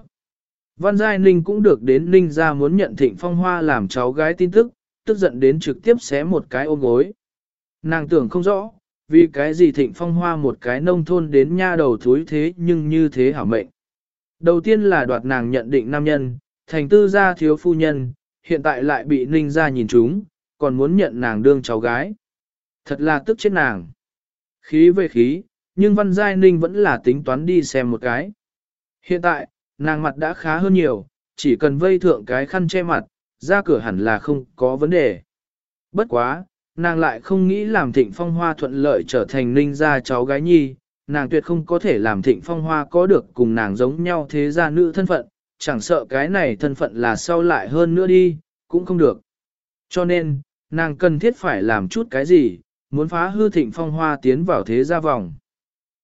Văn Giai Ninh cũng được đến Ninh ra muốn nhận thịnh phong hoa làm cháu gái tin tức, tức giận đến trực tiếp xé một cái ôm gối. Nàng tưởng không rõ, vì cái gì thịnh phong hoa một cái nông thôn đến nha đầu thúi thế nhưng như thế hảo mệnh. Đầu tiên là đoạt nàng nhận định nam nhân, thành tư gia thiếu phu nhân, hiện tại lại bị ninh gia nhìn chúng, còn muốn nhận nàng đương cháu gái. Thật là tức chết nàng. Khí về khí, nhưng văn giai ninh vẫn là tính toán đi xem một cái. Hiện tại, nàng mặt đã khá hơn nhiều, chỉ cần vây thượng cái khăn che mặt, ra cửa hẳn là không có vấn đề. Bất quá, nàng lại không nghĩ làm thịnh phong hoa thuận lợi trở thành ninh gia cháu gái nhi, nàng tuyệt không có thể làm thịnh phong hoa có được cùng nàng giống nhau thế gia nữ thân phận, chẳng sợ cái này thân phận là sau lại hơn nữa đi, cũng không được. Cho nên, nàng cần thiết phải làm chút cái gì, muốn phá hư thịnh phong hoa tiến vào thế gia vòng.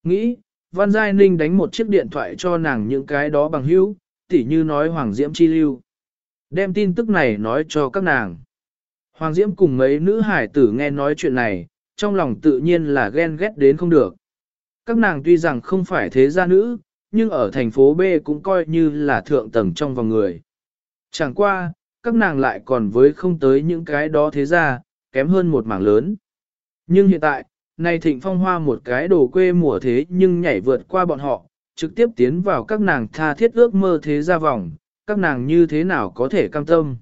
Nghĩ, Văn Giai Ninh đánh một chiếc điện thoại cho nàng những cái đó bằng hữu, tỉ như nói Hoàng Diễm Chi Lưu. Đem tin tức này nói cho các nàng. Hoàng Diễm cùng mấy nữ hải tử nghe nói chuyện này, trong lòng tự nhiên là ghen ghét đến không được. Các nàng tuy rằng không phải thế gia nữ, nhưng ở thành phố B cũng coi như là thượng tầng trong vòng người. Chẳng qua, các nàng lại còn với không tới những cái đó thế gia, kém hơn một mảng lớn. Nhưng hiện tại, này thịnh phong hoa một cái đồ quê mùa thế nhưng nhảy vượt qua bọn họ, trực tiếp tiến vào các nàng tha thiết ước mơ thế gia vòng, các nàng như thế nào có thể cam tâm.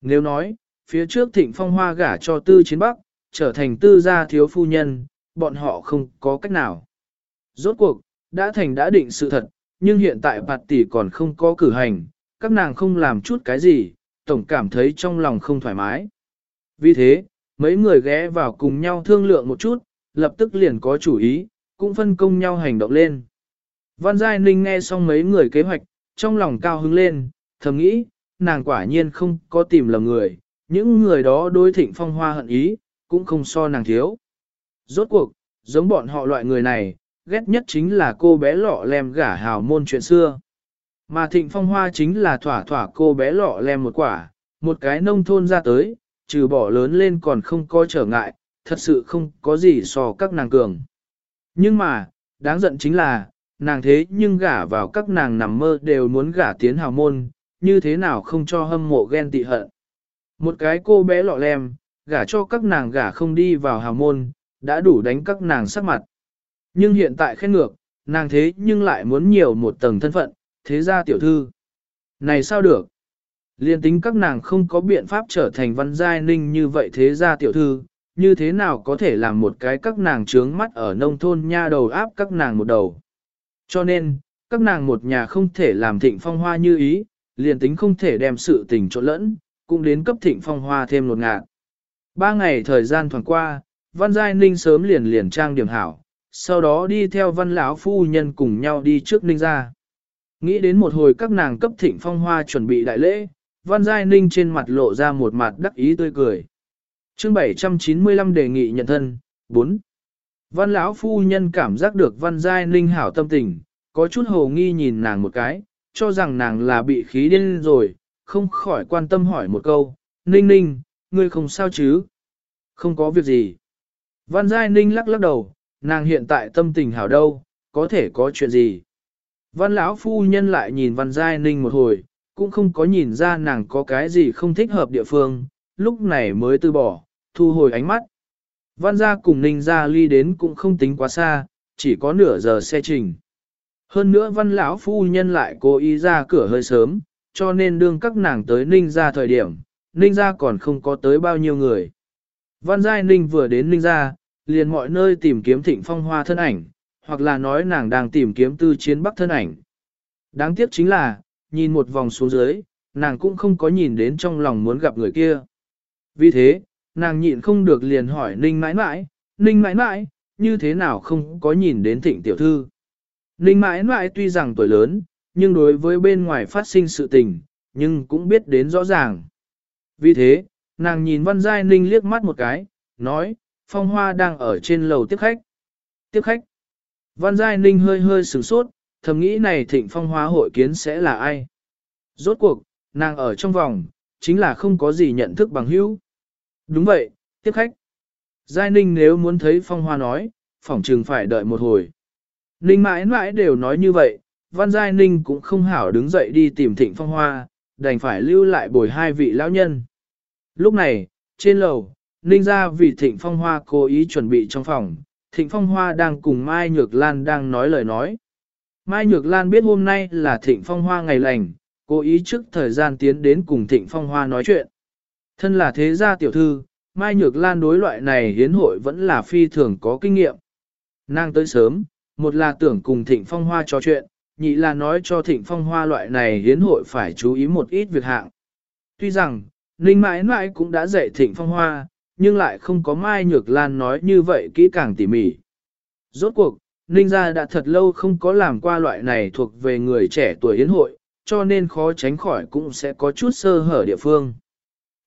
Nếu nói, phía trước thịnh phong hoa gả cho tư chiến bắc, trở thành tư gia thiếu phu nhân, bọn họ không có cách nào. Rốt cuộc, đã thành đã định sự thật, nhưng hiện tại bạt tỷ còn không có cử hành, các nàng không làm chút cái gì, tổng cảm thấy trong lòng không thoải mái. Vì thế, mấy người ghé vào cùng nhau thương lượng một chút, lập tức liền có chủ ý, cũng phân công nhau hành động lên. Văn Giai Ninh nghe xong mấy người kế hoạch, trong lòng cao hứng lên, thầm nghĩ, nàng quả nhiên không có tìm lầm người, những người đó đối thịnh phong hoa hận ý, cũng không so nàng thiếu. Rốt cuộc, giống bọn họ loại người này, ghét nhất chính là cô bé lọ lem gả hào môn chuyện xưa. Mà thịnh phong hoa chính là thỏa thỏa cô bé lọ lem một quả, một cái nông thôn ra tới, trừ bỏ lớn lên còn không có trở ngại, thật sự không có gì so các nàng cường. Nhưng mà, đáng giận chính là, nàng thế nhưng gả vào các nàng nằm mơ đều muốn gả tiến hào môn, như thế nào không cho hâm mộ ghen tị hận. Một cái cô bé lọ lem, gả cho các nàng gả không đi vào hào môn, đã đủ đánh các nàng sắc mặt. Nhưng hiện tại khen ngược, nàng thế nhưng lại muốn nhiều một tầng thân phận, thế ra tiểu thư. Này sao được? Liên tính các nàng không có biện pháp trở thành văn giai ninh như vậy thế ra tiểu thư, như thế nào có thể làm một cái các nàng trướng mắt ở nông thôn nha đầu áp các nàng một đầu. Cho nên, các nàng một nhà không thể làm thịnh phong hoa như ý, liền tính không thể đem sự tình trộn lẫn, cũng đến cấp thịnh phong hoa thêm một ngạt. Ba ngày thời gian thoảng qua, Văn Giai Ninh sớm liền liền trang điểm hảo, sau đó đi theo văn lão phu nhân cùng nhau đi trước Ninh ra. Nghĩ đến một hồi các nàng cấp thịnh phong hoa chuẩn bị đại lễ, Văn Giai Ninh trên mặt lộ ra một mặt đắc ý tươi cười. chương 795 đề nghị nhận thân, 4. Văn lão phu nhân cảm giác được Văn Giai Ninh hảo tâm tình, có chút hồ nghi nhìn nàng một cái, cho rằng nàng là bị khí điên rồi, không khỏi quan tâm hỏi một câu, Ninh Ninh, ngươi không sao chứ? Không có việc gì. Văn Giai Ninh lắc lắc đầu, nàng hiện tại tâm tình hảo đâu, có thể có chuyện gì? Văn lão phu nhân lại nhìn Văn Giai Ninh một hồi, cũng không có nhìn ra nàng có cái gì không thích hợp địa phương, lúc này mới từ bỏ, thu hồi ánh mắt. Văn gia cùng Ninh gia ly đến cũng không tính quá xa, chỉ có nửa giờ xe trình. Hơn nữa văn lão phu nhân lại cố ý ra cửa hơi sớm, cho nên đương các nàng tới Ninh gia thời điểm, Ninh gia còn không có tới bao nhiêu người. Văn Giai Ninh vừa đến Ninh gia, liền mọi nơi tìm kiếm thịnh phong hoa thân ảnh, hoặc là nói nàng đang tìm kiếm tư chiến bắc thân ảnh. Đáng tiếc chính là, nhìn một vòng xuống dưới, nàng cũng không có nhìn đến trong lòng muốn gặp người kia. Vì thế, nàng nhịn không được liền hỏi Ninh mãi mãi, Ninh mãi mãi, như thế nào không có nhìn đến thịnh tiểu thư. Ninh mãi mãi tuy rằng tuổi lớn, nhưng đối với bên ngoài phát sinh sự tình, nhưng cũng biết đến rõ ràng. Vì thế, nàng nhìn văn giai Ninh liếc mắt một cái, nói, phong hoa đang ở trên lầu tiếp khách. Tiếp khách. Văn giai Ninh hơi hơi sửng sốt, thầm nghĩ này thịnh phong hoa hội kiến sẽ là ai. Rốt cuộc, nàng ở trong vòng, chính là không có gì nhận thức bằng hữu. Đúng vậy, tiếp khách. Giai Ninh nếu muốn thấy phong hoa nói, phỏng trường phải đợi một hồi. Ninh mãi mãi đều nói như vậy, Văn Giai Ninh cũng không hảo đứng dậy đi tìm thịnh phong hoa, đành phải lưu lại bồi hai vị lão nhân. Lúc này, trên lầu, Ninh ra vì thịnh phong hoa cố ý chuẩn bị trong phòng, thịnh phong hoa đang cùng Mai Nhược Lan đang nói lời nói. Mai Nhược Lan biết hôm nay là thịnh phong hoa ngày lành, cố ý trước thời gian tiến đến cùng thịnh phong hoa nói chuyện. Thân là thế gia tiểu thư, Mai Nhược Lan đối loại này hiến hội vẫn là phi thường có kinh nghiệm. Nàng tới sớm, một là tưởng cùng thịnh phong hoa trò chuyện, nhị là nói cho thịnh phong hoa loại này hiến hội phải chú ý một ít việc hạng. Tuy rằng, Ninh mãi mãi cũng đã dạy thịnh phong hoa, nhưng lại không có Mai Nhược Lan nói như vậy kỹ càng tỉ mỉ. Rốt cuộc, Ninh gia đã thật lâu không có làm qua loại này thuộc về người trẻ tuổi yến hội, cho nên khó tránh khỏi cũng sẽ có chút sơ hở địa phương.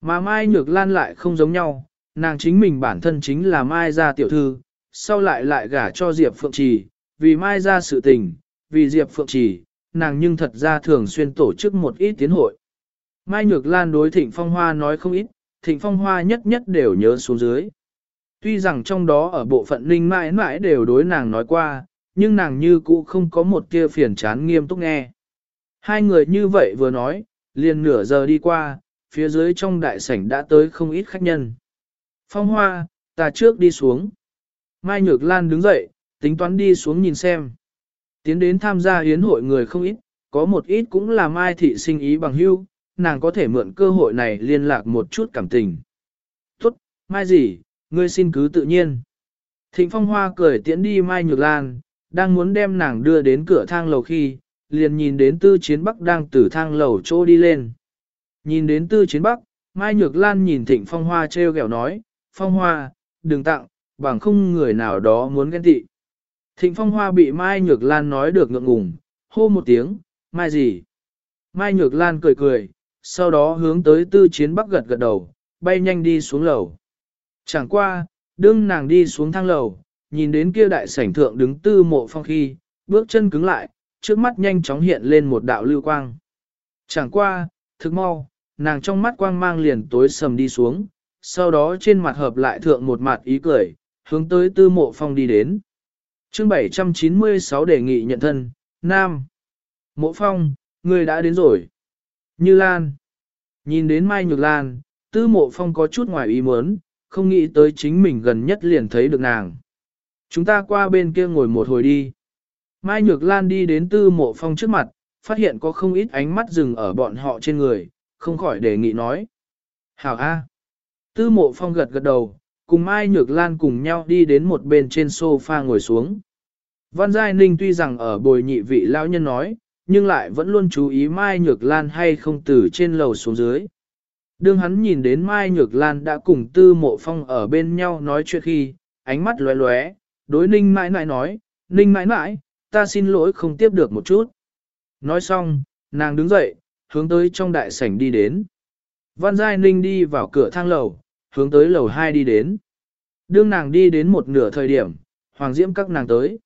Mà Mai Nhược Lan lại không giống nhau, nàng chính mình bản thân chính là Mai gia tiểu thư, sau lại lại gả cho Diệp Phượng Trì, vì Mai gia sự tình, vì Diệp Phượng Trì, nàng nhưng thật ra thường xuyên tổ chức một ít tiến hội. Mai Nhược Lan đối Thịnh Phong Hoa nói không ít, Thịnh Phong Hoa nhất nhất đều nhớ xuống dưới. Tuy rằng trong đó ở bộ phận linh mãi mãi đều đối nàng nói qua, nhưng nàng như cũ không có một tia phiền chán nghiêm túc nghe. Hai người như vậy vừa nói, liền nửa giờ đi qua, phía dưới trong đại sảnh đã tới không ít khách nhân. Phong Hoa, ta trước đi xuống. Mai Nhược Lan đứng dậy, tính toán đi xuống nhìn xem. Tiến đến tham gia hiến hội người không ít, có một ít cũng là Mai Thị sinh ý bằng hưu, nàng có thể mượn cơ hội này liên lạc một chút cảm tình. Tốt, Mai gì, ngươi xin cứ tự nhiên. Thịnh Phong Hoa cười tiễn đi Mai Nhược Lan, đang muốn đem nàng đưa đến cửa thang lầu khi, liền nhìn đến Tư Chiến Bắc đang từ thang lầu chỗ đi lên. Nhìn đến Tư Chiến Bắc, Mai Nhược Lan nhìn Thịnh Phong Hoa treo gẹo nói, Phong Hoa, đừng tặng, bằng không người nào đó muốn ghen tị. Thịnh Phong Hoa bị Mai Nhược Lan nói được ngượng ngùng, hô một tiếng, Mai gì? Mai Nhược Lan cười cười, sau đó hướng tới Tư Chiến Bắc gật gật đầu, bay nhanh đi xuống lầu. Chẳng qua, đương nàng đi xuống thang lầu, nhìn đến kia đại sảnh thượng đứng tư mộ phong khi, bước chân cứng lại, trước mắt nhanh chóng hiện lên một đạo lưu quang. Chẳng qua, thực mau, nàng trong mắt quang mang liền tối sầm đi xuống, sau đó trên mặt hợp lại thượng một mặt ý cười, hướng tới tư mộ phong đi đến. chương 796 đề nghị nhận thân, Nam. Mộ phong, người đã đến rồi. Như Lan. Nhìn đến Mai Nhược Lan, tư mộ phong có chút ngoài ý muốn, không nghĩ tới chính mình gần nhất liền thấy được nàng. Chúng ta qua bên kia ngồi một hồi đi. Mai Nhược Lan đi đến tư mộ phong trước mặt, phát hiện có không ít ánh mắt dừng ở bọn họ trên người, không khỏi đề nghị nói. Hảo A. Tư mộ phong gật gật đầu, cùng Mai Nhược Lan cùng nhau đi đến một bên trên sofa ngồi xuống. Văn Giai Ninh tuy rằng ở bồi nhị vị lão nhân nói, nhưng lại vẫn luôn chú ý Mai Nhược Lan hay không từ trên lầu xuống dưới. Đương hắn nhìn đến Mai Nhược Lan đã cùng Tư Mộ Phong ở bên nhau nói chuyện khi, ánh mắt lóe lóe, đối Ninh mãi mãi nói, Ninh mãi mãi, ta xin lỗi không tiếp được một chút. Nói xong, nàng đứng dậy, hướng tới trong đại sảnh đi đến. Văn Giai Ninh đi vào cửa thang lầu, hướng tới lầu 2 đi đến. Đương nàng đi đến một nửa thời điểm, Hoàng Diễm các nàng tới.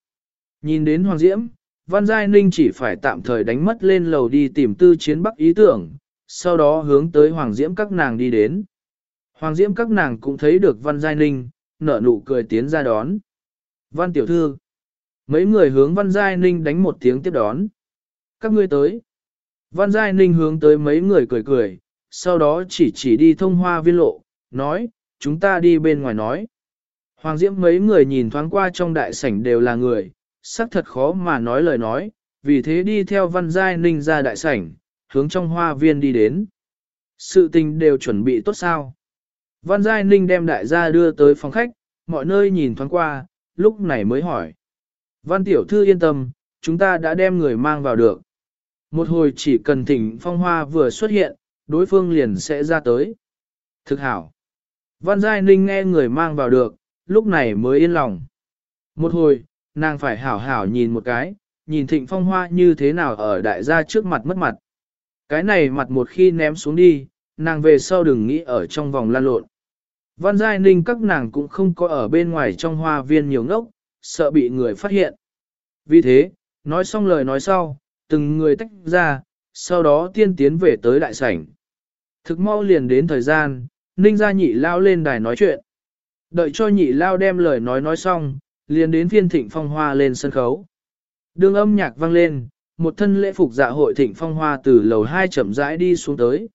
Nhìn đến Hoàng Diễm, Văn Giai Ninh chỉ phải tạm thời đánh mất lên lầu đi tìm tư chiến bắc ý tưởng, sau đó hướng tới Hoàng Diễm các nàng đi đến. Hoàng Diễm các nàng cũng thấy được Văn Giai Ninh, nở nụ cười tiến ra đón. Văn Tiểu Thư Mấy người hướng Văn Giai Ninh đánh một tiếng tiếp đón. Các ngươi tới. Văn Giai Ninh hướng tới mấy người cười cười, sau đó chỉ chỉ đi thông hoa viên lộ, nói, chúng ta đi bên ngoài nói. Hoàng Diễm mấy người nhìn thoáng qua trong đại sảnh đều là người, sắc thật khó mà nói lời nói, vì thế đi theo Văn Giai Ninh ra đại sảnh, hướng trong hoa viên đi đến. Sự tình đều chuẩn bị tốt sao. Văn Giai Ninh đem đại gia đưa tới phòng khách, mọi nơi nhìn thoáng qua, lúc này mới hỏi. Văn Tiểu Thư yên tâm, chúng ta đã đem người mang vào được. Một hồi chỉ cần thỉnh phong hoa vừa xuất hiện, đối phương liền sẽ ra tới. Thực hảo. Văn Giai Ninh nghe người mang vào được, lúc này mới yên lòng. Một hồi, nàng phải hảo hảo nhìn một cái, nhìn thịnh phong hoa như thế nào ở đại gia trước mặt mất mặt. Cái này mặt một khi ném xuống đi, nàng về sau đừng nghĩ ở trong vòng lan lộn. Văn Giai Ninh các nàng cũng không có ở bên ngoài trong hoa viên nhiều ngốc, sợ bị người phát hiện. Vì thế, nói xong lời nói sau, từng người tách ra, sau đó tiên tiến về tới đại sảnh. Thực mau liền đến thời gian, Ninh gia nhị lao lên đài nói chuyện. Đợi cho nhị lao đem lời nói nói xong, liền đến phiên thịnh phong hoa lên sân khấu. Đường âm nhạc vang lên, một thân lễ phục dạ hội thịnh phong hoa từ lầu hai chậm rãi đi xuống tới.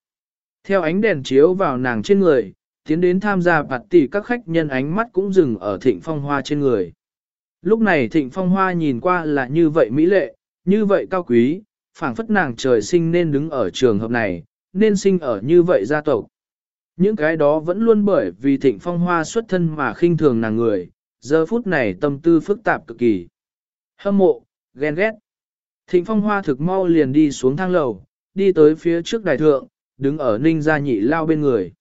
Theo ánh đèn chiếu vào nàng trên người, tiến đến tham gia bạt tỷ các khách nhân ánh mắt cũng dừng ở thịnh phong hoa trên người. Lúc này thịnh phong hoa nhìn qua là như vậy mỹ lệ, như vậy cao quý, phảng phất nàng trời sinh nên đứng ở trường hợp này, nên sinh ở như vậy gia tộc. Những cái đó vẫn luôn bởi vì thịnh phong hoa xuất thân mà khinh thường nàng người, giờ phút này tâm tư phức tạp cực kỳ. Hâm mộ, ghen ghét. Thịnh phong hoa thực mau liền đi xuống thang lầu, đi tới phía trước đài thượng, đứng ở ninh gia nhị lao bên người.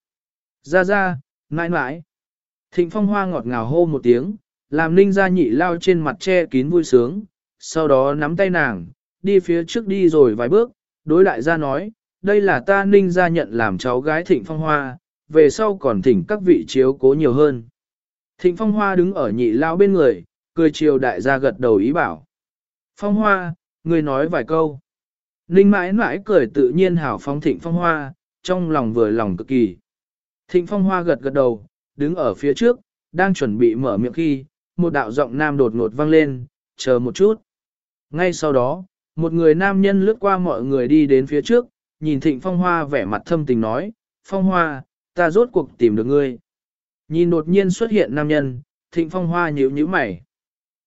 Ra ra, mãi mãi. Thịnh phong hoa ngọt ngào hô một tiếng, làm ninh gia nhị lao trên mặt che kín vui sướng, sau đó nắm tay nàng, đi phía trước đi rồi vài bước, đối đại gia nói, đây là ta ninh gia nhận làm cháu gái thịnh phong hoa, về sau còn thỉnh các vị chiếu cố nhiều hơn. Thịnh phong hoa đứng ở nhị lao bên người, cười chiều đại gia gật đầu ý bảo. Phong hoa, người nói vài câu. Ninh mãi mãi cười tự nhiên hảo phong thịnh phong hoa, trong lòng vừa lòng cực kỳ. Thịnh phong hoa gật gật đầu, đứng ở phía trước, đang chuẩn bị mở miệng khi, một đạo giọng nam đột ngột vang lên, chờ một chút. Ngay sau đó, một người nam nhân lướt qua mọi người đi đến phía trước, nhìn thịnh phong hoa vẻ mặt thâm tình nói, phong hoa, ta rốt cuộc tìm được ngươi. Nhìn đột nhiên xuất hiện nam nhân, thịnh phong hoa nhíu nhíu mày.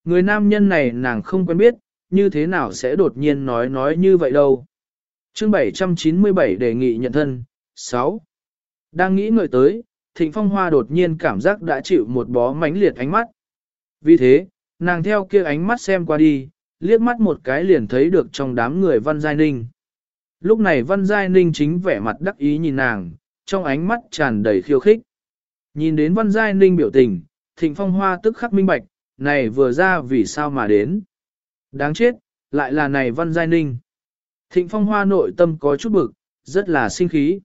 Người nam nhân này nàng không quen biết, như thế nào sẽ đột nhiên nói nói như vậy đâu. Chương 797 đề nghị nhận thân, 6. Đang nghĩ ngợi tới, Thịnh Phong Hoa đột nhiên cảm giác đã chịu một bó mánh liệt ánh mắt. Vì thế, nàng theo kia ánh mắt xem qua đi, liếc mắt một cái liền thấy được trong đám người Văn Giai Ninh. Lúc này Văn Giai Ninh chính vẻ mặt đắc ý nhìn nàng, trong ánh mắt tràn đầy khiêu khích. Nhìn đến Văn Giai Ninh biểu tình, Thịnh Phong Hoa tức khắc minh bạch, này vừa ra vì sao mà đến. Đáng chết, lại là này Văn Giai Ninh. Thịnh Phong Hoa nội tâm có chút bực, rất là sinh khí.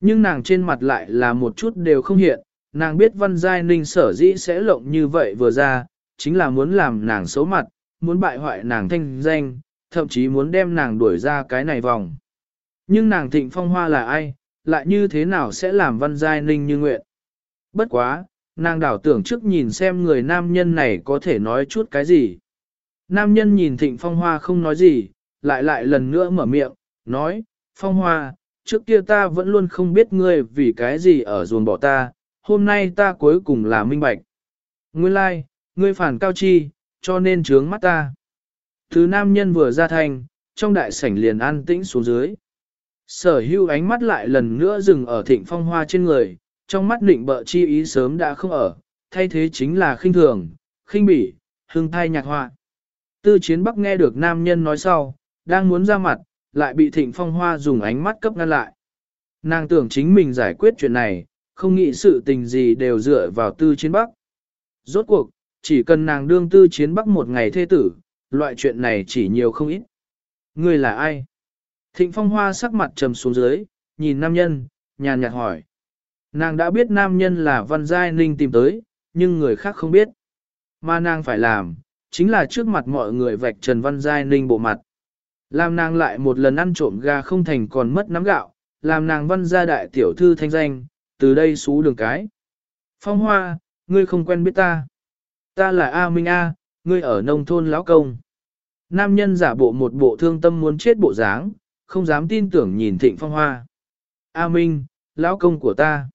Nhưng nàng trên mặt lại là một chút đều không hiện, nàng biết Văn Giai Ninh sở dĩ sẽ lộng như vậy vừa ra, chính là muốn làm nàng xấu mặt, muốn bại hoại nàng thanh danh, thậm chí muốn đem nàng đuổi ra cái này vòng. Nhưng nàng Thịnh Phong Hoa là ai, lại như thế nào sẽ làm Văn Giai Ninh như nguyện. Bất quá, nàng đảo tưởng trước nhìn xem người nam nhân này có thể nói chút cái gì. Nam nhân nhìn Thịnh Phong Hoa không nói gì, lại lại lần nữa mở miệng, nói, Phong Hoa, trước kia ta vẫn luôn không biết ngươi vì cái gì ở ruồn bỏ ta, hôm nay ta cuối cùng là minh bạch. Nguyên lai, like, ngươi phản cao chi, cho nên trướng mắt ta. Thứ nam nhân vừa ra thành, trong đại sảnh liền an tĩnh xuống dưới. Sở hưu ánh mắt lại lần nữa dừng ở thịnh phong hoa trên người, trong mắt định bợ chi ý sớm đã không ở, thay thế chính là khinh thường, khinh bỉ, hưng thai nhạc họa. Tư chiến bắc nghe được nam nhân nói sau, đang muốn ra mặt, lại bị thịnh phong hoa dùng ánh mắt cấp ngăn lại. Nàng tưởng chính mình giải quyết chuyện này, không nghĩ sự tình gì đều dựa vào tư chiến bắc. Rốt cuộc, chỉ cần nàng đương tư chiến bắc một ngày thê tử, loại chuyện này chỉ nhiều không ít. Người là ai? Thịnh phong hoa sắc mặt trầm xuống dưới, nhìn nam nhân, nhàn nhạt hỏi. Nàng đã biết nam nhân là văn giai ninh tìm tới, nhưng người khác không biết. Mà nàng phải làm, chính là trước mặt mọi người vạch trần văn giai ninh bộ mặt. Làm nàng lại một lần ăn trộm gà không thành còn mất nắm gạo, làm nàng văn gia đại tiểu thư thanh danh, từ đây xú đường cái. Phong hoa, ngươi không quen biết ta. Ta là A Minh A, ngươi ở nông thôn lão công. Nam nhân giả bộ một bộ thương tâm muốn chết bộ dáng, không dám tin tưởng nhìn thịnh phong hoa. A Minh, lão công của ta.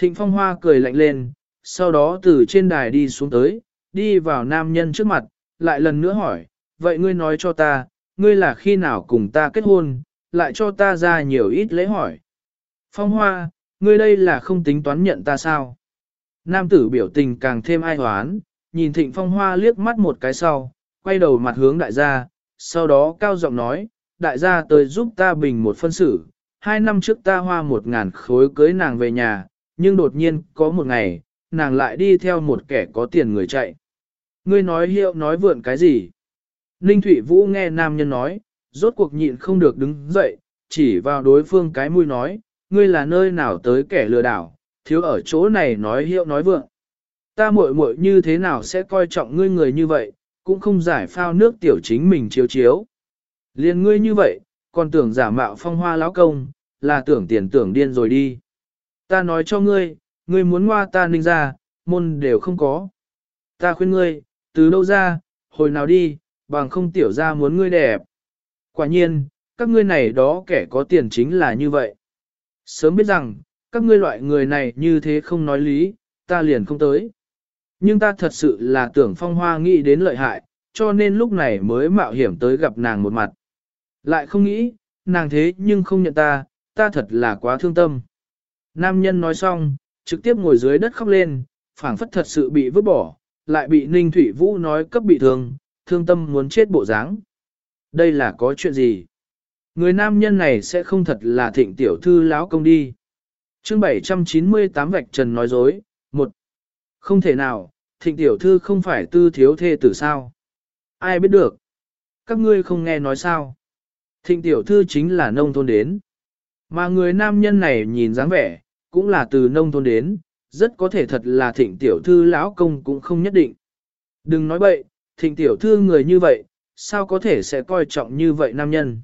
Thịnh phong hoa cười lạnh lên, sau đó từ trên đài đi xuống tới, đi vào nam nhân trước mặt, lại lần nữa hỏi, vậy ngươi nói cho ta, ngươi là khi nào cùng ta kết hôn, lại cho ta ra nhiều ít lễ hỏi. Phong hoa, ngươi đây là không tính toán nhận ta sao? Nam tử biểu tình càng thêm ai hoán, nhìn thịnh phong hoa liếc mắt một cái sau, quay đầu mặt hướng đại gia, sau đó cao giọng nói, đại gia tới giúp ta bình một phân xử. Hai năm trước ta hoa một ngàn khối cưới nàng về nhà, nhưng đột nhiên có một ngày, nàng lại đi theo một kẻ có tiền người chạy. Ngươi nói hiệu nói vượn cái gì? Ninh Thụy Vũ nghe nam nhân nói, rốt cuộc nhịn không được đứng dậy, chỉ vào đối phương cái mũi nói, ngươi là nơi nào tới kẻ lừa đảo, thiếu ở chỗ này nói hiệu nói vượng. Ta muội muội như thế nào sẽ coi trọng ngươi người như vậy, cũng không giải phao nước tiểu chính mình chiếu chiếu. Liên ngươi như vậy, còn tưởng giả mạo phong hoa lão công, là tưởng tiền tưởng điên rồi đi. Ta nói cho ngươi, ngươi muốn ngoa ta ninh ra, môn đều không có. Ta khuyên ngươi, từ đâu ra, hồi nào đi, bằng không tiểu ra muốn ngươi đẹp. Quả nhiên, các ngươi này đó kẻ có tiền chính là như vậy. Sớm biết rằng, các ngươi loại người này như thế không nói lý, ta liền không tới. Nhưng ta thật sự là tưởng phong hoa nghĩ đến lợi hại, cho nên lúc này mới mạo hiểm tới gặp nàng một mặt. Lại không nghĩ, nàng thế nhưng không nhận ta, ta thật là quá thương tâm. Nam nhân nói xong, trực tiếp ngồi dưới đất khóc lên, phảng phất thật sự bị vứt bỏ, lại bị Ninh Thủy Vũ nói cấp bị thương, thương tâm muốn chết bộ dáng. Đây là có chuyện gì? Người nam nhân này sẽ không thật là thịnh tiểu thư lão công đi. chương 798 vạch trần nói dối, một Không thể nào, thịnh tiểu thư không phải tư thiếu thê tử sao? Ai biết được? Các ngươi không nghe nói sao? Thịnh tiểu thư chính là nông thôn đến. Mà người nam nhân này nhìn dáng vẻ, cũng là từ nông thôn đến, rất có thể thật là thịnh tiểu thư lão công cũng không nhất định. Đừng nói bậy, thịnh tiểu thư người như vậy, sao có thể sẽ coi trọng như vậy nam nhân?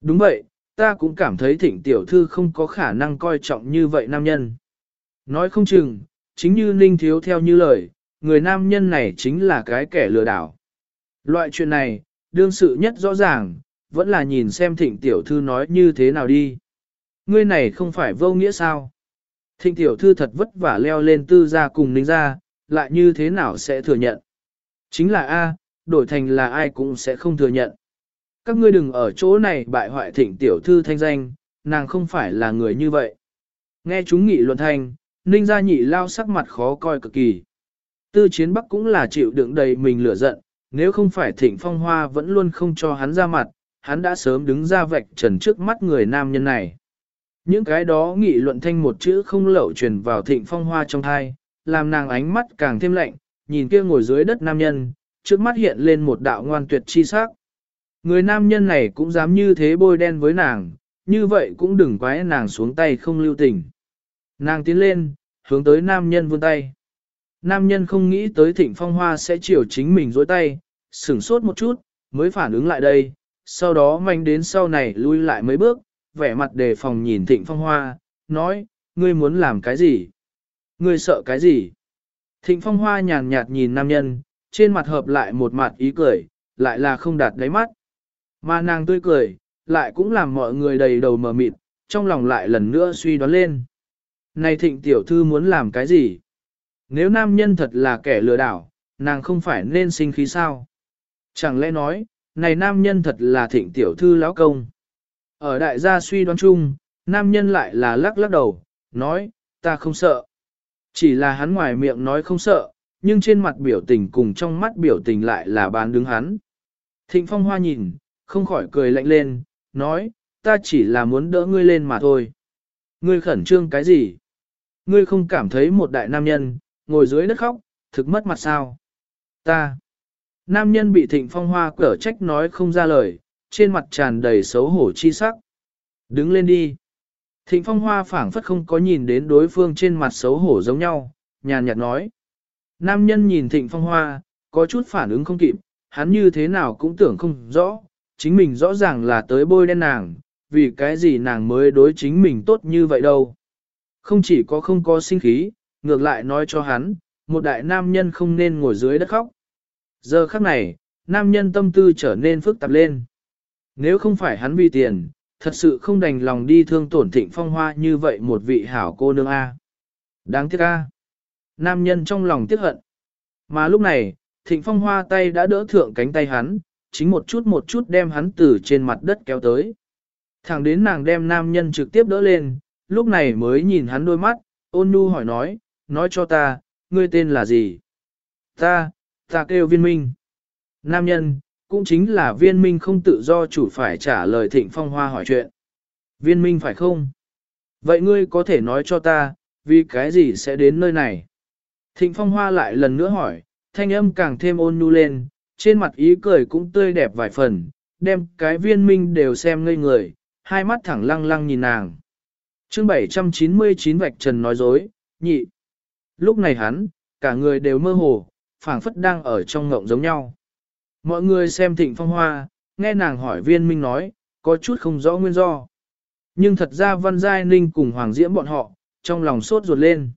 Đúng vậy, ta cũng cảm thấy thịnh tiểu thư không có khả năng coi trọng như vậy nam nhân. Nói không chừng, chính như Ninh Thiếu theo như lời, người nam nhân này chính là cái kẻ lừa đảo. Loại chuyện này, đương sự nhất rõ ràng, vẫn là nhìn xem thịnh tiểu thư nói như thế nào đi. Ngươi này không phải vô nghĩa sao? Thịnh tiểu thư thật vất vả leo lên tư gia cùng ninh gia, lại như thế nào sẽ thừa nhận? Chính là A, đổi thành là ai cũng sẽ không thừa nhận. Các ngươi đừng ở chỗ này bại hoại thịnh tiểu thư thanh danh, nàng không phải là người như vậy. Nghe chúng nghị luận thanh, ninh gia nhị lao sắc mặt khó coi cực kỳ. Tư chiến bắc cũng là chịu đựng đầy mình lửa giận, nếu không phải thịnh phong hoa vẫn luôn không cho hắn ra mặt, hắn đã sớm đứng ra vạch trần trước mắt người nam nhân này. Những cái đó nghị luận thanh một chữ không lậu truyền vào thịnh phong hoa trong thai, làm nàng ánh mắt càng thêm lạnh, nhìn kia ngồi dưới đất nam nhân, trước mắt hiện lên một đạo ngoan tuyệt chi sắc. Người nam nhân này cũng dám như thế bôi đen với nàng, như vậy cũng đừng quái nàng xuống tay không lưu tình. Nàng tiến lên, hướng tới nam nhân vươn tay. Nam nhân không nghĩ tới thịnh phong hoa sẽ chiều chính mình dối tay, sửng sốt một chút, mới phản ứng lại đây, sau đó manh đến sau này lui lại mấy bước, vẻ mặt đề phòng nhìn thịnh phong hoa, nói, ngươi muốn làm cái gì? Ngươi sợ cái gì? Thịnh phong hoa nhàn nhạt nhìn nam nhân, trên mặt hợp lại một mặt ý cười, lại là không đạt đáy mắt. Mà nàng tươi cười, lại cũng làm mọi người đầy đầu mờ mịt, trong lòng lại lần nữa suy đoán lên. Này thịnh tiểu thư muốn làm cái gì? Nếu nam nhân thật là kẻ lừa đảo, nàng không phải nên sinh khí sao? Chẳng lẽ nói, này nam nhân thật là thịnh tiểu thư lão công? Ở đại gia suy đoán chung, nam nhân lại là lắc lắc đầu, nói, ta không sợ. Chỉ là hắn ngoài miệng nói không sợ, nhưng trên mặt biểu tình cùng trong mắt biểu tình lại là bán đứng hắn. Thịnh phong hoa nhìn, không khỏi cười lạnh lên, nói, ta chỉ là muốn đỡ ngươi lên mà thôi. Ngươi khẩn trương cái gì? Ngươi không cảm thấy một đại nam nhân, ngồi dưới đất khóc, thực mất mặt sao? Ta. Nam nhân bị thịnh phong hoa cở trách nói không ra lời, trên mặt tràn đầy xấu hổ chi sắc. Đứng lên đi. Thịnh phong hoa phảng phất không có nhìn đến đối phương trên mặt xấu hổ giống nhau, nhàn nhạt nói. Nam nhân nhìn thịnh phong hoa, có chút phản ứng không kịp, hắn như thế nào cũng tưởng không rõ, chính mình rõ ràng là tới bôi đen nàng, vì cái gì nàng mới đối chính mình tốt như vậy đâu. Không chỉ có không có sinh khí, ngược lại nói cho hắn, một đại nam nhân không nên ngồi dưới đất khóc. Giờ khắc này, nam nhân tâm tư trở nên phức tạp lên. Nếu không phải hắn vì tiền, thật sự không đành lòng đi thương tổn thịnh phong hoa như vậy một vị hảo cô nương A. Đáng tiếc A. Nam nhân trong lòng tiếc hận. Mà lúc này, thịnh phong hoa tay đã đỡ thượng cánh tay hắn, chính một chút một chút đem hắn từ trên mặt đất kéo tới. Thẳng đến nàng đem nam nhân trực tiếp đỡ lên, lúc này mới nhìn hắn đôi mắt, ôn nhu hỏi nói, nói cho ta, ngươi tên là gì? Ta, ta kêu viên minh. Nam nhân, cũng chính là viên minh không tự do chủ phải trả lời thịnh phong hoa hỏi chuyện. Viên minh phải không? Vậy ngươi có thể nói cho ta, vì cái gì sẽ đến nơi này? Thịnh phong hoa lại lần nữa hỏi, thanh âm càng thêm ôn nhu lên, trên mặt ý cười cũng tươi đẹp vài phần, đem cái viên minh đều xem ngây người, hai mắt thẳng lăng lăng nhìn nàng. chương 799 vạch trần nói dối, nhị. Lúc này hắn, cả người đều mơ hồ, phảng phất đang ở trong ngộng giống nhau. Mọi người xem thịnh phong hoa, nghe nàng hỏi viên minh nói, có chút không rõ nguyên do. Nhưng thật ra văn giai ninh cùng hoàng diễm bọn họ, trong lòng sốt ruột lên.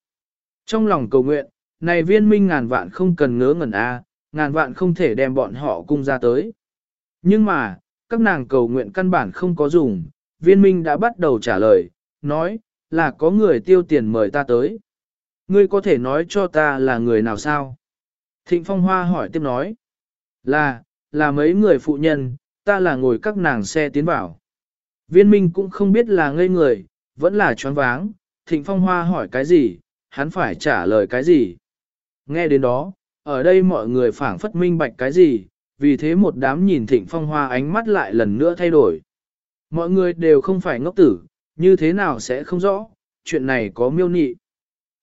Trong lòng cầu nguyện, này viên minh ngàn vạn không cần ngớ ngẩn a, ngàn vạn không thể đem bọn họ cung ra tới. Nhưng mà, các nàng cầu nguyện căn bản không có dùng, viên minh đã bắt đầu trả lời, nói, là có người tiêu tiền mời ta tới. Ngươi có thể nói cho ta là người nào sao? Thịnh Phong Hoa hỏi tiếp nói, là, là mấy người phụ nhân, ta là ngồi các nàng xe tiến vào. Viên minh cũng không biết là ngây người, vẫn là choáng váng, Thịnh Phong Hoa hỏi cái gì, hắn phải trả lời cái gì. Nghe đến đó, ở đây mọi người phảng phất minh bạch cái gì, vì thế một đám nhìn Thịnh Phong Hoa ánh mắt lại lần nữa thay đổi. Mọi người đều không phải ngốc tử, như thế nào sẽ không rõ, chuyện này có miêu nị.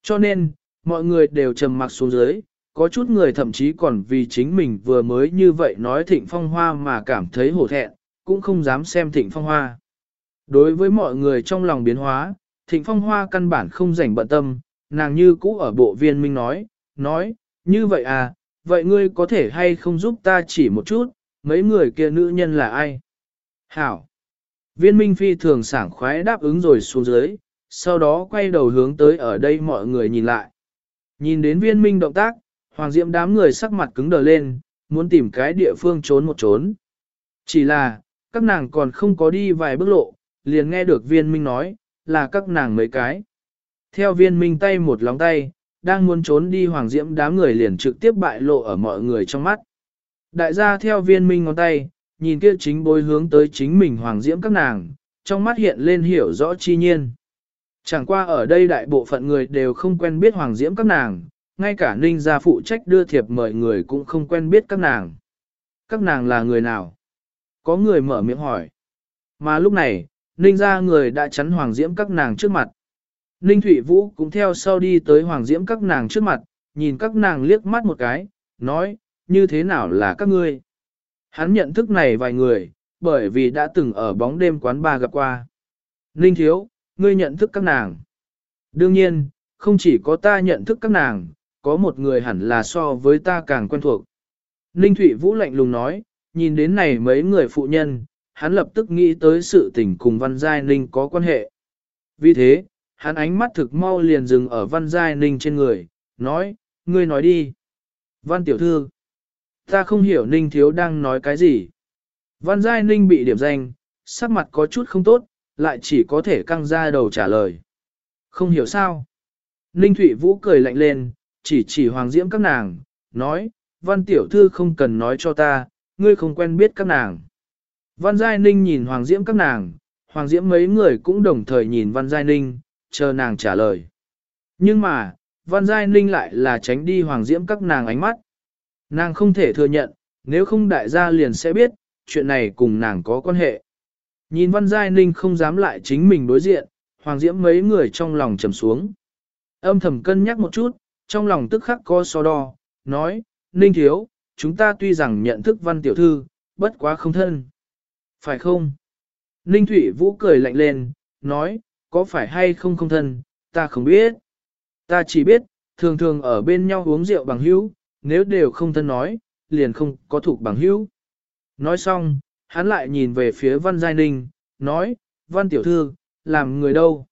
Cho nên, mọi người đều trầm mặc xuống dưới, có chút người thậm chí còn vì chính mình vừa mới như vậy nói thịnh phong hoa mà cảm thấy hổ thẹn, cũng không dám xem thịnh phong hoa. Đối với mọi người trong lòng biến hóa, thịnh phong hoa căn bản không rảnh bận tâm, nàng như cũ ở bộ viên minh nói, nói, như vậy à, vậy ngươi có thể hay không giúp ta chỉ một chút, mấy người kia nữ nhân là ai? Hảo! Viên minh phi thường sảng khoái đáp ứng rồi xuống dưới, sau đó quay đầu hướng tới ở đây mọi người nhìn lại. Nhìn đến viên minh động tác, hoàng Diễm đám người sắc mặt cứng đờ lên, muốn tìm cái địa phương trốn một trốn. Chỉ là, các nàng còn không có đi vài bước lộ, liền nghe được viên minh nói, là các nàng mấy cái. Theo viên minh tay một lóng tay, đang muốn trốn đi hoàng diễm đám người liền trực tiếp bại lộ ở mọi người trong mắt. Đại gia theo viên minh ngón tay, nhìn kia chính bối hướng tới chính mình hoàng diễm các nàng, trong mắt hiện lên hiểu rõ chi nhiên. Chẳng qua ở đây đại bộ phận người đều không quen biết hoàng diễm các nàng, ngay cả ninh gia phụ trách đưa thiệp mời người cũng không quen biết các nàng. Các nàng là người nào? Có người mở miệng hỏi. Mà lúc này, ninh gia người đã chắn hoàng diễm các nàng trước mặt. Ninh Thụy Vũ cũng theo sau đi tới hoàng diễm các nàng trước mặt, nhìn các nàng liếc mắt một cái, nói, như thế nào là các ngươi? Hắn nhận thức này vài người, bởi vì đã từng ở bóng đêm quán ba gặp qua. Ninh Thiếu, ngươi nhận thức các nàng. Đương nhiên, không chỉ có ta nhận thức các nàng, có một người hẳn là so với ta càng quen thuộc. Ninh Thụy Vũ lạnh lùng nói, nhìn đến này mấy người phụ nhân, hắn lập tức nghĩ tới sự tình cùng Văn Giai Ninh có quan hệ. Vì thế, hắn ánh mắt thực mau liền dừng ở Văn Giai Ninh trên người, nói, ngươi nói đi. Văn Tiểu Thư, ta không hiểu Ninh Thiếu đang nói cái gì. Văn Giai Ninh bị điểm danh, sắc mặt có chút không tốt, lại chỉ có thể căng ra đầu trả lời. Không hiểu sao. Ninh Thụy Vũ cười lạnh lên, chỉ chỉ Hoàng Diễm các nàng, nói, Văn Tiểu Thư không cần nói cho ta, ngươi không quen biết các nàng. Văn Giai Ninh nhìn Hoàng Diễm các nàng, Hoàng Diễm mấy người cũng đồng thời nhìn Văn Giai Ninh, chờ nàng trả lời. Nhưng mà, Văn Giai Ninh lại là tránh đi Hoàng Diễm các nàng ánh mắt. Nàng không thể thừa nhận, nếu không đại gia liền sẽ biết, chuyện này cùng nàng có quan hệ. Nhìn Văn Giai Ninh không dám lại chính mình đối diện, Hoàng Diễm mấy người trong lòng trầm xuống. Âm thầm cân nhắc một chút, trong lòng tức khắc co so đo, nói, Ninh Thiếu, chúng ta tuy rằng nhận thức Văn Tiểu Thư, bất quá không thân. Phải không? Ninh Thụy Vũ cười lạnh lên, nói, có phải hay không không thân, ta không biết. Ta chỉ biết, thường thường ở bên nhau uống rượu bằng hữu, nếu đều không thân nói, liền không có thuộc bằng hữu. Nói xong, hắn lại nhìn về phía Văn Giai Ninh, nói, Văn Tiểu Thư, làm người đâu?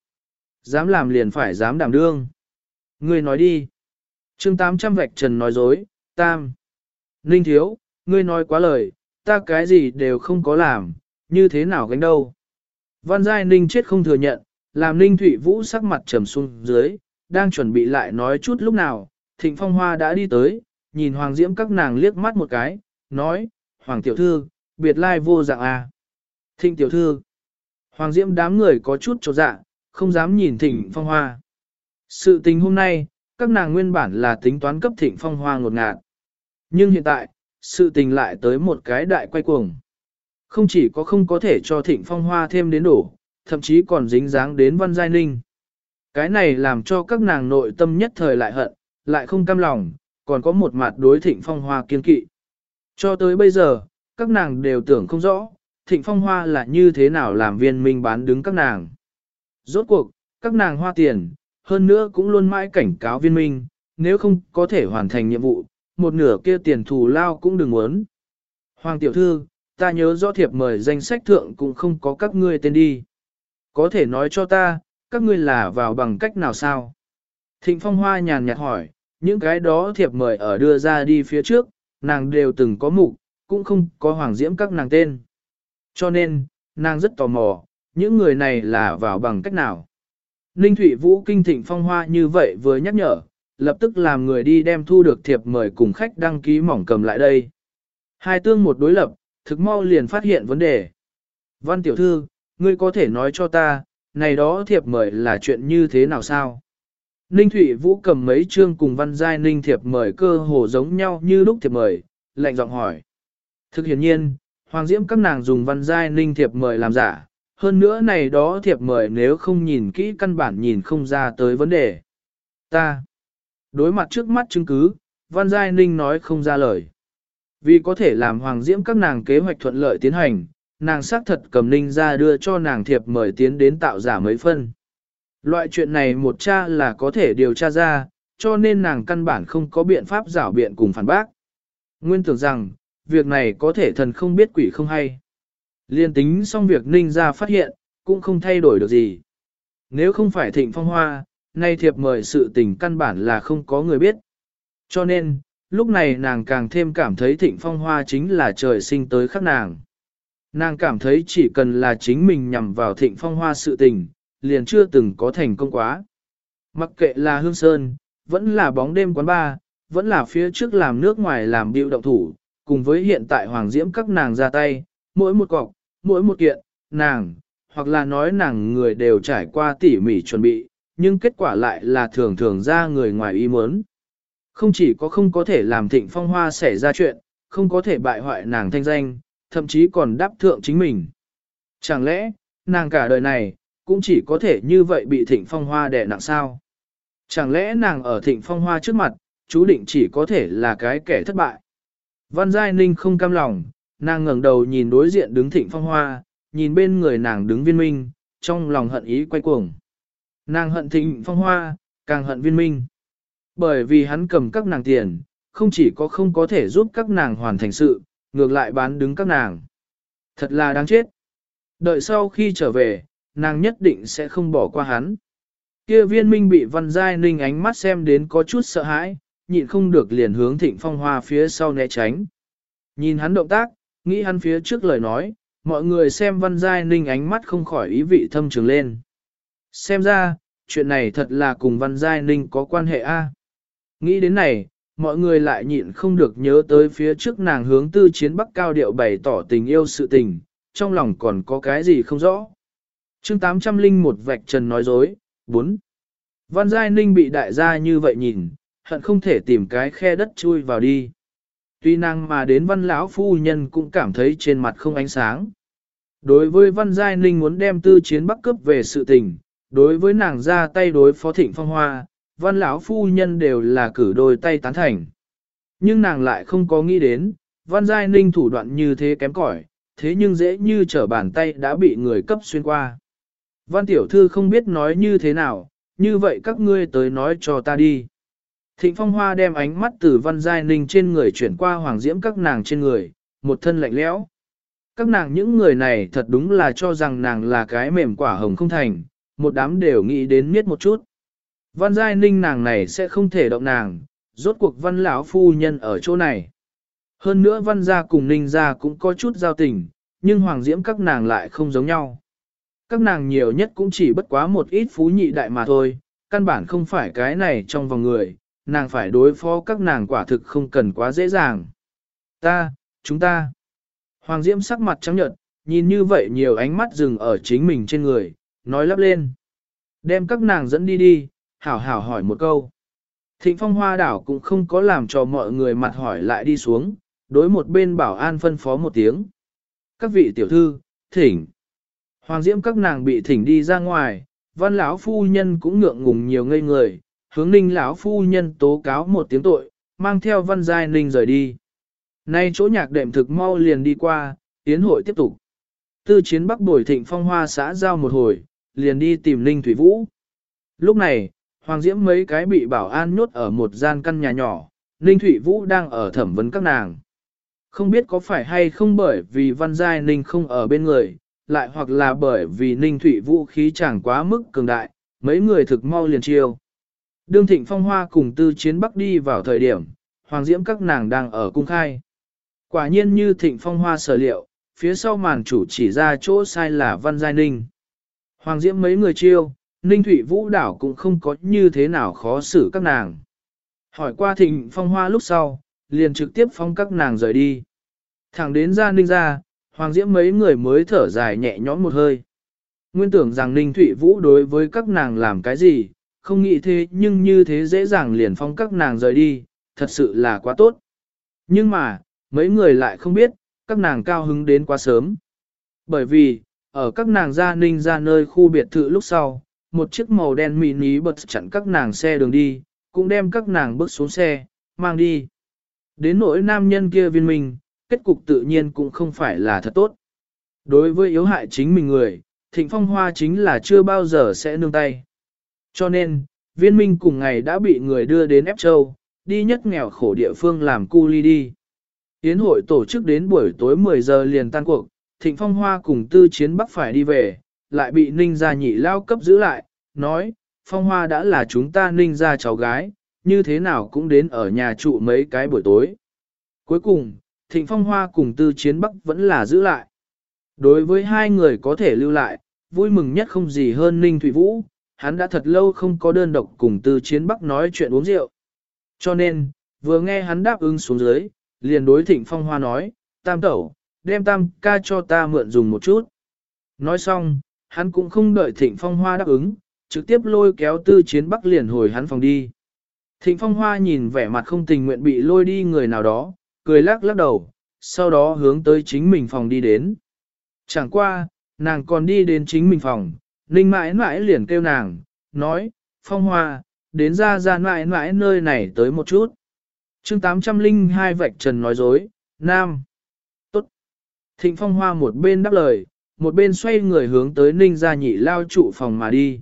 Dám làm liền phải dám đảm đương. người nói đi chương 800 vạch trần nói dối, tam. Ninh Thiếu, ngươi nói quá lời, ta cái gì đều không có làm, như thế nào gánh đâu. Văn Giai Ninh chết không thừa nhận, làm Ninh Thụy Vũ sắc mặt trầm xuống dưới, đang chuẩn bị lại nói chút lúc nào, Thịnh Phong Hoa đã đi tới, nhìn Hoàng Diễm các nàng liếc mắt một cái, nói, Hoàng Tiểu Thư, biệt lai vô dạng à. Thịnh Tiểu Thư, Hoàng Diễm đám người có chút trột dạ, không dám nhìn Thịnh Phong Hoa. Sự tình hôm nay, các nàng nguyên bản là tính toán cấp Thịnh Phong Hoa ngột ngạt. Nhưng hiện tại, sự tình lại tới một cái đại quay cuồng. Không chỉ có không có thể cho Thịnh Phong Hoa thêm đến đủ, thậm chí còn dính dáng đến Văn Giai Ninh. Cái này làm cho các nàng nội tâm nhất thời lại hận, lại không cam lòng, còn có một mặt đối thịnh phong hoa kiên kỵ. Cho tới bây giờ, các nàng đều tưởng không rõ, thịnh phong hoa là như thế nào làm viên minh bán đứng các nàng. Rốt cuộc, các nàng hoa tiền, hơn nữa cũng luôn mãi cảnh cáo viên minh, nếu không có thể hoàn thành nhiệm vụ, một nửa kia tiền thù lao cũng đừng muốn. Hoàng tiểu thư, ta nhớ rõ thiệp mời danh sách thượng cũng không có các ngươi tên đi. Có thể nói cho ta, các ngươi là vào bằng cách nào sao? Thịnh Phong Hoa nhàn nhạt hỏi, những cái đó thiệp mời ở đưa ra đi phía trước, nàng đều từng có mục, cũng không có hoàng diễm các nàng tên. Cho nên, nàng rất tò mò, những người này là vào bằng cách nào? Ninh Thụy Vũ kinh thịnh Phong Hoa như vậy vừa nhắc nhở, lập tức làm người đi đem thu được thiệp mời cùng khách đăng ký mỏng cầm lại đây. Hai tương một đối lập, thực mau liền phát hiện vấn đề. Văn tiểu thư, ngươi có thể nói cho ta, này đó thiệp mời là chuyện như thế nào sao? Ninh Thụy Vũ cầm mấy chương cùng văn giai ninh thiệp mời cơ hồ giống nhau như lúc thiệp mời, lạnh giọng hỏi. Thực hiện nhiên, Hoàng Diễm các nàng dùng văn giai ninh thiệp mời làm giả, hơn nữa này đó thiệp mời nếu không nhìn kỹ căn bản nhìn không ra tới vấn đề. Ta, đối mặt trước mắt chứng cứ, văn giai ninh nói không ra lời. Vì có thể làm Hoàng Diễm các nàng kế hoạch thuận lợi tiến hành, nàng xác thật cầm ninh ra đưa cho nàng thiệp mời tiến đến tạo giả mấy phân. Loại chuyện này một cha là có thể điều tra ra, cho nên nàng căn bản không có biện pháp giảo biện cùng phản bác. Nguyên tưởng rằng, việc này có thể thần không biết quỷ không hay. Liên tính xong việc ninh ra phát hiện, cũng không thay đổi được gì. Nếu không phải thịnh phong hoa, nay thiệp mời sự tình căn bản là không có người biết. Cho nên, lúc này nàng càng thêm cảm thấy thịnh phong hoa chính là trời sinh tới khắc nàng. Nàng cảm thấy chỉ cần là chính mình nhằm vào thịnh phong hoa sự tình, liền chưa từng có thành công quá. Mặc kệ là hương sơn, vẫn là bóng đêm quán bar, vẫn là phía trước làm nước ngoài làm điệu động thủ, cùng với hiện tại hoàng diễm các nàng ra tay, mỗi một cọc, mỗi một kiện, nàng, hoặc là nói nàng người đều trải qua tỉ mỉ chuẩn bị, nhưng kết quả lại là thường thường ra người ngoài ý muốn. Không chỉ có không có thể làm thịnh phong hoa xảy ra chuyện, không có thể bại hoại nàng thanh danh, thậm chí còn đáp thượng chính mình. Chẳng lẽ, nàng cả đời này, cũng chỉ có thể như vậy bị thịnh phong hoa đè nặng sao? Chẳng lẽ nàng ở thịnh phong hoa trước mặt, chú định chỉ có thể là cái kẻ thất bại? Văn Giai Ninh không cam lòng, nàng ngẩng đầu nhìn đối diện đứng thịnh phong hoa, nhìn bên người nàng đứng viên minh, trong lòng hận ý quay cuồng. Nàng hận thịnh phong hoa, càng hận viên minh. Bởi vì hắn cầm các nàng tiền, không chỉ có không có thể giúp các nàng hoàn thành sự, ngược lại bán đứng các nàng. Thật là đáng chết. Đợi sau khi trở về, nàng nhất định sẽ không bỏ qua hắn. Kia viên minh bị văn giai ninh ánh mắt xem đến có chút sợ hãi, nhịn không được liền hướng thịnh phong hoa phía sau né tránh. Nhìn hắn động tác, nghĩ hắn phía trước lời nói, mọi người xem văn giai ninh ánh mắt không khỏi ý vị thâm trường lên. Xem ra, chuyện này thật là cùng văn giai ninh có quan hệ a. Nghĩ đến này, mọi người lại nhịn không được nhớ tới phía trước nàng hướng tư chiến bắc cao điệu bày tỏ tình yêu sự tình, trong lòng còn có cái gì không rõ. chương 801 vạch trần nói dối, 4. Văn Giai Ninh bị đại gia như vậy nhìn, hận không thể tìm cái khe đất chui vào đi. Tuy nàng mà đến văn lão phu nhân cũng cảm thấy trên mặt không ánh sáng. Đối với văn Giai Ninh muốn đem tư chiến bắc cướp về sự tình, đối với nàng ra tay đối phó thịnh phong hoa, văn lão phu nhân đều là cử đôi tay tán thành. Nhưng nàng lại không có nghĩ đến, văn giai ninh thủ đoạn như thế kém cỏi, thế nhưng dễ như trở bàn tay đã bị người cấp xuyên qua. Văn tiểu thư không biết nói như thế nào, như vậy các ngươi tới nói cho ta đi. Thịnh phong hoa đem ánh mắt từ văn giai ninh trên người chuyển qua hoàng diễm các nàng trên người, một thân lạnh lẽo. Các nàng những người này thật đúng là cho rằng nàng là cái mềm quả hồng không thành, một đám đều nghĩ đến miết một chút. Văn giai ninh nàng này sẽ không thể động nàng, rốt cuộc văn lão phu nhân ở chỗ này. Hơn nữa văn gia cùng ninh gia cũng có chút giao tình, nhưng hoàng diễm các nàng lại không giống nhau. Các nàng nhiều nhất cũng chỉ bất quá một ít phú nhị đại mà thôi, căn bản không phải cái này trong vòng người, nàng phải đối phó các nàng quả thực không cần quá dễ dàng. Ta, chúng ta. Hoàng diễm sắc mặt trắng nhợt, nhìn như vậy nhiều ánh mắt dừng ở chính mình trên người, nói lắp lên. Đem các nàng dẫn đi đi, hảo hảo hỏi một câu. Thịnh phong hoa đảo cũng không có làm cho mọi người mặt hỏi lại đi xuống, đối một bên bảo an phân phó một tiếng. Các vị tiểu thư, thỉnh. Hoàng diễm các nàng bị thỉnh đi ra ngoài, văn lão phu nhân cũng ngượng ngùng nhiều ngây người, hướng ninh lão phu nhân tố cáo một tiếng tội, mang theo văn giai ninh rời đi. Nay chỗ nhạc đệm thực mau liền đi qua, tiến hội tiếp tục. Tư chiến bắc bồi thịnh phong hoa xã giao một hồi, liền đi tìm ninh thủy vũ. Lúc này, Hoàng Diễm mấy cái bị bảo an nhốt ở một gian căn nhà nhỏ, Ninh Thụy Vũ đang ở thẩm vấn các nàng. Không biết có phải hay không bởi vì Văn Giai Ninh không ở bên người, lại hoặc là bởi vì Ninh Thụy Vũ khí chẳng quá mức cường đại, mấy người thực mau liền chiêu. Đương Thịnh Phong Hoa cùng Tư Chiến Bắc đi vào thời điểm, Hoàng Diễm các nàng đang ở cung khai. Quả nhiên như Thịnh Phong Hoa sở liệu, phía sau màn chủ chỉ ra chỗ sai là Văn Giai Ninh. Hoàng Diễm mấy người chiêu, Ninh Thụy Vũ đảo cũng không có như thế nào khó xử các nàng. Hỏi qua thịnh phong hoa lúc sau, liền trực tiếp phong các nàng rời đi. Thẳng đến ra ninh ra, hoàng diễm mấy người mới thở dài nhẹ nhõm một hơi. Nguyên tưởng rằng Ninh Thụy Vũ đối với các nàng làm cái gì, không nghĩ thế nhưng như thế dễ dàng liền phong các nàng rời đi, thật sự là quá tốt. Nhưng mà, mấy người lại không biết, các nàng cao hứng đến quá sớm. Bởi vì, ở các nàng gia ninh ra nơi khu biệt thự lúc sau, một chiếc màu đen mini bật chặn các nàng xe đường đi, cũng đem các nàng bước xuống xe, mang đi. Đến nỗi nam nhân kia viên mình kết cục tự nhiên cũng không phải là thật tốt. Đối với yếu hại chính mình người, thịnh phong hoa chính là chưa bao giờ sẽ nương tay. Cho nên, viên minh cùng ngày đã bị người đưa đến ép châu, đi nhất nghèo khổ địa phương làm cu ly đi. Yến hội tổ chức đến buổi tối 10 giờ liền tan cuộc, thịnh phong hoa cùng tư chiến bắc phải đi về, lại bị ninh gia nhị lao cấp giữ lại, nói, phong hoa đã là chúng ta ninh gia cháu gái, như thế nào cũng đến ở nhà trụ mấy cái buổi tối. Cuối cùng, thịnh phong hoa cùng tư chiến bắc vẫn là giữ lại. Đối với hai người có thể lưu lại, vui mừng nhất không gì hơn ninh thủy vũ, hắn đã thật lâu không có đơn độc cùng tư chiến bắc nói chuyện uống rượu. Cho nên, vừa nghe hắn đáp ứng xuống dưới, liền đối thịnh phong hoa nói, tam tẩu, đem tam ca cho ta mượn dùng một chút. Nói xong, hắn cũng không đợi thịnh phong hoa đáp ứng, trực tiếp lôi kéo tư chiến bắc liền hồi hắn phòng đi. Thịnh phong hoa nhìn vẻ mặt không tình nguyện bị lôi đi người nào đó, cười lắc lắc đầu, sau đó hướng tới chính mình phòng đi đến. Chẳng qua, nàng còn đi đến chính mình phòng, ninh mãi mãi liền kêu nàng, nói, phong hoa, đến ra ra mãi mãi nơi này tới một chút. chương 802 vạch trần nói dối, Nam. Tốt. Thịnh phong hoa một bên đáp lời, một bên xoay người hướng tới ninh gia nhị lao trụ phòng mà đi.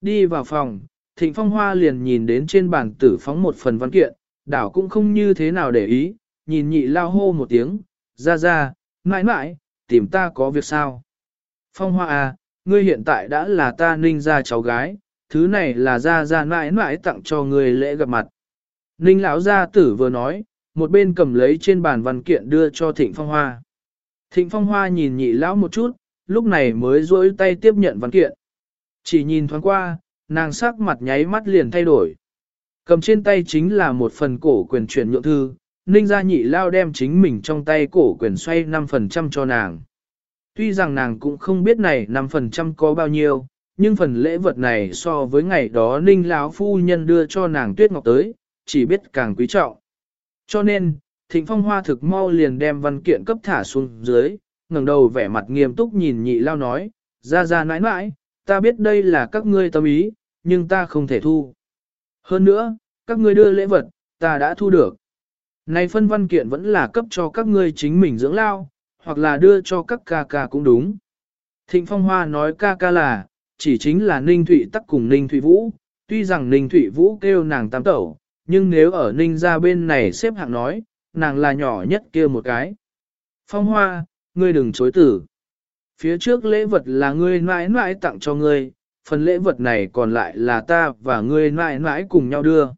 Đi vào phòng, thịnh phong hoa liền nhìn đến trên bàn tử phóng một phần văn kiện, đảo cũng không như thế nào để ý, nhìn nhị lao hô một tiếng, ra ra, mãi mãi, tìm ta có việc sao? Phong hoa à, ngươi hiện tại đã là ta ninh gia cháu gái, thứ này là ra ra mãi mãi tặng cho ngươi lễ gặp mặt. Ninh lão gia tử vừa nói, một bên cầm lấy trên bàn văn kiện đưa cho thịnh phong hoa. Thịnh phong hoa nhìn nhị lão một chút, lúc này mới duỗi tay tiếp nhận văn kiện. Chỉ nhìn thoáng qua, nàng sắc mặt nháy mắt liền thay đổi. Cầm trên tay chính là một phần cổ quyền chuyển nhượng thư, ninh gia nhị lao đem chính mình trong tay cổ quyền xoay 5% cho nàng. Tuy rằng nàng cũng không biết này 5% có bao nhiêu, nhưng phần lễ vật này so với ngày đó ninh lão phu nhân đưa cho nàng tuyết ngọc tới, chỉ biết càng quý trọng. Cho nên, thịnh phong hoa thực mau liền đem văn kiện cấp thả xuống dưới, ngẩng đầu vẻ mặt nghiêm túc nhìn nhị lao nói, ra ra nãi nãi, ta biết đây là các ngươi tâm ý, nhưng ta không thể thu. Hơn nữa, các ngươi đưa lễ vật, ta đã thu được. Này phân văn kiện vẫn là cấp cho các ngươi chính mình dưỡng lao, hoặc là đưa cho các ca ca cũng đúng. Thịnh Phong Hoa nói ca ca là, chỉ chính là Ninh Thụy tắc cùng Ninh Thụy Vũ, tuy rằng Ninh Thụy Vũ kêu nàng tam tẩu, nhưng nếu ở Ninh ra bên này xếp hạng nói, nàng là nhỏ nhất kia một cái. Phong Hoa, ngươi đừng chối tử. Phía trước lễ vật là ngươi mãi mãi tặng cho ngươi, phần lễ vật này còn lại là ta và ngươi mãi mãi cùng nhau đưa.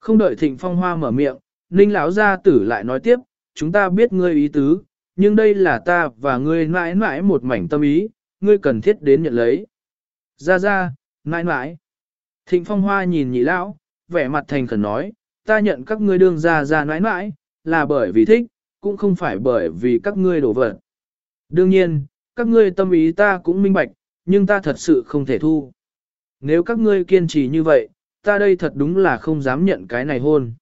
Không đợi Thịnh Phong Hoa mở miệng, Ninh lão gia tử lại nói tiếp, chúng ta biết ngươi ý tứ, nhưng đây là ta và ngươi mãi mãi một mảnh tâm ý, ngươi cần thiết đến nhận lấy. Ra ra, mãi mãi. Thịnh phong hoa nhìn nhị lão, vẻ mặt thành khẩn nói, ta nhận các ngươi đương ra ra mãi mãi, là bởi vì thích, cũng không phải bởi vì các ngươi đổ vật. Đương nhiên, các ngươi tâm ý ta cũng minh bạch, nhưng ta thật sự không thể thu. Nếu các ngươi kiên trì như vậy, ta đây thật đúng là không dám nhận cái này hôn.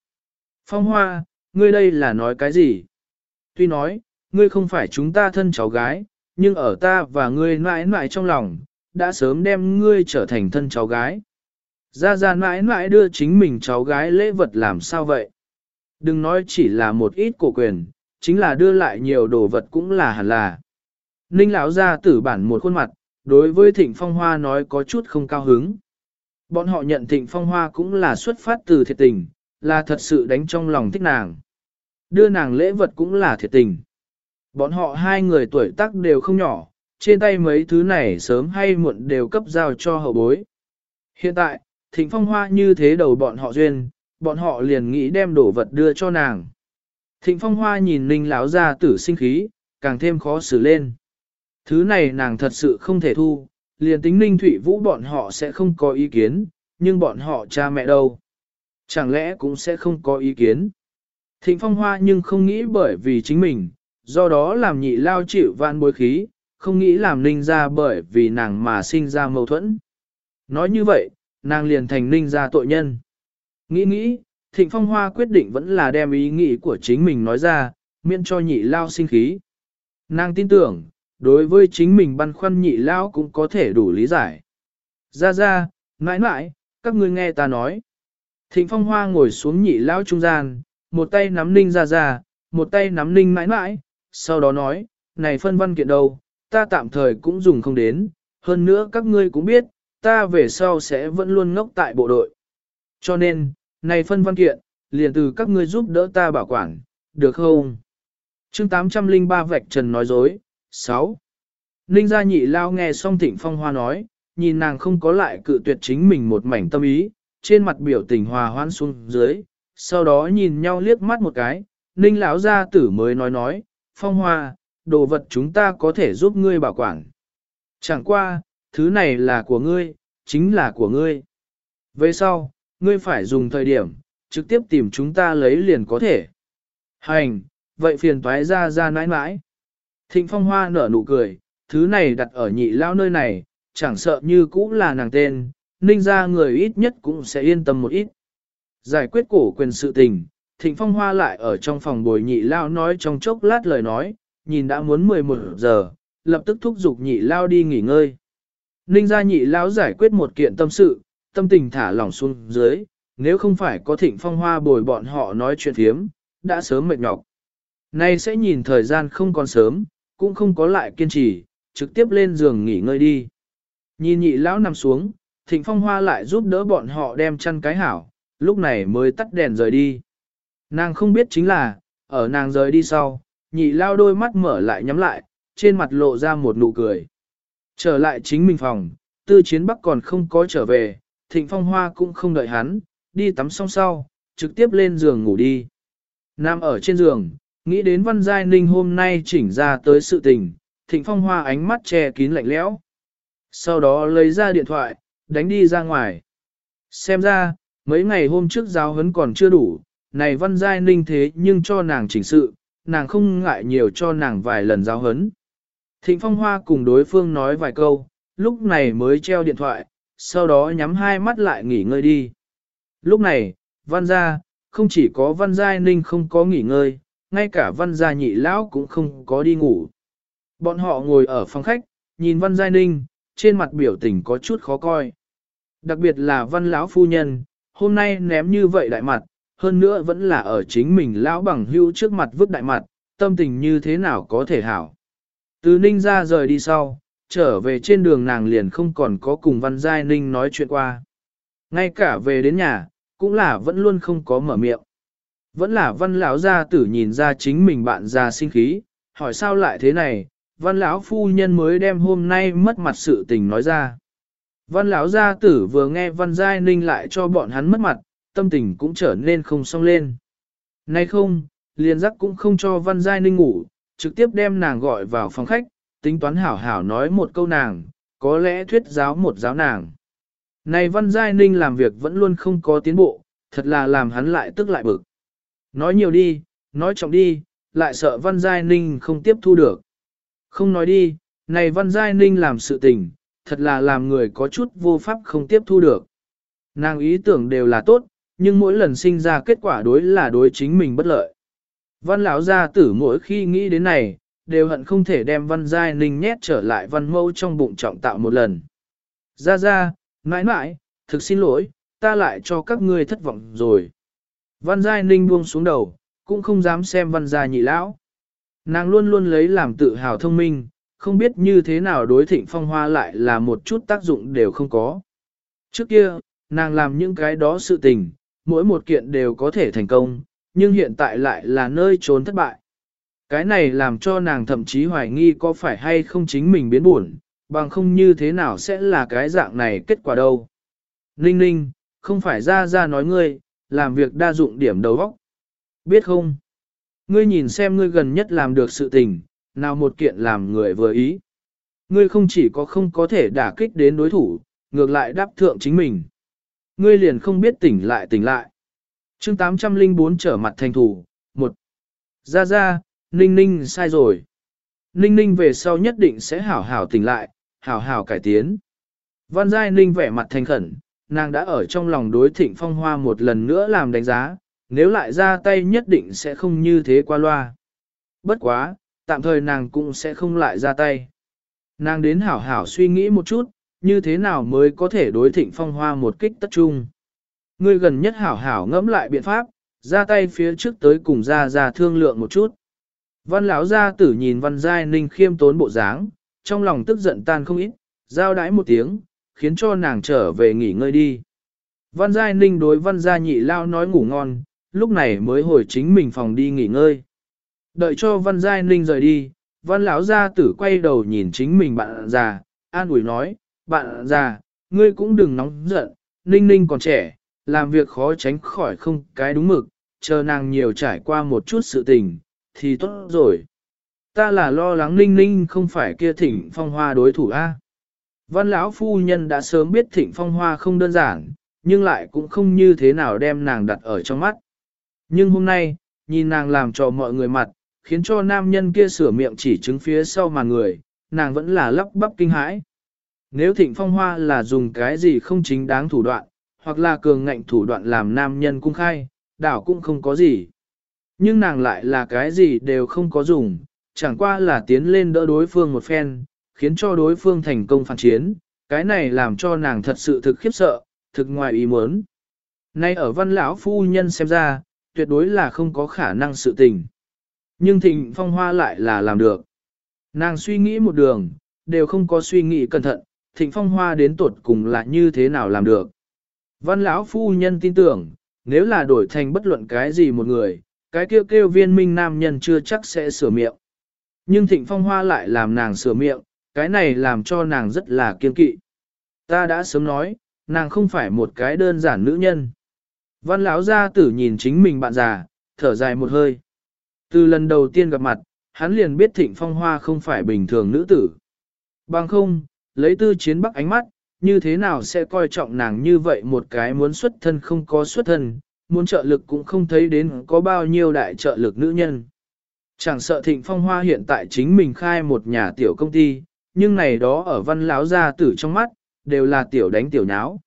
Phong hoa, ngươi đây là nói cái gì? Tuy nói, ngươi không phải chúng ta thân cháu gái, nhưng ở ta và ngươi mãi mãi trong lòng, đã sớm đem ngươi trở thành thân cháu gái. Ra ra mãi mãi đưa chính mình cháu gái lễ vật làm sao vậy? Đừng nói chỉ là một ít cổ quyền, chính là đưa lại nhiều đồ vật cũng là hẳn là. Ninh lão gia tử bản một khuôn mặt, đối với thịnh phong hoa nói có chút không cao hứng. Bọn họ nhận thịnh phong hoa cũng là xuất phát từ thiệt tình, là thật sự đánh trong lòng thích nàng. Đưa nàng lễ vật cũng là thiệt tình. Bọn họ hai người tuổi tác đều không nhỏ, trên tay mấy thứ này sớm hay muộn đều cấp giao cho hậu bối. Hiện tại, thịnh phong hoa như thế đầu bọn họ duyên, bọn họ liền nghĩ đem đồ vật đưa cho nàng. Thịnh phong hoa nhìn ninh láo ra tử sinh khí, càng thêm khó xử lên. Thứ này nàng thật sự không thể thu, liền tính ninh thủy vũ bọn họ sẽ không có ý kiến, nhưng bọn họ cha mẹ đâu. Chẳng lẽ cũng sẽ không có ý kiến. Thịnh phong hoa nhưng không nghĩ bởi vì chính mình, do đó làm nhị lao chịu vạn bối khí, không nghĩ làm ninh ra bởi vì nàng mà sinh ra mâu thuẫn. Nói như vậy, nàng liền thành ninh ra tội nhân. Nghĩ nghĩ, thịnh phong hoa quyết định vẫn là đem ý nghĩ của chính mình nói ra, miễn cho nhị lao sinh khí. Nàng tin tưởng, đối với chính mình băn khoăn nhị lao cũng có thể đủ lý giải. Ra ra, mãi mãi, các ngươi nghe ta nói. Thịnh phong hoa ngồi xuống nhị lao trung gian, một tay nắm ninh ra ra, một tay nắm ninh mãi mãi, sau đó nói, này phân văn kiện đâu, ta tạm thời cũng dùng không đến, hơn nữa các ngươi cũng biết, ta về sau sẽ vẫn luôn ngốc tại bộ đội. Cho nên, này phân văn kiện, liền từ các ngươi giúp đỡ ta bảo quản, được không? chương 803 vạch trần nói dối, 6. Ninh gia nhị lao nghe xong thịnh phong hoa nói, nhìn nàng không có lại cự tuyệt chính mình một mảnh tâm ý, trên mặt biểu tình hòa hoãn xuống dưới, sau đó nhìn nhau liếc mắt một cái, ninh lão gia tử mới nói nói, phong hoa, đồ vật chúng ta có thể giúp ngươi bảo quản. Chẳng qua, thứ này là của ngươi, chính là của ngươi. Về sau, ngươi phải dùng thời điểm, trực tiếp tìm chúng ta lấy liền có thể. Hành, vậy phiền toái ra ra nãi nãi. Thịnh phong hoa nở nụ cười, thứ này đặt ở nhị lao nơi này, chẳng sợ như cũ là nàng tên, ninh ra người ít nhất cũng sẽ yên tâm một ít. Giải quyết cổ quyền sự tình, thịnh phong hoa lại ở trong phòng bồi nhị lao nói trong chốc lát lời nói, nhìn đã muốn 11 giờ, lập tức thúc giục nhị lao đi nghỉ ngơi. Ninh ra nhị lao giải quyết một kiện tâm sự, tâm tình thả lỏng xuống dưới, nếu không phải có thịnh phong hoa bồi bọn họ nói chuyện thiếm, đã sớm mệt nhọc. Nay sẽ nhìn thời gian không còn sớm, cũng không có lại kiên trì, trực tiếp lên giường nghỉ ngơi đi. Nhìn nhị lão nằm xuống, thịnh phong hoa lại giúp đỡ bọn họ đem chăn cái hảo, lúc này mới tắt đèn rời đi. Nàng không biết chính là, ở nàng rời đi sau, nhị lao đôi mắt mở lại nhắm lại, trên mặt lộ ra một nụ cười. Trở lại chính mình phòng, tư chiến bắc còn không có trở về, thịnh phong hoa cũng không đợi hắn, đi tắm xong sau, trực tiếp lên giường ngủ đi. Nam ở trên giường, nghĩ đến văn giai ninh hôm nay chỉnh ra tới sự tình, thịnh phong hoa ánh mắt che kín lạnh lẽo. Sau đó lấy ra điện thoại, đánh đi ra ngoài. Xem ra, mấy ngày hôm trước giáo huấn còn chưa đủ, này văn giai ninh thế nhưng cho nàng chỉnh sự, nàng không ngại nhiều cho nàng vài lần giáo hấn. Thịnh phong hoa cùng đối phương nói vài câu, lúc này mới treo điện thoại, sau đó nhắm hai mắt lại nghỉ ngơi đi. Lúc này, văn gia, không chỉ có văn giai ninh không có nghỉ ngơi, ngay cả văn gia nhị lão cũng không có đi ngủ. Bọn họ ngồi ở phòng khách, nhìn văn giai ninh, trên mặt biểu tình có chút khó coi. Đặc biệt là văn lão phu nhân, hôm nay ném như vậy đại mặt, hơn nữa vẫn là ở chính mình lão bằng hưu trước mặt vứt đại mặt, tâm tình như thế nào có thể hảo. Từ ninh ra rời đi sau, trở về trên đường nàng liền không còn có cùng văn giai ninh nói chuyện qua. Ngay cả về đến nhà, cũng là vẫn luôn không có mở miệng. Vẫn là văn lão gia tử nhìn ra chính mình bạn già sinh khí, hỏi sao lại thế này, văn lão phu nhân mới đem hôm nay mất mặt sự tình nói ra. Văn lão gia tử vừa nghe văn giai ninh lại cho bọn hắn mất mặt, tâm tình cũng trở nên không xong lên. Nay không, liền giác cũng không cho văn giai ninh ngủ, trực tiếp đem nàng gọi vào phòng khách, tính toán hảo hảo nói một câu nàng, có lẽ thuyết giáo một giáo nàng. Này văn giai ninh làm việc vẫn luôn không có tiến bộ, thật là làm hắn lại tức lại bực. Nói nhiều đi, nói trọng đi, lại sợ văn giai ninh không tiếp thu được. Không nói đi, này văn giai ninh làm sự tình, thật là làm người có chút vô pháp không tiếp thu được. Nàng ý tưởng đều là tốt, nhưng mỗi lần sinh ra kết quả đối là đối chính mình bất lợi. Văn lão gia tử mỗi khi nghĩ đến này, đều hận không thể đem văn giai ninh nhét trở lại văn mâu trong bụng trọng tạo một lần. Ra ra, mãi mãi, thực xin lỗi, ta lại cho các ngươi thất vọng rồi. Văn giai ninh buông xuống đầu, cũng không dám xem văn gia nhị lão. Nàng luôn luôn lấy làm tự hào thông minh, không biết như thế nào đối thịnh phong hoa lại là một chút tác dụng đều không có. Trước kia, nàng làm những cái đó sự tình, mỗi một kiện đều có thể thành công, nhưng hiện tại lại là nơi trốn thất bại. Cái này làm cho nàng thậm chí hoài nghi có phải hay không chính mình biến buồn, bằng không như thế nào sẽ là cái dạng này kết quả đâu. Ninh ninh, không phải ra ra nói ngươi, làm việc đa dụng điểm đầu óc. Biết không? Ngươi nhìn xem ngươi gần nhất làm được sự tình, nào một kiện làm người vừa ý. Ngươi không chỉ có không có thể đả kích đến đối thủ, ngược lại đáp thượng chính mình. Ngươi liền không biết tỉnh lại tỉnh lại. chương 804 trở mặt thành thủ, một Ra ra, Ninh Ninh sai rồi. Ninh Ninh về sau nhất định sẽ hảo hảo tỉnh lại, hảo hảo cải tiến. Văn Giai Ninh vẻ mặt thành khẩn, nàng đã ở trong lòng đối thịnh phong hoa một lần nữa làm đánh giá, nếu lại ra tay nhất định sẽ không như thế qua loa. Bất quá, tạm thời nàng cũng sẽ không lại ra tay. Nàng đến hảo hảo suy nghĩ một chút, như thế nào mới có thể đối thịnh phong hoa một kích tất trung. Ngươi gần nhất hảo hảo ngẫm lại biện pháp, ra tay phía trước tới cùng ra ra thương lượng một chút. Văn lão gia tử nhìn văn giai ninh khiêm tốn bộ dáng, trong lòng tức giận tan không ít, giao đãi một tiếng, khiến cho nàng trở về nghỉ ngơi đi. Văn Giai Ninh đối văn gia nhị lao nói ngủ ngon, lúc này mới hồi chính mình phòng đi nghỉ ngơi. Đợi cho văn Giai Ninh rời đi, văn lão gia tử quay đầu nhìn chính mình bạn già, an ủi nói, bạn già, ngươi cũng đừng nóng giận, Ninh Ninh còn trẻ, làm việc khó tránh khỏi không cái đúng mực, chờ nàng nhiều trải qua một chút sự tình, thì tốt rồi. Ta là lo lắng Ninh Ninh không phải kia thỉnh phong hoa đối thủ A. Văn lão phu nhân đã sớm biết thịnh phong hoa không đơn giản, nhưng lại cũng không như thế nào đem nàng đặt ở trong mắt. Nhưng hôm nay, nhìn nàng làm cho mọi người mặt, khiến cho nam nhân kia sửa miệng chỉ chứng phía sau mà người, nàng vẫn là lắp bắp kinh hãi. Nếu thịnh phong hoa là dùng cái gì không chính đáng thủ đoạn, hoặc là cường ngạnh thủ đoạn làm nam nhân cung khai, đảo cũng không có gì. Nhưng nàng lại là cái gì đều không có dùng, chẳng qua là tiến lên đỡ đối phương một phen, khiến cho đối phương thành công phản chiến, cái này làm cho nàng thật sự thực khiếp sợ, thực ngoài ý muốn. Nay ở văn lão phu nhân xem ra, tuyệt đối là không có khả năng sự tình. Nhưng thịnh phong hoa lại là làm được. Nàng suy nghĩ một đường, đều không có suy nghĩ cẩn thận, thịnh phong hoa đến tuột cùng là như thế nào làm được. Văn lão phu nhân tin tưởng, nếu là đổi thành bất luận cái gì một người, cái kêu kêu viên minh nam nhân chưa chắc sẽ sửa miệng. Nhưng thịnh phong hoa lại làm nàng sửa miệng, cái này làm cho nàng rất là kiên kỵ. Ta đã sớm nói, nàng không phải một cái đơn giản nữ nhân. Văn lão gia tử nhìn chính mình bạn già, thở dài một hơi. Từ lần đầu tiên gặp mặt, hắn liền biết thịnh phong hoa không phải bình thường nữ tử. Bằng không, lấy tư chiến bắc ánh mắt, như thế nào sẽ coi trọng nàng như vậy một cái muốn xuất thân không có xuất thân, muốn trợ lực cũng không thấy đến có bao nhiêu đại trợ lực nữ nhân. Chẳng sợ thịnh phong hoa hiện tại chính mình khai một nhà tiểu công ty, nhưng này đó ở văn láo gia tử trong mắt, đều là tiểu đánh tiểu nháo.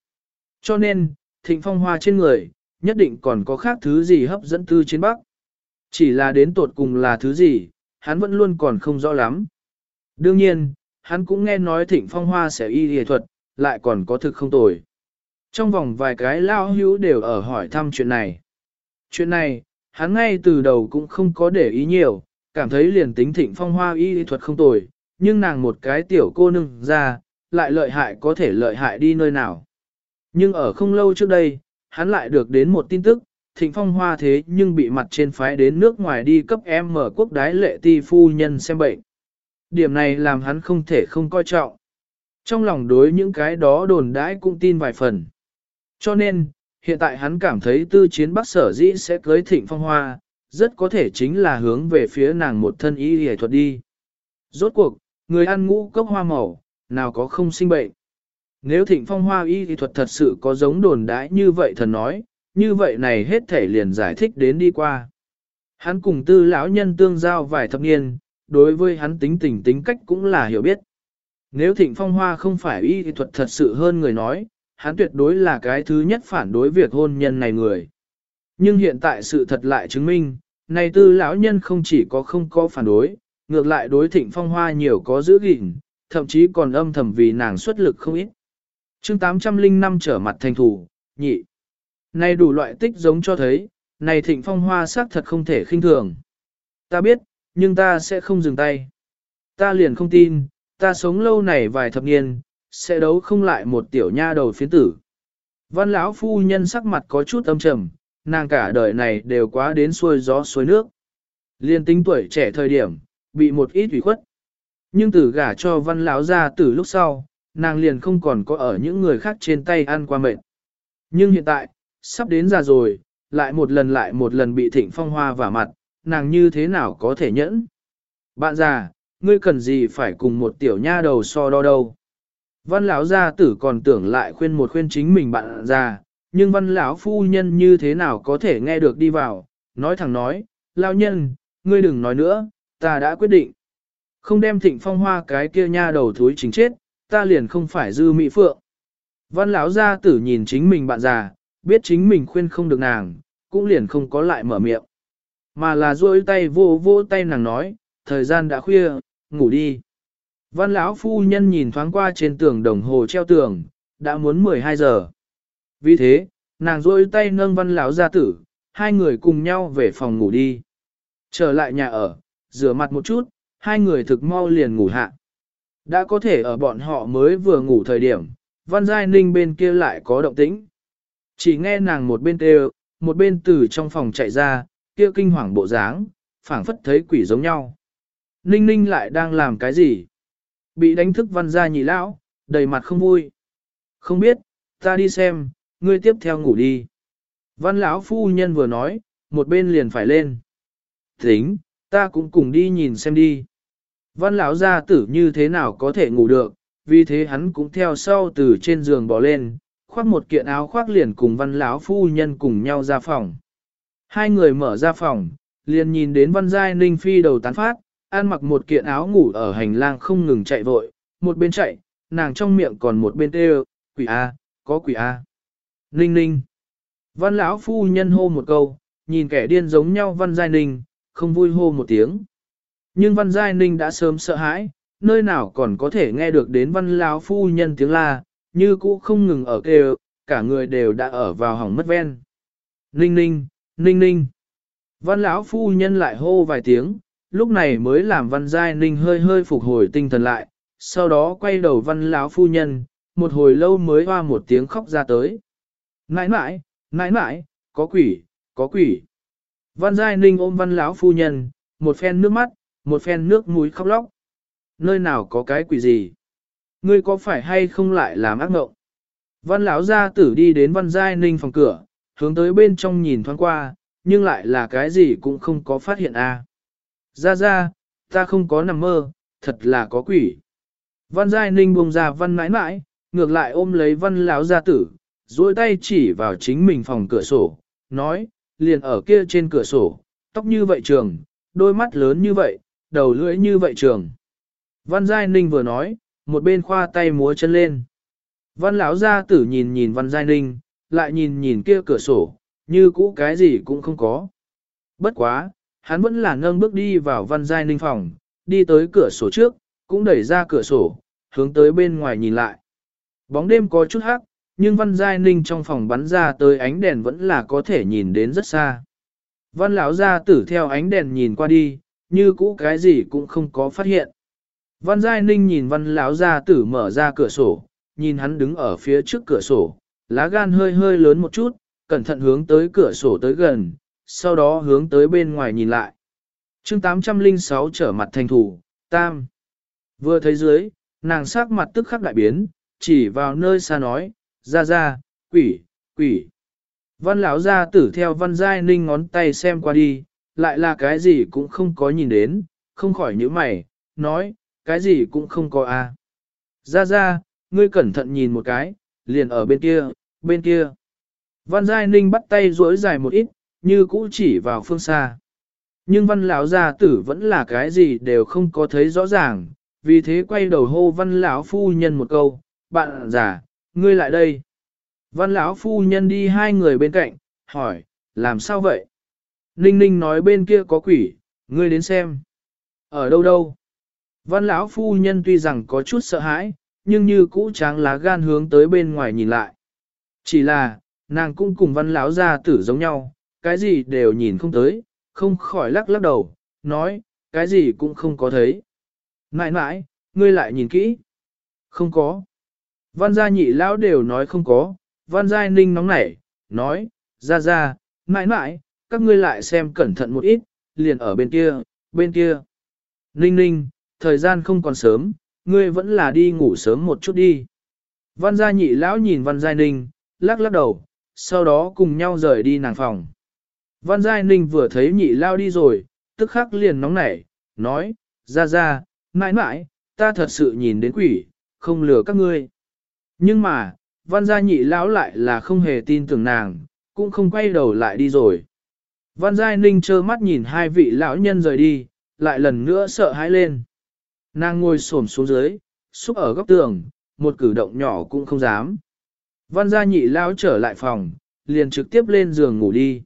Cho nên, thịnh phong hoa trên người, nhất định còn có khác thứ gì hấp dẫn tư chiến bắc. Chỉ là đến tột cùng là thứ gì, hắn vẫn luôn còn không rõ lắm. Đương nhiên, hắn cũng nghe nói thịnh phong hoa sẽ y y thuật, lại còn có thực không tồi. Trong vòng vài cái lao hữu đều ở hỏi thăm chuyện này. Chuyện này, hắn ngay từ đầu cũng không có để ý nhiều, cảm thấy liền tính thịnh phong hoa y y thuật không tồi, nhưng nàng một cái tiểu cô nương ra, lại lợi hại có thể lợi hại đi nơi nào. Nhưng ở không lâu trước đây, hắn lại được đến một tin tức, thịnh phong hoa thế nhưng bị mặt trên phái đến nước ngoài đi cấp em mở quốc đái lệ ti phu nhân xem bệnh. Điểm này làm hắn không thể không coi trọng. Trong lòng đối những cái đó đồn đãi cũng tin vài phần. Cho nên, hiện tại hắn cảm thấy tư chiến bắc sở dĩ sẽ cưới thịnh phong hoa, rất có thể chính là hướng về phía nàng một thân y hề thuật đi. Rốt cuộc, người ăn ngũ cốc hoa màu, nào có không sinh bệnh. Nếu thịnh phong hoa y thì thuật thật sự có giống đồn đãi như vậy thần nói, như vậy này hết thể liền giải thích đến đi qua. Hắn cùng tư lão nhân tương giao vài thập niên, đối với hắn tính tình tính cách cũng là hiểu biết. Nếu thịnh phong hoa không phải y thuật thật sự hơn người nói, hắn tuyệt đối là cái thứ nhất phản đối việc hôn nhân này người. Nhưng hiện tại sự thật lại chứng minh, này tư lão nhân không chỉ có không có phản đối, ngược lại đối thịnh phong hoa nhiều có giữ gìn, thậm chí còn âm thầm vì nàng xuất lực không ít. chương 805 trở mặt thành thủ, nhị. Này đủ loại tích giống cho thấy, này thịnh phong hoa xác thật không thể khinh thường. Ta biết, nhưng ta sẽ không dừng tay. Ta liền không tin, ta sống lâu này vài thập niên, sẽ đấu không lại một tiểu nha đầu phiến tử. Văn lão phu nhân sắc mặt có chút âm trầm, nàng cả đời này đều quá đến xuôi gió xuôi nước. Liên tính tuổi trẻ thời điểm, bị một ít ủy khuất. Nhưng từ gả cho văn lão ra từ lúc sau, nàng liền không còn có ở những người khác trên tay ăn qua mệt. Nhưng hiện tại, sắp đến già rồi, lại một lần lại một lần bị thịnh phong hoa vả mặt, nàng như thế nào có thể nhẫn? Bạn già, ngươi cần gì phải cùng một tiểu nha đầu so đo đâu? Văn lão gia tử còn tưởng lại khuyên một khuyên chính mình bạn già, nhưng văn lão phu nhân như thế nào có thể nghe được đi vào, nói thẳng nói, lao nhân, ngươi đừng nói nữa, ta đã quyết định. Không đem thịnh phong hoa cái kia nha đầu thúi chính chết, ta liền không phải dư mỹ phượng. Văn lão gia tử nhìn chính mình bạn già, biết chính mình khuyên không được nàng, cũng liền không có lại mở miệng. Mà là duỗi tay vô vô tay nàng nói, thời gian đã khuya, ngủ đi. Văn lão phu nhân nhìn thoáng qua trên tường đồng hồ treo tường, đã muốn 12 giờ. Vì thế, nàng duỗi tay nâng văn lão ra tử, hai người cùng nhau về phòng ngủ đi. Trở lại nhà ở, rửa mặt một chút, hai người thực mau liền ngủ hạ. Đã có thể ở bọn họ mới vừa ngủ thời điểm, Văn Giai Ninh bên kia lại có động tĩnh. Chỉ nghe nàng một bên kêu, một bên từ trong phòng chạy ra, kia kinh hoàng bộ dáng, phảng phất thấy quỷ giống nhau. Ninh ninh lại đang làm cái gì? Bị đánh thức văn gia nhị lão, đầy mặt không vui. Không biết, ta đi xem, ngươi tiếp theo ngủ đi. Văn lão phu nhân vừa nói, một bên liền phải lên. Tính, ta cũng cùng đi nhìn xem đi. Văn lão gia tử như thế nào có thể ngủ được, vì thế hắn cũng theo sau từ trên giường bò lên, khoác một kiện áo khoác liền cùng văn lão phu nhân cùng nhau ra phòng. Hai người mở ra phòng, liền nhìn đến văn giai ninh phi đầu tán phát, ăn mặc một kiện áo ngủ ở hành lang không ngừng chạy vội, một bên chạy, nàng trong miệng còn một bên kêu, quỷ A, có quỷ A. Ninh ninh. Văn lão phu nhân hô một câu, nhìn kẻ điên giống nhau văn giai ninh, không vui hô một tiếng. Nhưng văn giai ninh đã sớm sợ hãi, nơi nào còn có thể nghe được đến văn lão phu nhân tiếng la, như cũ không ngừng ở kêu, cả người đều đã ở vào hỏng mất ven. Ninh ninh, ninh ninh. Văn lão phu nhân lại hô vài tiếng, lúc này mới làm văn giai ninh hơi hơi phục hồi tinh thần lại, sau đó quay đầu văn lão phu nhân, một hồi lâu mới hoa một tiếng khóc ra tới. Nãi nãi, nãi nãi, có quỷ, có quỷ. Văn giai ninh ôm văn lão phu nhân, một phen nước mắt, một phen nước mũi khóc lóc. Nơi nào có cái quỷ gì? Ngươi có phải hay không lại làm ác mộng? Văn lão gia tử đi đến văn giai ninh phòng cửa, hướng tới bên trong nhìn thoáng qua, nhưng lại là cái gì cũng không có phát hiện a. Ra ra, ta không có nằm mơ, thật là có quỷ. Văn Giai Ninh buông ra văn mãi mãi, ngược lại ôm lấy văn lão gia tử, duỗi tay chỉ vào chính mình phòng cửa sổ, nói, liền ở kia trên cửa sổ, tóc như vậy trường, đôi mắt lớn như vậy, đầu lưỡi như vậy trường. Văn Giai Ninh vừa nói, một bên khoa tay múa chân lên. Văn lão gia tử nhìn nhìn Văn Giai Ninh, lại nhìn nhìn kia cửa sổ, như cũ cái gì cũng không có. Bất quá, hắn vẫn là nâng bước đi vào văn giai ninh phòng, đi tới cửa sổ trước, cũng đẩy ra cửa sổ, hướng tới bên ngoài nhìn lại. Bóng đêm có chút hắc, nhưng văn giai ninh trong phòng bắn ra tới ánh đèn vẫn là có thể nhìn đến rất xa. Văn lão gia tử theo ánh đèn nhìn qua đi, như cũ cái gì cũng không có phát hiện. Văn giai ninh nhìn văn lão gia tử mở ra cửa sổ, nhìn hắn đứng ở phía trước cửa sổ, lá gan hơi hơi lớn một chút, cẩn thận hướng tới cửa sổ tới gần, sau đó hướng tới bên ngoài nhìn lại. chương 806 trở mặt thành thủ, tam. Vừa thấy dưới, nàng sắc mặt tức khắc đại biến, chỉ vào nơi xa nói, ra ra, quỷ, quỷ. Văn lão ra tử theo văn giai ninh ngón tay xem qua đi, lại là cái gì cũng không có nhìn đến, không khỏi nhíu mày, nói, cái gì cũng không có a. À. Ra ra, ngươi cẩn thận nhìn một cái, liền ở bên kia, bên kia. Văn Giai Ninh bắt tay duỗi dài một ít, như cũ chỉ vào phương xa. Nhưng văn lão gia tử vẫn là cái gì đều không có thấy rõ ràng, vì thế quay đầu hô văn lão phu nhân một câu, bạn già, ngươi lại đây. Văn lão phu nhân đi hai người bên cạnh, hỏi, làm sao vậy? Ninh ninh nói bên kia có quỷ, ngươi đến xem. Ở đâu đâu? Văn lão phu nhân tuy rằng có chút sợ hãi, nhưng như cũ tráng lá gan hướng tới bên ngoài nhìn lại. Chỉ là, nàng cũng cùng văn lão gia tử giống nhau, cái gì đều nhìn không tới, không khỏi lắc lắc đầu, nói, cái gì cũng không có thấy. Nãi nãi, ngươi lại nhìn kỹ. Không có. Văn gia nhị lão đều nói không có, văn gia ninh nóng nảy, nói, ra ra, nãi nãi, các ngươi lại xem cẩn thận một ít, liền ở bên kia, bên kia. Ninh ninh, thời gian không còn sớm, ngươi vẫn là đi ngủ sớm một chút đi. Văn gia nhị lão nhìn văn gia ninh, lắc lắc đầu, sau đó cùng nhau rời đi nàng phòng. Văn Giai Ninh vừa thấy nhị lao đi rồi, tức khắc liền nóng nảy, nói, ra ra, mãi mãi, ta thật sự nhìn đến quỷ, không lừa các ngươi. Nhưng mà, văn gia nhị lão lại là không hề tin tưởng nàng, cũng không quay đầu lại đi rồi. Văn Giai Ninh trơ mắt nhìn hai vị lão nhân rời đi, lại lần nữa sợ hãi lên. Nàng ngồi xổm xuống dưới, xúc ở góc tường, một cử động nhỏ cũng không dám. Văn gia nhị lão trở lại phòng, liền trực tiếp lên giường ngủ đi.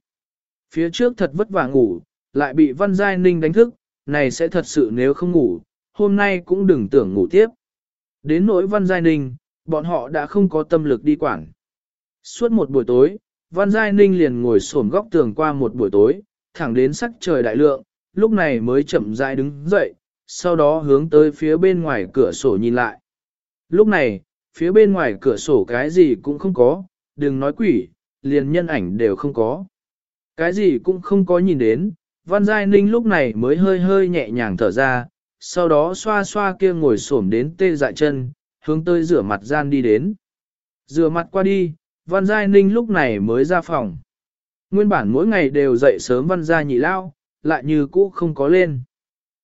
Phía trước thật vất vả ngủ, lại bị Văn Giai Ninh đánh thức, này sẽ thật sự nếu không ngủ, hôm nay cũng đừng tưởng ngủ tiếp. Đến nỗi Văn Giai Ninh, bọn họ đã không có tâm lực đi quản. Suốt một buổi tối, Văn Giai Ninh liền ngồi xổm góc tường qua một buổi tối, thẳng đến sắc trời đại lượng, lúc này mới chậm rãi đứng dậy, sau đó hướng tới phía bên ngoài cửa sổ nhìn lại. Lúc này, phía bên ngoài cửa sổ cái gì cũng không có, đừng nói quỷ, liền nhân ảnh đều không có. Cái gì cũng không có nhìn đến, Văn Giai Ninh lúc này mới hơi hơi nhẹ nhàng thở ra, sau đó xoa xoa kia ngồi xổm đến tê dại chân, hướng tới rửa mặt gian đi đến. Rửa mặt qua đi, Văn Giai Ninh lúc này mới ra phòng. Nguyên bản mỗi ngày đều dậy sớm Văn Gia nhị lao, lại như cũ không có lên.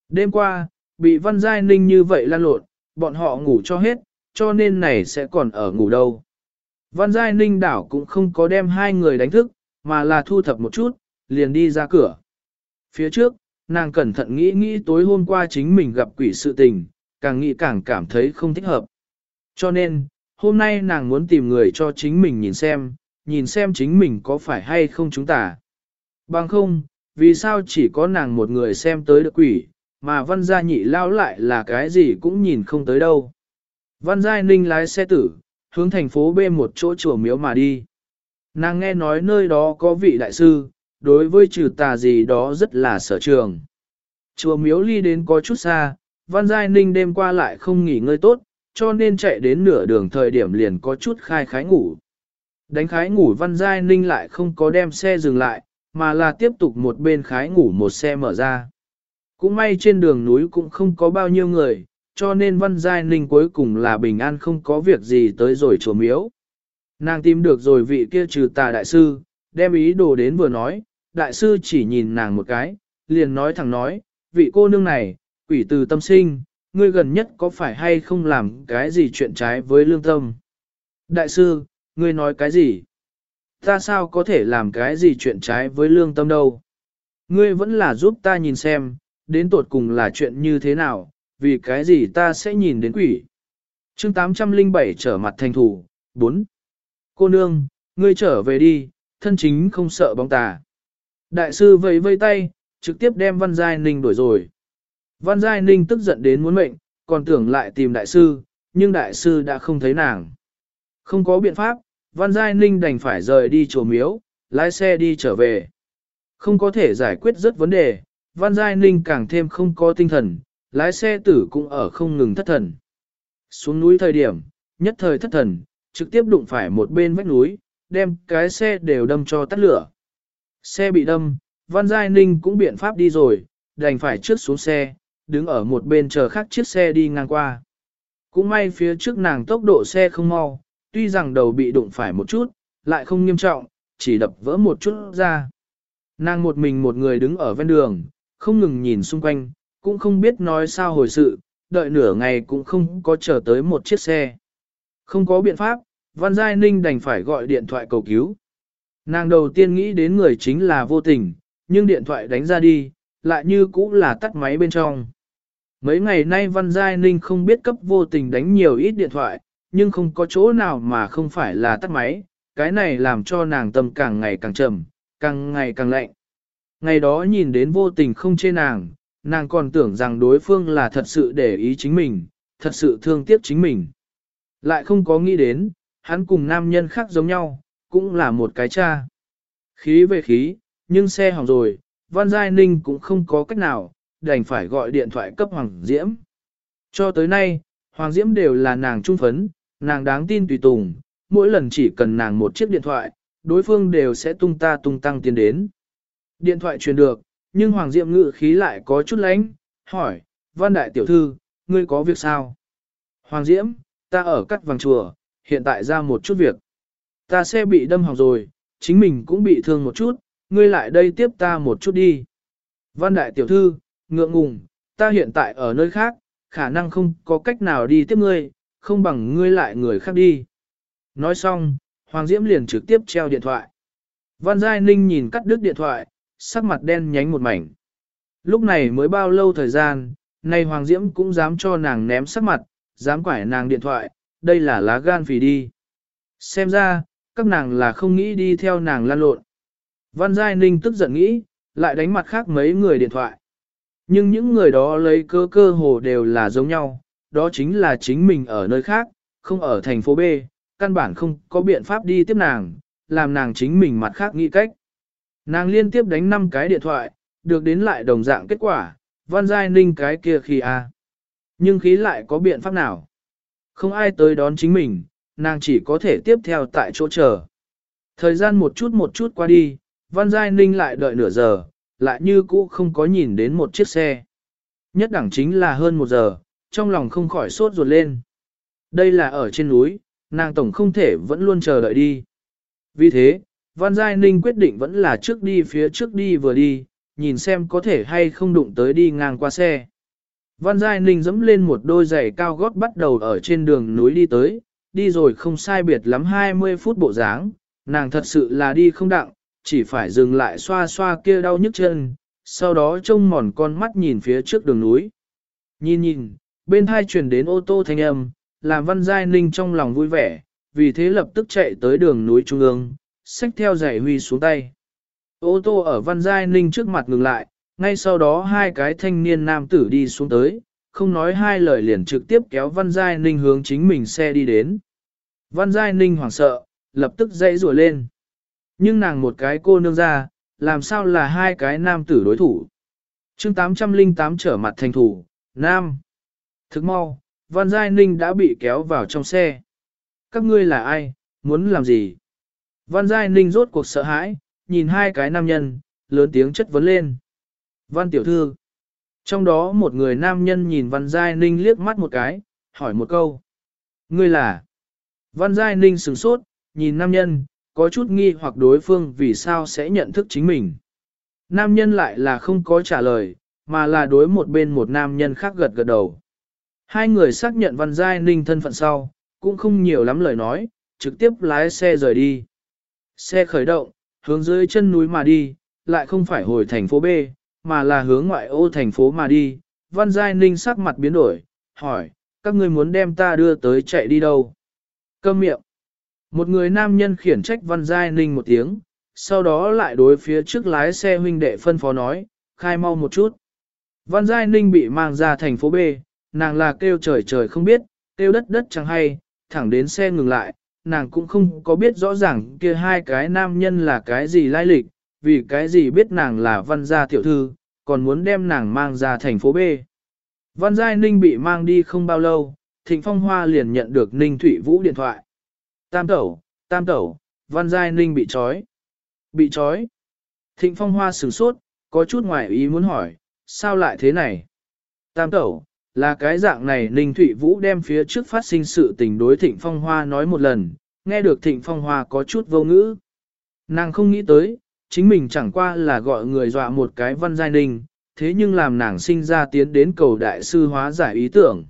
Đêm qua, bị Văn Giai Ninh như vậy lan lộn, bọn họ ngủ cho hết, cho nên này sẽ còn ở ngủ đâu. Văn Giai Ninh đảo cũng không có đem hai người đánh thức, mà là thu thập một chút, liền đi ra cửa. Phía trước, nàng cẩn thận nghĩ nghĩ tối hôm qua chính mình gặp quỷ sự tình, càng nghĩ càng cảm thấy không thích hợp. Cho nên, hôm nay nàng muốn tìm người cho chính mình nhìn xem, nhìn xem chính mình có phải hay không chúng ta. Bằng không, vì sao chỉ có nàng một người xem tới được quỷ, mà văn gia nhị lao lại là cái gì cũng nhìn không tới đâu. Văn Giai Ninh lái xe tử, hướng thành phố B một chỗ chùa miếu mà đi. Nàng nghe nói nơi đó có vị đại sư, đối với trừ tà gì đó rất là sở trường. Chùa miếu ly đến có chút xa, Văn Giai Ninh đêm qua lại không nghỉ ngơi tốt, cho nên chạy đến nửa đường thời điểm liền có chút khai khái ngủ. Đánh khái ngủ Văn Giai Ninh lại không có đem xe dừng lại, mà là tiếp tục một bên khái ngủ một xe mở ra. Cũng may trên đường núi cũng không có bao nhiêu người, cho nên Văn Giai Ninh cuối cùng là bình an không có việc gì tới rồi chùa miếu. Nàng tìm được rồi vị kia trừ tà đại sư, đem ý đồ đến vừa nói, đại sư chỉ nhìn nàng một cái, liền nói thẳng nói, vị cô nương này, quỷ từ tâm sinh, ngươi gần nhất có phải hay không làm cái gì chuyện trái với lương tâm? Đại sư, ngươi nói cái gì? Ta sao có thể làm cái gì chuyện trái với lương tâm đâu? Ngươi vẫn là giúp ta nhìn xem, đến tột cùng là chuyện như thế nào, vì cái gì ta sẽ nhìn đến quỷ. chương 807 trở mặt thành thủ, 4. Cô nương, ngươi trở về đi, thân chính không sợ bóng tà. Đại sư vẫy vây tay, trực tiếp đem Văn Giai Ninh đuổi rồi. Văn Giai Ninh tức giận đến muốn mệnh, còn tưởng lại tìm đại sư, nhưng đại sư đã không thấy nàng. Không có biện pháp, Văn Giai Ninh đành phải rời đi chùa miếu, lái xe đi trở về. Không có thể giải quyết rất vấn đề, Văn Giai Ninh càng thêm không có tinh thần, lái xe tử cũng ở không ngừng thất thần. Xuống núi thời điểm, nhất thời thất thần, trực tiếp đụng phải một bên vách núi, đem cái xe đều đâm cho tắt lửa. Xe bị đâm, Văn Giai Ninh cũng biện pháp đi rồi, đành phải trước xuống xe, đứng ở một bên chờ khác chiếc xe đi ngang qua. Cũng may phía trước nàng tốc độ xe không mau, tuy rằng đầu bị đụng phải một chút, lại không nghiêm trọng, chỉ đập vỡ một chút ra. Nàng một mình một người đứng ở ven đường, không ngừng nhìn xung quanh, cũng không biết nói sao hồi sự, đợi nửa ngày cũng không có chờ tới một chiếc xe. Không có biện pháp, Văn Giai Ninh đành phải gọi điện thoại cầu cứu. Nàng đầu tiên nghĩ đến người chính là vô tình, nhưng điện thoại đánh ra đi, lại như cũ là tắt máy bên trong. Mấy ngày nay Văn Giai Ninh không biết cấp vô tình đánh nhiều ít điện thoại, nhưng không có chỗ nào mà không phải là tắt máy, cái này làm cho nàng tâm càng ngày càng trầm, càng ngày càng lạnh. Ngày đó nhìn đến vô tình không chê nàng, nàng còn tưởng rằng đối phương là thật sự để ý chính mình, thật sự thương tiếc chính mình. Lại không có nghĩ đến, hắn cùng nam nhân khác giống nhau, cũng là một cái cha. Khí về khí, nhưng xe hỏng rồi, Văn Giai Ninh cũng không có cách nào, đành phải gọi điện thoại cấp Hoàng Diễm. Cho tới nay, Hoàng Diễm đều là nàng trung phấn, nàng đáng tin tùy tùng, mỗi lần chỉ cần nàng một chiếc điện thoại, đối phương đều sẽ tung ta tung tăng tiến đến. Điện thoại truyền được, nhưng Hoàng Diệm ngự khí lại có chút lánh, hỏi, Văn Đại Tiểu Thư, ngươi có việc sao? Hoàng Diễm, ta ở cắt vàng chùa, hiện tại ra một chút việc. Ta xe bị đâm hỏng rồi, chính mình cũng bị thương một chút, ngươi lại đây tiếp ta một chút đi. Văn Đại Tiểu Thư, ngượng ngùng, ta hiện tại ở nơi khác, khả năng không có cách nào đi tiếp ngươi, không bằng ngươi lại người khác đi. Nói xong, Hoàng Diễm liền trực tiếp treo điện thoại. Văn Giai Ninh nhìn cắt đứt điện thoại, sắc mặt đen nhánh một mảnh. Lúc này mới bao lâu thời gian, nay Hoàng Diễm cũng dám cho nàng ném sắc mặt, dám quải nàng điện thoại, đây là lá gan phì đi. Xem ra, các nàng là không nghĩ đi theo nàng lan lộn. Văn Giai Ninh tức giận nghĩ, lại đánh mặt khác mấy người điện thoại. Nhưng những người đó lấy cơ cơ hồ đều là giống nhau, đó chính là chính mình ở nơi khác, không ở thành phố B, căn bản không có biện pháp đi tiếp nàng, làm nàng chính mình mặt khác nghĩ cách. Nàng liên tiếp đánh 5 cái điện thoại, được đến lại đồng dạng kết quả, Văn Giai Ninh cái kia khi à. Nhưng khí lại có biện pháp nào? Không ai tới đón chính mình, nàng chỉ có thể tiếp theo tại chỗ chờ. Thời gian một chút một chút qua đi, Văn Giai Ninh lại đợi nửa giờ, lại như cũ không có nhìn đến một chiếc xe. Nhất đẳng chính là hơn một giờ, trong lòng không khỏi sốt ruột lên. Đây là ở trên núi, nàng tổng không thể vẫn luôn chờ đợi đi. Vì thế, Văn Giai Ninh quyết định vẫn là trước đi phía trước đi vừa đi, nhìn xem có thể hay không đụng tới đi ngang qua xe. Văn Giai Ninh dẫm lên một đôi giày cao gót bắt đầu ở trên đường núi đi tới, đi rồi không sai biệt lắm 20 phút bộ dáng, nàng thật sự là đi không đặng, chỉ phải dừng lại xoa xoa kia đau nhức chân, sau đó trông mòn con mắt nhìn phía trước đường núi. Nhìn nhìn, bên hai chuyển đến ô tô thanh âm, làm Văn Giai Ninh trong lòng vui vẻ, vì thế lập tức chạy tới đường núi trung ương, xách theo giày huy xuống tay. Ô tô ở Văn Giai Ninh trước mặt ngừng lại, ngay sau đó hai cái thanh niên nam tử đi xuống tới, không nói hai lời liền trực tiếp kéo Văn Giai Ninh hướng chính mình xe đi đến. Văn Giai Ninh hoảng sợ, lập tức dậy rùa lên. Nhưng nàng một cái cô nương ra, làm sao là hai cái nam tử đối thủ. chương 808 trở mặt thành thủ, nam. Thức mau, Văn Giai Ninh đã bị kéo vào trong xe. Các ngươi là ai, muốn làm gì? Văn Giai Ninh rốt cuộc sợ hãi, nhìn hai cái nam nhân, lớn tiếng chất vấn lên. Văn Tiểu Thư Trong đó một người nam nhân nhìn Văn Giai Ninh liếc mắt một cái, hỏi một câu. Ngươi là? Văn Giai Ninh sửng sốt, nhìn nam nhân, có chút nghi hoặc đối phương vì sao sẽ nhận thức chính mình. Nam nhân lại là không có trả lời, mà là đối một bên một nam nhân khác gật gật đầu. Hai người xác nhận Văn Giai Ninh thân phận sau, cũng không nhiều lắm lời nói, trực tiếp lái xe rời đi. Xe khởi động, hướng dưới chân núi mà đi, lại không phải hồi thành phố B, mà là hướng ngoại ô thành phố mà đi. Văn Giai Ninh sắc mặt biến đổi, hỏi, các ngươi muốn đem ta đưa tới chạy đi đâu? Câm miệng. Một người nam nhân khiển trách Văn Giai Ninh một tiếng, sau đó lại đối phía trước lái xe huynh đệ phân phó nói, khai mau một chút. Văn Giai Ninh bị mang ra thành phố B, nàng là kêu trời trời không biết, kêu đất đất chẳng hay, thẳng đến xe ngừng lại, nàng cũng không có biết rõ ràng kia hai cái nam nhân là cái gì lai lịch, vì cái gì biết nàng là văn gia tiểu thư, còn muốn đem nàng mang ra thành phố B. Văn Giai Ninh bị mang đi không bao lâu, Thịnh Phong Hoa liền nhận được Ninh thủy Vũ điện thoại. Tam tẩu, tam tẩu, Văn Giai Ninh bị trói. Bị trói. Thịnh Phong Hoa sửng sốt, có chút ngoài ý muốn hỏi, sao lại thế này? Tam tẩu, là cái dạng này Ninh Thụy Vũ đem phía trước phát sinh sự tình đối Thịnh Phong Hoa nói một lần, nghe được Thịnh Phong Hoa có chút vô ngữ. Nàng không nghĩ tới, chính mình chẳng qua là gọi người dọa một cái văn giai ninh, thế nhưng làm nàng sinh ra tiến đến cầu đại sư hóa giải ý tưởng.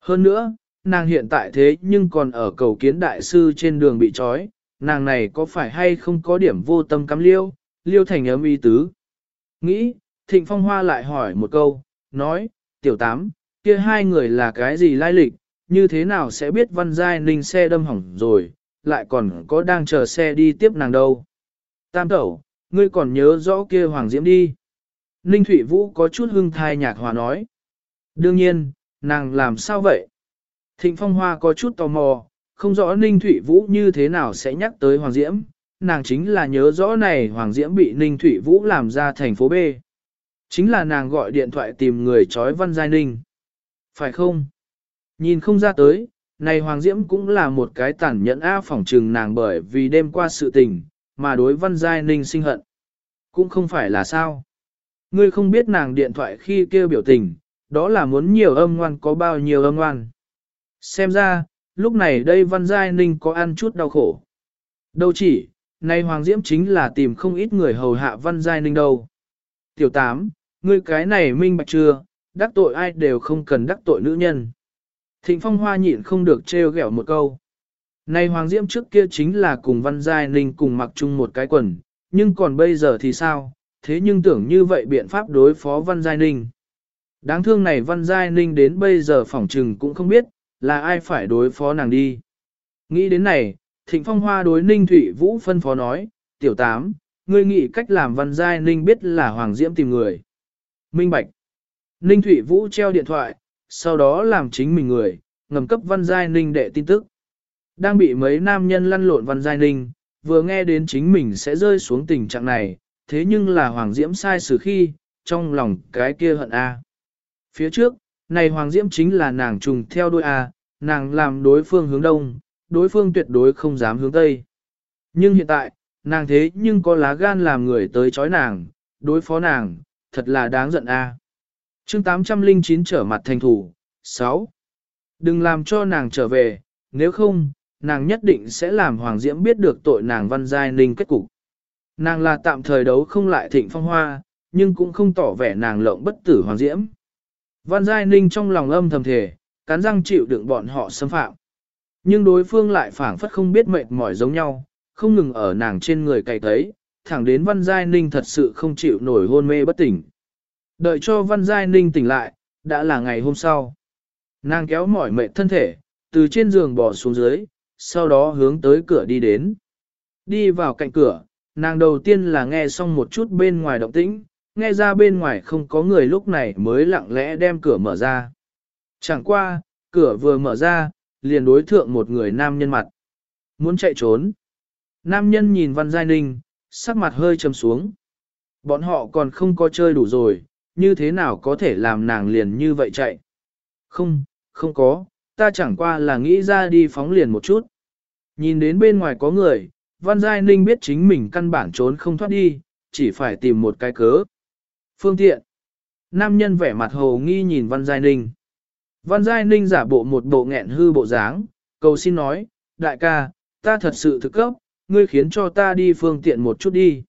Hơn nữa, nàng hiện tại thế nhưng còn ở cầu kiến đại sư trên đường bị trói, nàng này có phải hay không có điểm vô tâm cắm liêu, liêu thành ấm ý tứ. Nghĩ, Thịnh Phong Hoa lại hỏi một câu, nói, tiểu tám, kia hai người là cái gì lai lịch, như thế nào sẽ biết văn giai ninh xe đâm hỏng rồi, lại còn có đang chờ xe đi tiếp nàng đâu. Tam tẩu, ngươi còn nhớ rõ kia Hoàng Diễm đi. Ninh Thụy Vũ có chút hưng thai nhạc hòa nói. Đương nhiên, nàng làm sao vậy? Thịnh Phong Hoa có chút tò mò, không rõ Ninh Thụy Vũ như thế nào sẽ nhắc tới Hoàng Diễm. Nàng chính là nhớ rõ này Hoàng Diễm bị Ninh Thụy Vũ làm ra thành phố B. Chính là nàng gọi điện thoại tìm người trói Văn Giai Ninh. Phải không? Nhìn không ra tới, này Hoàng Diễm cũng là một cái tàn nhẫn A phỏng trừng nàng bởi vì đêm qua sự tình, mà đối Văn Giai Ninh sinh hận. Cũng không phải là sao. Ngươi không biết nàng điện thoại khi kêu biểu tình, đó là muốn nhiều âm ngoan có bao nhiêu âm ngoan. Xem ra, lúc này đây Văn Giai Ninh có ăn chút đau khổ. Đâu chỉ, nay Hoàng Diễm chính là tìm không ít người hầu hạ Văn Giai Ninh đâu. Tiểu tám, ngươi cái này minh bạch chưa, đắc tội ai đều không cần đắc tội nữ nhân. Thịnh Phong Hoa nhịn không được trêu ghẹo một câu. Này Hoàng Diễm trước kia chính là cùng Văn Giai Ninh cùng mặc chung một cái quần, nhưng còn bây giờ thì sao, thế nhưng tưởng như vậy biện pháp đối phó Văn Giai Ninh. Đáng thương này Văn Giai Ninh đến bây giờ phỏng trừng cũng không biết, là ai phải đối phó nàng đi. Nghĩ đến này, Thịnh Phong Hoa đối Ninh Thụy Vũ phân phó nói, tiểu tám, ngươi nghĩ cách làm Văn Giai Ninh biết là Hoàng Diễm tìm người. Minh Bạch. Ninh Thụy Vũ treo điện thoại, sau đó làm chính mình người, ngầm cấp Văn Giai Ninh đệ tin tức. Đang bị mấy nam nhân lăn lộn Văn Giai Ninh, vừa nghe đến chính mình sẽ rơi xuống tình trạng này, thế nhưng là Hoàng Diễm sai xử khi, trong lòng cái kia hận A. Phía trước, này Hoàng Diễm chính là nàng trùng theo đôi A, nàng làm đối phương hướng đông, đối phương tuyệt đối không dám hướng tây. Nhưng hiện tại, nàng thế nhưng có lá gan làm người tới chói nàng, đối phó nàng, thật là đáng giận a. À. Chương 809 trở mặt thành thủ, 6. Đừng làm cho nàng trở về, nếu không, nàng nhất định sẽ làm Hoàng Diễm biết được tội nàng văn giai ninh kết cục. Nàng là tạm thời đấu không lại thịnh phong hoa, nhưng cũng không tỏ vẻ nàng lộng bất tử Hoàng Diễm. Văn giai ninh trong lòng âm thầm thể, cắn răng chịu đựng bọn họ xâm phạm. Nhưng đối phương lại phảng phất không biết mệt mỏi giống nhau, không ngừng ở nàng trên người cày thấy, thẳng đến Văn Giai Ninh thật sự không chịu nổi hôn mê bất tỉnh. Đợi cho Văn Giai Ninh tỉnh lại, đã là ngày hôm sau. Nàng kéo mỏi mệt thân thể, từ trên giường bỏ xuống dưới, sau đó hướng tới cửa đi đến. Đi vào cạnh cửa, nàng đầu tiên là nghe xong một chút bên ngoài động tĩnh, nghe ra bên ngoài không có người lúc này mới lặng lẽ đem cửa mở ra. Chẳng qua, cửa vừa mở ra, liền đối thượng một người nam nhân mặt. Muốn chạy trốn. Nam nhân nhìn Văn Giai Ninh, sắc mặt hơi trầm xuống. Bọn họ còn không có chơi đủ rồi, như thế nào có thể làm nàng liền như vậy chạy? Không, không có, ta chẳng qua là nghĩ ra đi phóng liền một chút. Nhìn đến bên ngoài có người, Văn Giai Ninh biết chính mình căn bản trốn không thoát đi, chỉ phải tìm một cái cớ. Phương tiện. Nam nhân vẻ mặt hồ nghi nhìn Văn Giai Ninh. Văn Giai Ninh giả bộ một bộ nghẹn hư bộ dáng, cầu xin nói, đại ca, ta thật sự thực cấp, ngươi khiến cho ta đi phương tiện một chút đi.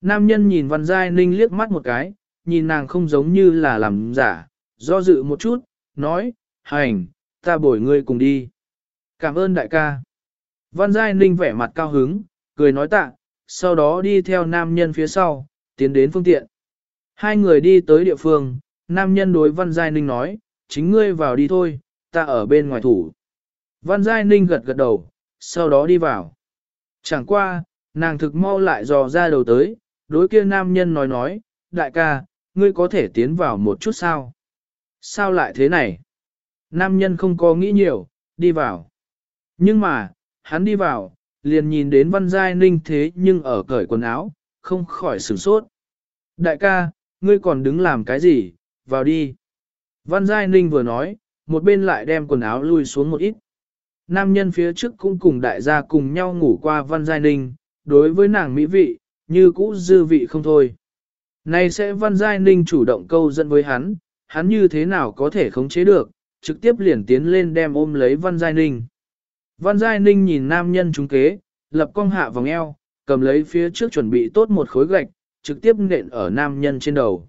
Nam nhân nhìn Văn Giai Ninh liếc mắt một cái, nhìn nàng không giống như là làm giả, do dự một chút, nói, hành, ta bồi ngươi cùng đi. Cảm ơn đại ca. Văn Giai Ninh vẻ mặt cao hứng, cười nói tạ, sau đó đi theo nam nhân phía sau, tiến đến phương tiện. Hai người đi tới địa phương, nam nhân đối Văn Giai Ninh nói, chính ngươi vào đi thôi, ta ở bên ngoài thủ. Văn Giai Ninh gật gật đầu, sau đó đi vào. Chẳng qua, nàng thực mau lại dò ra đầu tới, đối kia nam nhân nói nói, đại ca, ngươi có thể tiến vào một chút sao? Sao lại thế này? Nam nhân không có nghĩ nhiều, đi vào. Nhưng mà, hắn đi vào, liền nhìn đến văn giai ninh thế nhưng ở cởi quần áo, không khỏi sửng sốt. Đại ca, ngươi còn đứng làm cái gì, vào đi. Văn giai ninh vừa nói, một bên lại đem quần áo lui xuống một ít. Nam nhân phía trước cũng cùng đại gia cùng nhau ngủ qua Văn Giai Ninh, đối với nàng mỹ vị, như cũ dư vị không thôi. Này sẽ Văn Giai Ninh chủ động câu dẫn với hắn, hắn như thế nào có thể khống chế được, trực tiếp liền tiến lên đem ôm lấy Văn Giai Ninh. Văn Giai Ninh nhìn nam nhân trúng kế, lập cong hạ vòng eo, cầm lấy phía trước chuẩn bị tốt một khối gạch, trực tiếp nện ở nam nhân trên đầu.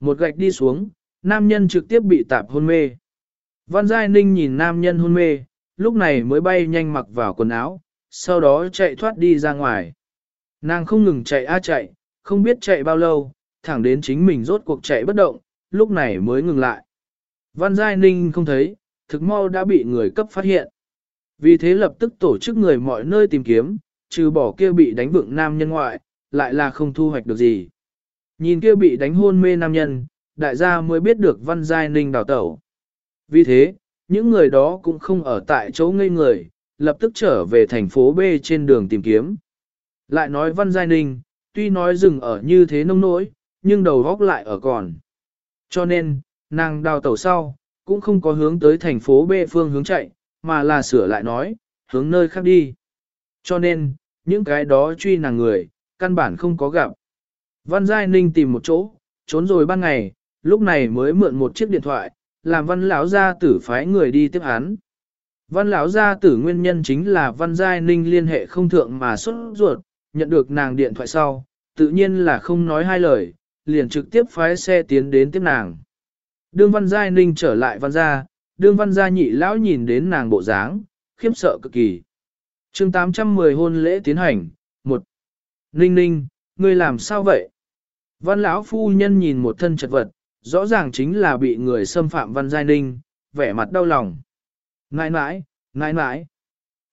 Một gạch đi xuống, nam nhân trực tiếp bị tạp hôn mê. Văn Giai Ninh nhìn nam nhân hôn mê, lúc này mới bay nhanh mặc vào quần áo, sau đó chạy thoát đi ra ngoài. Nàng không ngừng chạy a chạy, không biết chạy bao lâu, thẳng đến chính mình rốt cuộc chạy bất động, lúc này mới ngừng lại. Văn Giai Ninh không thấy, thực mau đã bị người cấp phát hiện. Vì thế lập tức tổ chức người mọi nơi tìm kiếm, trừ bỏ kia bị đánh vượng nam nhân ngoại, lại là không thu hoạch được gì. Nhìn kia bị đánh hôn mê nam nhân, đại gia mới biết được Văn Giai Ninh đào tẩu. Vì thế, những người đó cũng không ở tại chỗ ngây người, lập tức trở về thành phố B trên đường tìm kiếm. Lại nói Văn Giai Ninh, tuy nói dừng ở như thế nông nỗi, nhưng đầu góc lại ở còn. Cho nên, nàng đào tàu sau, cũng không có hướng tới thành phố B phương hướng chạy, mà là sửa lại nói, hướng nơi khác đi. Cho nên, những cái đó truy nàng người, căn bản không có gặp. Văn Giai Ninh tìm một chỗ, trốn rồi ban ngày, lúc này mới mượn một chiếc điện thoại, làm văn lão gia tử phái người đi tiếp hắn. Văn lão gia tử nguyên nhân chính là văn giai ninh liên hệ không thượng mà xuất ruột, nhận được nàng điện thoại sau, tự nhiên là không nói hai lời, liền trực tiếp phái xe tiến đến tiếp nàng. Đương văn giai ninh trở lại văn gia, đương văn gia nhị lão nhìn đến nàng bộ dáng, khiếp sợ cực kỳ. chương 810 hôn lễ tiến hành, một Ninh ninh, ngươi làm sao vậy? Văn lão phu nhân nhìn một thân chật vật, rõ ràng chính là bị người xâm phạm Văn Giai Ninh, vẻ mặt đau lòng. Nãi nãi, nãi nãi.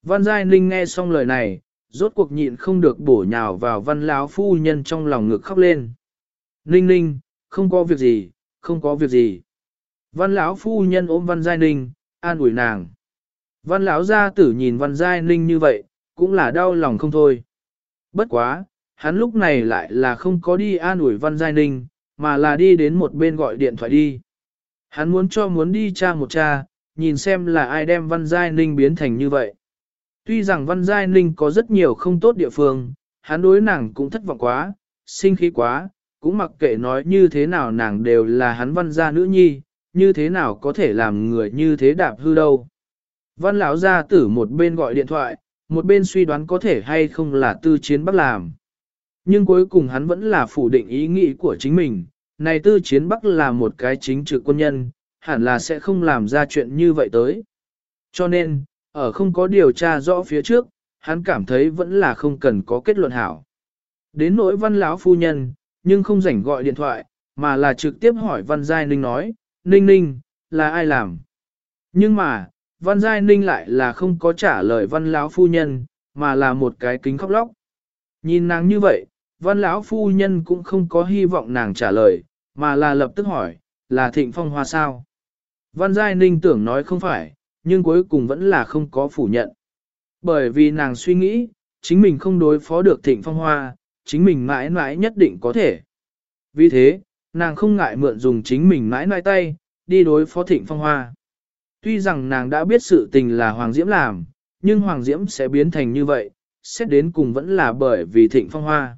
Văn Giai Ninh nghe xong lời này, rốt cuộc nhịn không được bổ nhào vào văn lão phu nhân trong lòng ngực khóc lên. Ninh ninh, không có việc gì, không có việc gì. Văn lão phu nhân ôm văn giai ninh, an ủi nàng. Văn lão gia tử nhìn văn giai ninh như vậy, cũng là đau lòng không thôi. Bất quá, hắn lúc này lại là không có đi an ủi văn giai ninh, mà là đi đến một bên gọi điện thoại đi. Hắn muốn cho muốn đi cha một cha, nhìn xem là ai đem Văn Giai Ninh biến thành như vậy. Tuy rằng Văn Giai Ninh có rất nhiều không tốt địa phương, hắn đối nàng cũng thất vọng quá, sinh khí quá, cũng mặc kệ nói như thế nào nàng đều là hắn văn gia nữ nhi, như thế nào có thể làm người như thế đạp hư đâu. Văn lão gia tử một bên gọi điện thoại, một bên suy đoán có thể hay không là tư chiến bắc làm. Nhưng cuối cùng hắn vẫn là phủ định ý nghĩ của chính mình, này tư chiến bắc là một cái chính trực quân nhân, hẳn là sẽ không làm ra chuyện như vậy tới. Cho nên, ở không có điều tra rõ phía trước, hắn cảm thấy vẫn là không cần có kết luận hảo. Đến nỗi văn lão phu nhân, nhưng không rảnh gọi điện thoại, mà là trực tiếp hỏi văn giai ninh nói, ninh ninh, là ai làm? Nhưng mà, văn giai ninh lại là không có trả lời văn lão phu nhân, mà là một cái kính khóc lóc. Nhìn nàng như vậy, văn lão phu nhân cũng không có hy vọng nàng trả lời, mà là lập tức hỏi, là thịnh phong hoa sao? Văn giai ninh tưởng nói không phải, nhưng cuối cùng vẫn là không có phủ nhận. Bởi vì nàng suy nghĩ, chính mình không đối phó được thịnh phong hoa, chính mình mãi mãi nhất định có thể. Vì thế, nàng không ngại mượn dùng chính mình mãi mãi tay, đi đối phó thịnh phong hoa. Tuy rằng nàng đã biết sự tình là Hoàng Diễm làm, nhưng Hoàng Diễm sẽ biến thành như vậy, xét đến cùng vẫn là bởi vì thịnh phong hoa.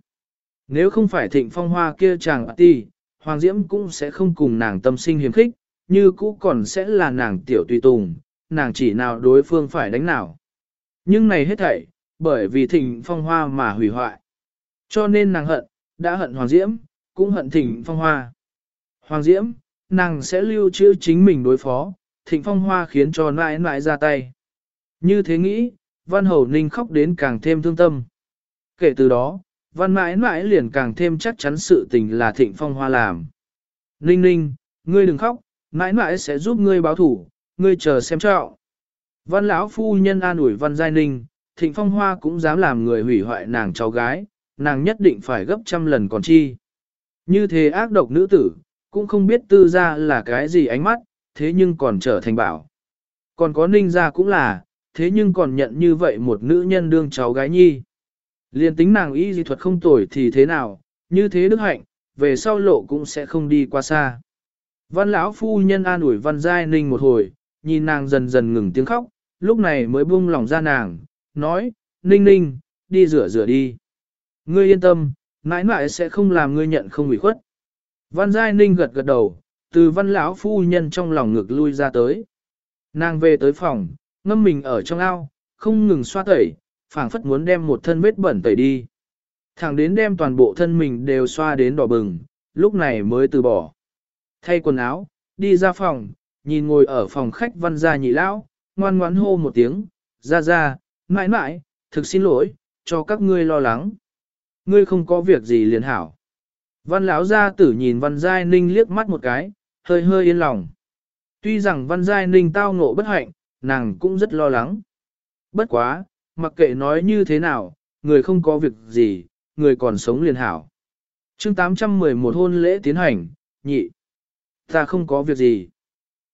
Nếu không phải thịnh phong hoa kia chàng ti, Hoàng Diễm cũng sẽ không cùng nàng tâm sinh hiếm khích, như cũ còn sẽ là nàng tiểu tùy tùng, nàng chỉ nào đối phương phải đánh nào. Nhưng này hết thảy, bởi vì thịnh phong hoa mà hủy hoại. Cho nên nàng hận, đã hận Hoàng Diễm, cũng hận thịnh phong hoa. Hoàng Diễm, nàng sẽ lưu trữ chính mình đối phó, thịnh phong hoa khiến cho nãi nãi ra tay. Như thế nghĩ, Văn Hầu Ninh khóc đến càng thêm thương tâm. Kể từ đó, Văn mãi mãi liền càng thêm chắc chắn sự tình là thịnh phong hoa làm. Ninh ninh, ngươi đừng khóc, mãi mãi sẽ giúp ngươi báo thủ, ngươi chờ xem cho. Văn lão phu nhân an ủi Văn Giai Ninh, Thịnh Phong Hoa cũng dám làm người hủy hoại nàng cháu gái, nàng nhất định phải gấp trăm lần còn chi. Như thế ác độc nữ tử, cũng không biết tư ra là cái gì ánh mắt, thế nhưng còn trở thành bảo. Còn có ninh ra cũng là, thế nhưng còn nhận như vậy một nữ nhân đương cháu gái nhi. Liên tính nàng y di thuật không tồi thì thế nào, như thế đức hạnh, về sau lộ cũng sẽ không đi qua xa. Văn lão phu nhân an ủi văn giai ninh một hồi, nhìn nàng dần dần ngừng tiếng khóc, lúc này mới buông lòng ra nàng, nói, ninh ninh, đi rửa rửa đi. Ngươi yên tâm, mãi mãi sẽ không làm ngươi nhận không ủy khuất. Văn giai ninh gật gật đầu, từ văn lão phu nhân trong lòng ngực lui ra tới. Nàng về tới phòng, ngâm mình ở trong ao, không ngừng xoa tẩy, phảng phất muốn đem một thân vết bẩn tẩy đi. Thẳng đến đem toàn bộ thân mình đều xoa đến đỏ bừng, lúc này mới từ bỏ. Thay quần áo, đi ra phòng, nhìn ngồi ở phòng khách văn gia nhị lão, ngoan ngoãn hô một tiếng, ra ra, mãi mãi, thực xin lỗi, cho các ngươi lo lắng. Ngươi không có việc gì liền hảo. Văn lão gia tử nhìn văn giai ninh liếc mắt một cái, hơi hơi yên lòng. Tuy rằng văn giai ninh tao ngộ bất hạnh, nàng cũng rất lo lắng. Bất quá, mặc kệ nói như thế nào, người không có việc gì, người còn sống liền hảo. chương 811 hôn lễ tiến hành, nhị. Ta không có việc gì.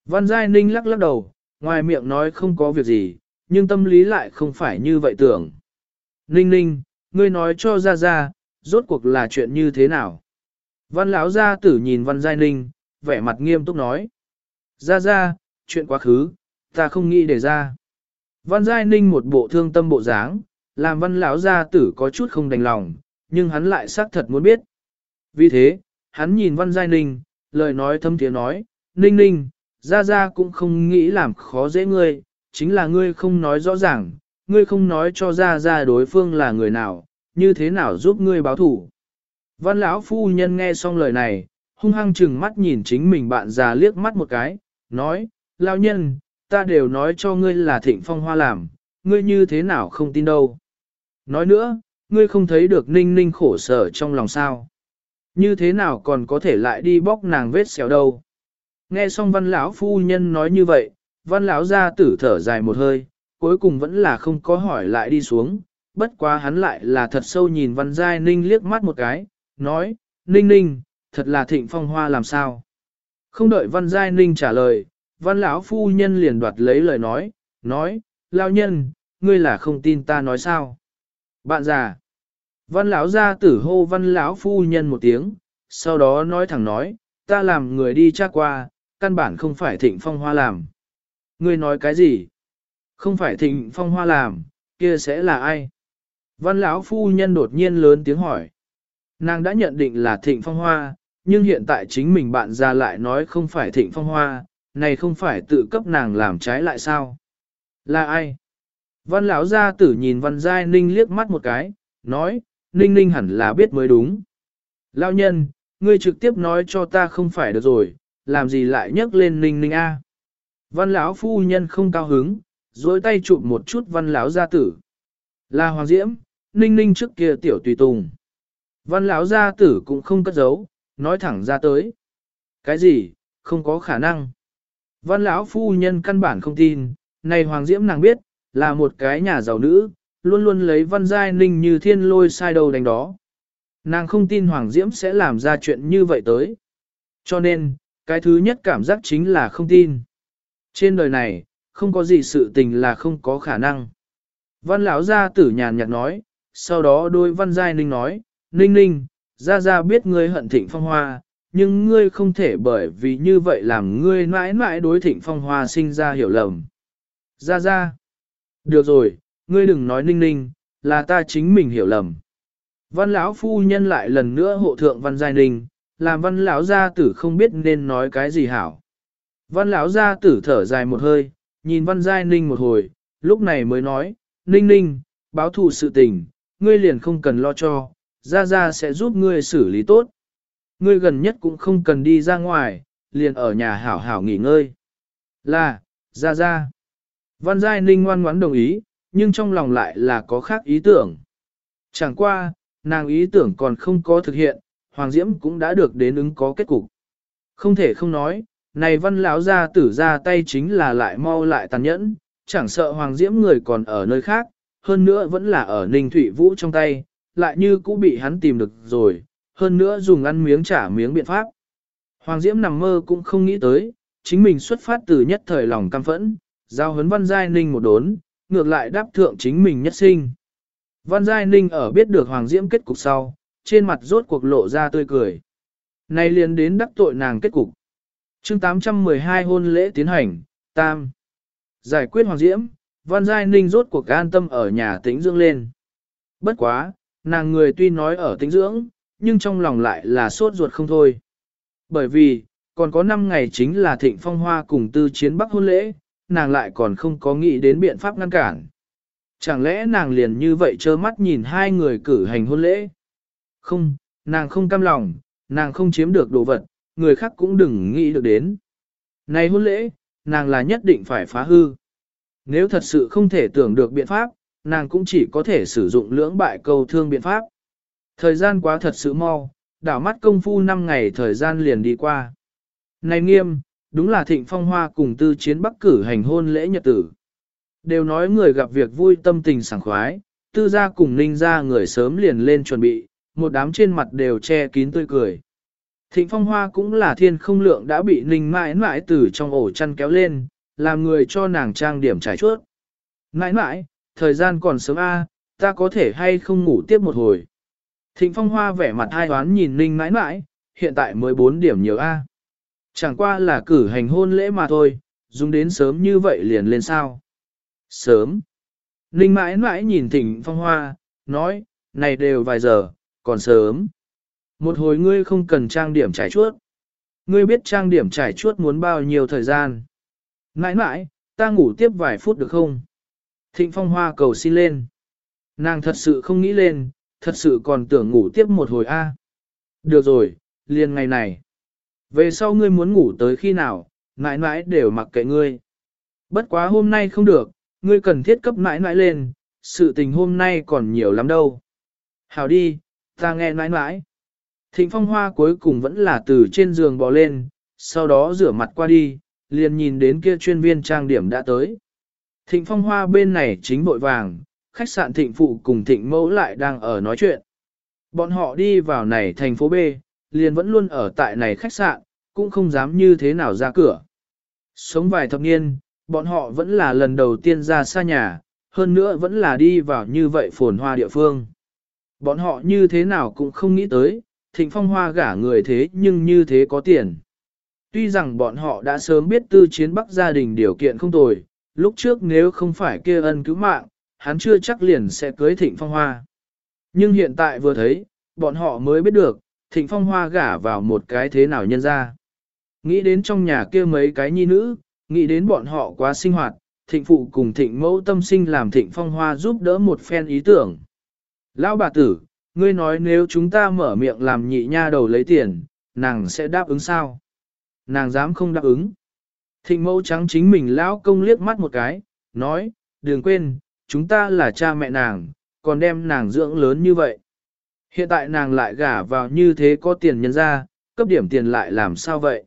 Văn Giai Ninh lắc lắc đầu, ngoài miệng nói không có việc gì, nhưng tâm lý lại không phải như vậy tưởng. Ninh Ninh, ngươi nói cho ra ra, rốt cuộc là chuyện như thế nào? Văn lão gia tử nhìn Văn Giai Ninh, vẻ mặt nghiêm túc nói. Ra ra, chuyện quá khứ, ta không nghĩ để ra. Văn Giai Ninh một bộ thương tâm bộ dáng, làm văn lão gia tử có chút không đành lòng, nhưng hắn lại xác thật muốn biết. Vì thế, hắn nhìn Văn Giai Ninh, lời nói thâm tiếng nói, Ninh Ninh, ra ra cũng không nghĩ làm khó dễ ngươi, chính là ngươi không nói rõ ràng, ngươi không nói cho ra ra đối phương là người nào, như thế nào giúp ngươi báo thủ. Văn lão phu nhân nghe xong lời này, hung hăng chừng mắt nhìn chính mình bạn già liếc mắt một cái, nói, lão nhân, ta đều nói cho ngươi là thịnh phong hoa làm, ngươi như thế nào không tin đâu. Nói nữa, ngươi không thấy được ninh ninh khổ sở trong lòng sao. Như thế nào còn có thể lại đi bóc nàng vết xéo đâu. Nghe xong văn lão phu nhân nói như vậy, văn lão ra tử thở dài một hơi, cuối cùng vẫn là không có hỏi lại đi xuống, bất quá hắn lại là thật sâu nhìn văn giai ninh liếc mắt một cái, nói, ninh ninh, thật là thịnh phong hoa làm sao. Không đợi văn giai ninh trả lời, văn lão phu nhân liền đoạt lấy lời nói, nói, lao nhân, ngươi là không tin ta nói sao. Bạn già, văn lão gia tử hô văn lão phu nhân một tiếng, sau đó nói thẳng nói, ta làm người đi tra qua, căn bản không phải thịnh phong hoa làm. Ngươi nói cái gì? Không phải thịnh phong hoa làm, kia sẽ là ai? Văn lão phu nhân đột nhiên lớn tiếng hỏi. Nàng đã nhận định là thịnh phong hoa, nhưng hiện tại chính mình bạn ra lại nói không phải thịnh phong hoa, này không phải tự cấp nàng làm trái lại sao? Là ai? Văn lão gia tử nhìn văn giai ninh liếc mắt một cái, nói, ninh ninh hẳn là biết mới đúng. Lão nhân, ngươi trực tiếp nói cho ta không phải được rồi, làm gì lại nhắc lên ninh ninh a? Văn lão phu nhân không cao hứng, dối tay chụp một chút văn lão gia tử. Là Hoàng Diễm, ninh ninh trước kia tiểu tùy tùng. Văn lão gia tử cũng không cất giấu, nói thẳng ra tới. Cái gì, không có khả năng. Văn lão phu nhân căn bản không tin, này Hoàng Diễm nàng biết, là một cái nhà giàu nữ, luôn luôn lấy văn giai ninh như thiên lôi sai đầu đánh đó. Nàng không tin Hoàng Diễm sẽ làm ra chuyện như vậy tới. Cho nên, cái thứ nhất cảm giác chính là không tin. Trên đời này, không có gì sự tình là không có khả năng. Văn lão gia tử nhàn nhạt nói, sau đó đôi văn giai ninh nói, ninh ninh, gia gia biết ngươi hận thịnh phong hoa, nhưng ngươi không thể bởi vì như vậy làm ngươi mãi mãi đối thịnh phong hoa sinh ra hiểu lầm. Gia gia, Được rồi, ngươi đừng nói ninh ninh, là ta chính mình hiểu lầm. Văn lão phu nhân lại lần nữa hộ thượng văn giai ninh, làm văn lão gia tử không biết nên nói cái gì hảo. Văn lão gia tử thở dài một hơi, nhìn văn giai ninh một hồi, lúc này mới nói, ninh ninh, báo thù sự tình, ngươi liền không cần lo cho, Gia Gia sẽ giúp ngươi xử lý tốt. Ngươi gần nhất cũng không cần đi ra ngoài, liền ở nhà hảo hảo nghỉ ngơi. Là, Gia Gia. Văn Giai Ninh ngoan ngoãn đồng ý, nhưng trong lòng lại là có khác ý tưởng. Chẳng qua, nàng ý tưởng còn không có thực hiện, Hoàng Diễm cũng đã được đến ứng có kết cục. Không thể không nói, này văn lão gia tử ra tay chính là lại mau lại tàn nhẫn, chẳng sợ Hoàng Diễm người còn ở nơi khác, hơn nữa vẫn là ở Ninh thủy Vũ trong tay, lại như cũng bị hắn tìm được rồi, hơn nữa dùng ăn miếng trả miếng biện pháp. Hoàng Diễm nằm mơ cũng không nghĩ tới, chính mình xuất phát từ nhất thời lòng căm phẫn, giao hấn Văn Giai Ninh một đốn, ngược lại đáp thượng chính mình nhất sinh. Văn Giai Ninh ở biết được Hoàng Diễm kết cục sau, trên mặt rốt cuộc lộ ra tươi cười. Nay liền đến đắc tội nàng kết cục chương 812 hôn lễ tiến hành, tam. Giải quyết Hoàng Diễm, Văn Giai Ninh rốt cuộc an tâm ở nhà tĩnh dưỡng lên. Bất quá, nàng người tuy nói ở tĩnh dưỡng, nhưng trong lòng lại là sốt ruột không thôi. Bởi vì, còn có 5 ngày chính là thịnh phong hoa cùng tư chiến bắc hôn lễ, nàng lại còn không có nghĩ đến biện pháp ngăn cản. Chẳng lẽ nàng liền như vậy trơ mắt nhìn hai người cử hành hôn lễ? Không, nàng không cam lòng, nàng không chiếm được đồ vật, người khác cũng đừng nghĩ được đến. Này hôn lễ, nàng là nhất định phải phá hư. Nếu thật sự không thể tưởng được biện pháp, nàng cũng chỉ có thể sử dụng lưỡng bại câu thương biện pháp. Thời gian quá thật sự mau, đảo mắt công phu 5 ngày thời gian liền đi qua. Này nghiêm, đúng là thịnh phong hoa cùng tư chiến bắc cử hành hôn lễ nhật tử. Đều nói người gặp việc vui tâm tình sảng khoái, tư gia cùng ninh gia người sớm liền lên chuẩn bị, một đám trên mặt đều che kín tươi cười. Thịnh phong hoa cũng là thiên không lượng đã bị ninh mãi mãi từ trong ổ chăn kéo lên, làm người cho nàng trang điểm trải chuốt. Mãi mãi, thời gian còn sớm a, ta có thể hay không ngủ tiếp một hồi. Thịnh phong hoa vẻ mặt hai toán nhìn ninh mãi mãi, hiện tại mới 4 điểm nhiều a. Chẳng qua là cử hành hôn lễ mà thôi, dùng đến sớm như vậy liền lên sao. Sớm. Ninh mãi mãi nhìn thịnh phong hoa, nói, này đều vài giờ, còn sớm. Một hồi ngươi không cần trang điểm trải chuốt. Ngươi biết trang điểm trải chuốt muốn bao nhiêu thời gian. Nãi nãi, ta ngủ tiếp vài phút được không? Thịnh phong hoa cầu xin lên. Nàng thật sự không nghĩ lên, thật sự còn tưởng ngủ tiếp một hồi a. Được rồi, liền ngày này. Về sau ngươi muốn ngủ tới khi nào, mãi mãi đều mặc kệ ngươi. Bất quá hôm nay không được, ngươi cần thiết cấp mãi mãi lên, sự tình hôm nay còn nhiều lắm đâu. Hảo đi, ta nghe mãi mãi. Thịnh phong hoa cuối cùng vẫn là từ trên giường bò lên, sau đó rửa mặt qua đi, liền nhìn đến kia chuyên viên trang điểm đã tới. Thịnh phong hoa bên này chính bội vàng, khách sạn thịnh phụ cùng thịnh mẫu lại đang ở nói chuyện. Bọn họ đi vào này thành phố B, liền vẫn luôn ở tại này khách sạn, cũng không dám như thế nào ra cửa. Sống vài thập niên, bọn họ vẫn là lần đầu tiên ra xa nhà, hơn nữa vẫn là đi vào như vậy phồn hoa địa phương. Bọn họ như thế nào cũng không nghĩ tới, thịnh phong hoa gả người thế nhưng như thế có tiền. Tuy rằng bọn họ đã sớm biết tư chiến bắc gia đình điều kiện không tồi, lúc trước nếu không phải kia ân cứu mạng, hắn chưa chắc liền sẽ cưới thịnh phong hoa. Nhưng hiện tại vừa thấy, bọn họ mới biết được, thịnh phong hoa gả vào một cái thế nào nhân ra. Nghĩ đến trong nhà kia mấy cái nhi nữ, nghĩ đến bọn họ quá sinh hoạt, thịnh phụ cùng thịnh mẫu tâm sinh làm thịnh phong hoa giúp đỡ một phen ý tưởng. Lão bà tử, ngươi nói nếu chúng ta mở miệng làm nhị nha đầu lấy tiền, nàng sẽ đáp ứng sao? Nàng dám không đáp ứng. Thịnh mẫu trắng chính mình lão công liếc mắt một cái, nói, đừng quên, chúng ta là cha mẹ nàng, còn đem nàng dưỡng lớn như vậy. Hiện tại nàng lại gả vào như thế có tiền nhân ra, cấp điểm tiền lại làm sao vậy?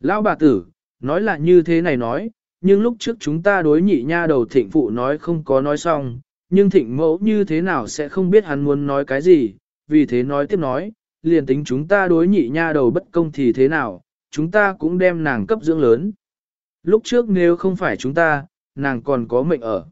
Lão bà tử, nói là như thế này nói, nhưng lúc trước chúng ta đối nhị nha đầu thịnh phụ nói không có nói xong, nhưng thịnh mẫu như thế nào sẽ không biết hắn muốn nói cái gì, vì thế nói tiếp nói, liền tính chúng ta đối nhị nha đầu bất công thì thế nào, chúng ta cũng đem nàng cấp dưỡng lớn. Lúc trước nếu không phải chúng ta, nàng còn có mệnh ở.